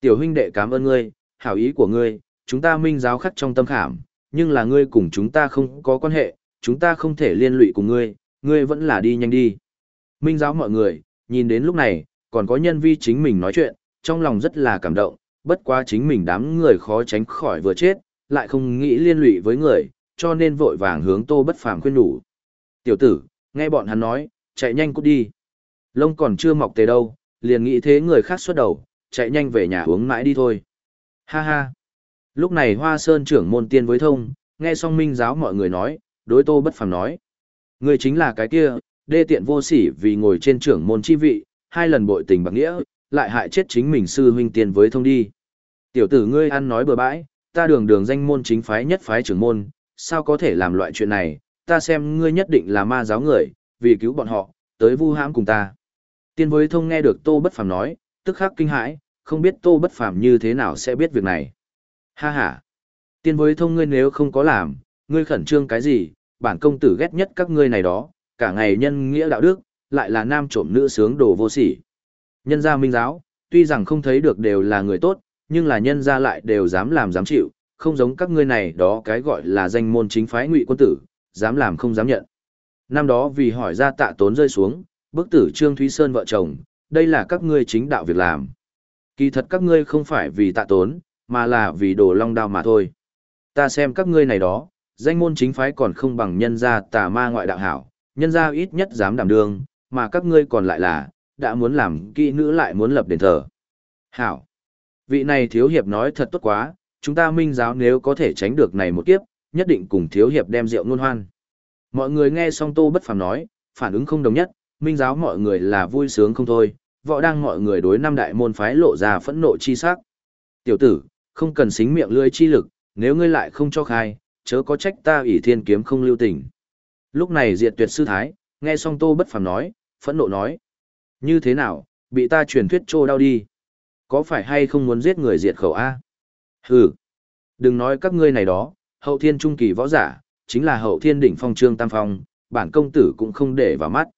Tiểu huynh đệ cảm ơn ngươi, hảo ý của ngươi, chúng ta minh giáo khắc trong tâm khảm, nhưng là ngươi cùng chúng ta không có quan hệ, chúng ta không thể liên lụy cùng ngươi, ngươi vẫn là đi nhanh đi. Minh giáo mọi người, nhìn đến lúc này, còn có nhân vi chính mình nói chuyện, trong lòng rất là cảm động, bất quá chính mình đám người khó tránh khỏi vừa chết, lại không nghĩ liên lụy với người, cho nên vội vàng hướng Tô Bất Phàm khuyên nhủ. "Tiểu tử, nghe bọn hắn nói, chạy nhanh cút đi." Lông còn chưa mọc tề đâu, liền nghĩ thế người khác xuất đầu, chạy nhanh về nhà uống mãi đi thôi. Ha ha. Lúc này Hoa Sơn trưởng môn tiên với thông, nghe xong minh giáo mọi người nói, đối Tô Bất Phàm nói: "Người chính là cái kia, đê tiện vô sỉ vì ngồi trên trưởng môn chi vị, hai lần bội tình bạc nghĩa, lại hại chết chính mình sư huynh tiên với thông đi. Tiểu tử ngươi ăn nói bừa bãi, ta đường đường danh môn chính phái nhất phái trưởng môn, sao có thể làm loại chuyện này, ta xem ngươi nhất định là ma giáo người, vì cứu bọn họ, tới vu hãm cùng ta. Tiên với thông nghe được Tô Bất Phàm nói, tức khắc kinh hãi, không biết Tô Bất Phàm như thế nào sẽ biết việc này. Ha ha. Tiên với thông ngươi nếu không có làm, ngươi khẩn trương cái gì, bản công tử ghét nhất các ngươi này đó, cả ngày nhân nghĩa đạo đức, lại là nam trộm nữ sướng đồ vô sỉ. Nhân gia minh giáo, tuy rằng không thấy được đều là người tốt, nhưng là nhân gia lại đều dám làm dám chịu, không giống các ngươi này đó cái gọi là danh môn chính phái ngụy quân tử, dám làm không dám nhận. Năm đó vì hỏi ra tạ tốn rơi xuống, bức tử Trương Thúy Sơn vợ chồng, đây là các ngươi chính đạo việc làm. Kỳ thật các ngươi không phải vì tạ tốn, mà là vì đồ long đao mà thôi. Ta xem các ngươi này đó, danh môn chính phái còn không bằng nhân gia tà ma ngoại đạo hảo, nhân gia ít nhất dám đảm đương, mà các ngươi còn lại là, đã muốn làm kỹ nữ lại muốn lập đền thờ. Hảo! Vị này thiếu hiệp nói thật tốt quá, chúng ta minh giáo nếu có thể tránh được này một kiếp, nhất định cùng thiếu hiệp đem rượu nôn hoan. Mọi người nghe xong tô bất phàm nói, phản ứng không đồng nhất, minh giáo mọi người là vui sướng không thôi, võ đang mọi người đối năm đại môn phái lộ ra phẫn nộ chi sắc. Tiểu tử, không cần xính miệng lưỡi chi lực, nếu ngươi lại không cho khai, chớ có trách ta ủy thiên kiếm không lưu tình. Lúc này diệt tuyệt sư thái, nghe xong tô bất phàm nói, phẫn nộ nói. Như thế nào, bị ta truyền thuyết trô đau đi. Có phải hay không muốn giết người diệt khẩu A? Hừ, đừng nói các ngươi này đó, hậu thiên trung kỳ võ giả, chính là hậu thiên đỉnh phong trương tam phong, bản công tử cũng không để vào mắt.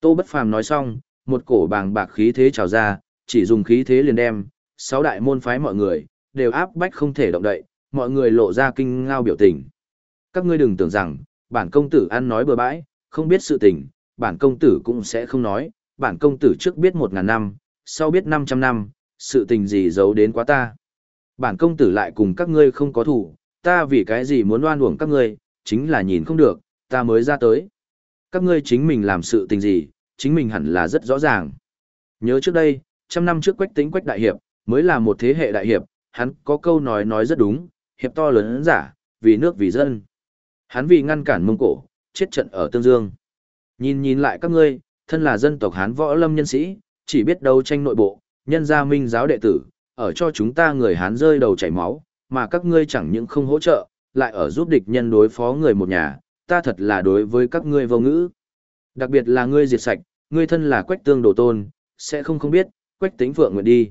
Tô Bất Phàm nói xong, một cổ bàng bạc khí thế trào ra, chỉ dùng khí thế liền đem, sáu đại môn phái mọi người, đều áp bách không thể động đậy, mọi người lộ ra kinh ngao biểu tình. Các ngươi đừng tưởng rằng, bản công tử ăn nói bừa bãi, không biết sự tình, bản công tử cũng sẽ không nói, bản công tử trước biết một ngàn năm, sau biết năm trăm năm, sự tình gì giấu đến quá ta. Bản công tử lại cùng các ngươi không có thủ, ta vì cái gì muốn oan uổng các ngươi, chính là nhìn không được, ta mới ra tới. Các ngươi chính mình làm sự tình gì, chính mình hẳn là rất rõ ràng. Nhớ trước đây, trăm năm trước quách tính quách đại hiệp, mới là một thế hệ đại hiệp, hắn có câu nói nói rất đúng, hiệp to lớn giả, vì nước vì dân. Hắn vì ngăn cản Mông Cổ, chết trận ở Tương Dương. Nhìn nhìn lại các ngươi, thân là dân tộc Hán võ lâm nhân sĩ, chỉ biết đấu tranh nội bộ, nhân gia minh giáo đệ tử, ở cho chúng ta người Hán rơi đầu chảy máu, mà các ngươi chẳng những không hỗ trợ, lại ở giúp địch nhân đối phó người một nhà, ta thật là đối với các ngươi vô ngữ. Đặc biệt là ngươi diệt sạch, ngươi thân là quách tương đồ tôn, sẽ không không biết, quách tính phượng nguyện đi.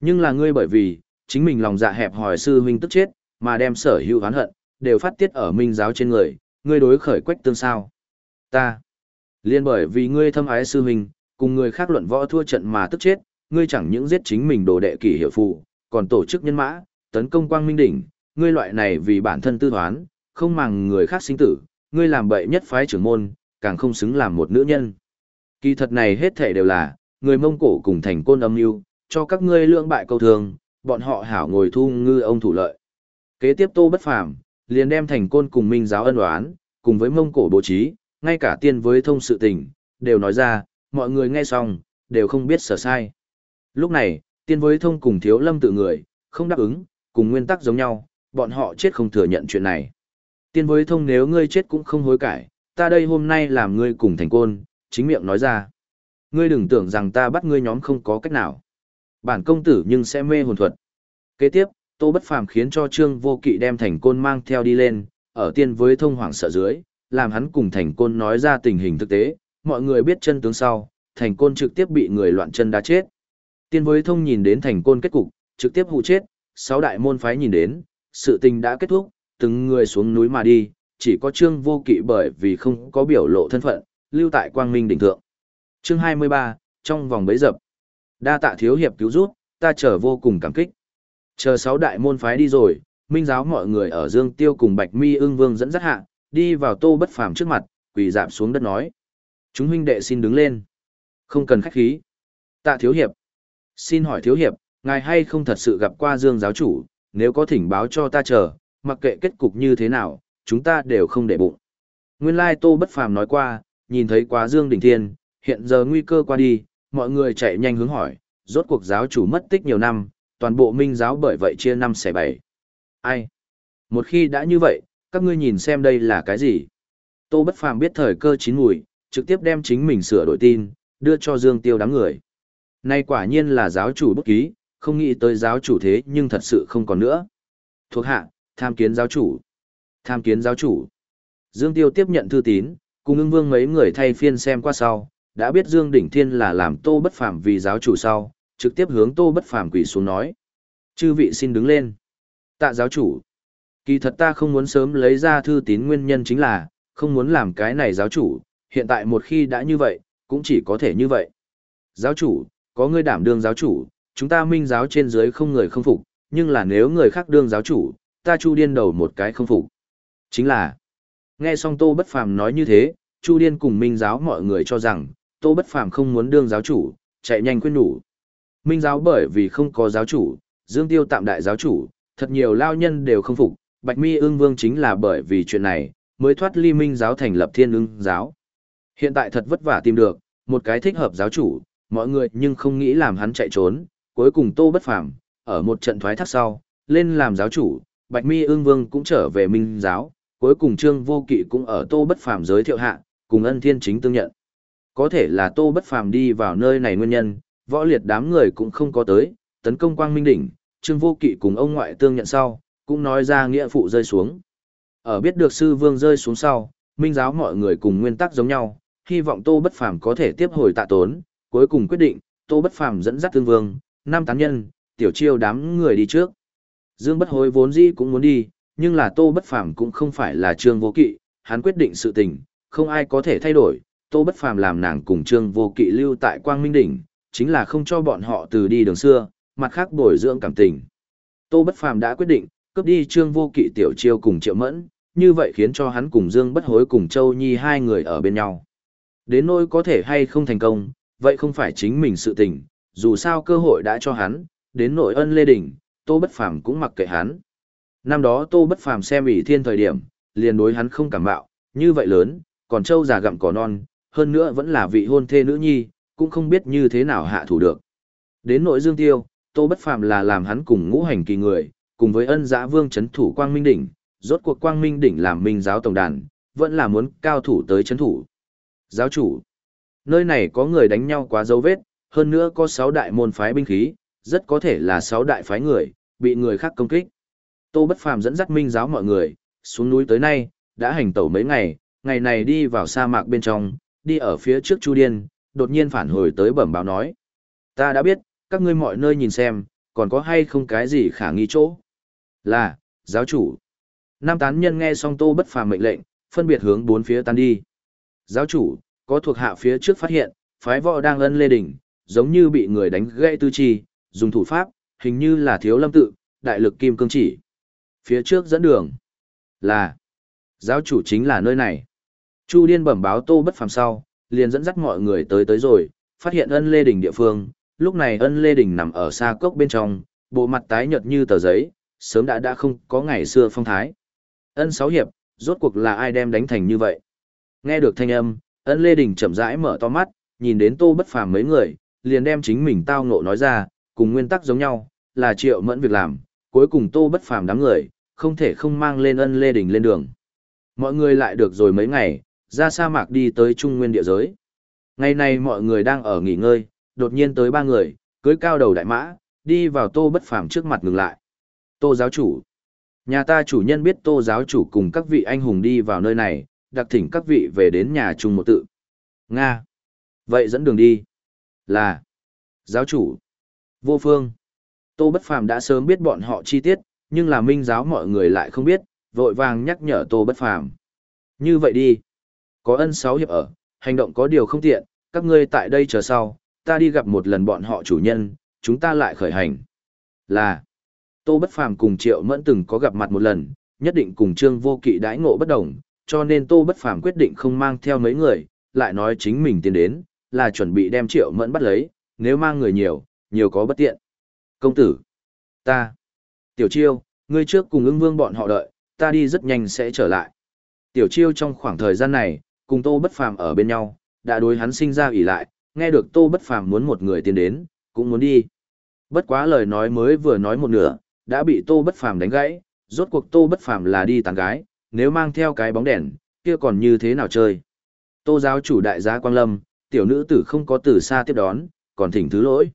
Nhưng là ngươi bởi vì, chính mình lòng dạ hẹp hỏi sư huynh tức chết, mà đem sở hữu hán hận, đều phát tiết ở minh giáo trên người, ngươi đối khởi quách tương sao. Ta, liên bởi vì ngươi thâm ái sư huynh, cùng người khác luận võ thua trận mà tức chết, ngươi chẳng những giết chính mình đồ đệ kỷ hiệu phụ, còn tổ chức nhân mã, tấn công quang minh đỉnh, ngươi loại này vì bản thân tư thoán, không màng người khác sinh tử, ngươi làm bậy nhất phái trưởng môn, càng không xứng làm một nữ nhân. Kỳ thật này hết thể đều là, người Mông Cổ cùng thành côn âm mưu cho các ngươi lưỡng bại câu thường, bọn họ hảo ngồi thu ngư ông thủ lợi. Kế tiếp Tô Bất Phàm liền đem thành côn cùng Minh giáo ân oán, cùng với Mông Cổ bố trí, ngay cả tiên với thông sự tình, đều nói ra, mọi người nghe xong, đều không biết sở sai. Lúc này, tiên với thông cùng thiếu lâm tự người, không đáp ứng, cùng nguyên tắc giống nhau, bọn họ chết không thừa nhận chuyện này. Tiên với thông nếu ngươi chết cũng không hối cải, ta đây hôm nay làm ngươi cùng thành côn, chính miệng nói ra. Ngươi đừng tưởng rằng ta bắt ngươi nhóm không có cách nào. Bản công tử nhưng sẽ mê hồn thuật. Kế tiếp, Tô Bất Phàm khiến cho Trương Vô Kỵ đem thành côn mang theo đi lên, ở tiên với thông hoàng sợ dưới, làm hắn cùng thành côn nói ra tình hình thực tế, mọi người biết chân tướng sau, thành côn trực tiếp bị người loạn chân đá chết. Tiên với thông nhìn đến thành côn kết cục, trực tiếp hụ chết, sáu đại môn phái nhìn đến, sự tình đã kết thúc, từng người xuống núi mà đi, chỉ có Trương Vô Kỵ bởi vì không có biểu lộ thân phận, lưu tại Quang Minh đỉnh thượng. Chương 23, trong vòng bấy dập. Đa tạ thiếu hiệp cứu rút, ta trở vô cùng cảm kích. Chờ sáu đại môn phái đi rồi, minh giáo mọi người ở Dương Tiêu cùng Bạch Mi ưng vương dẫn dắt hạ, đi vào tô bất phàm trước mặt, quỳ dạp xuống đất nói. Chúng huynh đệ xin đứng lên. Không cần khách khí. Tạ thiếu hiệp. Xin hỏi thiếu hiệp, ngài hay không thật sự gặp qua Dương giáo chủ, nếu có thỉnh báo cho ta chờ, mặc kệ kết cục như thế nào, chúng ta đều không để bụng. Nguyên lai tô bất phàm nói qua, nhìn thấy quá Dương đỉnh Thiên, hiện giờ nguy cơ qua đi, mọi người chạy nhanh hướng hỏi, rốt cuộc giáo chủ mất tích nhiều năm, toàn bộ minh giáo bởi vậy chia năm xẻ bảy. Ai? Một khi đã như vậy, các ngươi nhìn xem đây là cái gì? Tô Bất Phàm biết thời cơ chín mùi, trực tiếp đem chính mình sửa đổi tin, đưa cho Dương Tiêu đám người. Nay quả nhiên là giáo chủ bút ký, không nghĩ tới giáo chủ thế nhưng thật sự không còn nữa. Thuộc hạ, tham kiến giáo chủ. Tham kiến giáo chủ. Dương Tiêu tiếp nhận thư tín, cùng ưng vương mấy người thay phiên xem qua sau, đã biết Dương Đỉnh Thiên là làm Tô Bất Phàm vì giáo chủ sau, trực tiếp hướng Tô Bất Phàm quỳ xuống nói. Chư vị xin đứng lên. Tạ giáo chủ. Kỳ thật ta không muốn sớm lấy ra thư tín nguyên nhân chính là, không muốn làm cái này giáo chủ, hiện tại một khi đã như vậy, cũng chỉ có thể như vậy. Giáo chủ, có người đảm đương giáo chủ, chúng ta minh giáo trên dưới không người không phục, nhưng là nếu người khác đương giáo chủ, ta chu điên đầu một cái không phục. Chính là, nghe xong Tô Bất Phàm nói như thế, chu điên cùng minh giáo mọi người cho rằng, Tô Bất Phàm không muốn đương giáo chủ, chạy nhanh quên đủ. Minh giáo bởi vì không có giáo chủ, Dương Tiêu tạm đại giáo chủ, thật nhiều lao nhân đều không phục, Bạch Mi ương vương chính là bởi vì chuyện này, mới thoát ly minh giáo thành lập thiên ưng giáo. Hiện tại thật vất vả tìm được, một cái thích hợp giáo chủ, mọi người nhưng không nghĩ làm hắn chạy trốn, cuối cùng tô bất phàm, ở một trận thoái thác sau, lên làm giáo chủ, Bạch Mi ương vương cũng trở về minh giáo, cuối cùng trương vô kỵ cũng ở tô bất phàm giới thiệu hạ, cùng ân thiên chính tương nhận. Có thể là tô bất phàm đi vào nơi này nguyên nhân, võ liệt đám người cũng không có tới, tấn công quang minh đỉnh, trương vô kỵ cùng ông ngoại tương nhận sau, cũng nói ra nghĩa phụ rơi xuống. Ở biết được sư vương rơi xuống sau, minh giáo mọi người cùng nguyên tắc giống nhau, hy vọng Tô Bất Phàm có thể tiếp hồi tạ tốn, cuối cùng quyết định, Tô Bất Phàm dẫn dắt tương vương, năm tán nhân, tiểu chiêu đám người đi trước. Dương Bất Hối vốn dĩ cũng muốn đi, nhưng là Tô Bất Phàm cũng không phải là Trương Vô Kỵ, hắn quyết định sự tình, không ai có thể thay đổi, Tô Bất Phàm làm nàng cùng Trương Vô Kỵ lưu tại Quang Minh đỉnh, chính là không cho bọn họ từ đi đường xưa, mặt khác bồi dưỡng cảm tình. Tô Bất Phàm đã quyết định, cướp đi Trương Vô Kỵ tiểu chiêu cùng Triệu Mẫn, như vậy khiến cho hắn cùng Dương bất hối cùng Châu Nhi hai người ở bên nhau. Đến nỗi có thể hay không thành công, vậy không phải chính mình sự tình, dù sao cơ hội đã cho hắn, đến nội ân lê đỉnh, Tô Bất Phàm cũng mặc kệ hắn. Năm đó Tô Bất Phàm xem ủy thiên thời điểm, liền đối hắn không cảm bạo, như vậy lớn, còn Châu già gặm cỏ non, hơn nữa vẫn là vị hôn thê nữ nhi, cũng không biết như thế nào hạ thủ được. Đến nội Dương Tiêu, Tô Bất Phàm là làm hắn cùng ngũ hành kỳ người, cùng với ân giã vương chấn thủ Quang Minh Đỉnh, rốt cuộc Quang Minh Đỉnh làm minh giáo tổng đàn, vẫn là muốn cao thủ tới chấn thủ. Giáo chủ, nơi này có người đánh nhau quá dấu vết, hơn nữa có 6 đại môn phái binh khí, rất có thể là 6 đại phái người, bị người khác công kích. Tô Bất Phàm dẫn dắt minh giáo mọi người, xuống núi tới nay, đã hành tẩu mấy ngày, ngày này đi vào sa mạc bên trong, đi ở phía trước Chu Điên, đột nhiên phản hồi tới bẩm báo nói. Ta đã biết, các ngươi mọi nơi nhìn xem, còn có hay không cái gì khả nghi chỗ. Là, giáo chủ. Nam tán nhân nghe xong Tô Bất Phàm mệnh lệnh, phân biệt hướng bốn phía tan đi. Giáo chủ, có thuộc hạ phía trước phát hiện, phái võ đang ân lê đỉnh, giống như bị người đánh gãy tư chi, dùng thủ pháp, hình như là thiếu lâm tự, đại lực kim cương chỉ. Phía trước dẫn đường là giáo chủ chính là nơi này. Chu Điên bẩm báo Tô Bất Phàm sau, liền dẫn dắt mọi người tới tới rồi, phát hiện ân lê đỉnh địa phương, lúc này ân lê đỉnh nằm ở xa cốc bên trong, bộ mặt tái nhợt như tờ giấy, sớm đã đã không có ngày xưa phong thái. Ân sáu hiệp, rốt cuộc là ai đem đánh thành như vậy? Nghe được thanh âm, ân lê Đình chậm rãi mở to mắt, nhìn đến Tô Bất Phàm mấy người, liền đem chính mình tao ngộ nói ra, cùng nguyên tắc giống nhau, là triệu mẫn việc làm, cuối cùng tô bất phàm đám người, không thể không mang lên ân lê đình lên đường. Mọi người lại được rồi mấy ngày, ra sa mạc đi tới trung nguyên địa giới. Ngày này mọi người đang ở nghỉ ngơi, đột nhiên tới ba người, cưới cao đầu đại mã, đi vào tô bất phàm trước mặt ngừng lại. Tô giáo chủ. Nhà ta chủ nhân biết tô giáo chủ cùng các vị anh hùng đi vào nơi này, đặc thỉnh các vị về đến nhà chung một tự. Nga. Vậy dẫn đường đi. Là. Giáo chủ. Vô phương. Tô Bất Phàm đã sớm biết bọn họ chi tiết, nhưng là minh giáo mọi người lại không biết, vội vàng nhắc nhở Tô Bất Phàm. Như vậy đi. Có ân sáu hiệp ở, hành động có điều không tiện, các ngươi tại đây chờ sau, ta đi gặp một lần bọn họ chủ nhân, chúng ta lại khởi hành. Là. Tô Bất Phàm cùng Triệu Mẫn từng có gặp mặt một lần, nhất định cùng Trương Vô Kỵ đãi ngộ bất đồng, cho nên Tô Bất Phàm quyết định không mang theo mấy người, lại nói chính mình tiến đến, là chuẩn bị đem Triệu Mẫn bắt lấy, nếu mang người nhiều, nhiều có bất tiện. Công tử, ta, tiểu chiêu, ngươi trước cùng ưng vương bọn họ đợi, ta đi rất nhanh sẽ trở lại. Tiểu chiêu trong khoảng thời gian này, cùng tô bất phàm ở bên nhau, đã đối hắn sinh ra ủy lại, nghe được tô bất phàm muốn một người tiến đến, cũng muốn đi. Bất quá lời nói mới vừa nói một nửa, đã bị tô bất phàm đánh gãy, rốt cuộc tô bất phàm là đi tán gái, nếu mang theo cái bóng đèn, kia còn như thế nào chơi. Tô giáo chủ đại gia Quang Lâm, tiểu nữ tử không có từ xa tiếp đón, còn thỉnh thứ lỗi.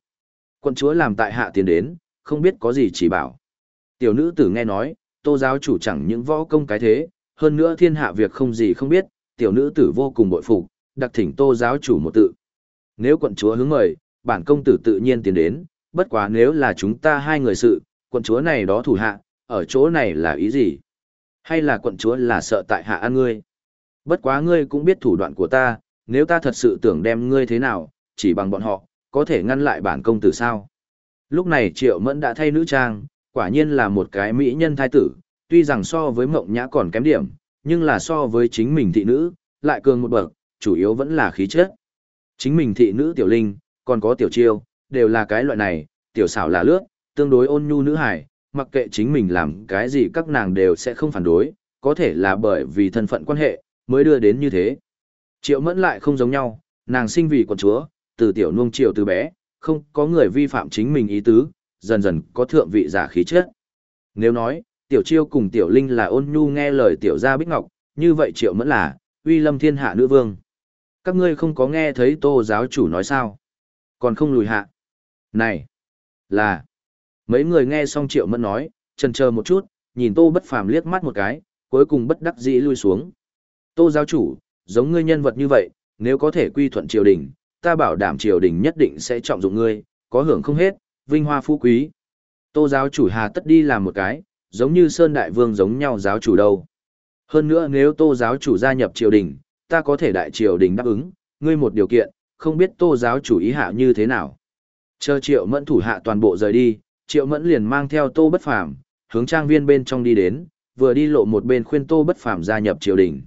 Quận chúa làm tại hạ tiền đến, không biết có gì chỉ bảo. Tiểu nữ tử nghe nói, tô giáo chủ chẳng những võ công cái thế, hơn nữa thiên hạ việc không gì không biết, tiểu nữ tử vô cùng bội phục, đặc thỉnh tô giáo chủ một tự. Nếu quận chúa hướng mời, bản công tử tự nhiên tiến đến, bất quá nếu là chúng ta hai người sự, quận chúa này đó thủ hạ, ở chỗ này là ý gì? Hay là quận chúa là sợ tại hạ ăn ngươi? Bất quá ngươi cũng biết thủ đoạn của ta, nếu ta thật sự tưởng đem ngươi thế nào, chỉ bằng bọn họ, có thể ngăn lại bản công tử sao? Lúc này Triệu Mẫn đã thay nữ trang, quả nhiên là một cái mỹ nhân thái tử, tuy rằng so với mộng nhã còn kém điểm, nhưng là so với chính mình thị nữ, lại cường một bậc, chủ yếu vẫn là khí chất. Chính mình thị nữ tiểu linh, còn có tiểu chiêu, đều là cái loại này, tiểu xảo là lướt, tương đối ôn nhu nữ hải, mặc kệ chính mình làm cái gì các nàng đều sẽ không phản đối, có thể là bởi vì thân phận quan hệ, mới đưa đến như thế. Triệu mẫn lại không giống nhau, nàng sinh vì con chúa, từ tiểu nuông chiều từ bé, không có người vi phạm chính mình ý tứ, dần dần có thượng vị giả khí chất. Nếu nói, tiểu chiêu cùng tiểu linh là ôn nhu nghe lời tiểu gia bích ngọc, như vậy triệu mẫn là, uy lâm thiên hạ nữ vương. Các ngươi không có nghe thấy tô giáo chủ nói sao? Còn không lùi hạ. Này, là, mấy người nghe xong triệu mẫn nói, chần chờ một chút, nhìn tô bất phàm liếc mắt một cái, cuối cùng bất đắc dĩ lui xuống. Tô giáo chủ, giống ngươi nhân vật như vậy, nếu có thể quy thuận triều đình, ta bảo đảm triều đình nhất định sẽ trọng dụng ngươi, có hưởng không hết, vinh hoa phú quý. Tô giáo chủ hà tất đi làm một cái, giống như Sơn Đại Vương giống nhau giáo chủ đâu. Hơn nữa nếu tô giáo chủ gia nhập triều đình, ta có thể đại triều đình đáp ứng, ngươi một điều kiện, không biết tô giáo chủ ý hạ như thế nào. Chờ triệu mẫn thủ hạ toàn bộ rời đi, triệu mẫn liền mang theo tô bất phàm, hướng trang viên bên trong đi đến, vừa đi lộ một bên khuyên Tô Bất Phàm gia nhập triều đình.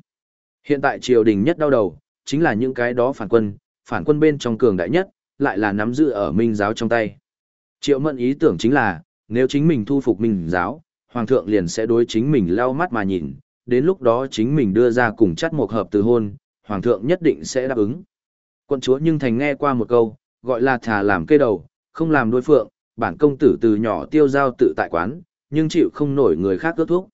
Hiện tại triều đình nhất đau đầu, chính là những cái đó phản quân, phản quân bên trong cường đại nhất, lại là nắm giữ ở minh giáo trong tay. Triệu mẫn ý tưởng chính là, nếu chính mình thu phục minh giáo, hoàng thượng liền sẽ đối chính mình lau mắt mà nhìn, đến lúc đó chính mình đưa ra cùng chắt một hợp từ hôn, hoàng thượng nhất định sẽ đáp ứng. Quận chúa nhưng thành nghe qua một câu, gọi là thà làm cây đầu, không làm đối phượng, bản công tử từ nhỏ tiêu giao tự tại quán, nhưng chịu không nổi người khác ước thúc.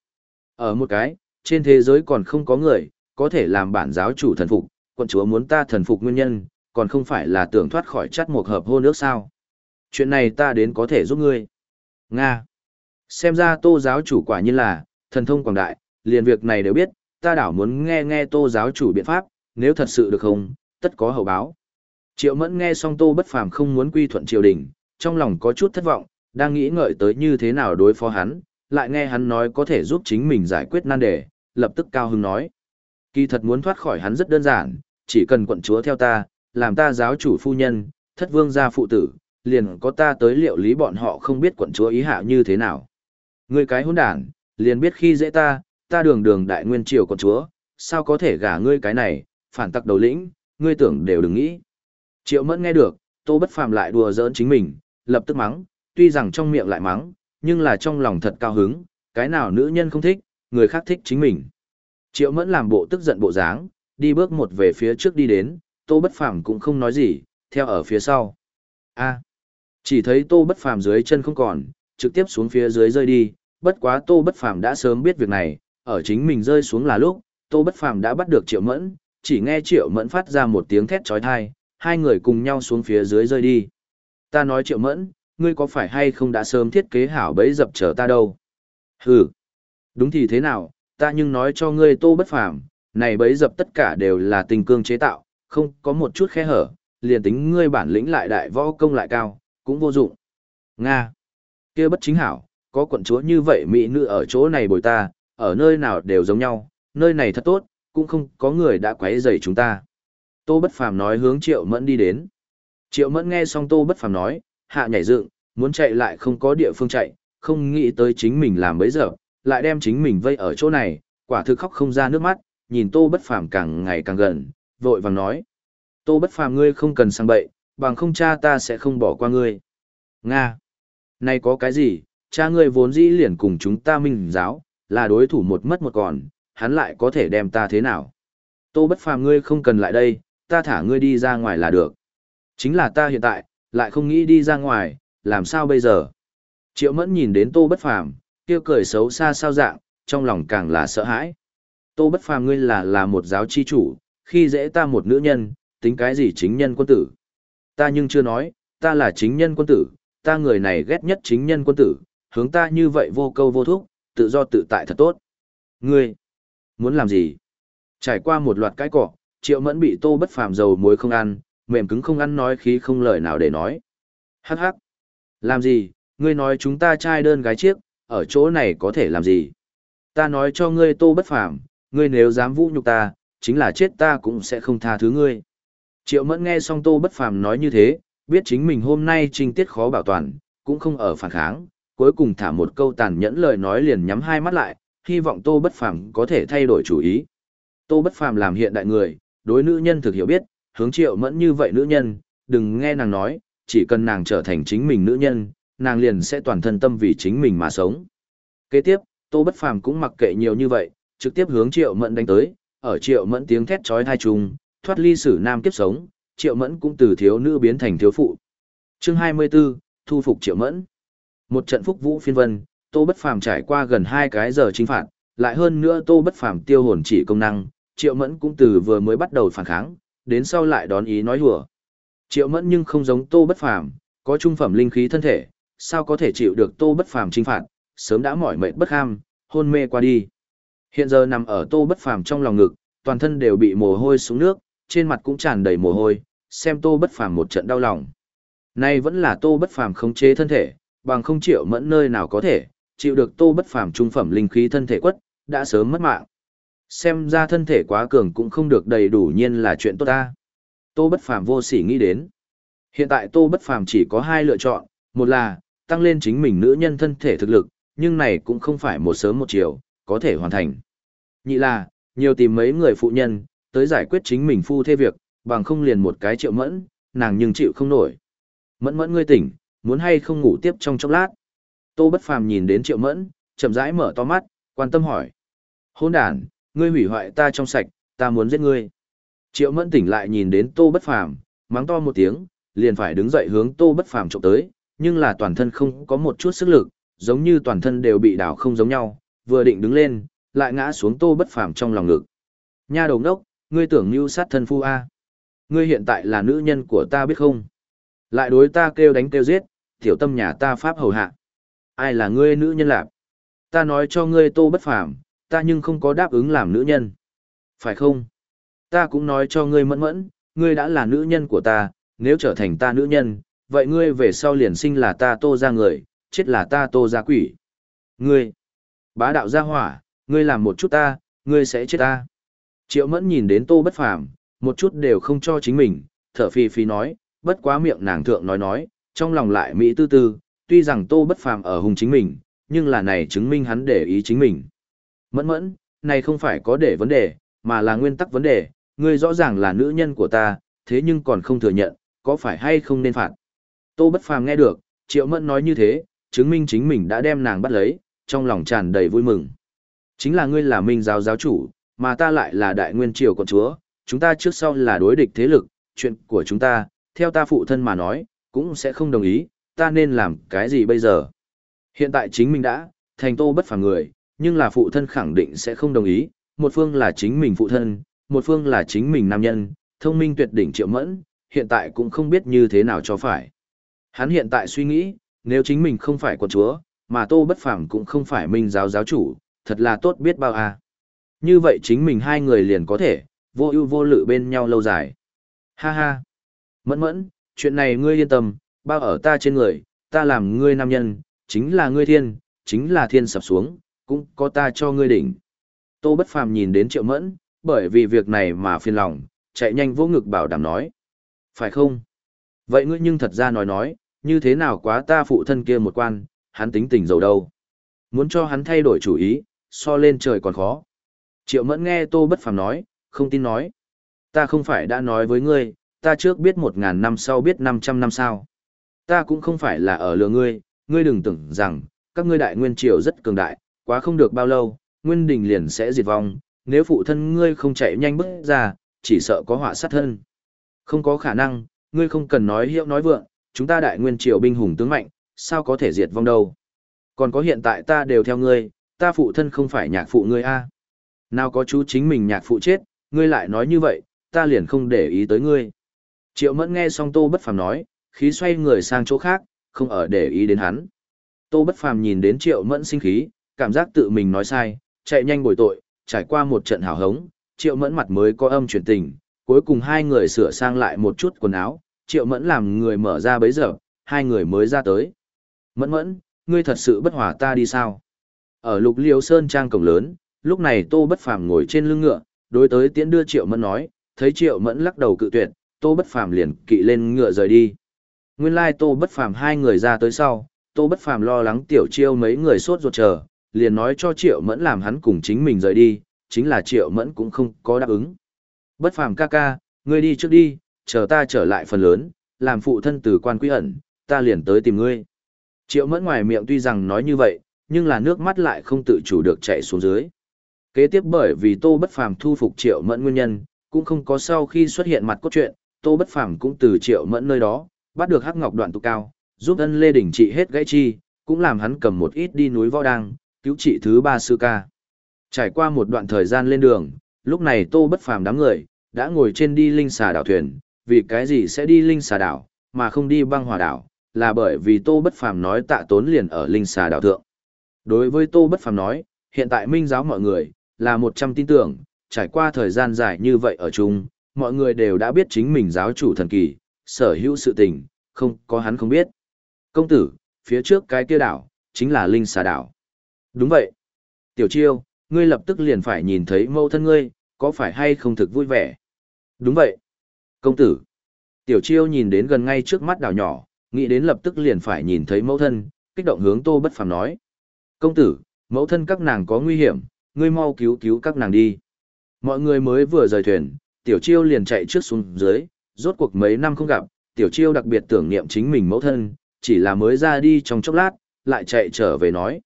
Ở một cái, trên thế giới còn không có người, có thể làm bản giáo chủ thần phục, quận chúa muốn ta thần phục nguyên nhân, còn không phải là tưởng thoát khỏi chắt một hợp hôn nước sao. Chuyện này ta đến có thể giúp ngươi. Nga. Xem ra tô giáo chủ quả nhiên là, thần thông quảng đại, liền việc này đều biết, ta đảo muốn nghe nghe tô giáo chủ biện pháp, nếu thật sự được không, tất có hậu báo. Triệu mẫn nghe xong tô bất phàm không muốn quy thuận triều đình, trong lòng có chút thất vọng, đang nghĩ ngợi tới như thế nào đối phó hắn, lại nghe hắn nói có thể giúp chính mình giải quyết nan đề, lập tức cao hứng nói. Kỳ thật muốn thoát khỏi hắn rất đơn giản, chỉ cần quận chúa theo ta, làm ta giáo chủ phu nhân, thất vương gia phụ tử, liền có ta tới liệu lý bọn họ không biết quận chúa ý hạ như thế nào. Ngươi cái hỗn đản, liền biết khi dễ ta, ta đường đường đại nguyên triều quận chúa, sao có thể gả ngươi cái này, phản tặc đầu lĩnh, ngươi tưởng đều đừng nghĩ. Triệu mẫn nghe được, tô bất phàm lại đùa giỡn chính mình, lập tức mắng, tuy rằng trong miệng lại mắng, nhưng là trong lòng thật cao hứng, cái nào nữ nhân không thích, người khác thích chính mình. Triệu mẫn làm bộ tức giận bộ dáng, đi bước một về phía trước đi đến, tô bất phàm cũng không nói gì, theo ở phía sau. a chỉ thấy tô bất phàm dưới chân không còn, trực tiếp xuống phía dưới rơi đi, bất quá tô bất phàm đã sớm biết việc này, ở chính mình rơi xuống là lúc, tô bất phàm đã bắt được triệu mẫn, chỉ nghe triệu mẫn phát ra một tiếng thét chói tai, hai người cùng nhau xuống phía dưới rơi đi. Ta nói triệu mẫn, ngươi có phải hay không đã sớm thiết kế hảo bẫy dập chờ ta đâu? Hừ, đúng thì thế nào, ta nhưng nói cho ngươi tô bất phàm, này bẫy dập tất cả đều là tình cương chế tạo, không có một chút khe hở, liền tính ngươi bản lĩnh lại đại võ công lại cao, cũng vô dụng. Nga, kia bất chính hảo, có quận chúa như vậy mỹ nữ ở chỗ này bồi ta, ở nơi nào đều giống nhau, nơi này thật tốt, cũng không có người đã quấy rầy chúng ta. Tô Bất Phàm nói hướng Triệu Mẫn đi đến. Triệu Mẫn nghe xong Tô Bất Phàm nói, hạ nhảy dựng, muốn chạy lại không có địa phương chạy, không nghĩ tới chính mình làm mấy giờ, lại đem chính mình vây ở chỗ này, quả thực khóc không ra nước mắt, nhìn Tô Bất Phàm càng ngày càng gần, vội vàng nói: "Tô Bất Phàm ngươi không cần sang bậy, bằng không cha ta sẽ không bỏ qua ngươi." "Nga, này có cái gì? Cha ngươi vốn dĩ liền cùng chúng ta minh giáo, là đối thủ một mất một còn, hắn lại có thể đem ta thế nào?" Tô Bất Phàm ngươi không cần lại đây, ta thả ngươi đi ra ngoài là được. Chính là ta hiện tại, lại không nghĩ đi ra ngoài, làm sao bây giờ? Triệu mẫn nhìn đến tô bất phàm, kia cười xấu xa sao dạng, trong lòng càng là sợ hãi. Tô bất phàm ngươi là là một giáo chi chủ, khi dễ ta một nữ nhân, tính cái gì chính nhân quân tử? Ta nhưng chưa nói, ta là chính nhân quân tử, ta người này ghét nhất chính nhân quân tử, hướng ta như vậy vô câu vô thúc, tự do tự tại thật tốt. Ngươi, muốn làm gì? Trải qua một loạt cái cọ, triệu mẫn bị tô bất phàm dầu muối không ăn, mềm cứng không ăn nói khí không lời nào để nói. Hắc hắc. Làm gì, ngươi nói chúng ta trai đơn gái chiếc, ở chỗ này có thể làm gì? Ta nói cho ngươi tô bất phàm, ngươi nếu dám vũ nhục ta, chính là chết ta cũng sẽ không tha thứ ngươi. Triệu mẫn nghe xong tô bất phàm nói như thế, biết chính mình hôm nay trình tiết khó bảo toàn, cũng không ở phản kháng, cuối cùng thả một câu tàn nhẫn lời nói liền nhắm hai mắt lại, hy vọng tô bất phàm có thể thay đổi chủ ý. Tô bất phàm làm hiện đại người, đối nữ nhân thực hiểu biết, hướng triệu mẫn như vậy nữ nhân, đừng nghe nàng nói, chỉ cần nàng trở thành chính mình nữ nhân, nàng liền sẽ toàn thân tâm vì chính mình mà sống. Kế tiếp, Tô Bất Phàm cũng mặc kệ nhiều như vậy, trực tiếp hướng Triệu Mẫn đánh tới, ở Triệu Mẫn tiếng thét chói tai trùng, thoát ly sử nam kiếp sống, Triệu Mẫn cũng từ thiếu nữ biến thành thiếu phụ. Chương 24, thu phục Triệu Mẫn. Một trận phúc vũ phiên vân, Tô Bất Phàm trải qua gần 2 cái giờ chính phạt, lại hơn nữa Tô Bất Phàm tiêu hồn chỉ công năng, Triệu Mẫn cũng từ vừa mới bắt đầu phản kháng, đến sau lại đón ý nói hùa. Triệu Mẫn nhưng không giống Tô Bất Phàm, có trung phẩm linh khí thân thể, sao có thể chịu được Tô Bất Phàm trinh phạt, sớm đã mỏi mệt bất ham, hôn mê qua đi. Hiện giờ nằm ở Tô Bất Phàm trong lòng ngực, toàn thân đều bị mồ hôi xuống nước, trên mặt cũng tràn đầy mồ hôi, xem Tô Bất Phàm một trận đau lòng. Nay vẫn là Tô Bất Phàm khống chế thân thể, bằng không Triệu Mẫn nơi nào có thể chịu được Tô Bất Phàm trung phẩm linh khí thân thể quất, đã sớm mất mạng. Xem ra thân thể quá cường cũng không được đầy đủ nhiên là chuyện tốt ta. Tô Bất Phàm vô sỉ nghĩ đến. Hiện tại Tô Bất Phàm chỉ có hai lựa chọn, một là tăng lên chính mình nữ nhân thân thể thực lực, nhưng này cũng không phải một sớm một chiều, có thể hoàn thành. Nhị là, nhiều tìm mấy người phụ nhân, tới giải quyết chính mình phu thê việc, bằng không liền một cái triệu mẫn, nàng nhưng chịu không nổi. Mẫn mẫn ngươi tỉnh, muốn hay không ngủ tiếp trong chốc lát. Tô Bất Phàm nhìn đến triệu mẫn, chậm rãi mở to mắt, quan tâm hỏi. Hôn đàn, ngươi hủy hoại ta trong sạch, ta muốn giết ngươi. Triệu mẫn tỉnh lại nhìn đến Tô Bất Phàm, mắng to một tiếng, liền phải đứng dậy hướng Tô Bất Phàm trộm tới, nhưng là toàn thân không có một chút sức lực, giống như toàn thân đều bị đảo không giống nhau, vừa định đứng lên, lại ngã xuống Tô Bất Phàm trong lòng ngực. Nha đầu ngốc, ngươi tưởng mưu sát thân phu a? Ngươi hiện tại là nữ nhân của ta biết không? Lại đối ta kêu đánh kêu giết, tiểu tâm nhà ta pháp hầu hạ. Ai là ngươi nữ nhân lạc? Ta nói cho ngươi Tô Bất Phàm, ta nhưng không có đáp ứng làm nữ nhân. Phải không? Ta cũng nói cho ngươi mẫn mẫn, ngươi đã là nữ nhân của ta, nếu trở thành ta nữ nhân, vậy ngươi về sau liền sinh là ta tô ra người, chết là ta tô ra quỷ. Ngươi, bá đạo gia hỏa, ngươi làm một chút ta, ngươi sẽ chết ta. Triệu mẫn nhìn đến tô bất phàm, một chút đều không cho chính mình, thở phì phì nói, bất quá miệng nàng thượng nói nói, trong lòng lại mỹ tư tư, tuy rằng tô bất phàm ở hùng chính mình, nhưng là này chứng minh hắn để ý chính mình. Mẫn mẫn, này không phải có để vấn đề, mà là nguyên tắc vấn đề, ngươi rõ ràng là nữ nhân của ta, thế nhưng còn không thừa nhận, có phải hay không nên phạt. Tô Bất Phàm nghe được, Triệu Mẫn nói như thế, chứng minh chính mình đã đem nàng bắt lấy, trong lòng tràn đầy vui mừng. Chính là ngươi là minh giáo giáo chủ, mà ta lại là đại nguyên triều con chúa, chúng ta trước sau là đối địch thế lực, chuyện của chúng ta, theo ta phụ thân mà nói, cũng sẽ không đồng ý, ta nên làm cái gì bây giờ. Hiện tại chính mình đã, thành tô bất phàm người, nhưng là phụ thân khẳng định sẽ không đồng ý, một phương là chính mình phụ thân, một phương là chính mình nam nhân, thông minh tuyệt đỉnh triệu mẫn, hiện tại cũng không biết như thế nào cho phải. Hắn hiện tại suy nghĩ, nếu chính mình không phải quận chúa, mà tô bất phàm cũng không phải minh giáo giáo chủ, thật là tốt biết bao à. Như vậy chính mình hai người liền có thể, vô ưu vô lự bên nhau lâu dài. Ha ha. Mẫn mẫn, chuyện này ngươi yên tâm, bao ở ta trên người, ta làm ngươi nam nhân, chính là ngươi thiên, chính là thiên sập xuống, cũng có ta cho ngươi đỉnh. Tô Bất Phàm nhìn đến Triệu Mẫn, bởi vì việc này mà phiền lòng, chạy nhanh vỗ ngực bảo đảm nói. Phải không? Vậy ngươi nhưng thật ra nói nói, như thế nào quá ta phụ thân kia một quan, hắn tính tình giàu đâu. Muốn cho hắn thay đổi chủ ý, so lên trời còn khó. Triệu Mẫn nghe Tô Bất Phàm nói, không tin nói. Ta không phải đã nói với ngươi, ta trước biết một ngàn năm sau biết năm trăm năm sau. Ta cũng không phải là ở lừa ngươi, ngươi đừng tưởng rằng, các ngươi đại nguyên triều rất cường đại, quá không được bao lâu, nguyên đình liền sẽ diệt vong, nếu phụ thân ngươi không chạy nhanh bước ra, chỉ sợ có họa sát thân. Không có khả năng, ngươi không cần nói hiệu nói vượng, chúng ta đại nguyên triều binh hùng tướng mạnh, sao có thể diệt vong đâu. Còn có hiện tại ta đều theo ngươi, ta phụ thân không phải nhạc phụ ngươi a. Nào có chú chính mình nhạc phụ chết, ngươi lại nói như vậy, ta liền không để ý tới ngươi. Triệu mẫn nghe xong tô bất phàm nói, khí xoay người sang chỗ khác, không ở để ý đến hắn. Tô bất phàm nhìn đến triệu mẫn sinh khí, cảm giác tự mình nói sai, chạy nhanh bồi tội, trải qua một trận hào hống, triệu mẫn mặt mới có âm chuyển tình, cuối cùng hai người sửa sang lại một chút quần áo, triệu mẫn làm người mở ra bấy giờ, hai người mới ra tới. Mẫn mẫn, ngươi thật sự bất hòa ta đi sao? Ở lục liêu sơn trang cổng lớn, lúc này tô bất phàm ngồi trên lưng ngựa, đối tới tiễn đưa triệu mẫn nói, thấy triệu mẫn lắc đầu cự tuyệt, tô bất phàm liền kỵ lên ngựa rời đi. Nguyên lai tô bất phàm hai người ra tới sau, tô bất phàm lo lắng tiểu chiêu mấy người sốt ruột chờ, liền nói cho triệu mẫn làm hắn cùng chính mình rời đi, chính là triệu mẫn cũng không có đáp ứng. Bất phàm ca ca, ngươi đi trước đi, chờ ta trở lại phần lớn, làm phụ thân từ quan quý ẩn, ta liền tới tìm ngươi. Triệu mẫn ngoài miệng tuy rằng nói như vậy, nhưng là nước mắt lại không tự chủ được chạy xuống dưới. Kế tiếp bởi vì tô bất phàm thu phục triệu mẫn nguyên nhân, cũng không có sau khi xuất hiện mặt cốt truyện, tô bất phàm cũng từ triệu mẫn nơi đó, bắt được hắc ngọc đoạn tụ cao, giúp ân lê đỉnh trị hết gãy chi, cũng làm hắn cầm một ít đi núi võ đăng, cứu trị thứ ba sư ca. Trải qua một đoạn thời gian lên đường, lúc này tô bất phàm đám người, đã ngồi trên đi linh xà đảo thuyền, vì cái gì sẽ đi linh xà đảo, mà không đi băng hòa đảo, là bởi vì tô bất phàm nói tạ tốn liền ở linh xà đảo thượng. Đối với tô bất phàm nói, hiện tại minh giáo mọi người, là một trăm tin tưởng, trải qua thời gian dài như vậy ở chung, mọi người đều đã biết chính mình giáo chủ thần kỳ, sở hữu sự tình, không có hắn không biết. Công tử, phía trước cái kia đảo, chính là linh xà đảo. Đúng vậy. Tiểu chiêu, ngươi lập tức liền phải nhìn thấy mâu thân ngươi, có phải hay không thực vui vẻ? Đúng vậy. Công tử. Tiểu chiêu nhìn đến gần ngay trước mắt đảo nhỏ, nghĩ đến lập tức liền phải nhìn thấy mẫu thân, kích động hướng tô bất phàm nói. Công tử, mẫu thân các nàng có nguy hiểm, ngươi mau cứu cứu các nàng đi. Mọi người mới vừa rời thuyền, tiểu chiêu liền chạy trước xuống dưới, rốt cuộc mấy năm không gặp, tiểu chiêu đặc biệt tưởng niệm chính mình mẫu thân, chỉ là mới ra đi trong chốc lát, lại chạy trở về nói.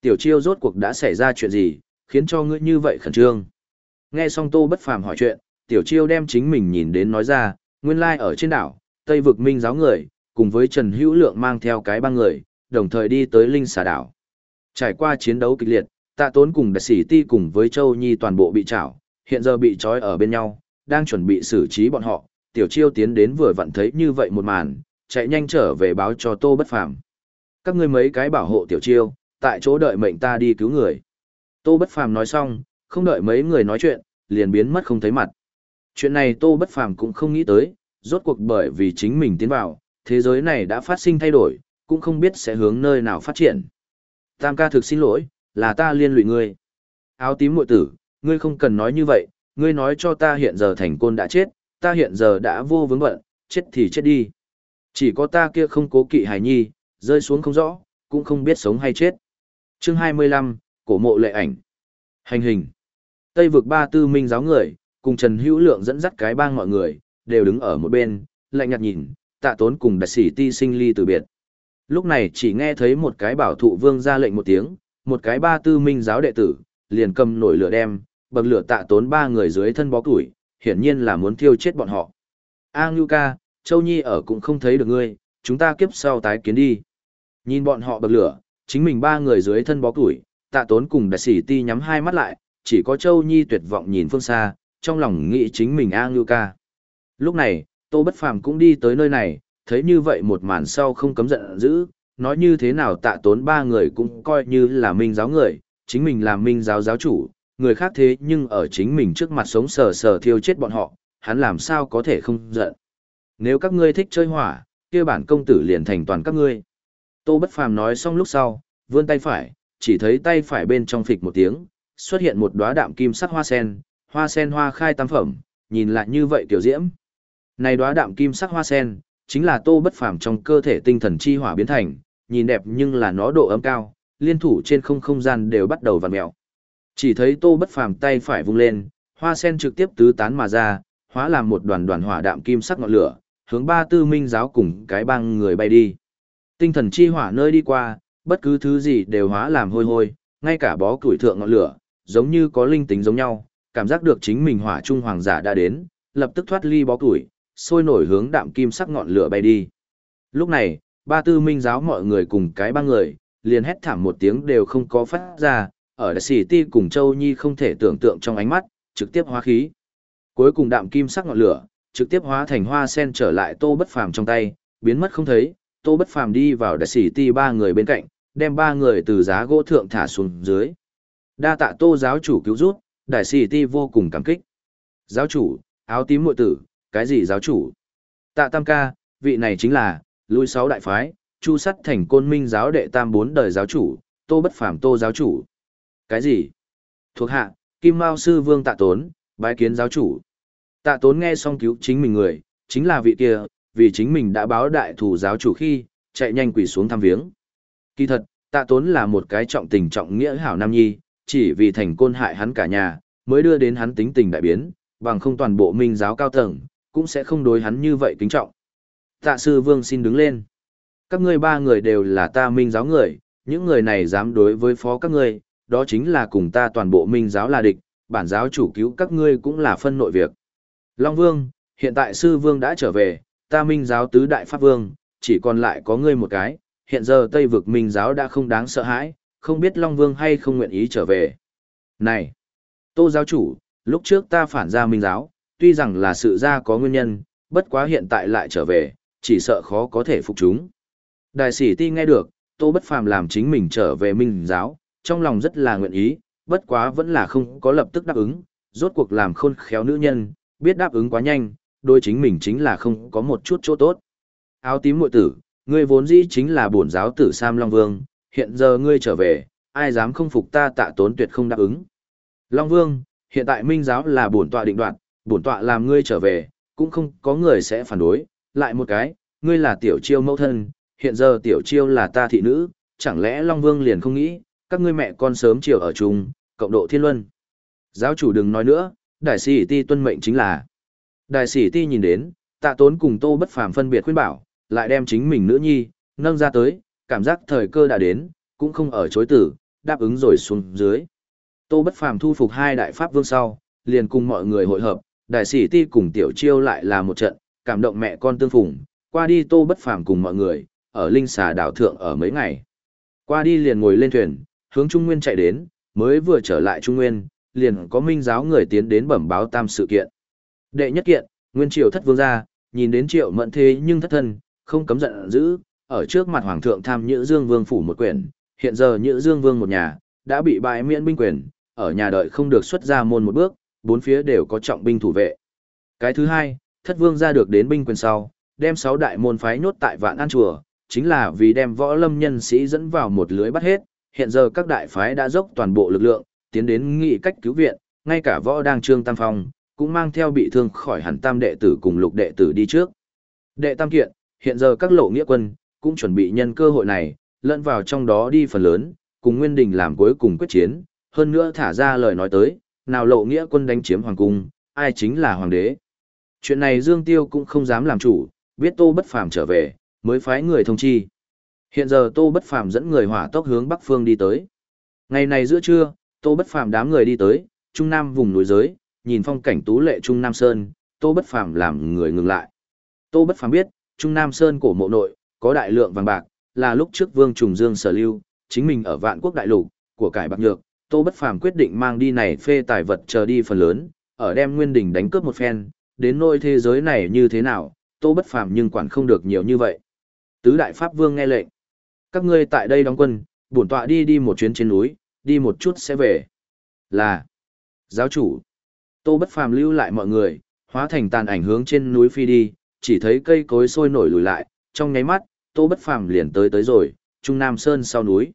Tiểu chiêu rốt cuộc đã xảy ra chuyện gì, khiến cho ngươi như vậy khẩn trương. Nghe xong tô bất phàm hỏi chuyện, tiểu chiêu đem chính mình nhìn đến nói ra, nguyên lai ở trên đảo, Tây vực minh giáo người, cùng với Trần Hữu Lượng mang theo cái băng người, đồng thời đi tới Linh xà đảo. Trải qua chiến đấu kịch liệt, tạ tốn cùng đại sĩ ti cùng với Châu Nhi toàn bộ bị trảo, hiện giờ bị trói ở bên nhau, đang chuẩn bị xử trí bọn họ, tiểu chiêu tiến đến vừa vặn thấy như vậy một màn, chạy nhanh trở về báo cho tô bất phàm. Các ngươi mấy cái bảo hộ tiểu chiêu, tại chỗ đợi mệnh ta đi cứu người. Tô bất phàm nói xong, không đợi mấy người nói chuyện, liền biến mất không thấy mặt. Chuyện này tô bất phàm cũng không nghĩ tới, rốt cuộc bởi vì chính mình tiến vào, thế giới này đã phát sinh thay đổi, cũng không biết sẽ hướng nơi nào phát triển. Tam ca thực xin lỗi, là ta liên lụy ngươi. Áo tím muội tử, ngươi không cần nói như vậy, ngươi nói cho ta hiện giờ thành côn đã chết, ta hiện giờ đã vô vướng bận, chết thì chết đi. Chỉ có ta kia không cố kỵ hài nhi, rơi xuống không rõ, cũng không biết sống hay chết. Chương 25, cổ mộ lệ ảnh. Hành hình. Tây vực ba tư minh giáo người, cùng Trần Hữu Lượng dẫn dắt cái bang mọi người, đều đứng ở một bên, lạnh nhạt nhìn, tạ tốn cùng đại sĩ ti sinh ly từ biệt. Lúc này chỉ nghe thấy một cái bảo thụ vương ra lệnh một tiếng, một cái ba tư minh giáo đệ tử, liền cầm nổi lửa đem, bậc lửa tạ tốn ba người dưới thân bó củi, hiển nhiên là muốn thiêu chết bọn họ. A Ngưu ca, Châu Nhi ở cũng không thấy được ngươi, chúng ta kiếp sau tái kiến đi. Nhìn bọn họ bậc lửa, chính mình ba người dưới thân bó củi, tạ tốn cùng đại sĩ ti nhắm hai mắt lại, chỉ có Châu Nhi tuyệt vọng nhìn phương xa, trong lòng nghĩ chính mình A Ngưu ca. Lúc này, Tô Bất Phàm cũng đi tới nơi này, thấy như vậy một màn sau không cấm giận dữ, nói như thế nào tạ tốn ba người cũng coi như là minh giáo người, chính mình là minh giáo giáo chủ, người khác thế nhưng ở chính mình trước mặt sống sờ sờ thiêu chết bọn họ, hắn làm sao có thể không giận. Nếu các ngươi thích chơi hỏa, kia bản công tử liền thành toàn các ngươi. Tô Bất Phàm nói xong lúc sau, vươn tay phải, chỉ thấy tay phải bên trong phịch một tiếng, xuất hiện một đóa đạm kim sắc hoa sen, hoa sen hoa khai tam phẩm, nhìn lại như vậy tiểu diễm. Này đóa đạm kim sắc hoa sen, chính là Tô Bất Phàm trong cơ thể tinh thần chi hỏa biến thành, nhìn đẹp nhưng là nó độ ấm cao, liên thủ trên không không gian đều bắt đầu vặn mèo. Chỉ thấy Tô Bất Phàm tay phải vung lên, hoa sen trực tiếp tứ tán mà ra, hóa làm một đoàn đoàn hỏa đạm kim sắc ngọn lửa, hướng ba tư minh giáo cùng cái băng người bay đi. Tinh thần chi hỏa nơi đi qua, bất cứ thứ gì đều hóa làm hôi hôi, ngay cả bó củi thượng ngọn lửa, giống như có linh tính giống nhau, cảm giác được chính mình hỏa trung hoàng giả đã đến, lập tức thoát ly bó củi, sôi nổi hướng đạm kim sắc ngọn lửa bay đi. Lúc này, ba tư minh giáo mọi người cùng cái ba người, liền hét thảm một tiếng đều không có phát ra, ở đại sĩ ti cùng Châu Nhi không thể tưởng tượng trong ánh mắt, trực tiếp hóa khí. Cuối cùng đạm kim sắc ngọn lửa, trực tiếp hóa thành hoa sen trở lại tô bất phàm trong tay, biến mất không thấy, tô bất phàm đi vào đại sĩ ti ba người bên cạnh, đem ba người từ giá gỗ thượng thả xuống dưới. Đa tạ tô giáo chủ cứu giúp, đại sĩ ti vô cùng cảm kích. Giáo chủ, áo tím muội tử, cái gì giáo chủ? Tạ tam ca, vị này chính là, lôi sáu đại phái, chu sắt thành côn minh giáo đệ tam bốn đời giáo chủ, tô bất phàm tô giáo chủ. Cái gì? Thuộc hạ, Kim Mao sư vương tạ tốn, bái kiến giáo chủ. Tạ tốn nghe xong cứu chính mình người, chính là vị kia, vì chính mình đã báo đại thủ giáo chủ khi, chạy nhanh quỳ xuống thăm viếng. Kỳ thật, tạ tốn là một cái trọng tình trọng nghĩa hảo nam nhi, chỉ vì thành côn hại hắn cả nhà, mới đưa đến hắn tính tình đại biến, bằng không toàn bộ minh giáo cao tầng, cũng sẽ không đối hắn như vậy kính trọng. Tạ sư vương xin đứng lên. Các ngươi ba người đều là ta minh giáo người, những người này dám đối với phó các ngươi, đó chính là cùng ta toàn bộ minh giáo là địch, bản giáo chủ cứu các ngươi cũng là phân nội việc. Long vương, hiện tại sư vương đã trở về, ta minh giáo tứ đại pháp vương, chỉ còn lại có ngươi một cái, hiện giờ Tây vực minh giáo đã không đáng sợ hãi, không biết Long vương hay không nguyện ý trở về. Này, tô giáo chủ, lúc trước ta phản ra minh giáo, tuy rằng là sự ra có nguyên nhân, bất quá hiện tại lại trở về, chỉ sợ khó có thể phục chúng. Đại sĩ ti nghe được, Tô Bất Phàm làm chính mình trở về minh giáo, trong lòng rất là nguyện ý, bất quá vẫn là không có lập tức đáp ứng, rốt cuộc làm khôn khéo nữ nhân, biết đáp ứng quá nhanh, đôi chính mình chính là không có một chút chỗ tốt. Áo tím muội tử, ngươi vốn dĩ chính là bổn giáo tử Sam Long Vương, hiện giờ ngươi trở về, ai dám không phục ta tạ tốn tuyệt không đáp ứng. Long Vương, hiện tại minh giáo là bổn tọa định đoạt, bổn tọa làm ngươi trở về, cũng không có người sẽ phản đối, lại một cái, ngươi là tiểu chiêu mẫu thân, hiện giờ tiểu chiêu là ta thị nữ, chẳng lẽ Long Vương liền không nghĩ, các ngươi mẹ con sớm chiều ở chung, cộng độ thiên luân. Giáo chủ đừng nói nữa, đại sĩ ti tuân mệnh chính là. Đại sĩ ti nhìn đến, tạ tốn cùng tô bất phàm phân biệt khuyên bảo, lại đem chính mình nữ nhi, nâng ra tới, cảm giác thời cơ đã đến, cũng không ở chối tử, đáp ứng rồi xuống dưới. Tô bất phàm thu phục hai đại pháp vương sau, liền cùng mọi người hội hợp, đại sĩ ti cùng tiểu chiêu lại là một trận, cảm động mẹ con tương phùng, qua đi tô bất phàm cùng mọi người, ở linh xà đảo thượng ở mấy ngày. Qua đi liền ngồi lên thuyền, hướng Trung Nguyên chạy đến, mới vừa trở lại Trung Nguyên, liền có minh giáo người tiến đến bẩm báo tam sự kiện. Đệ nhất kiện, Nguyên Triều thất vương gia, nhìn đến Triệu Mẫn thế nhưng thất thân, không cấm giận dữ, ở trước mặt hoàng thượng tham Nhữ Dương Vương phủ một quyển, hiện giờ Nhữ Dương Vương một nhà đã bị bại miễn binh quyền, ở nhà đợi không được xuất ra môn một bước, bốn phía đều có trọng binh thủ vệ. Cái thứ hai, thất vương gia được đến binh quyền sau, đem sáu đại môn phái nhốt tại Vạn An chùa, chính là vì đem võ lâm nhân sĩ dẫn vào một lưới bắt hết, hiện giờ các đại phái đã dốc toàn bộ lực lượng, tiến đến nghị cách cứu viện, ngay cả võ đang trương tam phong, cũng mang theo bị thương khỏi hẳn tam đệ tử cùng lục đệ tử đi trước. Đệ tam kiện, hiện giờ các lộ nghĩa quân, cũng chuẩn bị nhân cơ hội này, lẫn vào trong đó đi phần lớn, cùng Nguyên Đình làm cuối cùng quyết chiến, hơn nữa thả ra lời nói tới, nào lộ nghĩa quân đánh chiếm hoàng cung, ai chính là hoàng đế. Chuyện này Dương Tiêu cũng không dám làm chủ, biết Tô Bất Phàm trở về, mới phái người thông chi. Hiện giờ Tô Bất Phàm dẫn người hỏa tốc hướng Bắc Phương đi tới. Ngày này giữa trưa, Tô Bất Phàm đám người đi tới, Trung Nam vùng núi giới, nhìn phong cảnh tú lệ Trung Nam Sơn, Tô Bất Phàm làm người ngừng lại. Tô Bất Phàm biết, Trung Nam Sơn cổ mộ nội, có đại lượng vàng bạc, là lúc trước Vương Trùng Dương sở lưu, chính mình ở vạn quốc đại lục, của cải bạc nhược, Tô Bất Phàm quyết định mang đi này phê tài vật chờ đi phần lớn, ở đem Nguyên Đỉnh đánh cướp một phen, đến nỗi thế giới này như thế nào, Tô Bất Phàm nhưng quản không được nhiều như vậy. Tứ đại pháp vương nghe lệnh. Các ngươi tại đây đóng quân, bổn tọa đi đi một chuyến trên núi, đi một chút sẽ về. Là. Giáo chủ. Tô bất phàm lưu lại mọi người, hóa thành tàn ảnh hướng trên núi phi đi, chỉ thấy cây cối sôi nổi lùi lại, trong nháy mắt, tô bất phàm liền tới tới rồi, Trung Nam Sơn sau núi.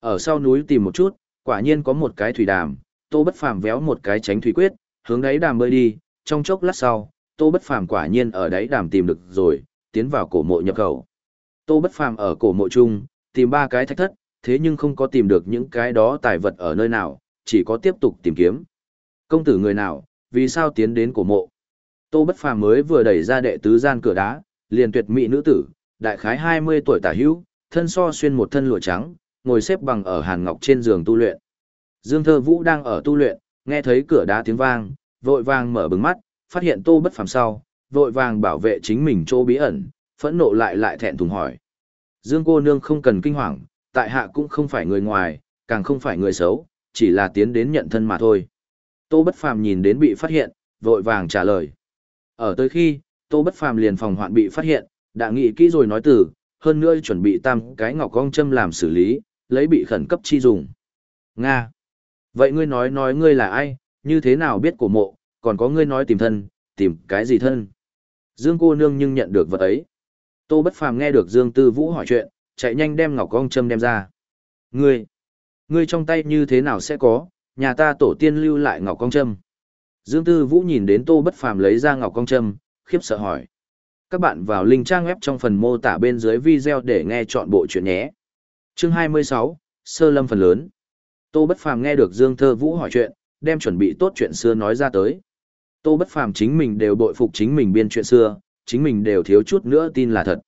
Ở sau núi tìm một chút, quả nhiên có một cái thủy đàm, tô bất phàm véo một cái tránh thủy quyết, hướng đáy đàm bơi đi, trong chốc lát sau, tô bất phàm quả nhiên ở đáy đàm tìm được rồi, tiến vào cổ mộ nhập khẩu. Tô Bất Phàm ở cổ mộ chung, tìm ba cái thạch thất, thế nhưng không có tìm được những cái đó tài vật ở nơi nào, chỉ có tiếp tục tìm kiếm. Công tử người nào, vì sao tiến đến cổ mộ? Tô Bất Phàm mới vừa đẩy ra đệ tứ gian cửa đá, liền tuyệt mỹ nữ tử, đại khái 20 tuổi tả hữu, thân so xuyên một thân lụa trắng, ngồi xếp bằng ở hàn ngọc trên giường tu luyện. Dương Thơ Vũ đang ở tu luyện, nghe thấy cửa đá tiếng vang, vội vàng mở bừng mắt, phát hiện Tô Bất Phàm sau, vội vàng bảo vệ chính mình chỗ bí ẩn, phẫn nộ lại lại thẹn thùng hỏi. Dương cô nương không cần kinh hoàng, tại hạ cũng không phải người ngoài, càng không phải người xấu, chỉ là tiến đến nhận thân mà thôi. Tô Bất Phàm nhìn đến bị phát hiện, vội vàng trả lời. Ở tới khi, Tô Bất Phàm liền phòng hoạn bị phát hiện, đã nghĩ kỹ rồi nói từ, hơn nữa chuẩn bị tam cái ngọc cong châm làm xử lý, lấy bị khẩn cấp chi dùng. Nga. Vậy ngươi nói nói ngươi là ai, như thế nào biết cổ mộ, còn có ngươi nói tìm thân, tìm cái gì thân. Dương cô nương nhưng nhận được vật ấy. Tô Bất Phàm nghe được Dương Tư Vũ hỏi chuyện, chạy nhanh đem ngọc cong châm đem ra. Ngươi, ngươi trong tay như thế nào sẽ có, nhà ta tổ tiên lưu lại ngọc cong trâm. Dương Tư Vũ nhìn đến Tô Bất Phàm lấy ra ngọc cong trâm, khiếp sợ hỏi. Các bạn vào link trang web trong phần mô tả bên dưới video để nghe chọn bộ chuyện nhé. Chương 26, Sơ Lâm phần lớn. Tô Bất Phàm nghe được Dương Thơ Vũ hỏi chuyện, đem chuẩn bị tốt chuyện xưa nói ra tới. Tô Bất Phàm chính mình đều bội phục chính mình biên chuyện xưa, chính mình đều thiếu chút nữa tin là thật.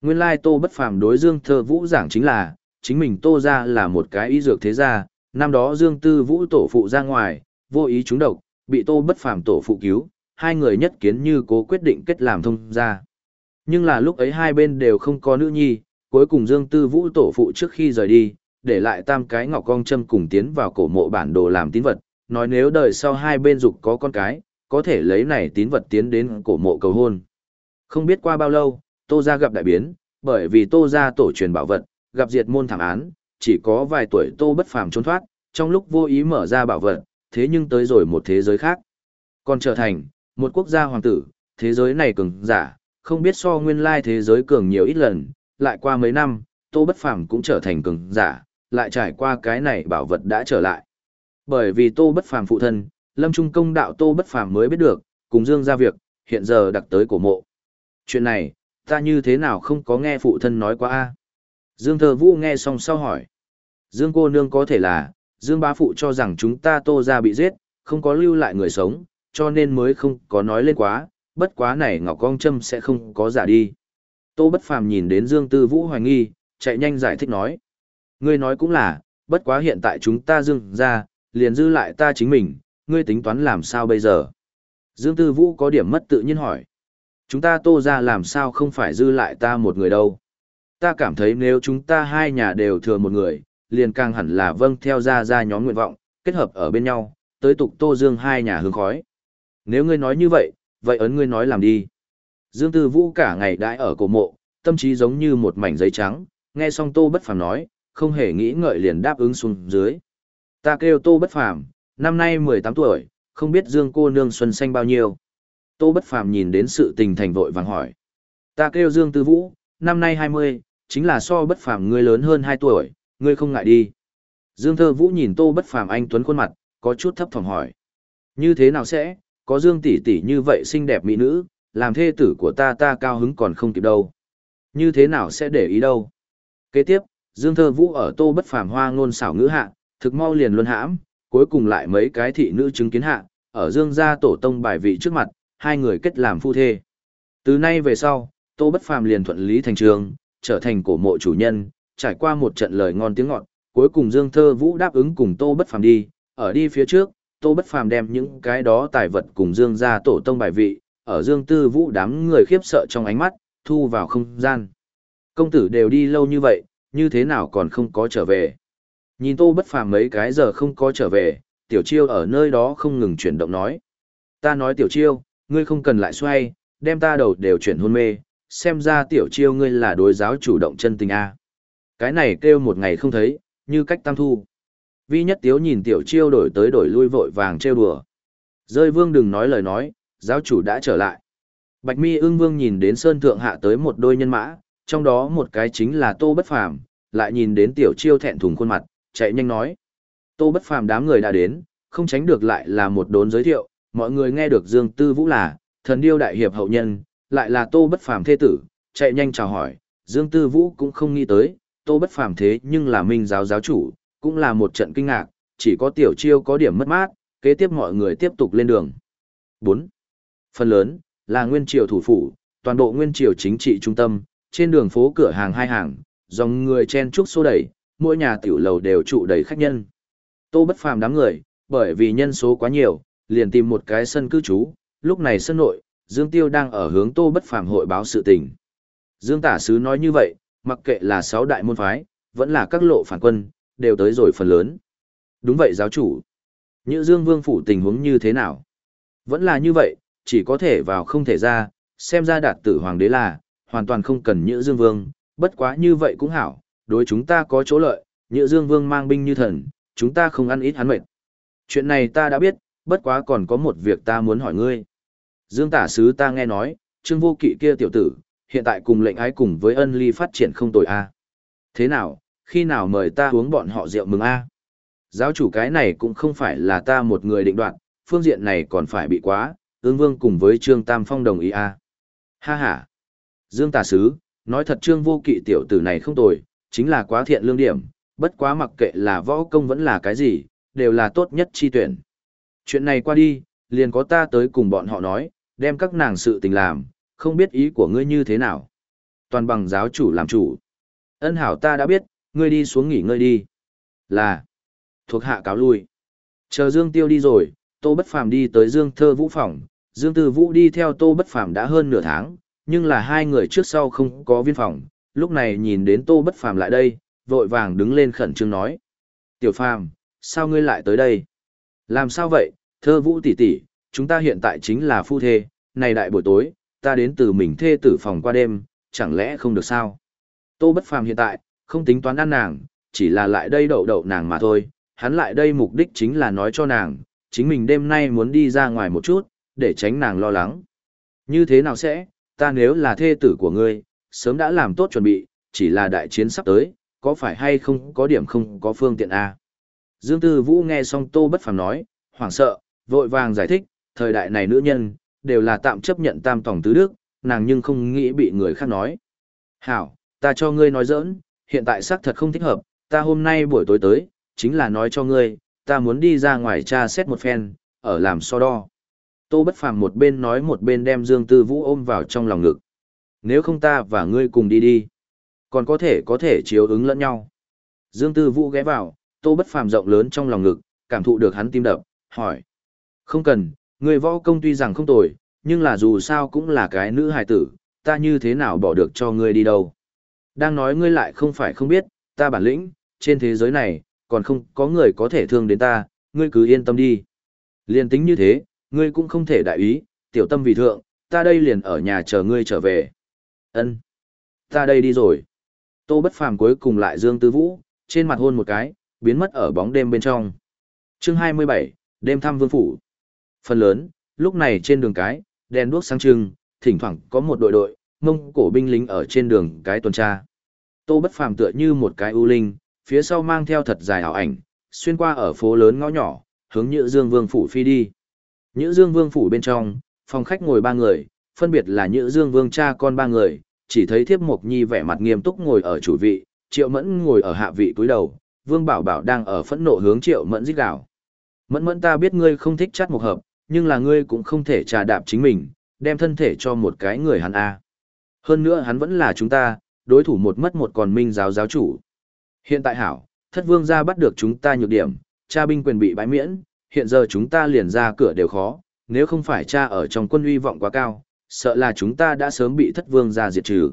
Nguyên lai Tô Bất Phàm đối Dương Thơ Vũ giảng chính là, chính mình Tô gia là một cái y dược thế gia, năm đó Dương Tư Vũ tổ phụ ra ngoài, vô ý trúng độc, bị Tô Bất Phàm tổ phụ cứu, hai người nhất kiến như cố quyết định kết làm thông gia. Nhưng là lúc ấy hai bên đều không có nữ nhi, cuối cùng Dương Tư Vũ tổ phụ trước khi rời đi, để lại tam cái ngọc cong châm cùng tiến vào cổ mộ bản đồ làm tín vật, nói nếu đời sau hai bên dục có con cái, có thể lấy này tín vật tiến đến cổ mộ cầu hôn. Không biết qua bao lâu, Tô Gia gặp đại biến, bởi vì Tô Gia tổ truyền bảo vật, gặp diệt môn thảm án, chỉ có vài tuổi Tô bất phàm trốn thoát, trong lúc vô ý mở ra bảo vật, thế nhưng tới rồi một thế giới khác. Còn trở thành, một quốc gia hoàng tử, thế giới này cường giả, không biết so nguyên lai thế giới cường nhiều ít lần, lại qua mấy năm, Tô bất phàm cũng trở thành cường giả, lại trải qua cái này bảo vật đã trở lại. Bởi vì Tô bất phàm phụ thân, Lâm Trung công đạo Tô bất phàm mới biết được, cùng Dương ra việc, hiện giờ đặc tới cổ mộ. Chuyện này, ta như thế nào không có nghe phụ thân nói qua a Dương Thơ Vũ nghe xong sau hỏi. Dương cô nương có thể là, Dương Bá Phụ cho rằng chúng ta tô ra bị giết, không có lưu lại người sống, cho nên mới không có nói lên quá, bất quá này Ngọc Cong Trâm sẽ không có giả đi. Tô Bất Phàm nhìn đến Dương Tư Vũ hoài nghi, chạy nhanh giải thích nói. Ngươi nói cũng là, bất quá hiện tại chúng ta dương ra, liền dư lại ta chính mình, ngươi tính toán làm sao bây giờ? Dương Tư Vũ có điểm mất tự nhiên hỏi. Chúng ta tô ra làm sao không phải dư lại ta một người đâu. Ta cảm thấy nếu chúng ta hai nhà đều thừa một người, liền càng hẳn là vâng theo ra ra nhóm nguyện vọng, kết hợp ở bên nhau, tới tục tô dương hai nhà hướng khói. Nếu ngươi nói như vậy, vậy ấn ngươi nói làm đi. Dương Tư Vũ cả ngày đãi ở cổ mộ, tâm trí giống như một mảnh giấy trắng, nghe xong Tô Bất Phàm nói, không hề nghĩ ngợi liền đáp ứng xuống dưới. Ta kêu Tô Bất Phàm, năm nay 18 tuổi, không biết Dương cô nương xuân xanh bao nhiêu. Tô Bất Phàm nhìn đến sự tình thành vội vàng hỏi. Ta kêu Dương Tư Vũ, năm nay 20, chính là so Bất Phàm ngươi lớn hơn 2 tuổi, ngươi không ngại đi. Dương Thơ Vũ nhìn Tô Bất Phàm anh tuấn khuôn mặt, có chút thấp thỏm hỏi. Như thế nào sẽ, có Dương tỷ tỷ như vậy xinh đẹp mỹ nữ, làm thê tử của ta ta cao hứng còn không kịp đâu. Như thế nào sẽ để ý đâu. Kế tiếp, Dương Thơ Vũ ở Tô Bất Phàm hoa ngôn xảo ngữ hạ, thực mau liền luân hãm, cuối cùng lại mấy cái thị nữ chứng kiến hạ, ở Dương gia tổ tông bài vị trước mặt, hai người kết làm phu thê. Từ nay về sau, Tô Bất Phàm liền thuận lý thành trường, trở thành cổ mộ chủ nhân, trải qua một trận lời ngon tiếng ngọt, cuối cùng Dương Thơ Vũ đáp ứng cùng Tô Bất Phàm đi, ở đi phía trước, Tô Bất Phàm đem những cái đó tài vật cùng Dương gia tổ tông bài vị, ở Dương Tư Vũ đám người khiếp sợ trong ánh mắt, thu vào không gian. Công tử đều đi lâu như vậy, như thế nào còn không có trở về. Nhìn Tô Bất Phàm mấy cái giờ không có trở về, Tiểu Chiêu ở nơi đó không ngừng chuyển động nói. Ta nói Tiểu Chiêu, ngươi không cần lại xoay, đem ta đầu đều chuyển hôn mê, xem ra Tiểu Chiêu ngươi là đối giáo chủ động chân tình A. Cái này kêu một ngày không thấy, như cách tam thu. Vi nhất tiếu nhìn Tiểu Chiêu đổi tới đổi lui vội vàng trêu đùa. Rơi vương đừng nói lời nói, giáo chủ đã trở lại. Bạch mi ưng vương nhìn đến sơn thượng hạ tới một đôi nhân mã, trong đó một cái chính là tô bất phàm, lại nhìn đến tiểu chiêu thẹn thùng khuôn mặt, chạy nhanh nói. Tô bất phàm đám người đã đến, không tránh được lại là một đốn giới thiệu, mọi người nghe được Dương Tư Vũ là, thần điêu đại hiệp hậu nhân, lại là tô bất phàm thế tử, chạy nhanh chào hỏi, Dương Tư Vũ cũng không nghĩ tới, tô bất phàm thế nhưng là minh giáo giáo chủ, cũng là một trận kinh ngạc, chỉ có tiểu chiêu có điểm mất mát, kế tiếp mọi người tiếp tục lên đường. 4. Phần lớn, là nguyên triều thủ phủ, toàn bộ nguyên triều chính trị trung tâm, trên đường phố cửa hàng hai hàng, dòng người chen chúc xô đẩy, mỗi nhà tiểu lầu đều trụ đầy khách nhân. Tô bất phàm đám người, bởi vì nhân số quá nhiều, liền tìm một cái sân cư trú, lúc này sân nội, Dương Tiêu đang ở hướng Tô bất phàm hội báo sự tình. Dương Tả Sứ nói như vậy, mặc kệ là sáu đại môn phái, vẫn là các lộ phản quân, đều tới rồi phần lớn. Đúng vậy giáo chủ. Như Dương Vương phủ tình huống như thế nào? Vẫn là như vậy, chỉ có thể vào không thể ra, xem ra đạt tử hoàng đế là, hoàn toàn không cần Nhữ Dương Vương, bất quá như vậy cũng hảo, đối chúng ta có chỗ lợi, Nhữ Dương Vương mang binh như thần, chúng ta không ăn ít hắn mệt. Chuyện này ta đã biết, bất quá còn có một việc ta muốn hỏi ngươi. Dương tả sứ ta nghe nói, Trương Vô Kỵ kia tiểu tử, hiện tại cùng lệnh ái cùng với ân ly phát triển không tồi a. Thế nào, khi nào mời ta uống bọn họ rượu mừng a? Giáo chủ cái này cũng không phải là ta một người định đoạt, phương diện này còn phải bị quá, ương vương cùng với Trương Tam Phong đồng ý a. Ha ha. Dương Tả Sứ, nói thật trương vô kỵ tiểu tử này không tồi, chính là quá thiện lương điểm, bất quá mặc kệ là võ công vẫn là cái gì, đều là tốt nhất chi tuyển. Chuyện này qua đi, liền có ta tới cùng bọn họ nói, đem các nàng sự tình làm, không biết ý của ngươi như thế nào. Toàn bằng giáo chủ làm chủ. Ân hảo ta đã biết, ngươi đi xuống nghỉ ngơi đi. Là, thuộc hạ cáo lui. Chờ Dương Tiêu đi rồi, Tô Bất Phàm đi tới Dương Thơ Vũ phòng, Dương Tư Vũ đi theo Tô Bất Phàm đã hơn nửa tháng, nhưng là hai người trước sau không có viên phòng, lúc này nhìn đến Tô Bất Phàm lại đây, vội vàng đứng lên khẩn trương nói. Tiểu Phàm, sao ngươi lại tới đây? Làm sao vậy, thơ vũ tỷ tỷ, chúng ta hiện tại chính là phu thê, này đại buổi tối, ta đến từ mình thê tử phòng qua đêm, chẳng lẽ không được sao? Tô Bất Phàm hiện tại, không tính toán ăn nàng, chỉ là lại đây đậu đậu nàng mà thôi, hắn lại đây mục đích chính là nói cho nàng, chính mình đêm nay muốn đi ra ngoài một chút, để tránh nàng lo lắng. Như thế nào sẽ, ta nếu là thê tử của ngươi, sớm đã làm tốt chuẩn bị, chỉ là đại chiến sắp tới, có phải hay không có điểm không có phương tiện a à? Dương Tư Vũ nghe xong Tô Bất Phàm nói, hoảng sợ, vội vàng giải thích, thời đại này nữ nhân, đều là tạm chấp nhận tam tổng tứ đức, nàng nhưng không nghĩ bị người khác nói. Hảo, ta cho ngươi nói giỡn, hiện tại xác thật không thích hợp, ta hôm nay buổi tối tới, chính là nói cho ngươi, ta muốn đi ra ngoài tra xét một phen, ở làm so đo. Tô Bất Phàm một bên nói một bên đem Dương Tư Vũ ôm vào trong lòng ngực. Nếu không ta và ngươi cùng đi đi, còn có thể có thể chiếu ứng lẫn nhau. Dương Tư Vũ ghé vào, Tô Bất Phàm rộng lớn trong lòng ngực, cảm thụ được hắn tim đập, hỏi. Không cần, người võ công tuy rằng không tồi, nhưng là dù sao cũng là cái nữ hài tử, ta như thế nào bỏ được cho ngươi đi đâu. Đang nói ngươi lại không phải không biết, ta bản lĩnh, trên thế giới này, còn không có người có thể thương đến ta, ngươi cứ yên tâm đi. Liên tính như thế, ngươi cũng không thể đại ý, tiểu tâm vì thượng, ta đây liền ở nhà chờ ngươi trở về. Ân, Ta đây đi rồi. Tô Bất Phàm cuối cùng lại Dương Tư Vũ, trên mặt hôn một cái, biến mất ở bóng đêm bên trong. Chương 27, đêm thăm vương phủ. Phần lớn, lúc này trên đường cái, đèn đuốc sáng trưng, thỉnh thoảng có một đội đội, mông cổ binh lính ở trên đường cái tuần tra. Tô Bất Phàm tựa như một cái ưu linh, phía sau mang theo thật dài ảo ảnh, xuyên qua ở phố lớn ngõ nhỏ, hướng Nhữ Dương Vương phủ phi đi. Nhữ Dương Vương phủ bên trong, phòng khách ngồi ba người, phân biệt là Nhữ Dương Vương cha con ba người, chỉ thấy Thiếp Mộc Nhi vẻ mặt nghiêm túc ngồi ở chủ vị, Triệu Mẫn ngồi ở hạ vị túi đầu, Vương Bảo Bảo đang ở phẫn nộ hướng Triệu Mẫn giết gào. Mẫn Mẫn ta biết ngươi không thích chát một hợp, nhưng là ngươi cũng không thể trà đạp chính mình, đem thân thể cho một cái người hắn a. Hơn nữa hắn vẫn là chúng ta, đối thủ một mất một còn minh giáo giáo chủ. Hiện tại hảo, thất vương gia bắt được chúng ta nhược điểm, cha binh quyền bị bãi miễn, hiện giờ chúng ta liền ra cửa đều khó, nếu không phải cha ở trong quân uy vọng quá cao, sợ là chúng ta đã sớm bị thất vương gia diệt trừ.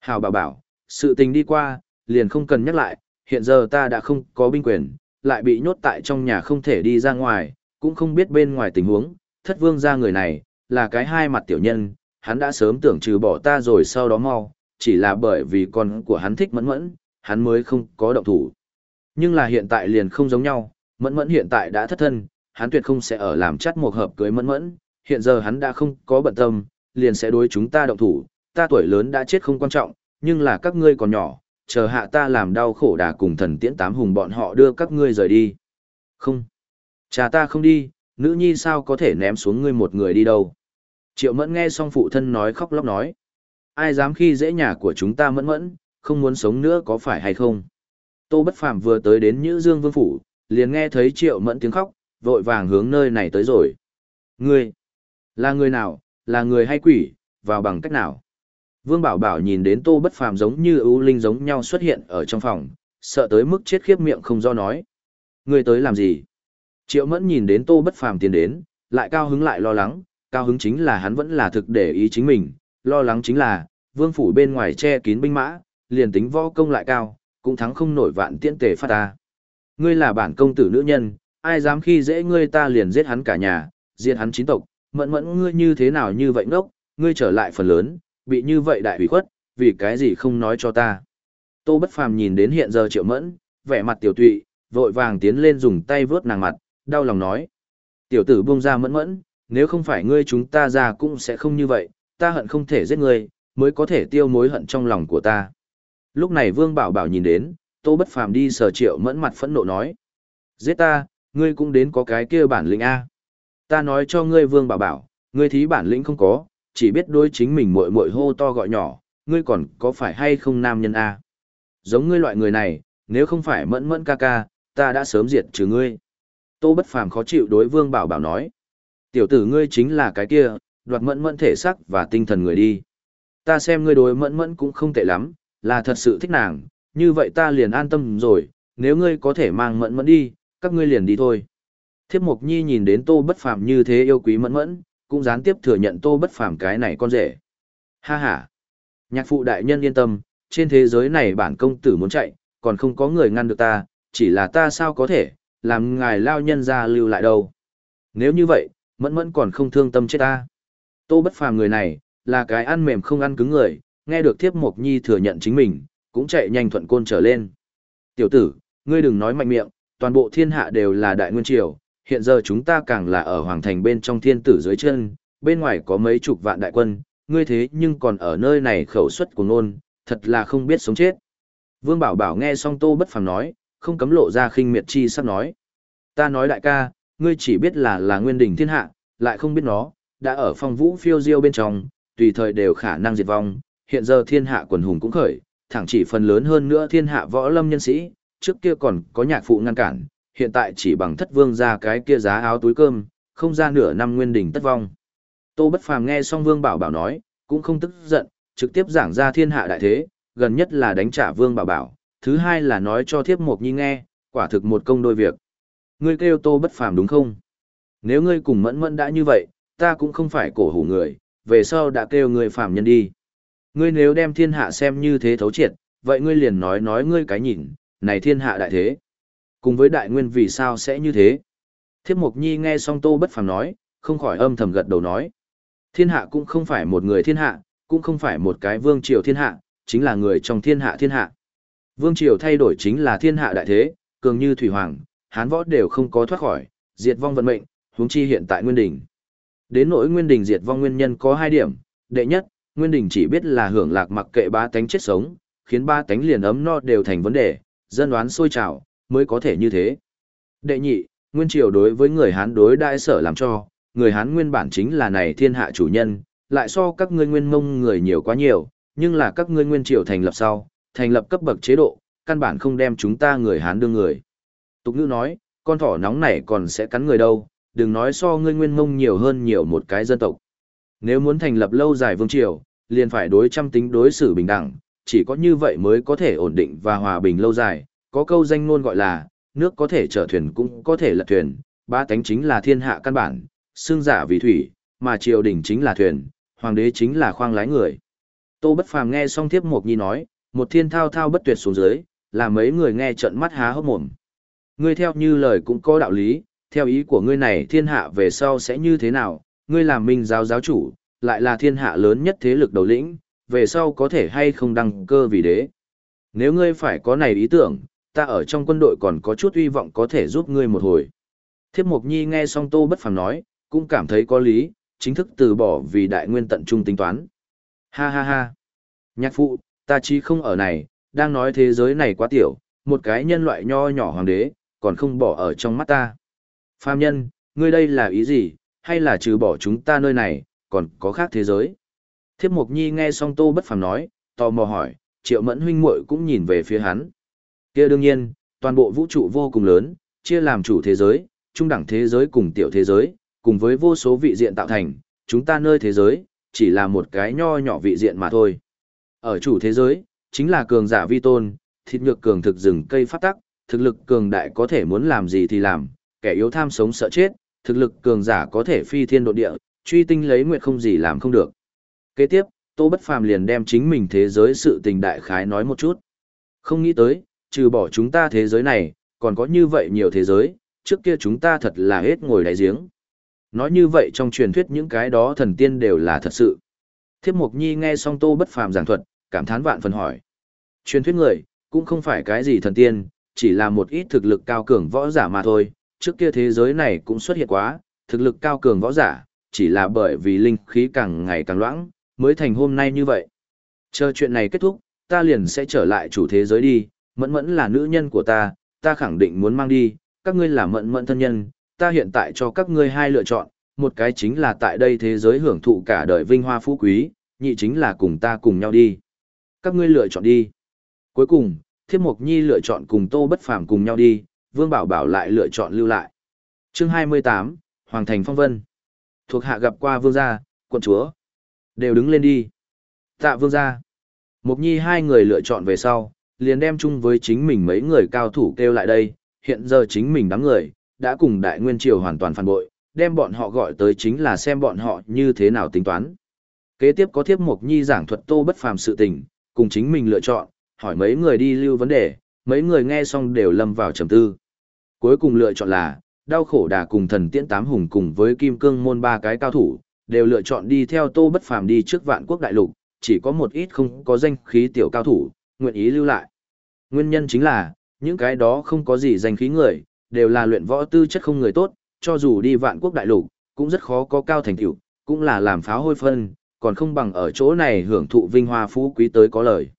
Hảo bảo bảo, sự tình đi qua, liền không cần nhắc lại, hiện giờ ta đã không có binh quyền, lại bị nhốt tại trong nhà không thể đi ra ngoài, cũng không biết bên ngoài tình huống, thất vương gia người này, là cái hai mặt tiểu nhân, hắn đã sớm tưởng trừ bỏ ta rồi sau đó mau, chỉ là bởi vì con của hắn thích mẫn mẫn, hắn mới không có động thủ. Nhưng là hiện tại liền không giống nhau, mẫn mẫn hiện tại đã thất thân, hắn tuyệt không sẽ ở làm chắt một hợp cưới mẫn mẫn, hiện giờ hắn đã không có bận tâm, liền sẽ đối chúng ta động thủ, ta tuổi lớn đã chết không quan trọng, nhưng là các ngươi còn nhỏ, chờ hạ ta làm đau khổ đà cùng thần tiễn tám hùng bọn họ đưa các ngươi rời đi. Không. Cha ta không đi, nữ nhi sao có thể ném xuống ngươi một người đi đâu. Triệu mẫn nghe xong phụ thân nói khóc lóc nói. Ai dám khi dễ nhà của chúng ta mẫn mẫn, không muốn sống nữa có phải hay không? Tô Bất Phàm vừa tới đến Nhữ Dương Vương Phủ, liền nghe thấy triệu mẫn tiếng khóc, vội vàng hướng nơi này tới rồi. Ngươi, là người nào, là người hay quỷ, vào bằng cách nào? Vương Bảo Bảo nhìn đến Tô Bất Phàm giống như ưu linh giống nhau xuất hiện ở trong phòng, sợ tới mức chết khiếp miệng không do nói. Ngươi tới làm gì? Triệu Mẫn nhìn đến Tô Bất Phàm tiến đến, lại cao hứng lại lo lắng, cao hứng chính là hắn vẫn là thực để ý chính mình, lo lắng chính là, vương phủ bên ngoài che kín binh mã, liền tính võ công lại cao, cũng thắng không nổi vạn tiễn tề phát ta. Ngươi là bản công tử nữ nhân, ai dám khi dễ ngươi ta liền giết hắn cả nhà, diệt hắn chín tộc, mẫn mẫn ngươi như thế nào như vậy ngốc, ngươi trở lại phần lớn, bị như vậy đại hủy khuất, vì cái gì không nói cho ta. Tô Bất Phàm nhìn đến hiện giờ triệu mẫn, vẻ mặt tiểu tụy, vội vàng tiến lên dùng tay vớt nàng mặt, đau lòng nói. Tiểu tử buông ra mẫn mẫn, nếu không phải ngươi chúng ta ra cũng sẽ không như vậy, ta hận không thể giết ngươi, mới có thể tiêu mối hận trong lòng của ta. Lúc này Vương Bảo Bảo nhìn đến, Tô Bất Phàm đi sở triệu mẫn mặt phẫn nộ nói. Giết ta, ngươi cũng đến có cái kia bản lĩnh A. Ta nói cho ngươi Vương Bảo Bảo, ngươi thí bản lĩnh không có, chỉ biết đối chính mình muội muội hô to gọi nhỏ, ngươi còn có phải hay không nam nhân A. Giống ngươi loại người này, nếu không phải mẫn mẫn ca ca, ta đã sớm diệt trừ ngươi. Tô Bất Phàm khó chịu đối Vương Bảo Bảo nói. Tiểu tử ngươi chính là cái kia, đoạt mẫn mẫn thể sắc và tinh thần người đi. Ta xem ngươi đối mẫn mẫn cũng không tệ lắm, là thật sự thích nàng, như vậy ta liền an tâm rồi, nếu ngươi có thể mang mẫn mẫn đi, các ngươi liền đi thôi. Thiếp Mộc Nhi nhìn đến Tô Bất Phàm như thế yêu quý mẫn mẫn, cũng gián tiếp thừa nhận Tô Bất Phàm cái này con rể. Ha ha. Nhạc phụ đại nhân yên tâm, trên thế giới này bản công tử muốn chạy, còn không có người ngăn được ta, chỉ là ta sao có thể, làm ngài lao nhân ra lưu lại đâu. Nếu như vậy, mẫn mẫn còn không thương tâm chết ta. Tô bất phàm người này, là cái ăn mềm không ăn cứng người, nghe được thiếp mộc nhi thừa nhận chính mình, cũng chạy nhanh thuận côn trở lên. Tiểu tử, ngươi đừng nói mạnh miệng, toàn bộ thiên hạ đều là đại nguyên triều, hiện giờ chúng ta càng là ở hoàng thành bên trong thiên tử dưới chân, bên ngoài có mấy chục vạn đại quân, ngươi thế nhưng còn ở nơi này khẩu suất của nôn, thật là không biết sống chết. Vương Bảo Bảo nghe xong Tô Bất Phàm nói, không cấm lộ ra khinh miệt chi sắp nói. Ta nói đại ca, ngươi chỉ biết là là nguyên đỉnh thiên hạ, lại không biết nó, đã ở phong vũ phiêu diêu bên trong, tùy thời đều khả năng diệt vong, hiện giờ thiên hạ quần hùng cũng khởi, thẳng chỉ phần lớn hơn nữa thiên hạ võ lâm nhân sĩ, trước kia còn có nhạc phụ ngăn cản, hiện tại chỉ bằng thất vương ra cái kia giá áo túi cơm, không ra nửa năm nguyên đỉnh tất vong. Tô Bất Phàm nghe xong Vương Bảo Bảo nói, cũng không tức giận, trực tiếp giảng ra thiên hạ đại thế, gần nhất là đánh trả Vương Bảo Bảo, thứ hai là nói cho Thiếp Mộc Nhi nghe, quả thực một công đôi việc. Ngươi kêu Tô Bất Phàm đúng không? Nếu ngươi cùng Mẫn Mẫn đã như vậy, ta cũng không phải cổ hủ người, về sau đã kêu ngươi phàm nhân đi. Ngươi nếu đem thiên hạ xem như thế thấu triệt, vậy ngươi liền nói nói ngươi cái nhìn, này thiên hạ đại thế. Cùng với đại nguyên vì sao sẽ như thế? Thiếp Mộc Nhi nghe xong Tô Bất Phàm nói, không khỏi âm thầm gật đầu nói. Thiên hạ cũng không phải một người thiên hạ, cũng không phải một cái vương triều thiên hạ, chính là người trong thiên hạ thiên hạ. Vương triều thay đổi chính là thiên hạ đại thế, cường như thủy hoàng, hán võ đều không có thoát khỏi, diệt vong vận mệnh, huống chi hiện tại Nguyên Đình. Đến nỗi Nguyên Đình diệt vong nguyên nhân có hai điểm, đệ nhất, Nguyên Đình chỉ biết là hưởng lạc mặc kệ ba tánh chết sống, khiến ba tánh liền ấm no đều thành vấn đề, dân đoán sôi trào, mới có thể như thế. Đệ nhị, Nguyên Triều đối với người Hán đối đại sở làm cho, người Hán nguyên bản chính là này thiên hạ chủ nhân, lại so các ngươi nguyên mông người nhiều quá nhiều, nhưng là các ngươi nguyên triều thành lập sau, thành lập cấp bậc chế độ, căn bản không đem chúng ta người Hán đương người. Tục ngữ nói, con thỏ nóng này còn sẽ cắn người đâu, đừng nói so ngươi nguyên mông nhiều hơn nhiều một cái dân tộc. Nếu muốn thành lập lâu dài vương triều, liền phải đối trăm tính đối xử bình đẳng, chỉ có như vậy mới có thể ổn định và hòa bình lâu dài, có câu danh ngôn gọi là, nước có thể chở thuyền cũng có thể lật thuyền, ba tánh chính là thiên hạ căn bản, xương giả vì thủy, mà triều đình chính là thuyền, hoàng đế chính là khoang lái người. Tô Bất Phàm nghe xong Thiếp Mộc Nhi nói, một thiên thao thao bất tuyệt xuống dưới, là mấy người nghe trợn mắt há hốc mồm. Ngươi theo như lời cũng có đạo lý, theo ý của ngươi này thiên hạ về sau sẽ như thế nào, ngươi làm minh giáo giáo chủ, lại là thiên hạ lớn nhất thế lực đầu lĩnh, về sau có thể hay không đăng cơ vì đế. Nếu ngươi phải có này ý tưởng, ta ở trong quân đội còn có chút hy vọng có thể giúp ngươi một hồi. Thiếp Mộc Nhi nghe xong Tô Bất Phàm nói, cũng cảm thấy có lý, chính thức từ bỏ vì đại nguyên tận trung tính toán. Ha ha ha. Nhạc phụ, ta chỉ không ở này, đang nói thế giới này quá tiểu, một cái nhân loại nho nhỏ hoàng đế, còn không bỏ ở trong mắt ta. Phàm nhân, ngươi đây là ý gì, hay là trừ bỏ chúng ta nơi này, còn có khác thế giới? Thiếp Mộc Nhi nghe xong Tô Bất Phàm nói, tò mò hỏi, Triệu Mẫn huynh muội cũng nhìn về phía hắn. Kia đương nhiên, toàn bộ vũ trụ vô cùng lớn, chia làm chủ thế giới, trung đẳng thế giới cùng tiểu thế giới, cùng với vô số vị diện tạo thành, chúng ta nơi thế giới, chỉ là một cái nho nhỏ vị diện mà thôi. Ở chủ thế giới, chính là cường giả vi tôn, thịt nhược cường thực rừng cây phát tắc, thực lực cường đại có thể muốn làm gì thì làm, kẻ yếu tham sống sợ chết, thực lực cường giả có thể phi thiên độ địa, truy tinh lấy nguyện không gì làm không được. Kế tiếp, Tô Bất Phàm liền đem chính mình thế giới sự tình đại khái nói một chút. Không nghĩ tới, trừ bỏ chúng ta thế giới này, còn có như vậy nhiều thế giới, trước kia chúng ta thật là hết ngồi đáy giếng. Nói như vậy trong truyền thuyết những cái đó thần tiên đều là thật sự. Thiếp Mộc Nhi nghe xong Tô Bất Phàm giảng thuật, cảm thán vạn phần hỏi. Truyền thuyết người, cũng không phải cái gì thần tiên, chỉ là một ít thực lực cao cường võ giả mà thôi. Trước kia thế giới này cũng xuất hiện quá, thực lực cao cường võ giả, chỉ là bởi vì linh khí càng ngày càng loãng, mới thành hôm nay như vậy. Chờ chuyện này kết thúc, ta liền sẽ trở lại chủ thế giới đi, mẫn mẫn là nữ nhân của ta, ta khẳng định muốn mang đi, các ngươi là mẫn mẫn thân nhân, ta hiện tại cho các ngươi hai lựa chọn, một cái chính là tại đây thế giới hưởng thụ cả đời vinh hoa phú quý, nhị chính là cùng ta cùng nhau đi. Các ngươi lựa chọn đi. Cuối cùng, Thiếp Mộc Nhi lựa chọn cùng Tô Bất Phàm cùng nhau đi, Vương Bảo Bảo lại lựa chọn lưu lại. Chương 28, Hoàng Thành Phong Vân. Thuộc hạ gặp qua vương gia, quận chúa. Đều đứng lên đi. Tạ vương gia. Mộc Nhi hai người lựa chọn về sau, liền đem chung với chính mình mấy người cao thủ kêu lại đây, hiện giờ chính mình đám người, đã cùng đại nguyên triều hoàn toàn phản bội, đem bọn họ gọi tới chính là xem bọn họ như thế nào tính toán. Kế tiếp có thiếp mộc nhi giảng thuật tô bất phàm sự tình, cùng chính mình lựa chọn, hỏi mấy người đi lưu vấn đề, mấy người nghe xong đều lâm vào trầm tư. Cuối cùng lựa chọn là, đau khổ đà cùng thần tiễn tám hùng cùng với kim cương môn ba cái cao thủ, đều lựa chọn đi theo tô bất phàm đi trước vạn quốc đại lục, chỉ có một ít không có danh khí tiểu cao thủ, nguyện ý lưu lại. Nguyên nhân chính là, những cái đó không có gì danh khí người, đều là luyện võ tư chất không người tốt, cho dù đi vạn quốc đại lục, cũng rất khó có cao thành tựu, cũng là làm pháo hôi phân, còn không bằng ở chỗ này hưởng thụ vinh hoa phú quý tới có lời.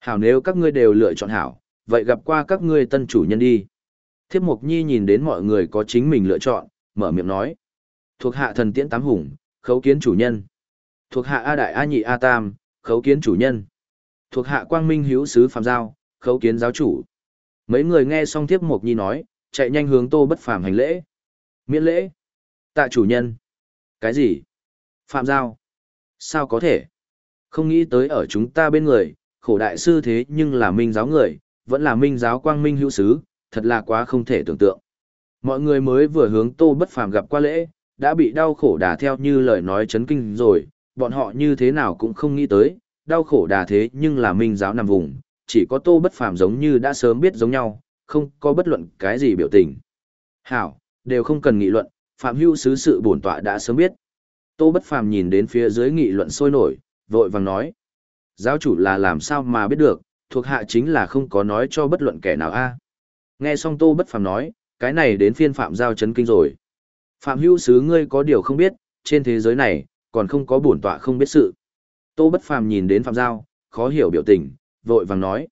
Hảo nếu các ngươi đều lựa chọn hảo, vậy gặp qua các ngươi tân chủ nhân đi. Thiếp Mộc Nhi nhìn đến mọi người có chính mình lựa chọn, mở miệng nói. Thuộc hạ thần tiễn tám hùng, khấu kiến chủ nhân. Thuộc hạ A Đại A Nhị A Tam, khấu kiến chủ nhân. Thuộc hạ Quang Minh Hiếu Sứ Phạm Giao, khấu kiến giáo chủ. Mấy người nghe xong Thiếp Mộc Nhi nói, chạy nhanh hướng Tô Bất Phàm hành lễ. Miễn lễ. Tạ chủ nhân. Cái gì? Phạm Giao. Sao có thể? Không nghĩ tới ở chúng ta bên người, khổ đại sư thế nhưng là minh giáo người, vẫn là minh giáo quang minh hữu sứ, thật là quá không thể tưởng tượng. Mọi người mới vừa hướng Tô Bất Phàm gặp qua lễ, đã bị đau khổ đà theo như lời nói chấn kinh rồi, bọn họ như thế nào cũng không nghĩ tới, đau khổ đà thế nhưng là minh giáo nằm vùng, chỉ có Tô Bất Phàm giống như đã sớm biết giống nhau, không có bất luận cái gì biểu tình. Hảo, đều không cần nghị luận, Phạm Hữu sứ sự bổn tọa đã sớm biết. Tô Bất Phàm nhìn đến phía dưới nghị luận sôi nổi, vội vàng nói: "Giáo chủ là làm sao mà biết được, thuộc hạ chính là không có nói cho bất luận kẻ nào a." Nghe xong Tô Bất Phàm nói, cái này đến phiên Phạm giao chấn kinh rồi. Phạm Hữu sứ ngươi có điều không biết, trên thế giới này còn không có bổn tọa không biết sự. Tô Bất Phàm nhìn đến Phạm giao, khó hiểu biểu tình, vội vàng nói: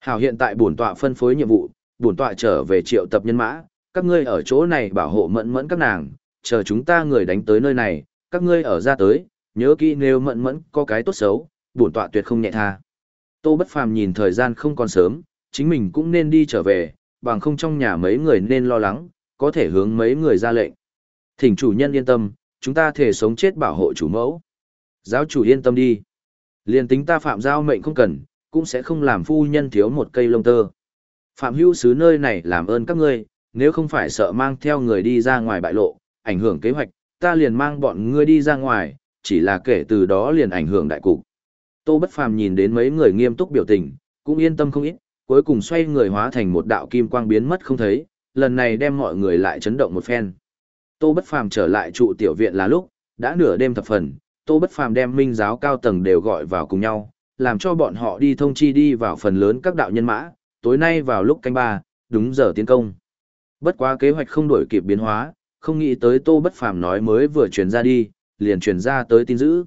"Hảo hiện tại bổn tọa phân phối nhiệm vụ, bổn tọa trở về triệu tập nhân mã, các ngươi ở chỗ này bảo hộ mẫn mẫn các nàng, chờ chúng ta người đánh tới nơi này, các ngươi ở ra tới, nhớ kỹ nếu mẫn mẫn có cái tốt xấu, bổn tọa tuyệt không nhẹ tha. Tô Bất Phàm nhìn thời gian không còn sớm, chính mình cũng nên đi trở về, bằng không trong nhà mấy người nên lo lắng, có thể hướng mấy người ra lệnh. Thỉnh chủ nhân yên tâm, chúng ta thể sống chết bảo hộ chủ mẫu. Giáo chủ yên tâm đi. Liên tính ta phạm giao mệnh không cần, cũng sẽ không làm phu nhân thiếu một cây lông tơ. Phạm hữu sứ nơi này làm ơn các ngươi, nếu không phải sợ mang theo người đi ra ngoài bại lộ, ảnh hưởng kế hoạch, ta liền mang bọn ngươi đi ra ngoài, chỉ là kể từ đó liền ảnh hưởng đại cục. Tô Bất Phàm nhìn đến mấy người nghiêm túc biểu tình, cũng yên tâm không ít, cuối cùng xoay người hóa thành một đạo kim quang biến mất không thấy, lần này đem mọi người lại chấn động một phen. Tô Bất Phàm trở lại trụ tiểu viện là lúc, đã nửa đêm thập phần, Tô Bất Phàm đem minh giáo cao tầng đều gọi vào cùng nhau, làm cho bọn họ đi thông chi đi vào phần lớn các đạo nhân mã, tối nay vào lúc canh ba, đúng giờ tiến công. Bất quá kế hoạch không đổi kịp biến hóa, không nghĩ tới Tô Bất Phàm nói mới vừa truyền ra đi, liền truyền ra tới tin dữ.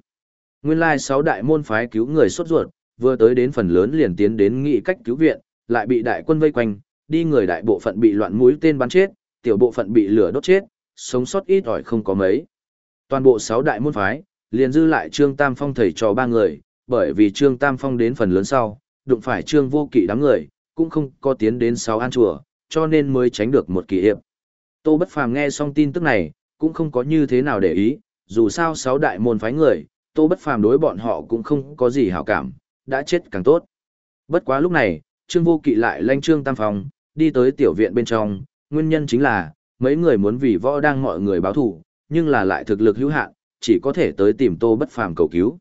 Nguyên lai sáu đại môn phái cứu người sốt ruột, vừa tới đến phần lớn liền tiến đến nghị cách cứu viện, lại bị đại quân vây quanh, đi người đại bộ phận bị loạn mũi tên bắn chết, tiểu bộ phận bị lửa đốt chết, sống sót ít ỏi không có mấy. Toàn bộ sáu đại môn phái, liền dư lại Trương Tam Phong thầy trò ba người, bởi vì Trương Tam Phong đến phần lớn sau, đụng phải Trương Vô Kỵ đám người, cũng không có tiến đến sáu an chùa, cho nên mới tránh được một kỳ hiệp. Tô Bất Phàm nghe xong tin tức này, cũng không có như thế nào để ý, dù sao sáu đại môn phái người, Tô Bất Phàm đối bọn họ cũng không có gì hảo cảm, đã chết càng tốt. Bất quá lúc này, Trương Vô Kỵ lại lanh Trương Tam Phong, đi tới tiểu viện bên trong, nguyên nhân chính là, mấy người muốn vì võ đang mọi người báo thù, nhưng là lại thực lực hữu hạn, chỉ có thể tới tìm Tô Bất Phàm cầu cứu.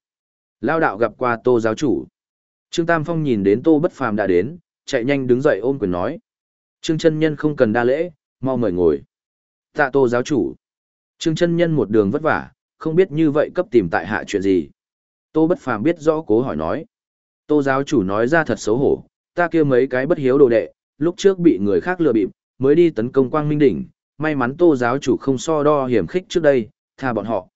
Lao đạo gặp qua Tô giáo chủ. Trương Tam Phong nhìn đến Tô Bất Phàm đã đến, chạy nhanh đứng dậy ôm quyền nói. Trương chân nhân không cần đa lễ, mau mời ngồi. Tạ Tô giáo chủ. Trương chân nhân một đường vất vả, không biết như vậy cấp tìm tại hạ chuyện gì. Tô Bất Phàm biết rõ cố hỏi nói. Tô giáo chủ nói ra thật xấu hổ, ta kia mấy cái bất hiếu đồ đệ, lúc trước bị người khác lừa bịp, mới đi tấn công Quang Minh đỉnh, may mắn Tô giáo chủ không so đo hiểm khích trước đây, tha bọn họ.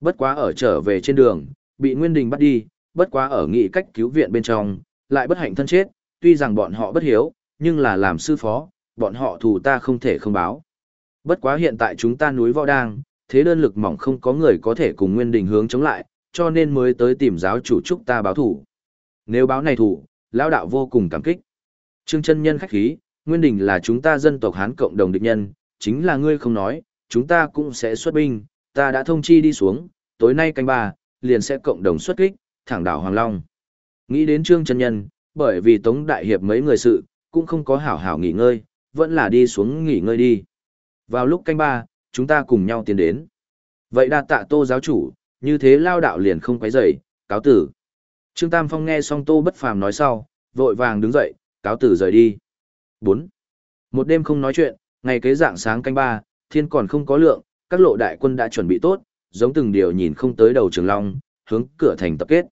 Bất quá ở trở về trên đường, bị Nguyên Đình bắt đi, bất quá ở nghị cách cứu viện bên trong, lại bất hạnh thân chết, tuy rằng bọn họ bất hiếu, nhưng là làm sư phó, bọn họ thù ta không thể không báo. Bất quá hiện tại chúng ta núi võ đang, thế đơn lực mỏng không có người có thể cùng Nguyên Đình hướng chống lại, cho nên mới tới tìm giáo chủ chúc ta báo thủ. Nếu báo này thủ, lão đạo vô cùng cảm kích. Trương chân nhân khách khí, Nguyên Đình là chúng ta dân tộc Hán cộng đồng địch nhân, chính là ngươi không nói, chúng ta cũng sẽ xuất binh, ta đã thông chi đi xuống, tối nay canh ba, liền sẽ cộng đồng xuất kích, thẳng đảo Hoàng Long. Nghĩ đến Trương chân nhân, bởi vì Tống Đại Hiệp mấy người sự, cũng không có hảo hảo nghỉ ngơi, vẫn là đi xuống nghỉ ngơi đi. Vào lúc canh ba, chúng ta cùng nhau tiến đến. Vậy đa tạ tô giáo chủ, như thế lao đạo liền không quấy rầy, cáo tử. Trương Tam Phong nghe xong tô bất phàm nói sau, vội vàng đứng dậy, cáo tử rời đi. 4. Một đêm không nói chuyện, ngày kế dạng sáng canh ba, thiên còn không có lượng, các lộ đại quân đã chuẩn bị tốt, giống từng điều nhìn không tới đầu trường long, hướng cửa thành tập kết.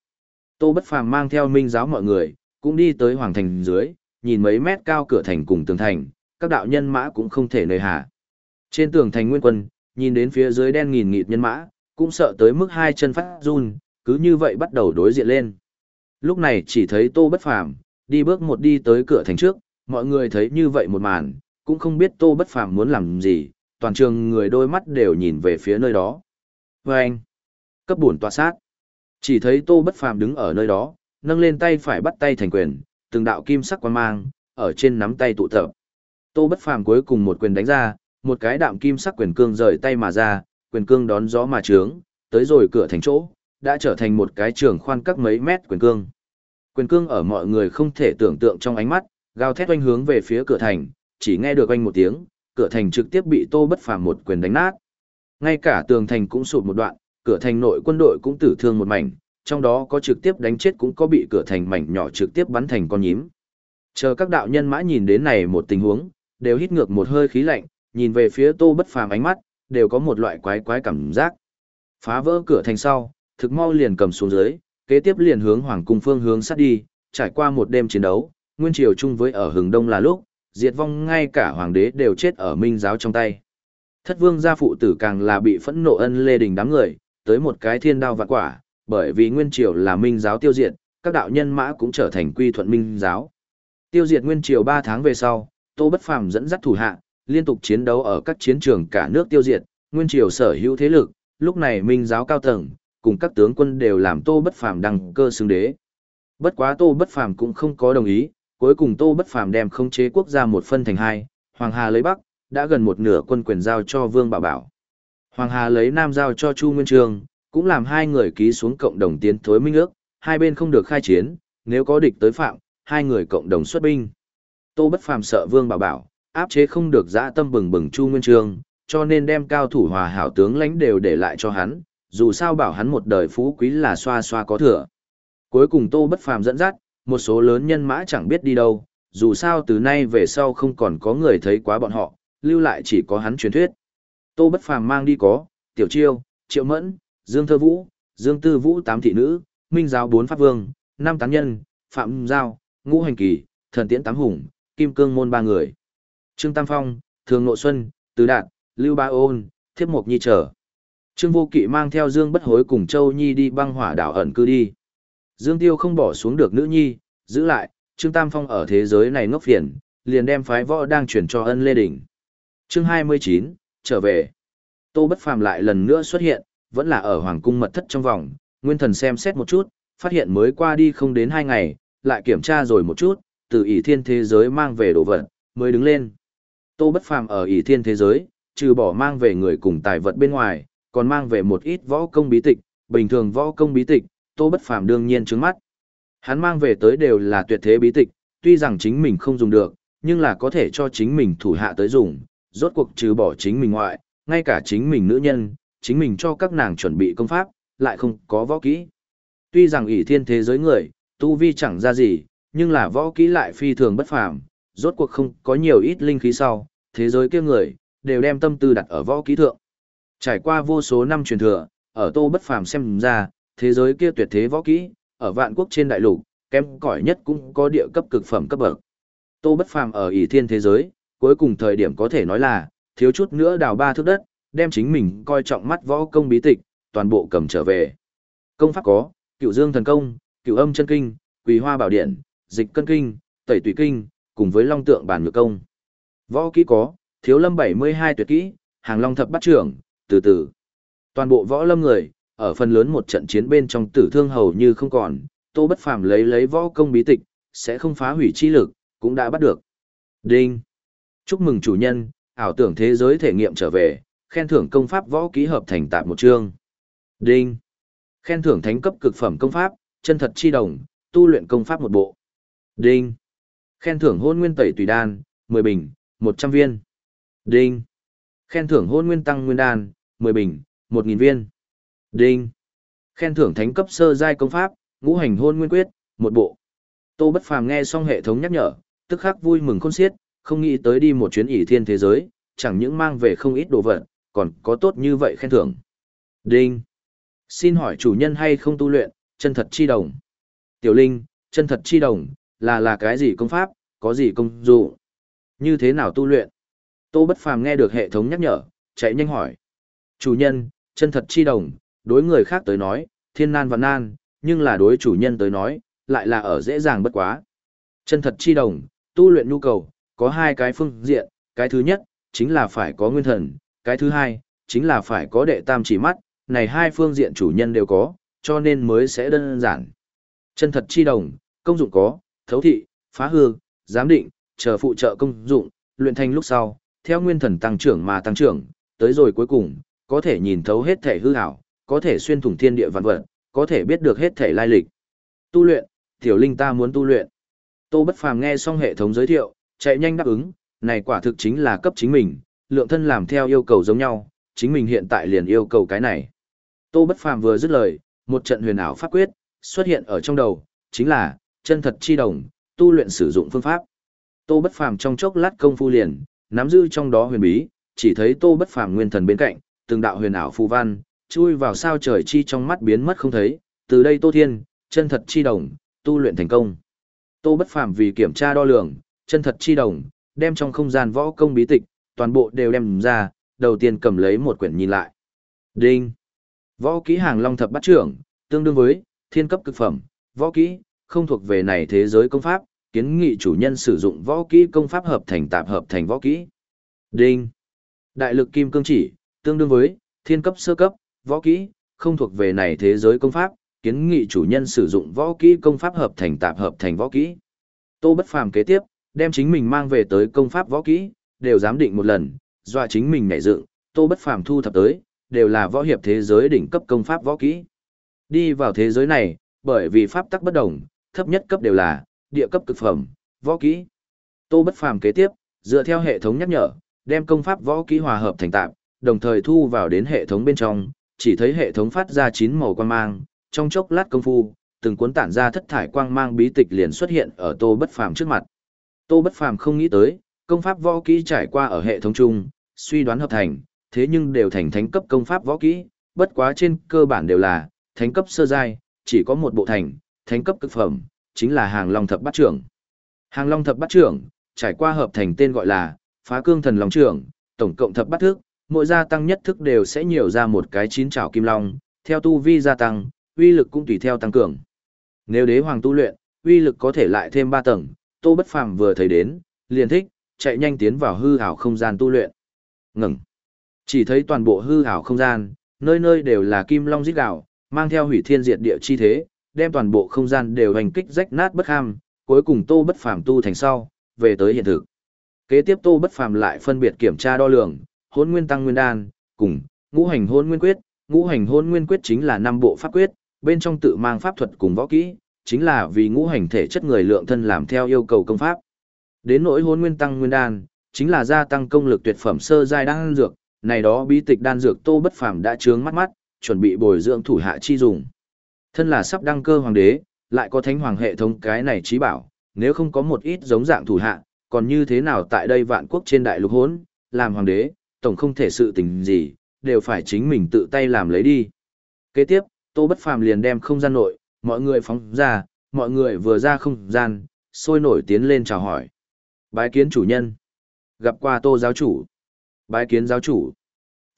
Tô bất phàm mang theo minh giáo mọi người, cũng đi tới hoàng thành dưới, nhìn mấy mét cao cửa thành cùng tường thành, các đạo nhân mã cũng không thể nơi hạ. Trên tường thành nguyên quân, nhìn đến phía dưới đen nghìn nghịt nhân mã, cũng sợ tới mức hai chân phát run, cứ như vậy bắt đầu đối diện lên. Lúc này chỉ thấy Tô Bất Phàm đi bước một đi tới cửa thành trước, mọi người thấy như vậy một màn, cũng không biết Tô Bất Phàm muốn làm gì, toàn trường người đôi mắt đều nhìn về phía nơi đó. Và anh, cấp bổn tòa sát. Chỉ thấy Tô Bất Phàm đứng ở nơi đó, nâng lên tay phải bắt tay thành quyền, từng đạo kim sắc quan mang, ở trên nắm tay tụ tập. Tô Bất Phàm cuối cùng một quyền đánh ra, một cái đạm kim sắc quyền cương rời tay mà ra, quyền cương đón gió mà trướng, tới rồi cửa thành chỗ, đã trở thành một cái trường khoan các mấy mét quyền cương. Quyền cương ở mọi người không thể tưởng tượng trong ánh mắt, gào thét oanh hướng về phía cửa thành, chỉ nghe được oanh một tiếng, cửa thành trực tiếp bị Tô Bất Phàm một quyền đánh nát. Ngay cả tường thành cũng sụp một đoạn, cửa thành nội quân đội cũng tử thương một mảnh, trong đó có trực tiếp đánh chết cũng có bị cửa thành mảnh nhỏ trực tiếp bắn thành con nhím. Chờ các đạo nhân mã nhìn đến này một tình huống, đều hít ngược một hơi khí lạnh, nhìn về phía Tô Bất Phàm ánh mắt, đều có một loại quái quái cảm giác. Phá vỡ cửa thành sau, thực mau liền cầm xuống dưới, kế tiếp liền hướng hoàng cung phương hướng sát đi, trải qua một đêm chiến đấu, nguyên triều chung với ở hừng đông là lúc, diệt vong ngay cả hoàng đế đều chết ở minh giáo trong tay. Thất vương gia phụ tử càng là bị phẫn nộ ân lê đình đám người, tới một cái thiên đao vạn quả, bởi vì nguyên triều là minh giáo tiêu diệt, các đạo nhân mã cũng trở thành quy thuận minh giáo. Tiêu diệt nguyên triều 3 tháng về sau, Tô Bất Phàm dẫn dắt thủ hạ, liên tục chiến đấu ở các chiến trường cả nước tiêu diệt, nguyên triều sở hữu thế lực, lúc này minh giáo cao tầng, cùng các tướng quân đều làm Tô Bất Phàm đăng cơ xứng đế. Bất quá Tô Bất Phàm cũng không có đồng ý, cuối cùng Tô Bất Phàm đem không chế quốc gia một phân thành hai, Hoàng Hà lấy Bắc, đã gần một nửa quân quyền giao cho Vương Bảo Bảo. Hoàng Hà lấy Nam giao cho Chu Nguyên Trường, cũng làm hai người ký xuống cộng đồng tiến thối minh ước, hai bên không được khai chiến, nếu có địch tới phạm, hai người cộng đồng xuất binh. Tô Bất Phàm sợ Vương Bảo Bảo, áp chế không được dã tâm bừng bừng Chu Nguyên Trường, cho nên đem cao thủ hòa hảo tướng lãnh đều để lại cho hắn, dù sao bảo hắn một đời phú quý là xoa xoa có thừa. Cuối cùng Tô Bất Phàm dẫn dắt, một số lớn nhân mã chẳng biết đi đâu, dù sao từ nay về sau không còn có người thấy quá bọn họ, lưu lại chỉ có hắn truyền thuyết. Tô Bất Phàm mang đi có, Tiểu Chiêu, Triệu Mẫn, Dương Thơ Vũ, Dương Tư Vũ tám thị nữ, Minh Giáo bốn pháp vương, năm tán nhân, Phạm Giao, Ngũ Hành Kỳ, Thần Tiễn tám hùng, Kim Cương môn ba người. Trương Tam Phong, Thường Nội Xuân, Tứ Đạt, Lưu Ba Ôn, Thiếp Mộc Nhi trở. Trương Vô Kỵ mang theo Dương Bất Hối cùng Châu Nhi đi băng hỏa đảo ẩn cư đi. Dương Tiêu không bỏ xuống được nữ nhi, giữ lại, Trương Tam Phong ở thế giới này ngốc phiền, liền đem phái võ đang chuyển cho ân Lê Đỉnh. Chương 29, trở về. Tô Bất Phàm lại lần nữa xuất hiện, vẫn là ở Hoàng cung mật thất trong vòng, Nguyên Thần xem xét một chút, phát hiện mới qua đi không đến hai ngày, lại kiểm tra rồi một chút, từ ỷ thiên thế giới mang về đồ vật, mới đứng lên. Tô Bất Phàm ở ỷ thiên thế giới, trừ bỏ mang về người cùng tài vật bên ngoài, còn mang về một ít võ công bí tịch, bình thường võ công bí tịch, Tô Bất Phàm đương nhiên trứng mắt. Hắn mang về tới đều là tuyệt thế bí tịch, tuy rằng chính mình không dùng được, nhưng là có thể cho chính mình thủ hạ tới dùng, rốt cuộc trừ bỏ chính mình ngoại, ngay cả chính mình nữ nhân, chính mình cho các nàng chuẩn bị công pháp, lại không có võ kỹ. Tuy rằng ỷ thiên thế giới người, tu vi chẳng ra gì, nhưng là võ kỹ lại phi thường bất phàm, rốt cuộc không có nhiều ít linh khí sau, thế giới kia người, đều đem tâm tư đặt ở võ kỹ thượng. Trải qua vô số năm truyền thừa, ở tô bất phàm xem ra, thế giới kia tuyệt thế võ kỹ, ở vạn quốc trên đại lục, kém cỏi nhất cũng có địa cấp cực phẩm cấp bậc. Tô bất phàm ở ỷ thiên thế giới, cuối cùng thời điểm có thể nói là, thiếu chút nữa đào ba thước đất, đem chính mình coi trọng mắt võ công bí tịch, toàn bộ cầm trở về. Công pháp có, cửu dương thần công, cửu âm chân kinh, quỳ hoa bảo điện, dịch cân kinh, tẩy tùy kinh, cùng với long tượng bản nhược công. Võ kỹ có, thiếu lâm 72 tuyệt kỹ, hàng long thập bắt trưởng, từ từ. Toàn bộ võ lâm người, ở phần lớn một trận chiến bên trong tử thương hầu như không còn, tô bất phàm lấy lấy võ công bí tịch, sẽ không phá hủy chi lực, cũng đã bắt được. Đinh! Chúc mừng chủ nhân, ảo tưởng thế giới thể nghiệm trở về, khen thưởng công pháp võ ký hợp thành tạp một chương. Đinh! Khen thưởng thánh cấp cực phẩm công pháp, chân thật chi đồng, tu luyện công pháp một bộ. Đinh! Khen thưởng hôn nguyên tẩy tùy đan, 10 bình, 100 viên. Đinh! Khen thưởng hôn nguyên tăng nguyên đan, 10 bình, 1.000 viên. Đinh! Khen thưởng thánh cấp sơ giai công pháp, ngũ hành hôn nguyên quyết, một bộ. Tô Bất Phàm nghe xong hệ thống nhắc nhở, tức khắc vui mừng khôn xiết, không nghĩ tới đi một chuyến ỷ thiên thế giới, chẳng những mang về không ít đồ vật, còn có tốt như vậy khen thưởng. Đinh! Xin hỏi chủ nhân hay không tu luyện, chân thật chi đồng. Tiểu Linh, chân thật chi đồng, là là cái gì công pháp, có gì công dụng? Như thế nào tu luyện? Tô Bất Phàm nghe được hệ thống nhắc nhở, chạy nhanh hỏi. Chủ nhân, chân thật chi đồng, đối người khác tới nói, thiên nan và nan, nhưng là đối chủ nhân tới nói, lại là ở dễ dàng bất quá. Chân thật chi đồng, tu luyện nhu cầu, có hai cái phương diện, cái thứ nhất, chính là phải có nguyên thần, cái thứ hai, chính là phải có đệ tam chỉ mắt, này hai phương diện chủ nhân đều có, cho nên mới sẽ đơn giản. Chân thật chi đồng, công dụng có, thấu thị, phá hư, giám định, chờ phụ trợ công dụng, luyện thành lúc sau, theo nguyên thần tăng trưởng mà tăng trưởng, tới rồi cuối cùng, có thể nhìn thấu hết thể hư ảo, có thể xuyên thủng thiên địa vạn vật, có thể biết được hết thể lai lịch. Tu luyện, tiểu linh ta muốn tu luyện. Tô Bất Phàm nghe xong hệ thống giới thiệu, chạy nhanh đáp ứng, này quả thực chính là cấp chính mình, lượng thân làm theo yêu cầu giống nhau, chính mình hiện tại liền yêu cầu cái này. Tô Bất Phàm vừa dứt lời, một trận huyền ảo pháp quyết xuất hiện ở trong đầu, chính là chân thật chi đồng, tu luyện sử dụng phương pháp. Tô Bất Phàm trong chốc lát công phu liền, nắm giữ trong đó huyền bí, chỉ thấy Tô Bất Phàm nguyên thần bên cạnh, từng đạo huyền ảo phù văn, chui vào sao trời chi trong mắt biến mất không thấy, từ đây Tô Thiên, chân thật chi đồng, tu luyện thành công. Tô Bất Phàm vì kiểm tra đo lường, chân thật chi đồng, đem trong không gian võ công bí tịch, toàn bộ đều đem ra, đầu tiên cầm lấy một quyển nhìn lại. Đinh. Võ kỹ hàng long thập bát trưởng, tương đương với thiên cấp cực phẩm, võ kỹ, không thuộc về này thế giới công pháp, kiến nghị chủ nhân sử dụng võ kỹ công pháp hợp thành tạp hợp thành võ kỹ. Đinh. Đại lực kim cương chỉ, tương đương với thiên cấp sơ cấp, võ kỹ, không thuộc về này thế giới công pháp, kiến nghị chủ nhân sử dụng võ kỹ công pháp hợp thành tạp hợp thành võ kỹ. Tô Bất Phàm kế tiếp, đem chính mình mang về tới công pháp võ kỹ, đều giám định một lần, dọa chính mình nhảy dựng, Tô Bất Phàm thu thập tới, đều là võ hiệp thế giới đỉnh cấp công pháp võ kỹ. Đi vào thế giới này, bởi vì pháp tắc bất đồng, thấp nhất cấp đều là địa cấp cực phẩm, võ kỹ. Tô Bất Phàm kế tiếp, dựa theo hệ thống nhắc nhở, đem công pháp võ kỹ hòa hợp thành tạp, đồng thời thu vào đến hệ thống bên trong, chỉ thấy hệ thống phát ra chín màu quang mang, trong chốc lát công phu, từng cuốn tản ra thất thải quang mang bí tịch liền xuất hiện ở Tô Bất Phàm trước mặt. Tô Bất Phàm không nghĩ tới, công pháp võ kỹ trải qua ở hệ thống chung, suy đoán hợp thành, thế nhưng đều thành thánh cấp công pháp võ kỹ, bất quá trên cơ bản đều là thánh cấp sơ giai, chỉ có một bộ thành, thánh cấp cực phẩm, chính là Hàng Long thập bát trưởng. Hàng Long thập bát trưởng, trải qua hợp thành tên gọi là Phá Cương Thần Long trưởng, tổng cộng thập bát thức, mỗi gia tăng nhất thức đều sẽ nhiều ra một cái chín chảo kim long, theo tu vi gia tăng, uy lực cũng tùy theo tăng cường. Nếu đế hoàng tu luyện, uy lực có thể lại thêm 3 tầng, Tô Bất Phàm vừa thấy đến, liền thích, chạy nhanh tiến vào hư ảo không gian tu luyện. Ngừng. Chỉ thấy toàn bộ hư ảo không gian, nơi nơi đều là kim long rít gào, mang theo hủy thiên diệt địa chi thế, đem toàn bộ không gian đều hành kích rách nát bất ham, cuối cùng Tô Bất Phàm tu thành sau, về tới hiện thực. Kế tiếp Tô Bất Phàm lại phân biệt kiểm tra đo lường, Hỗn Nguyên Tăng Nguyên Đan, cùng Ngũ Hành Hỗn Nguyên Quyết, Ngũ Hành Hỗn Nguyên Quyết chính là năm bộ pháp quyết, bên trong tự mang pháp thuật cùng võ kỹ, chính là vì ngũ hành thể chất người lượng thân làm theo yêu cầu công pháp. Đến nỗi Hỗn nguyên tăng nguyên đan, chính là gia tăng công lực tuyệt phẩm sơ giai đan dược, này đó bí tịch đan dược Tô Bất Phàm đã chướng mắt mắt, chuẩn bị bồi dưỡng thủ hạ chi dùng. Thân là sắp đăng cơ hoàng đế, lại có thánh hoàng hệ thống cái này trí bảo, nếu không có một ít giống dạng thủ hạ, còn như thế nào tại đây vạn quốc trên đại lục hỗn, làm hoàng đế, tổng không thể sự tình gì, đều phải chính mình tự tay làm lấy đi. Kế tiếp, Tô Bất Phàm liền đem không gian nội, mọi người phóng ra, mọi người vừa ra không gian, sôi nổi tiến lên chào hỏi. Bái kiến chủ nhân. Gặp qua Tô giáo chủ. Bái kiến giáo chủ.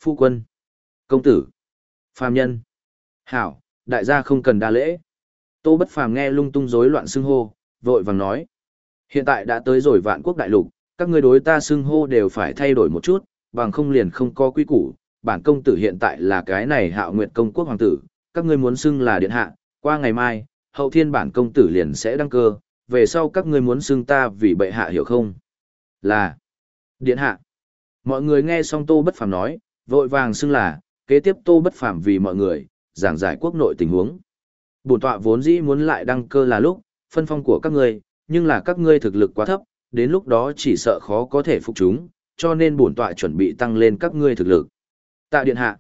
Phu quân. Công tử. Phàm nhân. Hảo, đại gia không cần đa lễ. Tô Bất Phàm nghe lung tung rối loạn xưng hô, vội vàng nói. Hiện tại đã tới rồi vạn quốc đại lục, các ngươi đối ta xưng hô đều phải thay đổi một chút, bằng không liền không có quy củ. Bản công tử hiện tại là cái này hạo nguyệt công quốc hoàng tử, các ngươi muốn xưng là điện hạ, qua ngày mai, hậu thiên bản công tử liền sẽ đăng cơ, về sau các ngươi muốn xưng ta vì bệ hạ hiểu không? Là điện hạ. Mọi người nghe xong Tô Bất Phàm nói, vội vàng xưng là, kế tiếp Tô Bất Phàm vì mọi người, giảng giải quốc nội tình huống. Bổn tọa vốn dĩ muốn lại đăng cơ là lúc, phân phong của các ngươi, nhưng là các ngươi thực lực quá thấp, đến lúc đó chỉ sợ khó có thể phục chúng, cho nên bổn tọa chuẩn bị tăng lên các ngươi thực lực. Tạ điện hạ.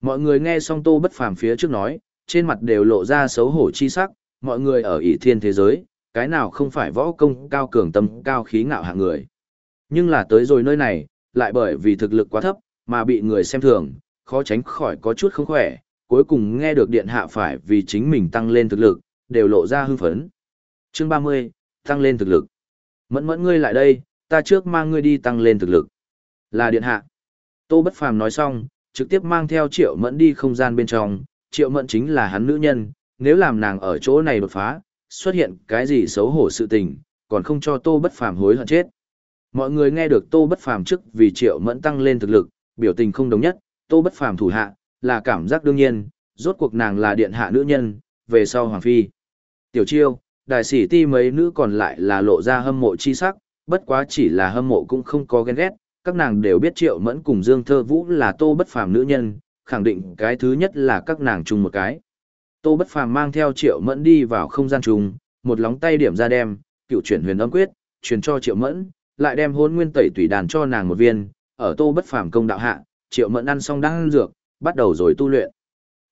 Mọi người nghe xong Tô Bất Phàm phía trước nói, trên mặt đều lộ ra xấu hổ chi sắc, mọi người ở ỷ thiên thế giới, cái nào không phải võ công cao cường tâm cao khí ngạo hạng người. Nhưng là tới rồi nơi này, lại bởi vì thực lực quá thấp, mà bị người xem thường, khó tránh khỏi có chút không khỏe, cuối cùng nghe được điện hạ phải vì chính mình tăng lên thực lực, đều lộ ra hưng phấn. Chương 30, tăng lên thực lực. Mẫn mẫn ngươi lại đây, ta trước mang ngươi đi tăng lên thực lực. Là điện hạ. Tô Bất Phàm nói xong, trực tiếp mang theo triệu mẫn đi không gian bên trong, triệu mẫn chính là hắn nữ nhân, nếu làm nàng ở chỗ này đột phá, xuất hiện cái gì xấu hổ sự tình, còn không cho tô bất phàm hối hận chết. Mọi người nghe được tô bất phàm trước vì triệu mẫn tăng lên thực lực, biểu tình không đồng nhất, tô bất phàm thủ hạ, là cảm giác đương nhiên, rốt cuộc nàng là điện hạ nữ nhân, về sau hoàng phi. Tiểu chiêu, đại sĩ ti mấy nữ còn lại là lộ ra hâm mộ chi sắc, bất quá chỉ là hâm mộ cũng không có ghen ghét, các nàng đều biết Triệu Mẫn cùng Dương Thơ Vũ là Tô Bất Phàm nữ nhân, khẳng định cái thứ nhất là các nàng chung một cái. Tô Bất Phàm mang theo Triệu Mẫn đi vào không gian chung, một lóng tay điểm ra đem, cựu chuyển huyền âm quyết, truyền cho Triệu Mẫn, lại đem hôn nguyên tẩy tùy đàn cho nàng một viên, ở Tô Bất Phàm công đạo hạ, Triệu Mẫn ăn xong đang ăn dược, bắt đầu rồi tu luyện.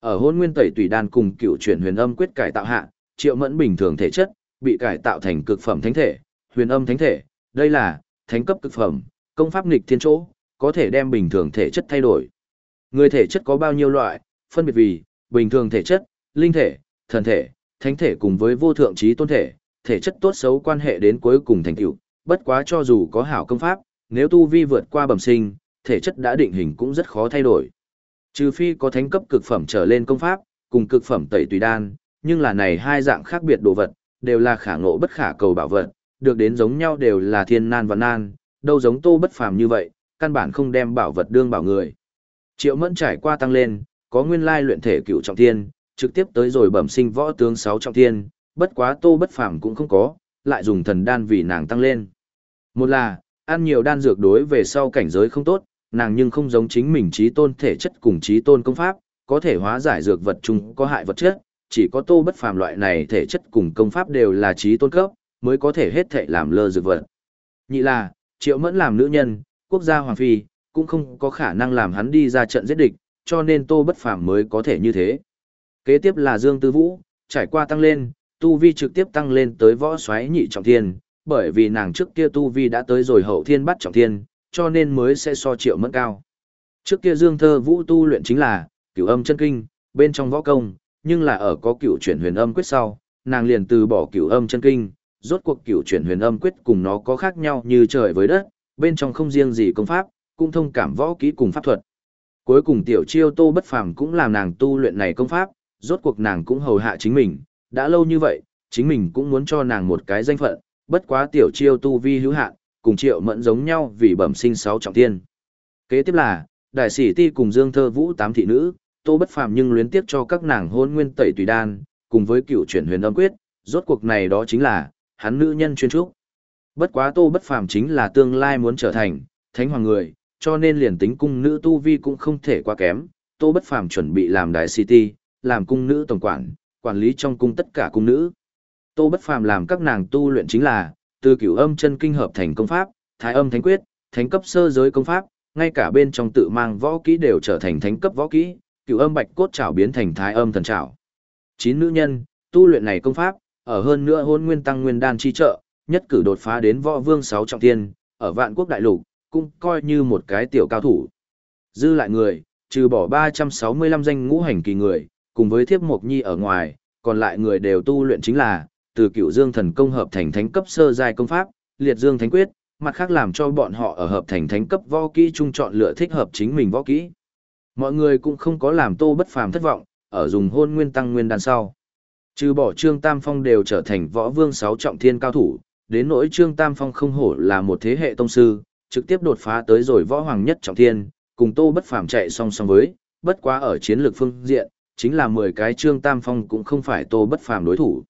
Ở hôn nguyên tẩy tùy đan cùng cựu chuyển huyền âm quyết cải tạo hạ, Triệu Mẫn bình thường thể chất, bị cải tạo thành cực phẩm thánh thể, huyền âm thánh thể, đây là thánh cấp cực phẩm, công pháp nghịch thiên chỗ, có thể đem bình thường thể chất thay đổi. Người thể chất có bao nhiêu loại, phân biệt vì bình thường thể chất, linh thể, thần thể, thánh thể cùng với vô thượng trí tôn thể, thể chất tốt xấu quan hệ đến cuối cùng thành tựu, bất quá cho dù có hảo công pháp, nếu tu vi vượt qua bẩm sinh, thể chất đã định hình cũng rất khó thay đổi. Trừ phi có thánh cấp cực phẩm trở lên công pháp, cùng cực phẩm tẩy tùy đan, nhưng là này hai dạng khác biệt đồ vật, đều là khả ngộ bất khả cầu bảo vật, được đến giống nhau đều là thiên nan và nan, đâu giống tô bất phàm như vậy, căn bản không đem bảo vật đương bảo người. Triệu mẫn trải qua tăng lên, có nguyên lai luyện thể cựu trọng thiên, trực tiếp tới rồi bẩm sinh võ tướng sáu trọng thiên, bất quá tô bất phàm cũng không có, lại dùng thần đan vì nàng tăng lên. Một là, ăn nhiều đan dược đối về sau cảnh giới không tốt, nàng nhưng không giống chính mình trí tôn thể chất cùng trí tôn công pháp, có thể hóa giải dược vật chung có hại vật chất, chỉ có tô bất phàm loại này thể chất cùng công pháp đều là trí tôn cấp, mới có thể hết thể làm lơ dược vật. Nhị là, triệu mẫn làm nữ nhân, quốc gia hoàng phi, cũng không có khả năng làm hắn đi ra trận giết địch, cho nên tô bất phàm mới có thể như thế. Kế tiếp là Dương Tư Vũ, trải qua tăng lên, tu vi trực tiếp tăng lên tới võ xoáy nhị trọng thiên, bởi vì nàng trước kia tu vi đã tới rồi hậu thiên bắt trọng thiên, cho nên mới sẽ so triệu mẫn cao. Trước kia Dương Thơ Vũ tu luyện chính là cửu âm chân kinh, bên trong võ công, nhưng là ở có cửu chuyển huyền âm quyết sau, nàng liền từ bỏ cửu âm chân kinh, rốt cuộc cửu chuyển huyền âm quyết cùng nó có khác nhau như trời với đất, bên trong không riêng gì công pháp, cũng thông cảm võ kỹ cùng pháp thuật. Cuối cùng tiểu chiêu tô bất phàm cũng làm nàng tu luyện này công pháp, rốt cuộc nàng cũng hầu hạ chính mình, đã lâu như vậy, chính mình cũng muốn cho nàng một cái danh phận, bất quá tiểu chiêu tu vi hữu hạn, cùng triệu mẫn giống nhau vì bẩm sinh sáu trọng thiên. Kế tiếp là, đại sĩ ti cùng dương thơ vũ tám thị nữ, tô bất phàm nhưng luyến tiếp cho các nàng hôn nguyên tẩy tùy đan, cùng với cựu chuyển huyền âm quyết, rốt cuộc này đó chính là, hắn nữ nhân chuyên trúc. Bất quá tô bất phàm chính là tương lai muốn trở thành, thánh hoàng người, cho nên liền tính cung nữ tu vi cũng không thể quá kém, tô bất phàm chuẩn bị làm đại sĩ ti làm cung nữ tổng quản, quản lý trong cung tất cả cung nữ. Tô bất phàm làm các nàng tu luyện chính là, từ cửu âm chân kinh hợp thành công pháp, thái âm thánh quyết, thánh cấp sơ giới công pháp, ngay cả bên trong tự mang võ kỹ đều trở thành thánh cấp võ kỹ, cửu âm bạch cốt trảo biến thành thái âm thần trảo. Chín nữ nhân, tu luyện này công pháp, ở hơn nữa hôn nguyên tăng nguyên đan chi trợ, nhất cử đột phá đến võ vương sáu trọng thiên, ở vạn quốc đại lục, cũng coi như một cái tiểu cao thủ. Dư lại người, trừ bỏ 365 danh ngũ hành kỳ người, cùng với thiếp mộc nhi ở ngoài, còn lại người đều tu luyện chính là, từ cựu dương thần công hợp thành thánh cấp sơ giai công pháp, liệt dương thánh quyết, mặt khác làm cho bọn họ ở hợp thành thánh cấp võ kỹ chung chọn lựa thích hợp chính mình võ kỹ. Mọi người cũng không có làm tô bất phàm thất vọng, ở dùng hôn nguyên tăng nguyên đan sau. Trừ bỏ Trương Tam Phong đều trở thành võ vương sáu trọng thiên cao thủ, đến nỗi Trương Tam Phong không hổ là một thế hệ tông sư, trực tiếp đột phá tới rồi võ hoàng nhất trọng thiên, cùng Tô Bất Phàm chạy song song với, bất quá ở chiến lược phương diện, chính là 10 cái Trương Tam Phong cũng không phải Tô Bất Phàm đối thủ.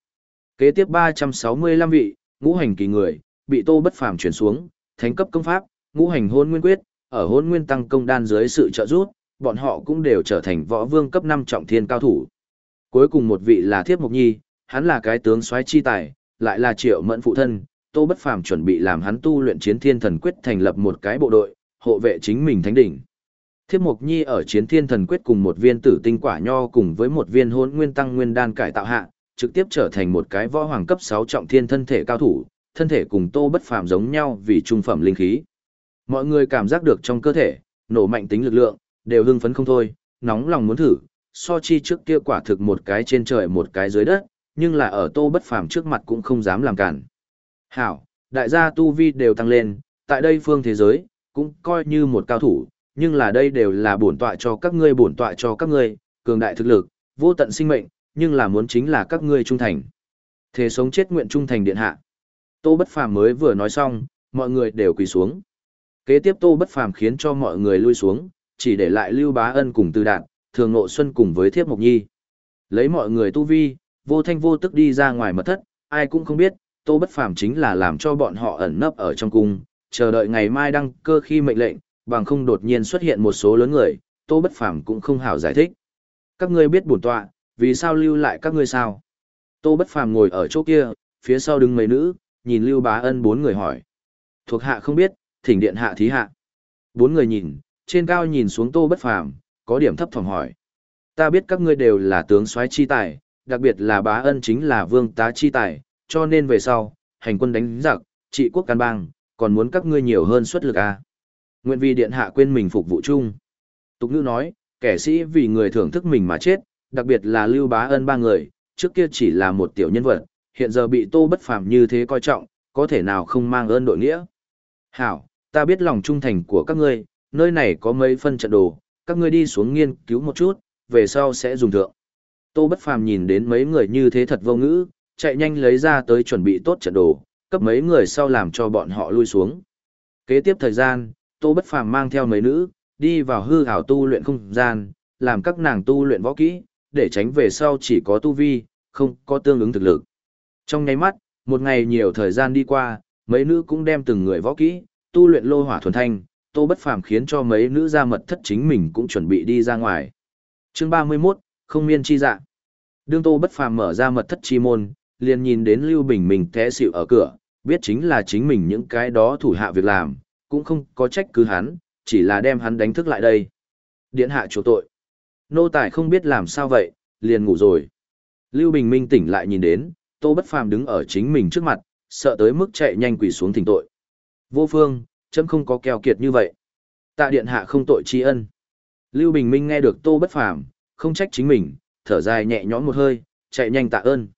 Kế tiếp 365 vị, ngũ hành kỳ người, bị Tô Bất Phàm chuyển xuống, thánh cấp công pháp, ngũ hành hôn nguyên quyết, ở hôn nguyên tăng công đan dưới sự trợ giúp, bọn họ cũng đều trở thành võ vương cấp 5 trọng thiên cao thủ. Cuối cùng một vị là Thiếp Mộc Nhi, hắn là cái tướng soái chi tài, lại là Triệu Mẫn phụ thân, Tô Bất Phàm chuẩn bị làm hắn tu luyện chiến thiên thần quyết thành lập một cái bộ đội, hộ vệ chính mình thánh đỉnh. Thiếp Mộc Nhi ở chiến thiên thần quyết cùng một viên tử tinh quả nho cùng với một viên hôn nguyên tăng nguyên đan cải tạo hạ, trực tiếp trở thành một cái võ hoàng cấp 6 trọng thiên thân thể cao thủ, thân thể cùng Tô Bất Phàm giống nhau vì trung phẩm linh khí. Mọi người cảm giác được trong cơ thể, nổ mạnh tính lực lượng, đều hưng phấn không thôi, nóng lòng muốn thử, so chi trước kia quả thực một cái trên trời một cái dưới đất, nhưng là ở Tô Bất Phàm trước mặt cũng không dám làm cản. Hảo, đại gia tu vi đều tăng lên, tại đây phương thế giới, cũng coi như một cao thủ, nhưng là đây đều là bổn tọa cho các ngươi bổn tọa cho các ngươi, cường đại thực lực, vô tận sinh mệnh, nhưng là muốn chính là các ngươi trung thành. Thế sống chết nguyện trung thành điện hạ. Tô Bất Phàm mới vừa nói xong, mọi người đều quỳ xuống. Kế tiếp Tô Bất Phàm khiến cho mọi người lui xuống, chỉ để lại Lưu Bá Ân cùng Từ Đạt, Thường Ngộ Xuân cùng với Thiếp Mộc Nhi. Lấy mọi người tu vi, vô thanh vô tức đi ra ngoài mật thất, ai cũng không biết, Tô Bất Phàm chính là làm cho bọn họ ẩn nấp ở trong cung, chờ đợi ngày mai đăng cơ khi mệnh lệnh, bằng không đột nhiên xuất hiện một số lớn người, Tô Bất Phàm cũng không hảo giải thích. Các ngươi biết bổn tọa, vì sao lưu lại các ngươi sao? Tô Bất Phàm ngồi ở chỗ kia, phía sau đứng mấy nữ, nhìn Lưu Bá Ân bốn người hỏi. Thuộc hạ không biết, thỉnh điện hạ thí hạ. Bốn người nhìn, trên cao nhìn xuống Tô Bất Phàm, có điểm thấp thỏm hỏi. Ta biết các ngươi đều là tướng soái chi tài, đặc biệt là Bá Ân chính là vương tá chi tài, cho nên về sau, hành quân đánh giặc, trị quốc can bang, còn muốn các ngươi nhiều hơn xuất lực à. Nguyện vì điện hạ quên mình phục vụ chung. Tục ngữ nói, kẻ sĩ vì người thưởng thức mình mà chết, đặc biệt là Lưu Bá Ân ba người, trước kia chỉ là một tiểu nhân vật, hiện giờ bị Tô Bất Phàm như thế coi trọng, có thể nào không mang ơn đội nghĩa. Hảo, ta biết lòng trung thành của các ngươi, nơi này có mấy phân trận đồ, các ngươi đi xuống nghiên cứu một chút, về sau sẽ dùng thượng. Tô Bất Phàm nhìn đến mấy người như thế thật vô ngữ, chạy nhanh lấy ra tới chuẩn bị tốt trận đồ, cấp mấy người sau làm cho bọn họ lui xuống. Kế tiếp thời gian, Tô Bất Phàm mang theo mấy nữ, đi vào hư ảo tu luyện không gian, làm các nàng tu luyện võ kỹ, để tránh về sau chỉ có tu vi, không có tương ứng thực lực. Trong nháy mắt, một ngày nhiều thời gian đi qua, mấy nữ cũng đem từng người võ kỹ, tu luyện lô hỏa thuần thanh, Tô Bất Phàm khiến cho mấy nữ ra mật thất chính mình cũng chuẩn bị đi ra ngoài. Chương 31, không miên chi dạ. Đương Tô Bất Phàm mở ra mật thất chi môn, liền nhìn đến Lưu Bình mình té xỉu ở cửa, biết chính là chính mình những cái đó thủ hạ việc làm, cũng không có trách cứ hắn, chỉ là đem hắn đánh thức lại đây. Điện hạ chủ tội. Nô tài không biết làm sao vậy, liền ngủ rồi. Lưu Bình Minh tỉnh lại nhìn đến, Tô Bất Phàm đứng ở chính mình trước mặt, sợ tới mức chạy nhanh quỳ xuống thỉnh tội. Vô phương, chấm không có keo kiệt như vậy. Tạ điện hạ không tội tri ân. Lưu Bình Minh nghe được Tô Bất Phàm, không trách chính mình, thở dài nhẹ nhõm một hơi, chạy nhanh tạ ơn.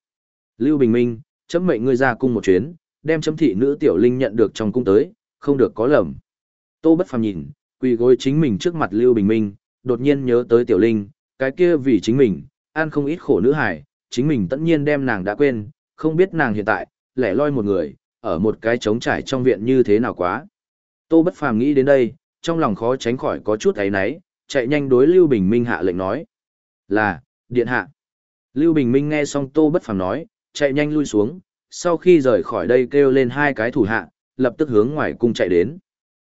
Lưu Bình Minh, chấm mệnh ngươi ra cung một chuyến, đem chấm thị nữ tiểu linh nhận được trong cung tới, không được có lầm. Tô Bất Phàm nhìn, quỳ gối chính mình trước mặt Lưu Bình Minh, đột nhiên nhớ tới tiểu linh, cái kia vì chính mình, ăn không ít khổ nữ hải, chính mình tất nhiên đem nàng đã quên, không biết nàng hiện tại, lẻ loi một người, ở một cái trống trải trong viện như thế nào quá. Tô Bất Phàm nghĩ đến đây, trong lòng khó tránh khỏi có chút ấy náy, chạy nhanh đối Lưu Bình Minh hạ lệnh nói. Là, điện hạ. Lưu Bình Minh nghe xong Tô Bất Phàm nói, chạy nhanh lui xuống, sau khi rời khỏi đây kêu lên hai cái thủ hạ, lập tức hướng ngoài cung chạy đến.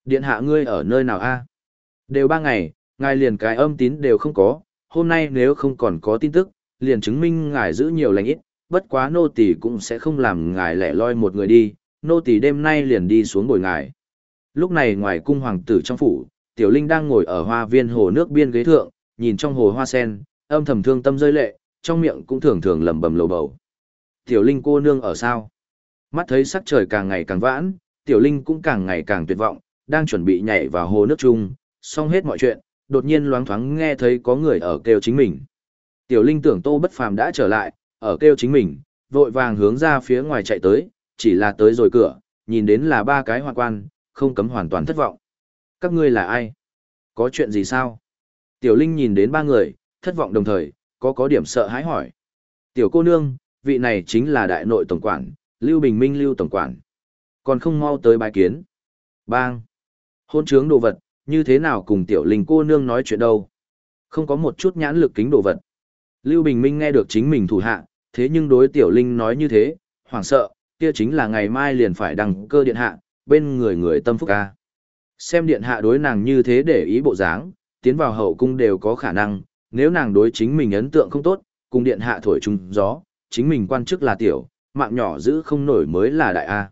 Điện hạ ngươi ở nơi nào a? Đều ba ngày, ngài liền cái âm tín đều không có, hôm nay nếu không còn có tin tức, liền chứng minh ngài giữ nhiều lành ít, bất quá nô tỳ cũng sẽ không làm ngài lẻ loi một người đi, nô tỳ đêm nay liền đi xuống bồi ngài. Lúc này ngoài cung hoàng tử trong phủ, Tiểu Linh đang ngồi ở hoa viên hồ nước biên ghế thượng, nhìn trong hồ hoa sen, âm thầm thương tâm rơi lệ, trong miệng cũng thường thường lẩm bẩm lầu bầu. Tiểu Linh cô nương ở sao? Mắt thấy sắc trời càng ngày càng vãn, Tiểu Linh cũng càng ngày càng tuyệt vọng, đang chuẩn bị nhảy vào hồ nước chung, xong hết mọi chuyện, đột nhiên loáng thoáng nghe thấy có người ở kêu chính mình. Tiểu Linh tưởng Tô Bất Phàm đã trở lại, ở kêu chính mình, vội vàng hướng ra phía ngoài chạy tới, chỉ là tới rồi cửa, nhìn đến là ba cái hoàn quan, không cấm hoàn toàn thất vọng. Các ngươi là ai? Có chuyện gì sao? Tiểu Linh nhìn đến ba người, thất vọng đồng thời, có có điểm sợ hãi hỏi. Tiểu cô nương, vị này chính là đại nội tổng quản, Lưu Bình Minh Lưu tổng quản. Còn không mau tới bài kiến. Bang! Hôn trướng đồ vật, như thế nào cùng tiểu linh cô nương nói chuyện đâu? Không có một chút nhãn lực kính đồ vật. Lưu Bình Minh nghe được chính mình thủ hạ, thế nhưng đối tiểu linh nói như thế, hoảng sợ, kia chính là ngày mai liền phải đăng cơ điện hạ, bên người người tâm phúc ca. Xem điện hạ đối nàng như thế để ý bộ dáng, tiến vào hậu cung đều có khả năng, nếu nàng đối chính mình ấn tượng không tốt, cùng điện hạ thổi chung gió, chính mình quan chức là tiểu, mạng nhỏ giữ không nổi mới là đại A.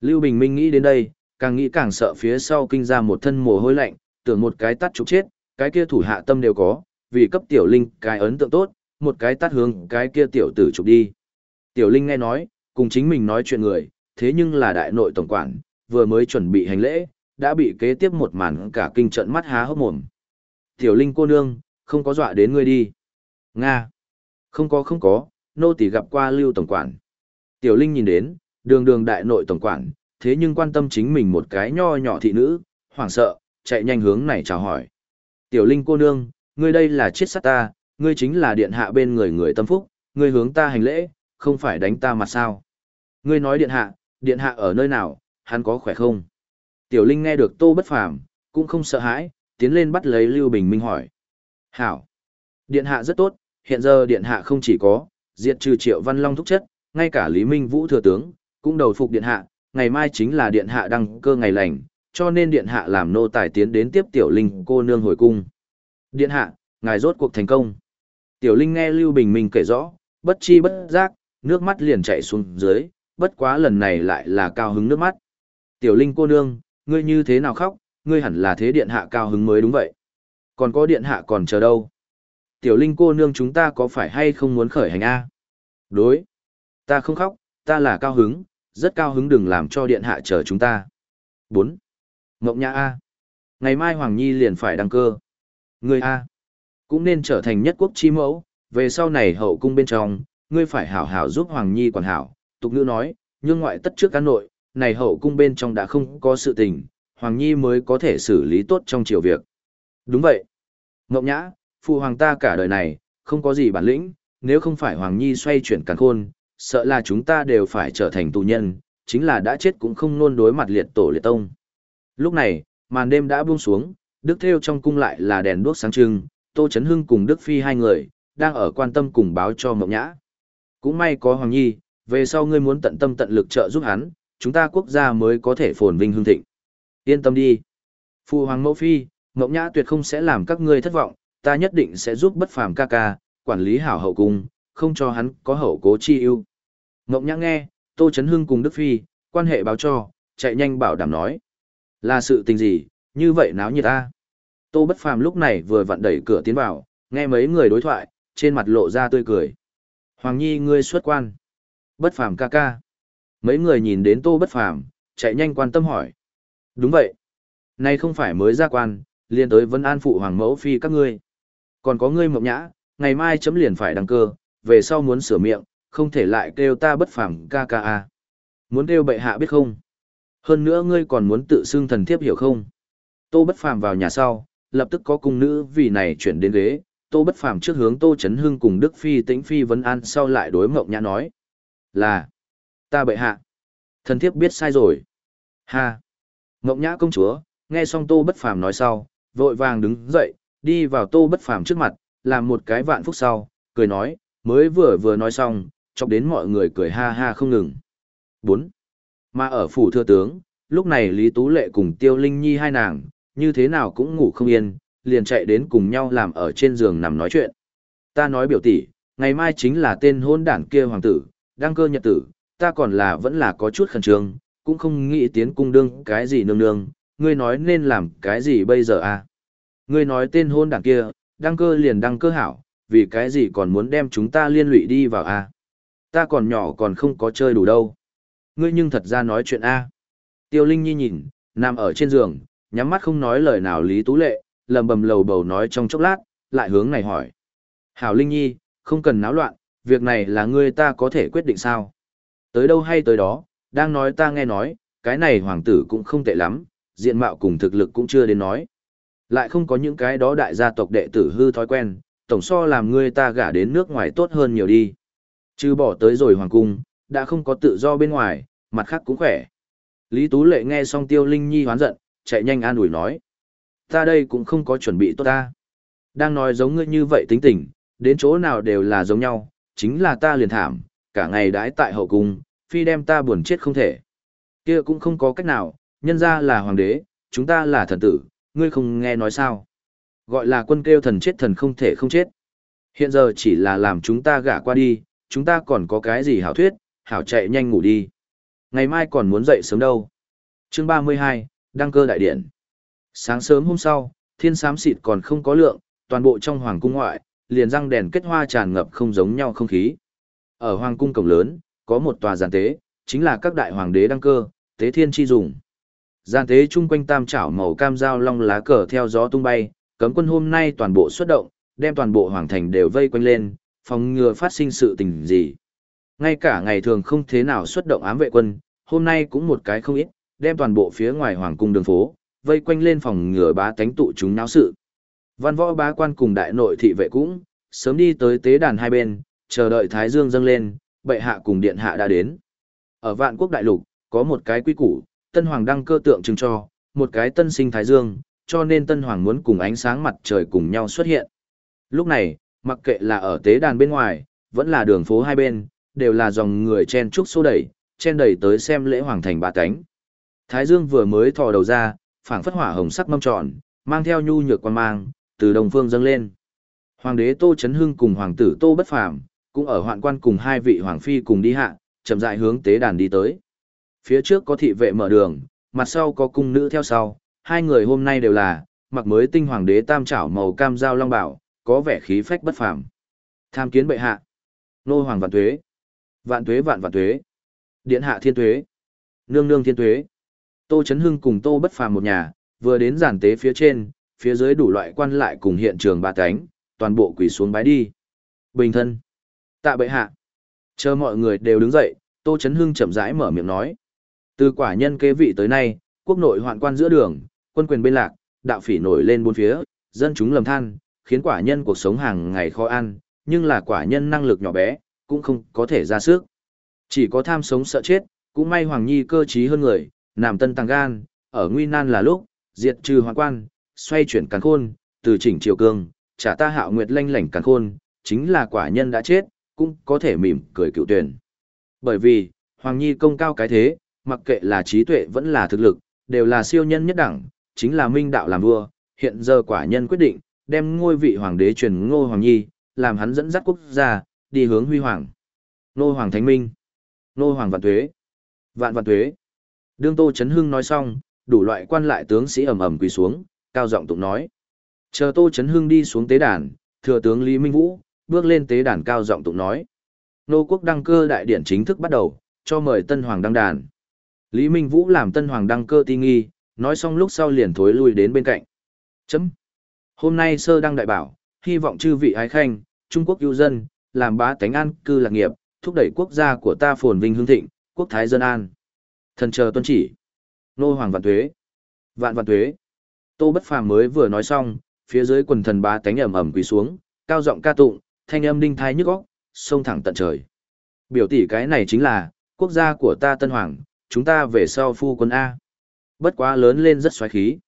Lưu Bình Minh nghĩ đến đây, càng nghĩ càng sợ phía sau kinh ra một thân mồ hôi lạnh, tưởng một cái tắt trục chết, cái kia thủ hạ tâm đều có, vì cấp tiểu linh cái ấn tượng tốt, một cái tắt hướng cái kia tiểu tử trục đi. Tiểu linh nghe nói, cùng chính mình nói chuyện người, thế nhưng là đại nội tổng quản, vừa mới chuẩn bị hành lễ, đã bị kế tiếp một màn cả kinh trận mắt há hốc mồm. Tiểu linh cô nương, không có dọa đến ngươi đi. Nga. Không có không có, nô tỳ gặp qua lưu tổng quản. Tiểu linh nhìn đến, đường đường đại nội tổng quản, thế nhưng quan tâm chính mình một cái nho nhỏ thị nữ, hoảng sợ, chạy nhanh hướng này chào hỏi. Tiểu Linh cô nương, ngươi đây là chiết sát ta, ngươi chính là điện hạ bên người người tâm phúc, ngươi hướng ta hành lễ, không phải đánh ta mặt sao. Ngươi nói điện hạ, điện hạ ở nơi nào, hắn có khỏe không? Tiểu Linh nghe được tô bất phàm, cũng không sợ hãi, tiến lên bắt lấy Lưu Bình Minh hỏi. Hảo! Điện hạ rất tốt, hiện giờ điện hạ không chỉ có, diệt trừ triệu văn long thúc chất, ngay cả Lý Minh Vũ thừa tướng, cũng đầu phục điện hạ, ngày mai chính là điện hạ đăng cơ ngày lành, cho nên điện hạ làm nô tài tiến đến tiếp tiểu linh cô nương hồi cung. Điện hạ, ngài rốt cuộc thành công. Tiểu linh nghe Lưu Bình Minh kể rõ, bất chi bất giác, nước mắt liền chảy xuống dưới, bất quá lần này lại là cao hứng nước mắt. Tiểu linh cô nương, ngươi như thế nào khóc, ngươi hẳn là thế điện hạ cao hứng mới đúng vậy. Còn có điện hạ còn chờ đâu? Tiểu linh cô nương chúng ta có phải hay không muốn khởi hành A? Đối. Ta không khóc, ta là cao hứng, rất cao hứng đừng làm cho điện hạ chờ chúng ta. 4. Ngộng Nhã A. Ngày mai Hoàng Nhi liền phải đăng cơ. Ngươi A. Cũng nên trở thành nhất quốc chi mẫu, về sau này hậu cung bên trong, ngươi phải hảo hảo giúp Hoàng Nhi quản hảo. Tục ngữ nói, nhưng ngoại tất trước cán nội, này hậu cung bên trong đã không có sự tình, Hoàng Nhi mới có thể xử lý tốt trong chiều việc. Đúng vậy. Ngộng Nhã, phụ hoàng ta cả đời này, không có gì bản lĩnh, nếu không phải Hoàng Nhi xoay chuyển càn khôn, sợ là chúng ta đều phải trở thành tù nhân, chính là đã chết cũng không nôn đối mặt liệt tổ liệt tông. Lúc này, màn đêm đã buông xuống, Đức Theo trong cung lại là đèn đuốc sáng trưng, Tô Chấn Hưng cùng Đức Phi hai người, đang ở quan tâm cùng báo cho Mộng Nhã. Cũng may có Hoàng Nhi, về sau ngươi muốn tận tâm tận lực trợ giúp hắn, chúng ta quốc gia mới có thể phồn vinh hương thịnh. Yên tâm đi. Phu Hoàng Mẫu Phi, Mộng Nhã tuyệt không sẽ làm các ngươi thất vọng, ta nhất định sẽ giúp bất phàm ca ca, quản lý hảo hậu cung, không cho hắn có hậu cố chi ưu. Mộng Nhã nghe, Tô Chấn Hưng cùng Đức Phi, quan hệ báo cho, chạy nhanh bảo đảm nói. Là sự tình gì, như vậy náo nhiệt ta. Tô Bất Phàm lúc này vừa vặn đẩy cửa tiến vào, nghe mấy người đối thoại, trên mặt lộ ra tươi cười. Hoàng Nhi ngươi xuất quan. Bất Phàm ca ca. Mấy người nhìn đến Tô Bất Phàm, chạy nhanh quan tâm hỏi. Đúng vậy. Nay không phải mới ra quan, liền tới Vân An phụ hoàng mẫu phi các ngươi. Còn có ngươi mộng nhã, ngày mai chấm liền phải đăng cơ, về sau muốn sửa miệng, không thể lại kêu ta bất phàm ca ca a. Muốn kêu bệ hạ biết không? Hơn nữa ngươi còn muốn tự xưng thần thiếp hiểu không? Tô bất phàm vào nhà sau, lập tức có cung nữ vì này chuyển đến ghế, Tô bất phàm trước hướng Tô Chấn Hưng cùng Đức Phi tĩnh Phi vấn an sau lại đối mộng nhã nói. Là, ta bệ hạ. Thần thiếp biết sai rồi. Ha. Mộng nhã công chúa, nghe xong Tô bất phàm nói sau, vội vàng đứng dậy, đi vào Tô bất phàm trước mặt, làm một cái vạn phúc sau, cười nói, mới vừa vừa nói xong, chọc đến mọi người cười ha ha không ngừng. 4. Mà ở phủ thưa tướng, lúc này Lý Tú Lệ cùng Tiêu Linh Nhi hai nàng, như thế nào cũng ngủ không yên, liền chạy đến cùng nhau làm ở trên giường nằm nói chuyện. Ta nói biểu tỷ, ngày mai chính là tên hôn đảng kia hoàng tử, đăng cơ nhật tử, ta còn là vẫn là có chút khẩn trương, cũng không nghĩ tiến cung đương cái gì nương nương, ngươi nói nên làm cái gì bây giờ à? Ngươi nói tên hôn đảng kia, đăng cơ liền đăng cơ hảo, vì cái gì còn muốn đem chúng ta liên lụy đi vào à? Ta còn nhỏ còn không có chơi đủ đâu. Ngươi nhưng thật ra nói chuyện A. Tiêu Linh Nhi nhìn, nằm ở trên giường, nhắm mắt không nói lời nào Lý Tú Lệ, lầm bầm lầu bầu nói trong chốc lát, lại hướng này hỏi. Hảo Linh Nhi, không cần náo loạn, việc này là ngươi ta có thể quyết định sao? Tới đâu hay tới đó, đang nói ta nghe nói, cái này hoàng tử cũng không tệ lắm, diện mạo cùng thực lực cũng chưa đến nói. Lại không có những cái đó đại gia tộc đệ tử hư thói quen, tổng so làm ngươi ta gả đến nước ngoài tốt hơn nhiều đi. Chứ bỏ tới rồi hoàng cung, đã không có tự do bên ngoài, mặt khác cũng khỏe. Lý Tú Lệ nghe xong Tiêu Linh Nhi hoán giận, chạy nhanh an ủi nói. Ta đây cũng không có chuẩn bị tốt ta. Đang nói giống ngươi như vậy tính tình, đến chỗ nào đều là giống nhau, chính là ta liền thảm, cả ngày đãi tại hậu cung, phi đem ta buồn chết không thể. kia cũng không có cách nào, nhân ra là hoàng đế, chúng ta là thần tử, ngươi không nghe nói sao. Gọi là quân kêu thần chết thần không thể không chết. Hiện giờ chỉ là làm chúng ta gả qua đi, chúng ta còn có cái gì hảo thuyết, hảo chạy nhanh ngủ đi. Ngày mai còn muốn dậy sớm đâu. chương 32, đăng cơ đại điện. Sáng sớm hôm sau, thiên sám xịt còn không có lượng, toàn bộ trong hoàng cung ngoại, liền răng đèn kết hoa tràn ngập không giống nhau không khí. Ở hoàng cung cổng lớn, có một tòa giàn tế, chính là các đại hoàng đế đăng cơ, tế thiên chi dùng. Giàn tế chung quanh tam trảo màu cam dao long lá cờ theo gió tung bay, cấm quân hôm nay toàn bộ xuất động, đem toàn bộ hoàng thành đều vây quanh lên, phòng ngừa phát sinh sự tình gì. Ngay cả ngày thường không thế nào xuất động ám vệ quân, hôm nay cũng một cái không ít, đem toàn bộ phía ngoài hoàng cung đường phố, vây quanh lên phòng ngừa bá tánh tụ chúng náo sự. Văn võ bá quan cùng đại nội thị vệ cũng, sớm đi tới tế đàn hai bên, chờ đợi Thái Dương dâng lên, bệ hạ cùng điện hạ đã đến. Ở vạn quốc đại lục, có một cái quy củ, tân hoàng đăng cơ tượng trưng cho, một cái tân sinh Thái Dương, cho nên tân hoàng muốn cùng ánh sáng mặt trời cùng nhau xuất hiện. Lúc này, mặc kệ là ở tế đàn bên ngoài, vẫn là đường phố hai bên, đều là dòng người chen trúc xô đẩy, chen đẩy tới xem lễ hoàng thành ba cánh. Thái Dương vừa mới thò đầu ra, phảng phất hỏa hồng sắc mâm tròn, mang theo nhu nhược quan mang, từ đồng phương dâng lên. Hoàng đế Tô Chấn Hưng cùng hoàng tử Tô Bất Phàm cũng ở hoạn quan cùng hai vị hoàng phi cùng đi hạ, chậm rãi hướng tế đàn đi tới. Phía trước có thị vệ mở đường, mặt sau có cung nữ theo sau, hai người hôm nay đều là mặc mới tinh hoàng đế tam trảo màu cam giao long bảo, có vẻ khí phách bất phàm. Tham kiến bệ hạ. Nô hoàng vạn tuế. Vạn tuế vạn vạn tuế. Điện hạ thiên tuế. Nương nương thiên tuế. Tô Chấn Hưng cùng Tô Bất Phàm một nhà, vừa đến giản tế phía trên, phía dưới đủ loại quan lại cùng hiện trường ba cánh, toàn bộ quỳ xuống bái đi. Bình thân. Tạ bệ hạ. Chờ mọi người đều đứng dậy, Tô Chấn Hưng chậm rãi mở miệng nói. Từ quả nhân kế vị tới nay, quốc nội hoạn quan giữa đường, quân quyền bên lạc, đạo phỉ nổi lên bốn phía, dân chúng lầm than, khiến quả nhân cuộc sống hàng ngày khó ăn, nhưng là quả nhân năng lực nhỏ bé, cũng không có thể ra sức. Chỉ có tham sống sợ chết, cũng may Hoàng Nhi cơ trí hơn người, nằm tân tăng gan, ở nguy nan là lúc, diệt trừ hoàng quan, xoay chuyển càn khôn, từ chỉnh triều cương, trả ta hạo nguyệt lanh lảnh càn khôn, chính là quả nhân đã chết, cũng có thể mỉm cười cựu tuyển. Bởi vì, Hoàng Nhi công cao cái thế, mặc kệ là trí tuệ vẫn là thực lực, đều là siêu nhân nhất đẳng, chính là minh đạo làm vua, hiện giờ quả nhân quyết định, đem ngôi vị hoàng đế truyền ngô hoàng nhi, làm hắn dẫn dắt quốc gia, đi hướng huy hoàng. Ngô hoàng thánh minh, ngô hoàng vạn tuế, vạn vạn tuế. Đương Tô Chấn Hưng nói xong, đủ loại quan lại tướng sĩ ầm ầm quỳ xuống, cao giọng tụng nói. Chờ Tô Chấn Hưng đi xuống tế đàn, thừa tướng Lý Minh Vũ, bước lên tế đàn cao giọng tụng nói. Nô quốc đăng cơ đại điển chính thức bắt đầu, cho mời Tân Hoàng đăng đàn. Lý Minh Vũ làm Tân Hoàng đăng cơ ti nghi, nói xong lúc sau liền thối lui đến bên cạnh. Chấm. Hôm nay sơ đăng đại bảo, hy vọng chư vị ái khanh, Trung Quốc ưu dân, làm bá tánh an cư lạc nghiệp, thúc đẩy quốc gia của ta phồn vinh hương thịnh, quốc thái dân an. Thần chờ tuân chỉ. Nô Hoàng vạn tuế. Vạn vạn tuế. Tô Bất Phàm mới vừa nói xong, phía dưới quần thần bá tánh ầm ầm quỳ xuống, cao giọng ca tụng, thanh âm đinh thai nhức óc, sông thẳng tận trời. Biểu tỷ cái này chính là quốc gia của ta Tân Hoàng, chúng ta về sau phu quân A. Bất quá lớn lên rất xoáy khí.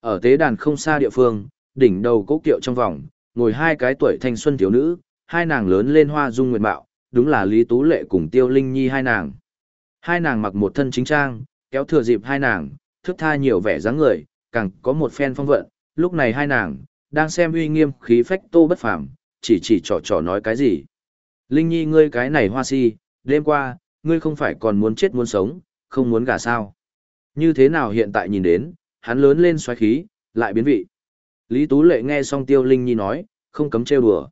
Ở tế đàn không xa địa phương, đỉnh đầu cố kiệu trong vòng, ngồi hai cái tuổi thanh xuân thiếu nữ, hai nàng lớn lên hoa dung nguyện bạo, đúng là Lý Tú Lệ cùng Tiêu Linh Nhi hai nàng. Hai nàng mặc một thân chính trang, kéo thừa dịp hai nàng, thức tha nhiều vẻ dáng người, càng có một phen phong vận, lúc này hai nàng, đang xem uy nghiêm khí phách tô bất phàm, chỉ chỉ trò trò nói cái gì. Linh Nhi ngươi cái này hoa si, đêm qua, ngươi không phải còn muốn chết muốn sống, không muốn gả sao. Như thế nào hiện tại nhìn đến, hắn lớn lên xoáy khí, lại biến vị. Lý Tú Lệ nghe xong Tiêu Linh Nhi nói, không cấm trêu đùa.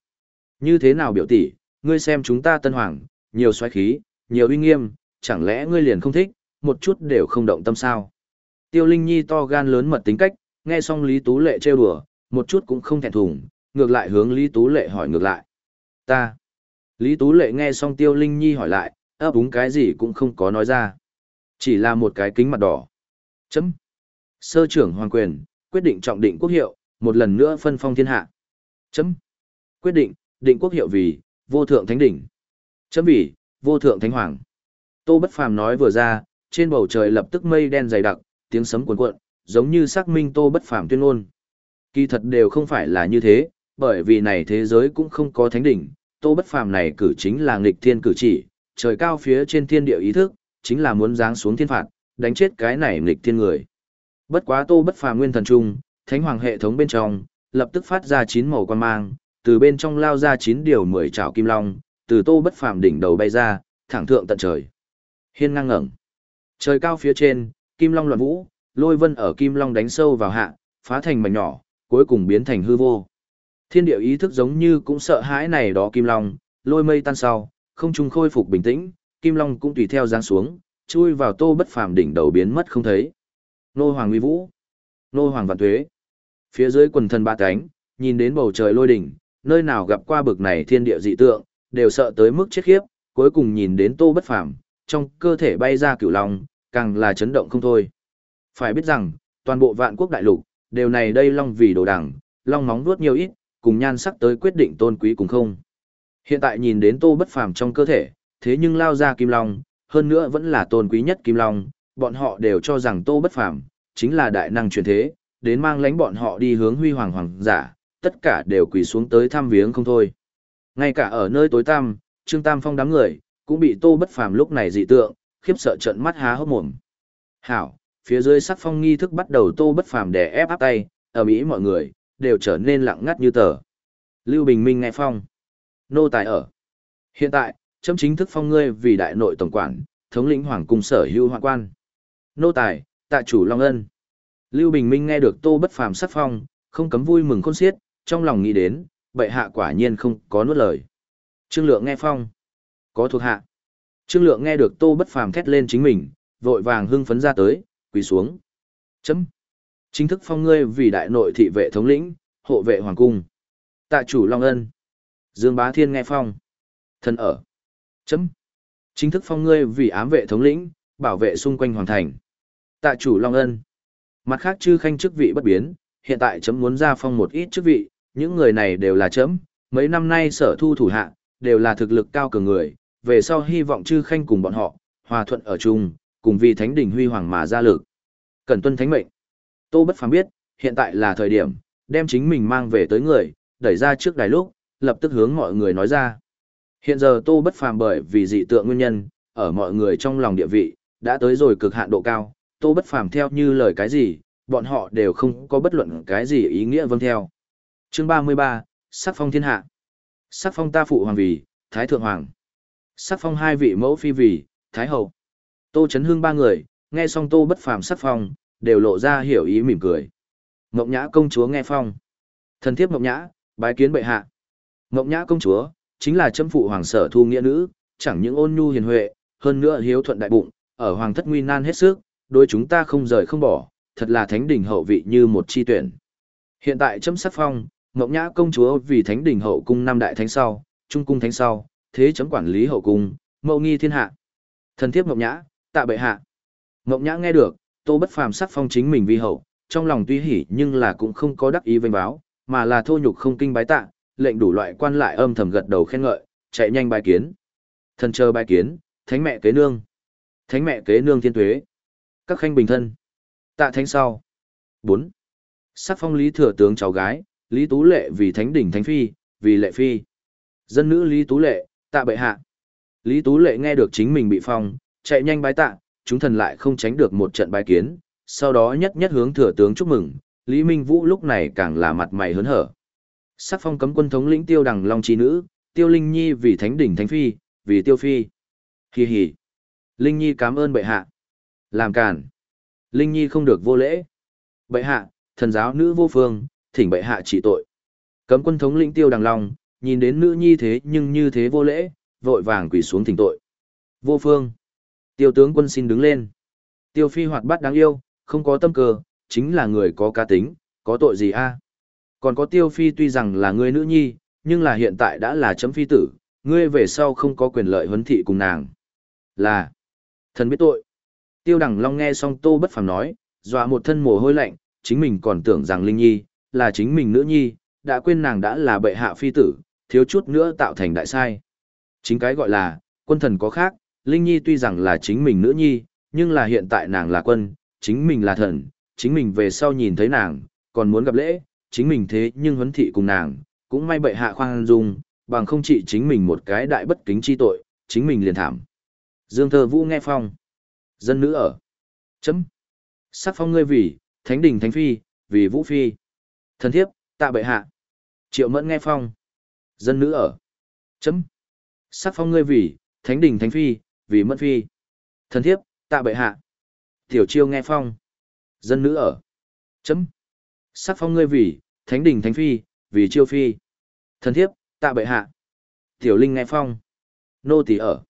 Như thế nào biểu tỷ, ngươi xem chúng ta tân hoàng, nhiều xoáy khí, nhiều uy nghiêm, chẳng lẽ ngươi liền không thích, một chút đều không động tâm sao. Tiêu Linh Nhi to gan lớn mật tính cách, nghe xong Lý Tú Lệ trêu đùa, một chút cũng không thẹn thùng, ngược lại hướng Lý Tú Lệ hỏi ngược lại. Ta. Lý Tú Lệ nghe xong Tiêu Linh Nhi hỏi lại, ấp úng cái gì cũng không có nói ra. Chỉ là một cái kính mặt đỏ. Chấm. Sơ trưởng hoàng quyền, quyết định trọng định quốc hiệu, một lần nữa phân phong thiên hạ. Chấm. Quyết định, định quốc hiệu vì, vô thượng thánh đỉnh. Chấm vì, vô thượng thánh hoàng. Tô Bất Phàm nói vừa ra, trên bầu trời lập tức mây đen dày đặc, tiếng sấm cuồn cuộn, giống như xác minh Tô Bất Phàm tuyên ngôn. Kỳ thật đều không phải là như thế, bởi vì này thế giới cũng không có thánh đỉnh, Tô Bất Phàm này cử chính là nghịch thiên cử chỉ, trời cao phía trên thiên địa ý thức, chính là muốn giáng xuống thiên phạt, đánh chết cái này nghịch thiên người. Bất quá Tô Bất Phàm nguyên thần trung, thánh hoàng hệ thống bên trong, lập tức phát ra chín màu quan mang, từ bên trong lao ra chín điều mười trảo kim long, từ Tô Bất Phàm đỉnh đầu bay ra, thẳng thượng tận trời. Hiên ngang ngẩng. Trời cao phía trên, kim long loạn vũ, lôi vân ở kim long đánh sâu vào hạ, phá thành mảnh nhỏ, cuối cùng biến thành hư vô. Thiên địa ý thức giống như cũng sợ hãi này đó kim long, lôi mây tan sau, không trung khôi phục bình tĩnh, kim long cũng tùy theo giáng xuống, chui vào tô bất phàm đỉnh đầu biến mất không thấy. Nô hoàng uy vũ, nô hoàng vạn tuế. Phía dưới quần thần ba cánh, nhìn đến bầu trời lôi đỉnh, nơi nào gặp qua bực này thiên địa dị tượng, đều sợ tới mức chết khiếp, cuối cùng nhìn đến tô bất phàm, trong cơ thể bay ra cửu long, càng là chấn động không thôi. Phải biết rằng, toàn bộ vạn quốc đại lục, đều này đây long vì đồ đẳng, long móng vuốt nhiều ít, cùng nhan sắc tới quyết định tôn quý cùng không. Hiện tại nhìn đến tô bất phàm trong cơ thể, thế nhưng lao ra kim long, hơn nữa vẫn là tôn quý nhất kim long, bọn họ đều cho rằng tô bất phàm, chính là đại năng truyền thế, đến mang lánh bọn họ đi hướng huy hoàng hoàng giả, tất cả đều quỳ xuống tới thăm viếng không thôi. Ngay cả ở nơi tối tăm, Trương Tam Phong đám người, cũng bị tô bất phàm lúc này dị tượng, khiếp sợ trận mắt há hốc mồm. Hảo, phía dưới sắc phong nghi thức bắt đầu tô bất phàm đè ép áp tay, ở Mỹ mọi người, đều trở nên lặng ngắt như tờ. Lưu Bình Minh nghe phong. Nô tài ở. Hiện tại, chấm chính thức phong ngươi vì đại nội tổng quản, thống lĩnh hoàng cung sở hữu hoàng quan. Nô tài, tạ chủ Long Ân. Lưu Bình Minh nghe được tô bất phàm sắc phong, không cấm vui mừng khôn xiết, trong lòng nghĩ đến, bệ hạ quả nhiên không có nuốt lời. Trương Lượng nghe phong. Có thuộc hạ. Trương Lượng nghe được tô bất phàm thét lên chính mình, vội vàng hưng phấn ra tới, quỳ xuống. Chấm. Chính thức phong ngươi vì đại nội thị vệ thống lĩnh, hộ vệ hoàng cung. Tạ chủ Long Ân. Dương Bá Thiên nghe phong. Thần ở. Chấm. Chính thức phong ngươi vì ám vệ thống lĩnh, bảo vệ xung quanh hoàng thành. Tạ chủ Long Ân. Mặt khác chư khanh chức vị bất biến, hiện tại chấm muốn ra phong một ít chức vị, những người này đều là chấm, mấy năm nay sở thu thủ hạ, đều là thực lực cao cường người, về sau hy vọng chư khanh cùng bọn họ, hòa thuận ở chung, cùng vì thánh đỉnh huy hoàng mà ra lực. Cần tuân thánh mệnh. Tô Bất Phàm biết, hiện tại là thời điểm, đem chính mình mang về tới người, đẩy ra trước đài lúc, lập tức hướng mọi người nói ra. Hiện giờ Tô Bất Phàm bởi vì dị tượng nguyên nhân, ở mọi người trong lòng địa vị, đã tới rồi cực hạn độ cao, Tô Bất Phàm theo như lời cái gì, bọn họ đều không có bất luận cái gì ý nghĩa vâng theo. Chương 33, Sắc phong thiên hạ. Sắc phong ta phụ hoàng vì, Thái Thượng Hoàng. Sắc phong hai vị mẫu phi vì, Thái Hậu. Tô Chấn Hương ba người, nghe xong Tô Bất Phàm sắc phong, đều lộ ra hiểu ý mỉm cười. Ngọc Nhã công chúa nghe phong. Thần thiếp Ngọc Nhã, bái kiến bệ hạ. Ngọc Nhã công chúa, chính là châm phụ hoàng sở thu nghĩa nữ, chẳng những ôn nhu hiền huệ, hơn nữa hiếu thuận đại bụng, ở hoàng thất nguy nan hết sức, đối chúng ta không rời không bỏ, thật là thánh đỉnh hậu vị như một chi tuyển. Hiện tại chấm sắc phong, Ngọc Nhã công chúa vì thánh đỉnh hậu cung năm đại thánh sau, trung cung thánh sau, thế chấm quản lý hậu cung, mậu nghi thiên hạ. Thần thiếp Ngọc Nhã, tạ bệ hạ. Ngọc Nhã nghe được, Tô Bất Phàm sắc phong chính mình vi hậu, trong lòng tuy hỉ nhưng là cũng không có đắc ý vênh báo, mà là thô nhục không kinh bái tạ, lệnh đủ loại quan lại âm thầm gật đầu khen ngợi, chạy nhanh bài kiến. Thần chờ bài kiến, thánh mẹ kế nương. Thánh mẹ kế nương thiên tuế. Các khanh bình thân. Tạ thánh sau. bốn, Sắc phong lý thừa tướng cháu gái, Lý Tú Lệ vì thánh đỉnh thánh phi, vì lệ phi. Dân nữ Lý Tú Lệ, tạ bệ hạ. Lý Tú Lệ nghe được chính mình bị phong, chạy nhanh bái tạ, chúng thần lại không tránh được một trận bái kiến, sau đó nhất nhất hướng thừa tướng chúc mừng, Lý Minh Vũ lúc này càng là mặt mày hớn hở. Sắc phong cấm quân thống lĩnh tiêu đằng long trí nữ, tiêu linh nhi vì thánh đỉnh thánh phi, vì tiêu phi. hì hì Linh nhi cảm ơn bệ hạ. Làm cản. Linh nhi không được vô lễ. Bệ hạ, thần giáo nữ vô phương, thỉnh bệ hạ trị tội. Cấm quân thống lĩnh tiêu đằng long, nhìn đến nữ nhi thế nhưng như thế vô lễ, vội vàng quỳ xuống thỉnh tội. Vô phương. Tiêu tướng quân xin đứng lên. Tiêu phi hoạt bát đáng yêu, không có tâm cơ, chính là người có cá tính, có tội gì a? Còn có tiêu phi tuy rằng là người nữ nhi, nhưng là hiện tại đã là chấm phi tử, ngươi về sau không có quyền lợi huấn thị cùng nàng. Là, thần biết tội. Tiêu Đằng long nghe xong tô bất phàm nói, dọa một thân mồ hôi lạnh, chính mình còn tưởng rằng linh nhi, là chính mình nữ nhi, đã quên nàng đã là bệ hạ phi tử, thiếu chút nữa tạo thành đại sai. Chính cái gọi là, quân thần có khác, Linh Nhi tuy rằng là chính mình nữ nhi, nhưng là hiện tại nàng là quân, chính mình là thần, chính mình về sau nhìn thấy nàng, còn muốn gặp lễ, chính mình thế nhưng huấn thị cùng nàng, cũng may bệ hạ khoan dung, bằng không trị chính mình một cái đại bất kính chi tội, chính mình liền thảm. Dương thơ vũ nghe phong. Dân nữ ở. Chấm. Sắc phong ngươi vì, thánh đình thánh phi, vì vũ phi. Thần thiếp, tạ bệ hạ. Triệu mẫn nghe phong. Dân nữ ở. Chấm. Sắc phong ngươi vì, thánh đình thánh phi, vì mẫn phi. Thần thiếp, tạ bệ hạ. Tiểu chiêu nghe phong. Dân nữ ở. Chấm. Sắc phong ngươi vì, thánh đình thánh phi, vì chiêu phi. Thần thiếp, tạ bệ hạ. Tiểu linh nghe phong. Nô tỳ ở.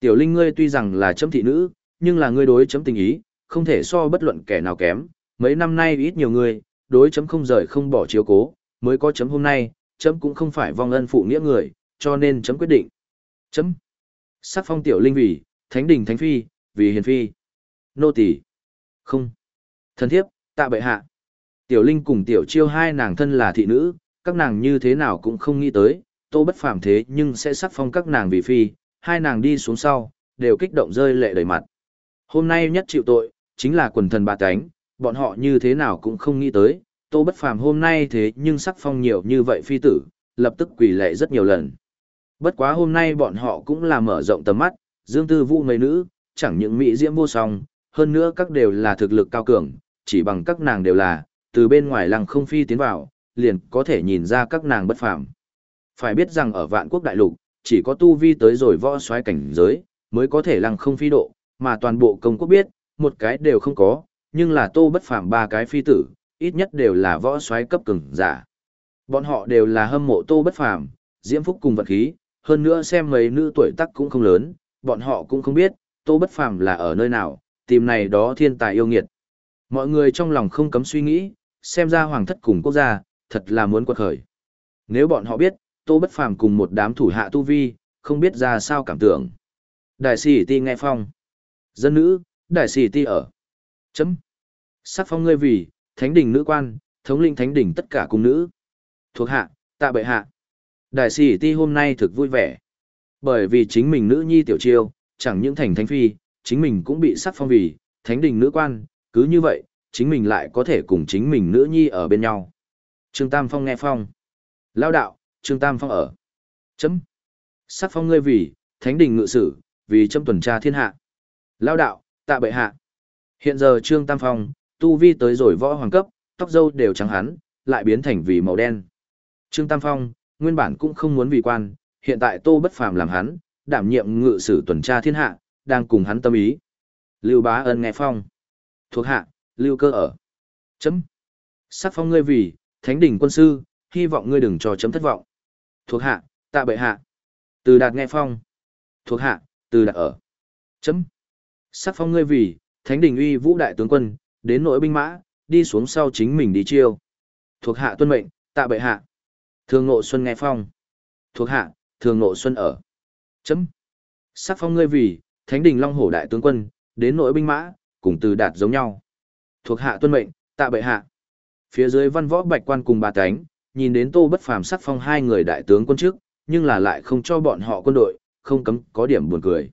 Tiểu linh ngươi tuy rằng là chấm thị nữ, nhưng là ngươi đối chấm tình ý, không thể so bất luận kẻ nào kém. Mấy năm nay ít nhiều người, đối chấm không rời không bỏ chiếu cố, mới có chấm hôm nay, chấm cũng không phải vong ân phụ nghĩa người, cho nên chấm quyết định. Chấm. Sắc phong tiểu linh vì, thánh đình thánh phi, vì hiền phi. Nô tỳ Không. Thần thiếp, tạ bệ hạ. Tiểu linh cùng tiểu chiêu hai nàng thân là thị nữ, các nàng như thế nào cũng không nghĩ tới, tô bất phàm thế nhưng sẽ sắc phong các nàng vì phi, hai nàng đi xuống sau, đều kích động rơi lệ đầy mặt. Hôm nay nhất chịu tội, chính là quần thần bà cánh, bọn họ như thế nào cũng không nghĩ tới, tô bất phàm hôm nay thế nhưng sắc phong nhiều như vậy phi tử, lập tức quỳ lệ rất nhiều lần. Bất quá hôm nay bọn họ cũng là mở rộng tầm mắt, Dương Tư Vũ mấy nữ, chẳng những mỹ diễm vô song, hơn nữa các đều là thực lực cao cường, chỉ bằng các nàng đều là, từ bên ngoài lăng không phi tiến vào, liền có thể nhìn ra các nàng bất phàm. Phải biết rằng ở vạn quốc đại lục, chỉ có tu vi tới rồi võ xoáy cảnh giới, mới có thể lăng không phi độ, mà toàn bộ công quốc biết, một cái đều không có, nhưng là tô bất phàm ba cái phi tử, ít nhất đều là võ xoáy cấp cường giả. Bọn họ đều là hâm mộ tô bất phàm, diễm phúc cùng vật khí, hơn nữa xem mấy nữ tuổi tác cũng không lớn, bọn họ cũng không biết, tô bất phàm là ở nơi nào, tìm này đó thiên tài yêu nghiệt. Mọi người trong lòng không cấm suy nghĩ, xem ra hoàng thất cùng quốc gia, thật là muốn quật khởi. Nếu bọn họ biết, tô bất phàm cùng một đám thủ hạ tu vi, không biết ra sao cảm tưởng. Đại sĩ ti nghe phong. Dân nữ, đại sĩ ti ở. Chấm. Sắc phong ngươi vì, thánh đỉnh nữ quan, thống linh thánh đỉnh tất cả cung nữ. Thuộc hạ, tạ bệ hạ. Đại sĩ ti hôm nay thực vui vẻ. Bởi vì chính mình nữ nhi tiểu chiêu, chẳng những thành thánh phi, chính mình cũng bị sắc phong vì, thánh đỉnh nữ quan, cứ như vậy, chính mình lại có thể cùng chính mình nữ nhi ở bên nhau. Trương Tam Phong nghe phong. Lao đạo, Trương Tam Phong ở. Chấm. Sắc phong ngươi vì, thánh đình ngự sử, vì châm tuần tra thiên hạ. Lao đạo, tạ bệ hạ. Hiện giờ Trương Tam Phong, tu vi tới rồi võ hoàng cấp, tóc dâu đều trắng hắn, lại biến thành vì màu đen. Trương Tam Phong, nguyên bản cũng không muốn vì quan, hiện tại Tô Bất Phàm làm hắn, đảm nhiệm ngự sử tuần tra thiên hạ, đang cùng hắn tâm ý. Lưu Bá Ân nghe phong. Thuộc hạ, Lưu Cơ ở. Chấm. Sắc phong ngươi vì, thánh đỉnh quân sư, hy vọng ngươi đừng cho chấm thất vọng. Thuộc hạ, tạ bệ hạ. Từ đạt nghe phong. Thuộc hạ, từ đạt ở. Chấm. Sắc phong ngươi vì, thánh đình uy vũ đại tướng quân, đến nội binh mã, đi xuống sau chính mình đi chiêu. Thuộc hạ tuân mệnh, tạ bệ hạ. Thường ngộ xuân nghe phong. Thuộc hạ, thường ngộ xuân ở. Chấm. Sắc phong ngươi vì, thánh đình long hổ đại tướng quân, đến nội binh mã, cùng từ đạt giống nhau. Thuộc hạ tuân mệnh, tạ bệ hạ. Phía dưới văn võ bạch quan cùng ba cánh, nhìn đến tô bất phàm sắc phong hai người đại tướng quân trước, nhưng là lại không cho bọn họ quân đội, không cấm có điểm buồn cười.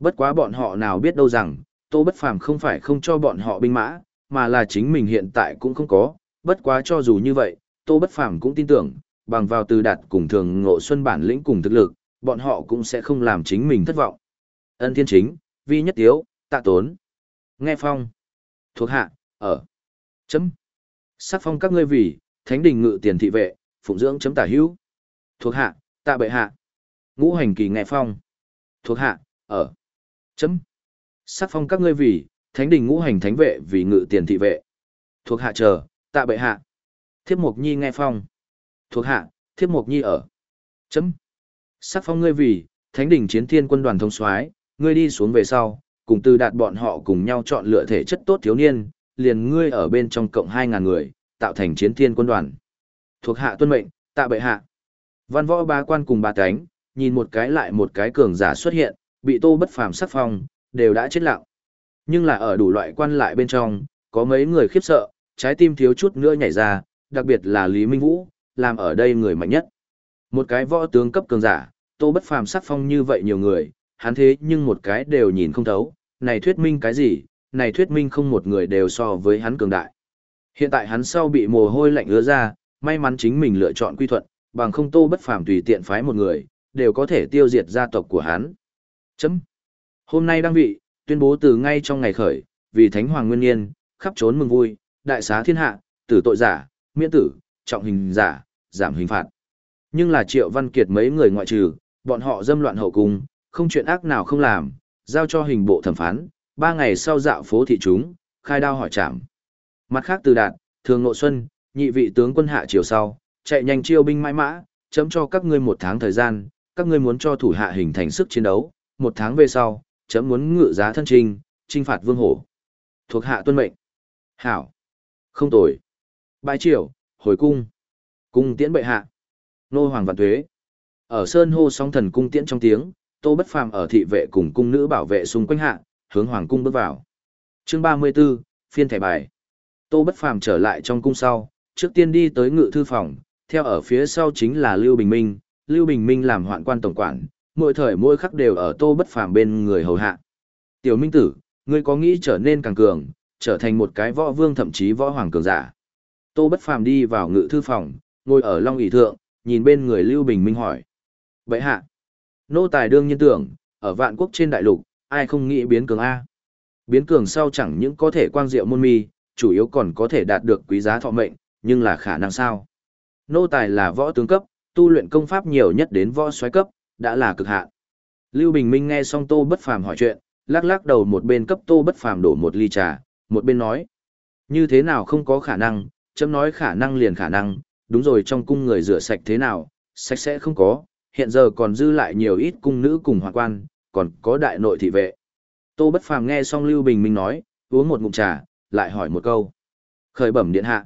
Bất quá bọn họ nào biết đâu rằng, tô bất phàm không phải không cho bọn họ binh mã, mà là chính mình hiện tại cũng không có, bất quá cho dù như vậy, tô bất phàm cũng tin tưởng, bằng vào từ đạt cùng thường ngộ xuân bản lĩnh cùng thực lực, bọn họ cũng sẽ không làm chính mình thất vọng. Ân thiên chính, vi nhất tiếu, tạ tốn. Nghe phong. Thuộc hạ, ở. Chấm. Sắc phong các ngươi vì, thánh đình ngự tiền thị vệ, phụng dưỡng chấm tả hữu. Thuộc hạ, tạ bệ hạ. Ngũ hành kỳ nghe phong. Thuộc hạ, ở. Chấm. Sắc phong các ngươi vì, thánh đình ngũ hành thánh vệ vì ngự tiền thị vệ. Thuộc hạ chờ, tạ bệ hạ. Thiếp mục nhi nghe phong. Thuộc hạ, thiếp mục nhi ở. Chấm. Sắc phong ngươi vì, thánh đình chiến thiên quân đoàn thông soái ngươi đi xuống về sau, cùng từ đạt bọn họ cùng nhau chọn lựa thể chất tốt thiếu niên, liền ngươi ở bên trong cộng 2.000 người, tạo thành chiến thiên quân đoàn. Thuộc hạ tuân mệnh, tạ bệ hạ. Văn võ ba quan cùng ba cánh, nhìn một cái lại một cái cường giả xuất hiện, bị tô bất phàm sắc phong, đều đã chết lặng. Nhưng là ở đủ loại quan lại bên trong, có mấy người khiếp sợ, trái tim thiếu chút nữa nhảy ra, đặc biệt là Lý Minh Vũ, làm ở đây người mạnh nhất. Một cái võ tướng cấp cường giả, tô bất phàm sắc phong như vậy nhiều người, hắn thế nhưng một cái đều nhìn không thấu, này thuyết minh cái gì, này thuyết minh không một người đều so với hắn cường đại. Hiện tại hắn sau bị mồ hôi lạnh ứa ra, may mắn chính mình lựa chọn quy thuận, bằng không tô bất phàm tùy tiện phái một người, đều có thể tiêu diệt gia tộc của hắn. Chấm. Hôm nay đăng vị, tuyên bố từ ngay trong ngày khởi, vì Thánh Hoàng Nguyên Niên, khắp trốn mừng vui, đại xá thiên hạ, tử tội giả, miễn tử, trọng hình giả, giảm hình phạt. Nhưng là Triệu Văn Kiệt mấy người ngoại trừ, bọn họ dâm loạn hậu cung, không chuyện ác nào không làm, giao cho hình bộ thẩm phán, ba ngày sau dạo phố thị chúng, khai đao hỏi trảm. Mặt khác từ đạt, thường nội xuân, nhị vị tướng quân hạ chiều sau, chạy nhanh chiêu binh mãi mã, chấm cho các ngươi một tháng thời gian, các ngươi muốn cho thủ hạ hình thành sức chiến đấu, một tháng về sau, chấm muốn ngự giá thân trình, trinh phạt vương hổ. Thuộc hạ tuân mệnh. Hảo. Không tồi. Bái triều, hồi cung. Cung tiễn bệ hạ. Nô hoàng vạn tuế. Ở sơn hô song thần cung tiễn trong tiếng, tô bất phàm ở thị vệ cùng cung nữ bảo vệ xung quanh hạ, hướng hoàng cung bước vào. Chương 34, phiên thẻ bài. Tô bất phàm trở lại trong cung sau, trước tiên đi tới ngự thư phòng, theo ở phía sau chính là Lưu Bình Minh, Lưu Bình Minh làm hoạn quan tổng quản, mỗi thời mỗi khắc đều ở Tô bất phàm bên người hầu hạ. Tiểu Minh tử, ngươi có nghĩ trở nên càng cường, trở thành một cái võ vương thậm chí võ hoàng cường giả. Tô bất phàm đi vào ngự thư phòng, ngồi ở long ủy thượng, nhìn bên người Lưu Bình Minh hỏi. Vậy hạ, nô tài đương nhiên tưởng, ở vạn quốc trên đại lục, ai không nghĩ biến cường A. Biến cường sau chẳng những có thể quang diệu môn mi, chủ yếu còn có thể đạt được quý giá thọ mệnh, nhưng là khả năng sao. Nô tài là võ tướng cấp, tu luyện công pháp nhiều nhất đến võ xoáy cấp, đã là cực hạn. Lưu Bình Minh nghe xong Tô Bất Phàm hỏi chuyện, lắc lắc đầu một bên cấp Tô Bất Phàm đổ một ly trà, một bên nói: "Như thế nào không có khả năng, chấm nói khả năng liền khả năng, đúng rồi trong cung người rửa sạch thế nào, sạch sẽ không có, hiện giờ còn dư lại nhiều ít cung nữ cùng hoàng quan, còn có đại nội thị vệ." Tô Bất Phàm nghe xong Lưu Bình Minh nói, uống một ngụm trà, lại hỏi một câu: "Khởi bẩm điện hạ,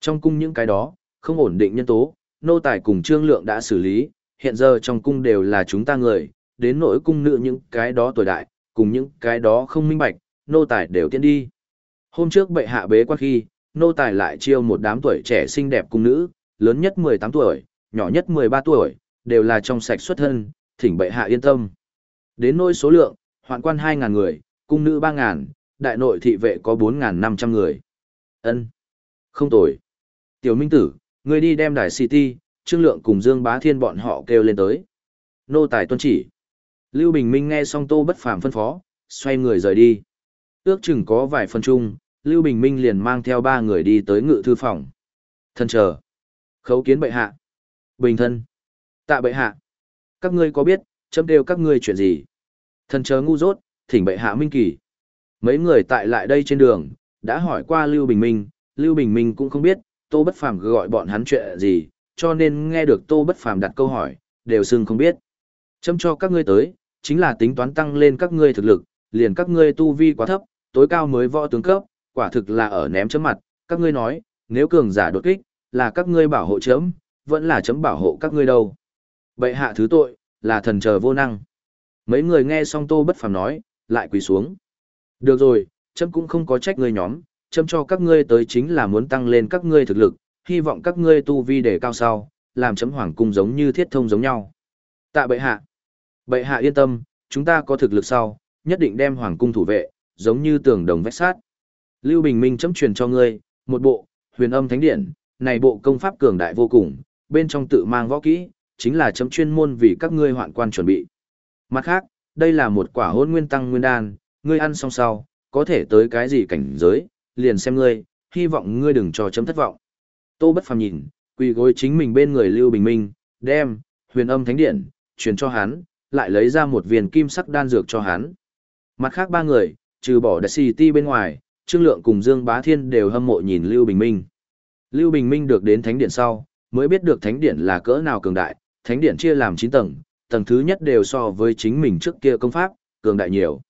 trong cung những cái đó, không ổn định nhân tố, nô tài cùng trương lượng đã xử lý, hiện giờ trong cung đều là chúng ta người, đến nỗi cung nữ những cái đó tuổi đại, cùng những cái đó không minh bạch, nô tài đều tiến đi. Hôm trước bệ hạ bế quan khi, nô tài lại chiêu một đám tuổi trẻ xinh đẹp cung nữ, lớn nhất 18 tuổi, nhỏ nhất 13 tuổi, đều là trong sạch xuất thân, thỉnh bệ hạ yên tâm. Đến nỗi số lượng, hoạn quan 2.000 người, cung nữ 3.000, đại nội thị vệ có 4.500 người. ân Không tồi. Tiểu Minh Tử, người đi đem đài City, Trương Lượng cùng Dương Bá Thiên bọn họ kêu lên tới. Nô tài tuân chỉ. Lưu Bình Minh nghe xong Tô Bất Phàm phân phó, xoay người rời đi. Ước chừng có vài phân chung, Lưu Bình Minh liền mang theo ba người đi tới ngự thư phòng. Thân chờ. Khấu kiến bệ hạ. Bình thân. Tạ bệ hạ. Các ngươi có biết, chấm đều các ngươi chuyện gì? Thân chờ ngu dốt, thỉnh bệ hạ minh kỳ. Mấy người tại lại đây trên đường, đã hỏi qua Lưu Bình Minh, Lưu Bình Minh cũng không biết, Tô Bất Phàm gọi bọn hắn chuyện gì, cho nên nghe được Tô Bất Phàm đặt câu hỏi, đều xưng không biết. Châm cho các ngươi tới, chính là tính toán tăng lên các ngươi thực lực, liền các ngươi tu vi quá thấp, tối cao mới võ tướng cấp, quả thực là ở ném chấm mặt, các ngươi nói, nếu cường giả đột kích, là các ngươi bảo hộ chấm, vẫn là chấm bảo hộ các ngươi đâu. Bệ hạ thứ tội, là thần chờ vô năng. Mấy người nghe xong Tô Bất Phàm nói, lại quỳ xuống. Được rồi, chấm cũng không có trách ngươi nhóm, chấm cho các ngươi tới chính là muốn tăng lên các ngươi thực lực, hy vọng các ngươi tu vi để cao sau, làm chấm hoàng cung giống như thiết thông giống nhau. Tạ bệ hạ. Bệ hạ yên tâm, chúng ta có thực lực sau, nhất định đem hoàng cung thủ vệ, giống như tường đồng vách sát. Lưu Bình Minh chấm truyền cho ngươi, một bộ, huyền âm thánh điện, này bộ công pháp cường đại vô cùng, bên trong tự mang võ kỹ, chính là chấm chuyên môn vì các ngươi hoạn quan chuẩn bị. Mặt khác, đây là một quả hôn nguyên tăng nguyên đan, ngươi ăn xong sau, có thể tới cái gì cảnh giới, liền xem ngươi, hy vọng ngươi đừng cho chấm thất vọng. Tô Bất Phàm nhìn, quỳ gối chính mình bên người Lưu Bình Minh, đem huyền âm thánh điện truyền cho hắn, lại lấy ra một viên kim sắc đan dược cho hắn. Mặt khác ba người, trừ bỏ Đại City bên ngoài, Trương Lượng cùng Dương Bá Thiên đều hâm mộ nhìn Lưu Bình Minh. Lưu Bình Minh được đến thánh điện sau, mới biết được thánh điện là cỡ nào cường đại, thánh điện chia làm 9 tầng, tầng thứ nhất đều so với chính mình trước kia công pháp, cường đại nhiều.